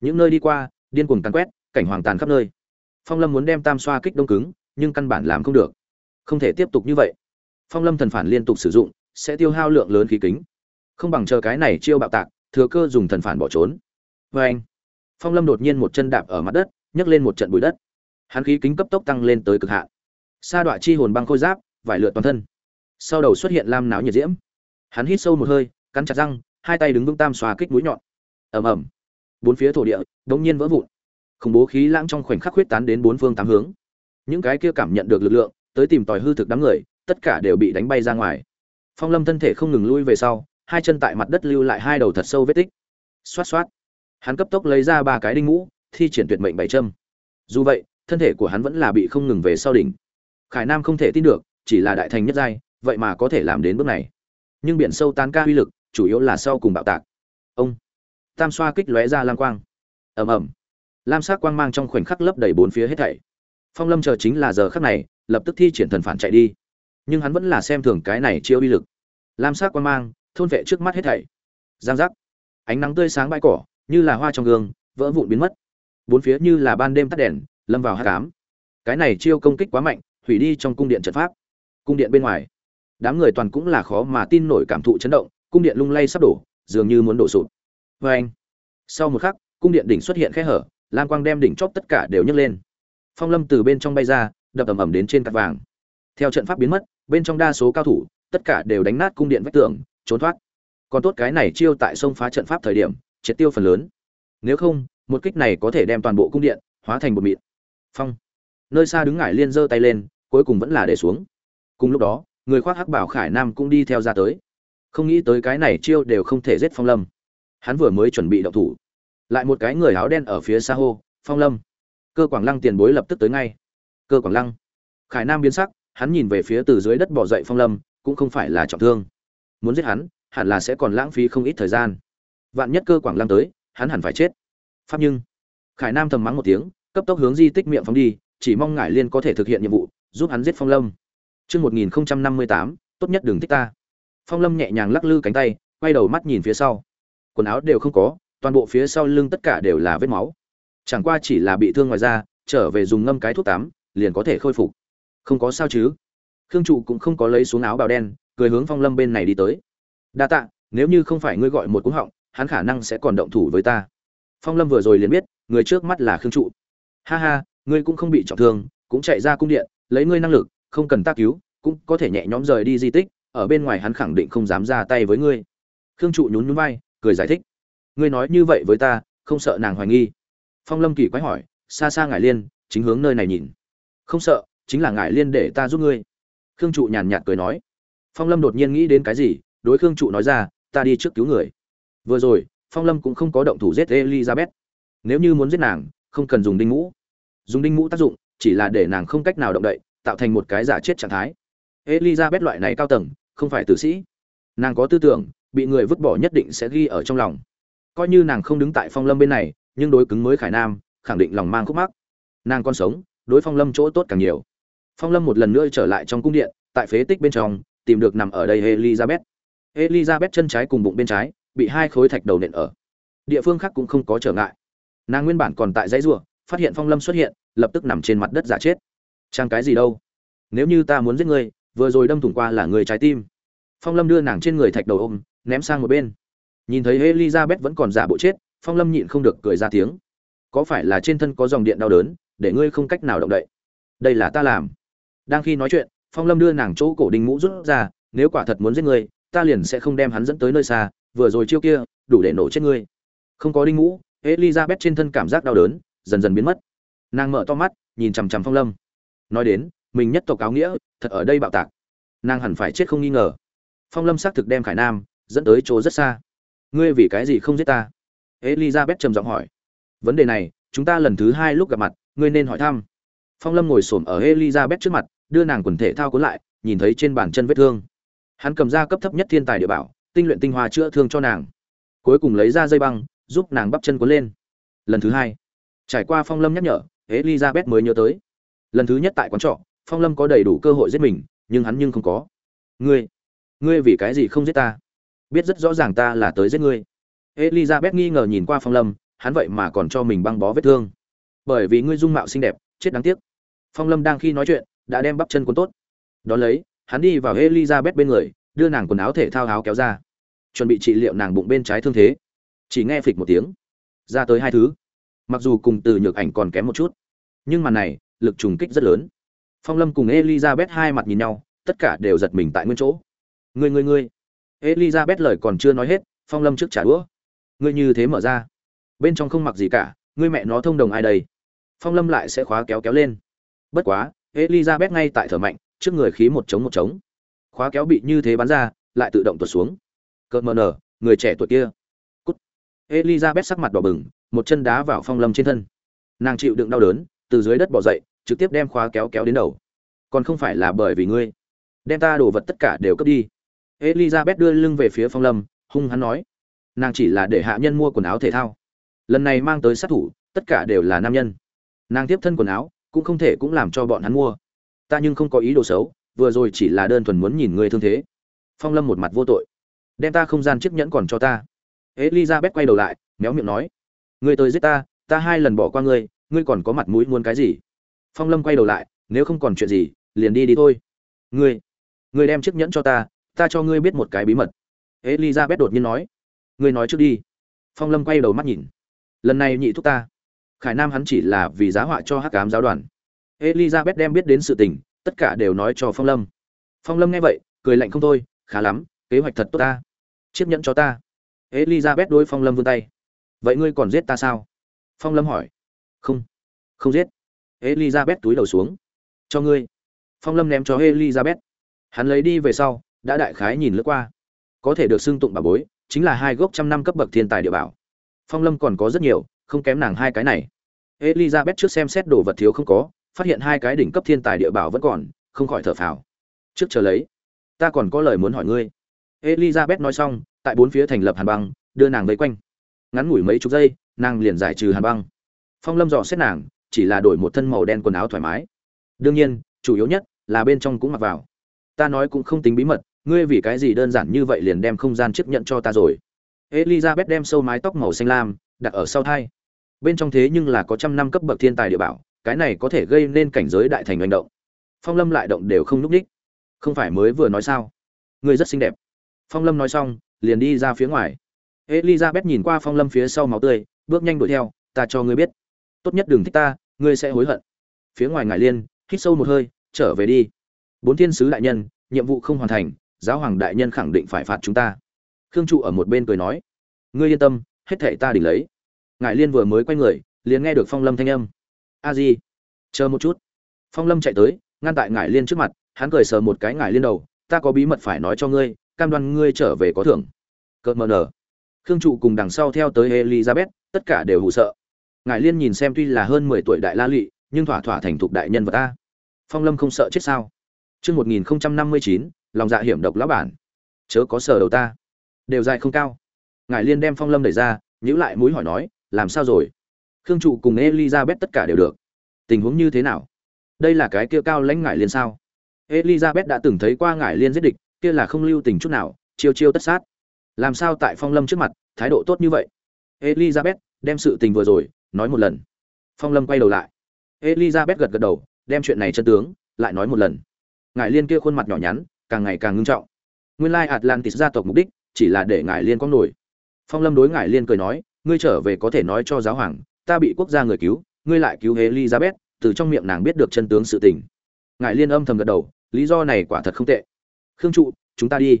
Những nơi đi qua, điên cuồng tàn quét, cảnh hoàng tàn khắp nơi. Phong lâm muốn đem tam xoa kích đông cứng, nhưng căn bản làm không được. Không thể tiếp tục như vậy. Phong lâm thần phản liên tục sử dụng, sẽ tiêu hao lượng lớn khí kính. Không bằng chờ cái này chiêu bạo tạc, thừa cơ dùng thần phản bỏ trốn. Vê anh, phong lâm đột nhiên một chân đạp ở mặt đất, nhấc lên một trận bụi đất. Hắn khí kính cấp tốc tăng lên tới cực hạn. Sa đọa chi hồn băng khôi giáp vải lượt toàn thân. Sau đầu xuất hiện lam náo nhiệt diễm. Hắn hít sâu một hơi cắn chặt răng hai tay đứng vững tam xoa kích mũi nhọn. Ầm ầm. Bốn phía thổ địa đống nhiên vỡ vụn. Khủng bố khí lãng trong khoảnh khắc huyết tán đến bốn phương tám hướng. Những cái kia cảm nhận được lực lượng tới tìm tòi hư thực đám người tất cả đều bị đánh bay ra ngoài. Phong lâm thân thể không ngừng lui về sau hai chân tại mặt đất lưu lại hai đầu thật sâu vết tích. Xoát xoát. Hắn cấp tốc lấy ra ba cái đinh ngũ, thi triển tuyệt mệnh bảy châm. Dù vậy thân thể của hắn vẫn là bị không ngừng về sau đỉnh. Khải nam không thể tin được chỉ là đại thành nhất giai, vậy mà có thể làm đến bước này. Nhưng biển sâu tán ca uy lực, chủ yếu là sau cùng bạo tạc. Ông, tam xoa kích lóe ra lam quang. Ầm ầm. Lam sắc quang mang trong khoảnh khắc lấp đầy bốn phía hết thảy. Phong lâm chờ chính là giờ khắc này, lập tức thi triển thần phản chạy đi. Nhưng hắn vẫn là xem thường cái này chiêu uy lực. Lam sắc quang mang, thôn vệ trước mắt hết thảy. Giang giác. Ánh nắng tươi sáng bãi cỏ, như là hoa trong gương, vỡ vụn biến mất. Bốn phía như là ban đêm tắt đèn, lâm vào hắc ám. cái này chiêu công kích quá mạnh, hủy đi trong cung điện trận pháp cung điện bên ngoài. Đám người toàn cũng là khó mà tin nổi cảm thụ chấn động, cung điện lung lay sắp đổ, dường như muốn đổ sụp. Vê anh, sau một khắc, cung điện đỉnh xuất hiện khe hở, lam quang đem đỉnh chóp tất cả đều nhấc lên. Phong lâm từ bên trong bay ra, đập ầm ầm đến trên cặp vàng. Theo trận pháp biến mất, bên trong đa số cao thủ, tất cả đều đánh nát cung điện vách tường, trốn thoát. Còn tốt cái này chiêu tại sông phá trận pháp thời điểm, triệt tiêu phần lớn. Nếu không, một kích này có thể đem toàn bộ cung điện hóa thành một mịn. Phong. Nơi xa đứng ngải liên giơ tay lên, cuối cùng vẫn là để xuống cùng lúc đó, người khoác hắc bảo khải nam cũng đi theo ra tới. Không nghĩ tới cái này chiêu đều không thể giết phong lâm. Hắn vừa mới chuẩn bị động thủ. Lại một cái người áo đen ở phía xa hô, phong lâm. Cơ quảng lăng tiền bối lập tức tới ngay. Cơ quảng lăng. Khải nam biến sắc, hắn nhìn về phía từ dưới đất bỏ dậy phong lâm, cũng không phải là trọng thương. Muốn giết hắn, hẳn là sẽ còn lãng phí không ít thời gian. Vạn nhất cơ quảng lăng tới, hắn hẳn phải chết. Pháp nhưng, khải nam thầm mắng một tiếng, cấp tốc hướng di tích miệng phóng đi, chỉ mong ngải liên có thể thực hiện nhiệm vụ, giúp hắn giết phong lâm. Trước 1058, tốt nhất đừng thích ta. Phong Lâm nhẹ nhàng lắc lư cánh tay, quay đầu mắt nhìn phía sau. Quần áo đều không có, toàn bộ phía sau lưng tất cả đều là vết máu. Chẳng qua chỉ là bị thương ngoài da, trở về dùng ngâm cái thuốc tắm, liền có thể khôi phục. Không có sao chứ? Khương trụ cũng không có lấy xuống áo bào đen, cười hướng Phong Lâm bên này đi tới. Đa tạ, nếu như không phải ngươi gọi một cú họng, hắn khả năng sẽ còn động thủ với ta. Phong Lâm vừa rồi liền biết, người trước mắt là Khương trụ. Ha ha, ngươi cũng không bị trọng thương, cũng chạy ra cung điện, lấy ngươi năng lực, không cần ta cứu, cũng có thể nhẹ nhõm rời đi di tích, ở bên ngoài hắn khẳng định không dám ra tay với ngươi. Khương trụ nhún nhún vai, cười giải thích. Ngươi nói như vậy với ta, không sợ nàng hoài nghi. Phong lâm kỳ quái hỏi, xa xa ngải liên, chính hướng nơi này nhìn. Không sợ, chính là ngải liên để ta giúp ngươi. Khương trụ nhàn nhạt cười nói. Phong lâm đột nhiên nghĩ đến cái gì, đối khương trụ nói ra, ta đi trước cứu người. Vừa rồi, phong lâm cũng không có động thủ giết elizabeth. Nếu như muốn giết nàng, không cần dùng đinh mũ. Dùng đinh mũ tác dụng, chỉ là để nàng không cách nào động đậy tạo thành một cái giả chết trạng thái. Elizabeth loại này cao tầng không phải tử sĩ. Nàng có tư tưởng bị người vứt bỏ nhất định sẽ ghi ở trong lòng. Coi như nàng không đứng tại phong lâm bên này nhưng đối cứng mới khải nam khẳng định lòng mang khúc mắc. Nàng còn sống đối phong lâm chỗ tốt càng nhiều. Phong lâm một lần nữa trở lại trong cung điện tại phế tích bên trong tìm được nằm ở đây elizabeth. Elizabeth chân trái cùng bụng bên trái bị hai khối thạch đầu nện ở. Địa phương khác cũng không có trở ngại. Nàng nguyên bản còn tại dãy rùa, phát hiện phong lâm xuất hiện lập tức nằm trên mặt đất giả chết trang cái gì đâu? Nếu như ta muốn giết ngươi, vừa rồi đâm thủng qua là người trái tim. Phong lâm đưa nàng trên người thạch đầu ôm, ném sang một bên. Nhìn thấy elizabeth vẫn còn giả bộ chết, phong lâm nhịn không được cười ra tiếng. Có phải là trên thân có dòng điện đau đớn, để ngươi không cách nào động đậy? Đây là ta làm. Đang khi nói chuyện, phong lâm đưa nàng chỗ cổ đinh mũ rút ra, nếu quả thật muốn giết ngươi, ta liền sẽ không đem hắn dẫn tới nơi xa, vừa rồi chiêu kia, đủ để nổ chết ngươi. Không có đinh mũ, elizabeth trên thân cảm giác đau đớn, dần dần biến mất. Nàng mở to mắt, nhìn chằm chằm phong lâm nói đến, mình nhất tộc áo nghĩa, thật ở đây bạo tạc. Nàng hẳn phải chết không nghi ngờ. Phong lâm xác thực đem khải nam dẫn tới chỗ rất xa. Ngươi vì cái gì không giết ta? Elizabeth trầm giọng hỏi. Vấn đề này, chúng ta lần thứ hai lúc gặp mặt, ngươi nên hỏi thăm. Phong lâm ngồi s ổ m ở elizabeth trước mặt, đưa nàng quần thể thao cuốn lại, nhìn thấy trên bàn chân vết thương. Hắn cầm ra cấp thấp nhất thiên tài địa bảo, tinh luyện tinh hoa chữa thương cho nàng. Cuối cùng lấy ra dây băng, giúp nàng bắp chân cuốn lên. Lần thứ hai. Trải qua phong lâm nhắc nhở, elizabeth mới nhớ tới lần thứ nhất tại quán trọ, phong lâm có đầy đủ cơ hội giết mình, nhưng hắn nhưng không có. Ngươi ngươi vì cái gì không giết ta? Biết rất rõ ràng ta là tới giết ngươi. Elizabeth nghi ngờ nhìn qua phong lâm, hắn vậy mà còn cho mình băng bó vết thương. Bởi vì ngươi dung mạo xinh đẹp, chết đáng tiếc. Phong lâm đang khi nói chuyện, đã đem bắp chân cuốn tốt. Đón lấy, hắn đi vào elizabeth bên người, đưa nàng quần áo thể thao áo kéo ra. Chuẩn bị trị liệu nàng bụng bên trái thương thế. Chỉ nghe phịch một tiếng. Ra tới hai thứ. Mặc dù cùng từ nhược ảnh còn kém một chút. Nhưng màn này lực trùng kích rất lớn. Phong lâm cùng elizabeth hai mặt nhìn nhau tất cả đều giật mình tại nguyên chỗ. Ngươi, ngươi, ngươi. elizabeth lời còn chưa nói hết phong lâm trước trả đũa. Ngươi như thế mở ra. Bên trong không mặc gì cả ngươi mẹ nó thông đồng ai đây? Phong lâm lại sẽ khóa kéo kéo lên. Bất quá elizabeth ngay tại thở mạnh trước người khí một trống một trống. Khóa kéo bị như thế bắn ra lại tự động tuột xuống. Cơn mờ nở người trẻ tuổi kia. Cút. Elizabeth sắc mặt đỏ bừng một chân đá vào phong lâm trên thân. Nàng chịu đựng đau đớn từ dưới đất bỏ dậy, trực tiếp đem khóa kéo kéo đến đầu. Còn không phải là bởi vì ngươi. Đem ta đồ vật tất cả đều cướp đi. Elizabeth đưa lưng về phía phong lâm, hung hắn nói. Nàng chỉ là để hạ nhân mua quần áo thể thao. Lần này mang tới sát thủ, tất cả đều là nam nhân. Nàng tiếp thân quần áo, cũng không thể cũng làm cho bọn hắn mua. Ta nhưng không có ý đồ xấu, vừa rồi chỉ là đơn thuần muốn nhìn ngươi thương thế. Phong lâm một mặt vô tội. Đem ta không gian chiếc nhẫn còn cho ta. Elizabeth quay đầu lại, méo miệng nói. Ngươi tới giết ta ta hai lần bỏ qua ngươi ngươi còn có mặt mũi muốn cái gì? Phong lâm quay đầu lại, nếu không còn chuyện gì, liền đi đi thôi. Ngươi ngươi đem chiếc nhẫn cho ta ta cho ngươi biết một cái bí mật. Elizabeth đột nhiên nói, ngươi nói trước đi. Phong lâm quay đầu mắt nhìn. Lần này nhị thúc ta. Khải nam hắn chỉ là vì giá họa cho hắc cám giáo đoàn. Elizabeth đem biết đến sự tình, tất cả đều nói cho phong lâm. Phong lâm nghe vậy, cười lạnh không thôi, khá lắm, kế hoạch thật tốt ta. Chiếc nhẫn cho ta. Elizabeth đối phong lâm vươn tay. Vậy ngươi còn giết ta sao? Phong lâm hỏi không. Không giết. Elizabeth túi đầu xuống. Cho ngươi. Phong lâm ném cho elizabeth. Hắn lấy đi về sau, đã đại khái nhìn lướt qua. Có thể được xưng tụng bà bối, chính là hai gốc trăm năm cấp bậc thiên tài địa bảo. Phong lâm còn có rất nhiều, không kém nàng hai cái này. Elizabeth trước xem xét đồ vật thiếu không có, phát hiện hai cái đỉnh cấp thiên tài địa bảo vẫn còn, không khỏi thở phào. Trước chờ lấy, ta còn có lời muốn hỏi ngươi. Elizabeth nói xong, tại bốn phía thành lập hàn băng, đưa nàng vây quanh. Ngắn ngủi mấy chục giây, nàng liền giải trừ hàn băng phong lâm dò xét nàng, chỉ là đổi một thân màu đen quần áo thoải mái. Đương nhiên, chủ yếu nhất là bên trong cũng mặc vào. Ta nói cũng không tính bí mật, ngươi vì cái gì đơn giản như vậy liền đem không gian chấp nhận cho ta rồi? Elizabeth đem sâu mái tóc màu xanh lam đặt ở sau thai. Bên trong thế nhưng là có trăm năm cấp bậc thiên tài địa bảo, cái này có thể gây nên cảnh giới đại thành hành động. Phong lâm lại động đều không núp đích. Không phải mới vừa nói sao? Ngươi rất xinh đẹp. Phong lâm nói xong, liền đi ra phía ngoài. Elizabeth nhìn qua phong lâm phía sau máu tươi, bước nhanh đuổi theo, ta cho ngươi biết tốt nhất đừng thích ta, ngươi sẽ hối hận. Phía ngoài ngải liên, hít sâu một hơi, trở về đi. Bốn thiên sứ đại nhân, nhiệm vụ không hoàn thành, giáo hoàng đại nhân khẳng định phải phạt chúng ta. Khương trụ ở một bên cười nói, ngươi yên tâm, hết thệ ta đỉnh lấy. Ngải liên vừa mới quay người, liền nghe được phong lâm thanh âm. A di, chờ một chút. Phong lâm chạy tới, ngăn tại ngải liên trước mặt, hắn cười sờ một cái ngải liên đầu, ta có bí mật phải nói cho ngươi, cam đoan ngươi trở về có thưởng. Cợt mờ nở. Khương trụ cùng đằng sau theo tới elizabeth, tất cả đều hụ sợ ngải liên nhìn xem tuy là hơn mười tuổi đại la lụy, nhưng thỏa thỏa thành thục đại nhân vật ta. Phong lâm không sợ chết sao? Chương một nghìn năm mươi chín, lòng dạ hiểm độc lão bản. Chớ có sở đầu ta. Đều dài không cao. Ngải liên đem phong lâm đẩy ra nhữ lại mũi hỏi nói, làm sao rồi? Khương trụ cùng elizabeth tất cả đều được. Tình huống như thế nào? Đây là cái kia cao lãnh ngải liên sao? Elizabeth đã từng thấy qua ngải liên giết địch, kia là không lưu tình chút nào, chiêu chiêu tất sát. Làm sao tại phong lâm trước mặt, thái độ tốt như vậy? Elizabeth, đem sự tình vừa rồi nói một lần. Phong lâm quay đầu lại. Elizabeth gật gật đầu, đem chuyện này chân tướng lại nói một lần. Ngải liên kia khuôn mặt nhỏ nhắn, càng ngày càng ngưng trọng. Nguyên lai atlantis gia tộc mục đích chỉ là để ngài liên có nổi. Phong lâm đối ngài liên cười nói, ngươi trở về có thể nói cho giáo hoàng, ta bị quốc gia người cứu, ngươi lại cứu elizabeth, từ trong miệng nàng biết được chân tướng sự tình. Ngài liên âm thầm gật đầu, lý do này quả thật không tệ. Khương trụ, chúng ta đi.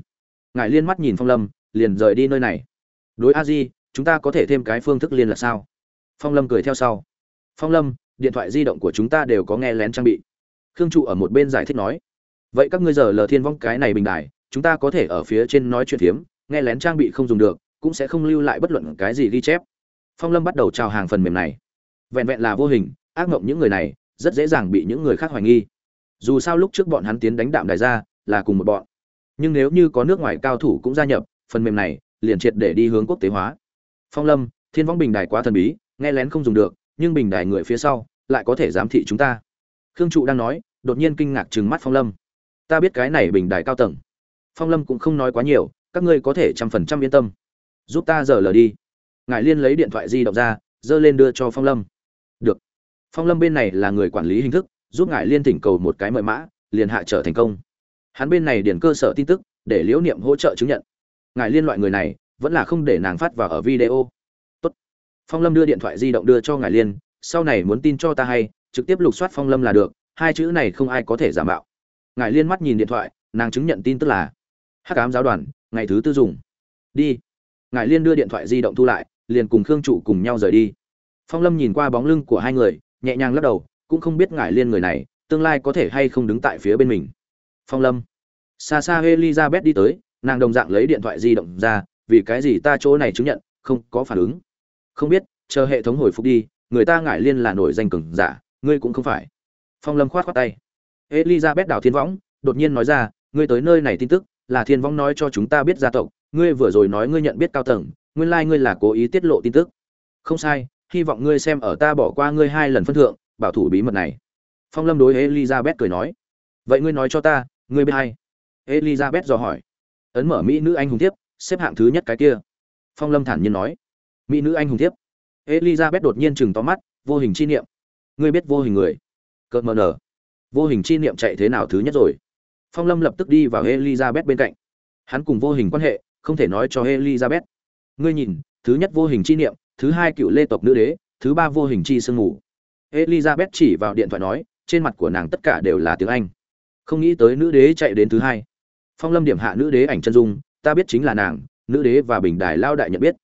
Ngài liên mắt nhìn phong lâm, liền rời đi nơi này. Đối a di, chúng ta có thể thêm cái phương thức liên là sao? Phong lâm cười theo sau. Phong lâm, điện thoại di động của chúng ta đều có nghe lén trang bị. Khương trụ ở một bên giải thích nói. Vậy các ngươi giờ lờ thiên vong cái này bình đài, chúng ta có thể ở phía trên nói chuyện phiếm, nghe lén trang bị không dùng được, cũng sẽ không lưu lại bất luận cái gì ghi chép. Phong lâm bắt đầu trào hàng phần mềm này. Vẹn vẹn là vô hình, ác mộng những người này, rất dễ dàng bị những người khác hoài nghi. Dù sao lúc trước bọn hắn tiến đánh đạm đài ra, là cùng một bọn. Nhưng nếu như có nước ngoài cao thủ cũng gia nhập, phần mềm này liền triệt để đi hướng quốc tế hóa. Phong lâm, thiên võng bình đài quá thần bí nghe lén không dùng được, nhưng bình đài người phía sau lại có thể giám thị chúng ta. Khương trụ đang nói, đột nhiên kinh ngạc trừng mắt phong lâm. Ta biết cái này bình đài cao tầng. Phong lâm cũng không nói quá nhiều, các ngươi có thể trăm phần trăm yên tâm. Giúp ta giờ lờ đi. Ngài liên lấy điện thoại di động ra dơ lên đưa cho phong lâm. Được. Phong lâm bên này là người quản lý hình thức, giúp ngài liên thỉnh cầu một cái mời mã, liền hạ trở thành công. Hắn bên này điền cơ sở tin tức, để liễu niệm hỗ trợ chứng nhận. Ngài liên loại người này, vẫn là không để nàng phát vào ở video phong lâm đưa điện thoại di động đưa cho ngài liên, sau này muốn tin cho ta hay, trực tiếp lục soát phong lâm là được, hai chữ này không ai có thể giả mạo. Ngài liên mắt nhìn điện thoại, nàng chứng nhận tin tức là, hắc ám giáo đoàn, ngày thứ tư dùng. Đi. Ngài liên đưa điện thoại di động thu lại, liền cùng khương trụ cùng nhau rời đi. Phong lâm nhìn qua bóng lưng của hai người, nhẹ nhàng lắc đầu, cũng không biết ngài liên người này, tương lai có thể hay không đứng tại phía bên mình. Phong lâm. Xa xa elizabeth đi tới, nàng đồng dạng lấy điện thoại di động ra, vì cái gì ta chỗ này chứng nhận, không có phản ứng? Không biết, chờ hệ thống hồi phục đi, người ta ngại liên là nổi danh cường giả, ngươi cũng không phải. Phong lâm khoát khoát tay. Elizabeth đào thiên võng, đột nhiên nói ra, ngươi tới nơi này tin tức, là thiên võng nói cho chúng ta biết gia tộc, ngươi vừa rồi nói ngươi nhận biết cao tầng, nguyên lai、like、ngươi là cố ý tiết lộ tin tức. Không sai, hy vọng ngươi xem ở ta bỏ qua ngươi hai lần phân thượng, bảo thủ bí mật này. Phong lâm đối elizabeth cười nói. Vậy ngươi nói cho ta, ngươi biết hay elizabeth dò hỏi. Ấn mở mỹ nữ anh hùng tiếp, xếp hạng thứ nhất cái kia. Phong lâm thản nhiên nói mỹ nữ anh hùng tiếp elizabeth đột nhiên chừng to mắt, vô hình chi niệm. Ngươi biết vô hình người. Cợt mờ nở. Vô hình chi niệm chạy thế nào thứ nhất rồi? Phong lâm lập tức đi vào elizabeth bên cạnh. Hắn cùng vô hình quan hệ, không thể nói cho elizabeth. Ngươi nhìn, thứ nhất vô hình chi niệm, thứ hai cựu lê tộc nữ đế, thứ ba vô hình chi sương ngủ elizabeth chỉ vào điện thoại nói, trên mặt của nàng tất cả đều là tiếng anh. Không nghĩ tới nữ đế chạy đến thứ hai. Phong lâm điểm hạ nữ đế ảnh chân dung, ta biết chính là nàng, nữ đế và bình đài lao đại nhận biết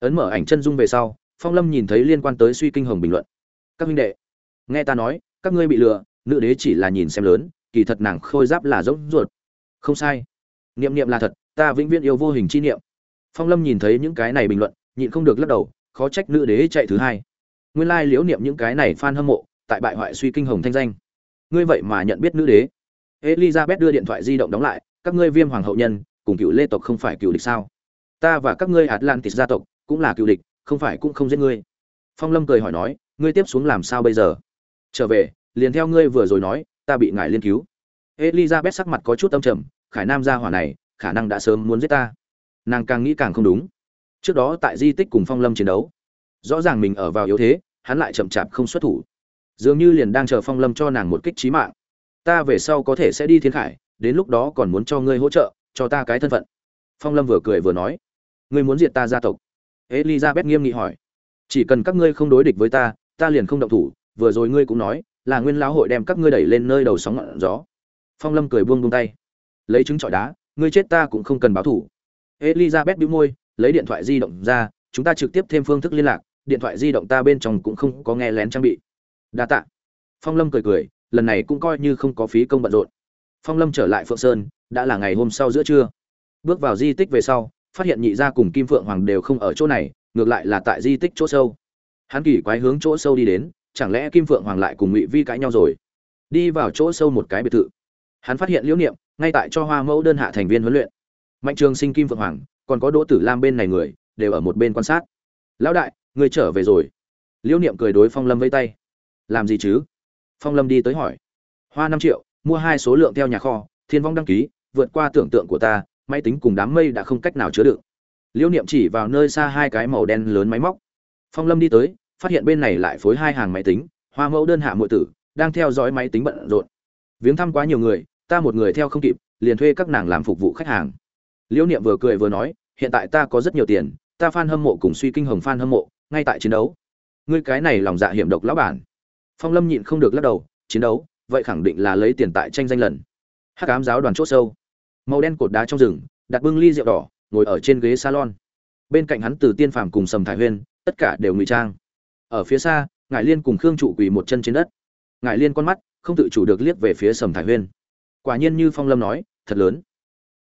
ấn mở ảnh chân dung về sau, phong lâm nhìn thấy liên quan tới suy kinh hồng bình luận. Các huynh đệ, nghe ta nói, các ngươi bị lừa, nữ đế chỉ là nhìn xem lớn, kỳ thật nàng khôi giáp là giống ruột. Không sai. Niệm niệm là thật, ta vĩnh viễn yêu vô hình chi niệm. Phong lâm nhìn thấy những cái này bình luận, nhịn không được lắc đầu, khó trách nữ đế chạy thứ hai. Nguyên lai liễu niệm những cái này f a n hâm mộ, tại bại hoại suy kinh hồng thanh danh. Ngươi vậy mà nhận biết nữ đế. Elizabeth đưa điện thoại di động đóng lại, các ngươi viêm hoàng hậu nhân, cùng cựu lê tộc không phải cựu địch sao? Ta và các ngươi atlantis gia tộc cũng là cựu địch, không phải cũng không giết ngươi. Phong lâm cười hỏi nói, ngươi tiếp xuống làm sao bây giờ? Trở về, liền theo ngươi vừa rồi nói, ta bị ngài liên cứu. Elizabeth sắc mặt có chút âm trầm, khải nam gia hỏa này, khả năng đã sớm muốn giết ta. Nàng càng nghĩ càng không đúng. Trước đó tại di tích cùng phong lâm chiến đấu, rõ ràng mình ở vào yếu thế, hắn lại chậm chạp không xuất thủ. Dường như liền đang chờ phong lâm cho nàng một kích trí mạng. Ta về sau có thể sẽ đi thiên khải, đến lúc đó còn muốn cho ngươi hỗ trợ, cho ta cái thân phận. Phong lâm vừa cười vừa nói, ngươi muốn diệt ta gia tộc elizabeth nghiêm nghị hỏi. Chỉ cần các ngươi không đối địch với ta ta liền không động thủ. Vừa rồi ngươi cũng nói là nguyên lão hội đem các ngươi đẩy lên nơi đầu sóng ngọn gió. Phong lâm cười buông buông tay. Lấy trứng trọi đá, ngươi chết ta cũng không cần báo thủ. Elizabeth bĩu môi, lấy điện thoại di động ra, chúng ta trực tiếp thêm phương thức liên lạc. Điện thoại di động ta bên trong cũng không có nghe lén trang bị. Đa tạ. Phong lâm cười cười, lần này cũng coi như không có phí công bận rộn. Phong lâm trở lại phượng sơn, đã là ngày hôm sau giữa trưa. Bước vào di tích về sau phát hiện nhị gia cùng kim phượng hoàng đều không ở chỗ này, ngược lại là tại di tích chỗ sâu. Hắn kỳ quái hướng chỗ sâu đi đến, chẳng lẽ kim phượng hoàng lại cùng ngụy vi cãi nhau rồi? Đi vào chỗ sâu một cái biệt thự. Hắn phát hiện liễu niệm, ngay tại cho hoa mẫu đơn hạ thành viên huấn luyện. Mạnh trường sinh kim phượng hoàng, còn có đỗ tử lam bên này người, đều ở một bên quan sát. Lão đại, người trở về rồi. Liễu niệm cười đối phong lâm vây tay. Làm gì chứ? Phong lâm đi tới hỏi. Hoa năm triệu, mua hai số lượng theo nhà kho, thiên vong đăng ký, vượt qua tưởng tượng của ta máy tính cùng đám mây đã không cách nào chứa đựng. Liễu niệm chỉ vào nơi xa hai cái màu đen lớn máy móc. Phong lâm đi tới, phát hiện bên này lại phối hai hàng máy tính, hoa mẫu đơn hạ muội tử, đang theo dõi máy tính bận rộn. Viếng thăm quá nhiều người, ta một người theo không kịp, liền thuê các nàng làm phục vụ khách hàng. Liễu niệm vừa cười vừa nói, hiện tại ta có rất nhiều tiền, ta fan hâm mộ cùng suy kinh hồng fan hâm mộ, ngay tại chiến đấu. Ngươi cái này lòng dạ hiểm độc lão bản. Phong lâm nhịn không được lắc đầu, chiến đấu, vậy khẳng định là lấy tiền tại tranh danh lần. Hắc ám giáo đoàn chốt sâu màu đen cột đá trong rừng, đặt bưng ly rượu đỏ, ngồi ở trên ghế salon. Bên cạnh hắn từ tiên phàm cùng sầm thái huyên, tất cả đều ngụy trang. Ở phía xa, ngải liên cùng khương trụ quỳ một chân trên đất. Ngải liên con mắt không tự chủ được liếc về phía sầm thái huyên. Quả nhiên như phong lâm nói, thật lớn.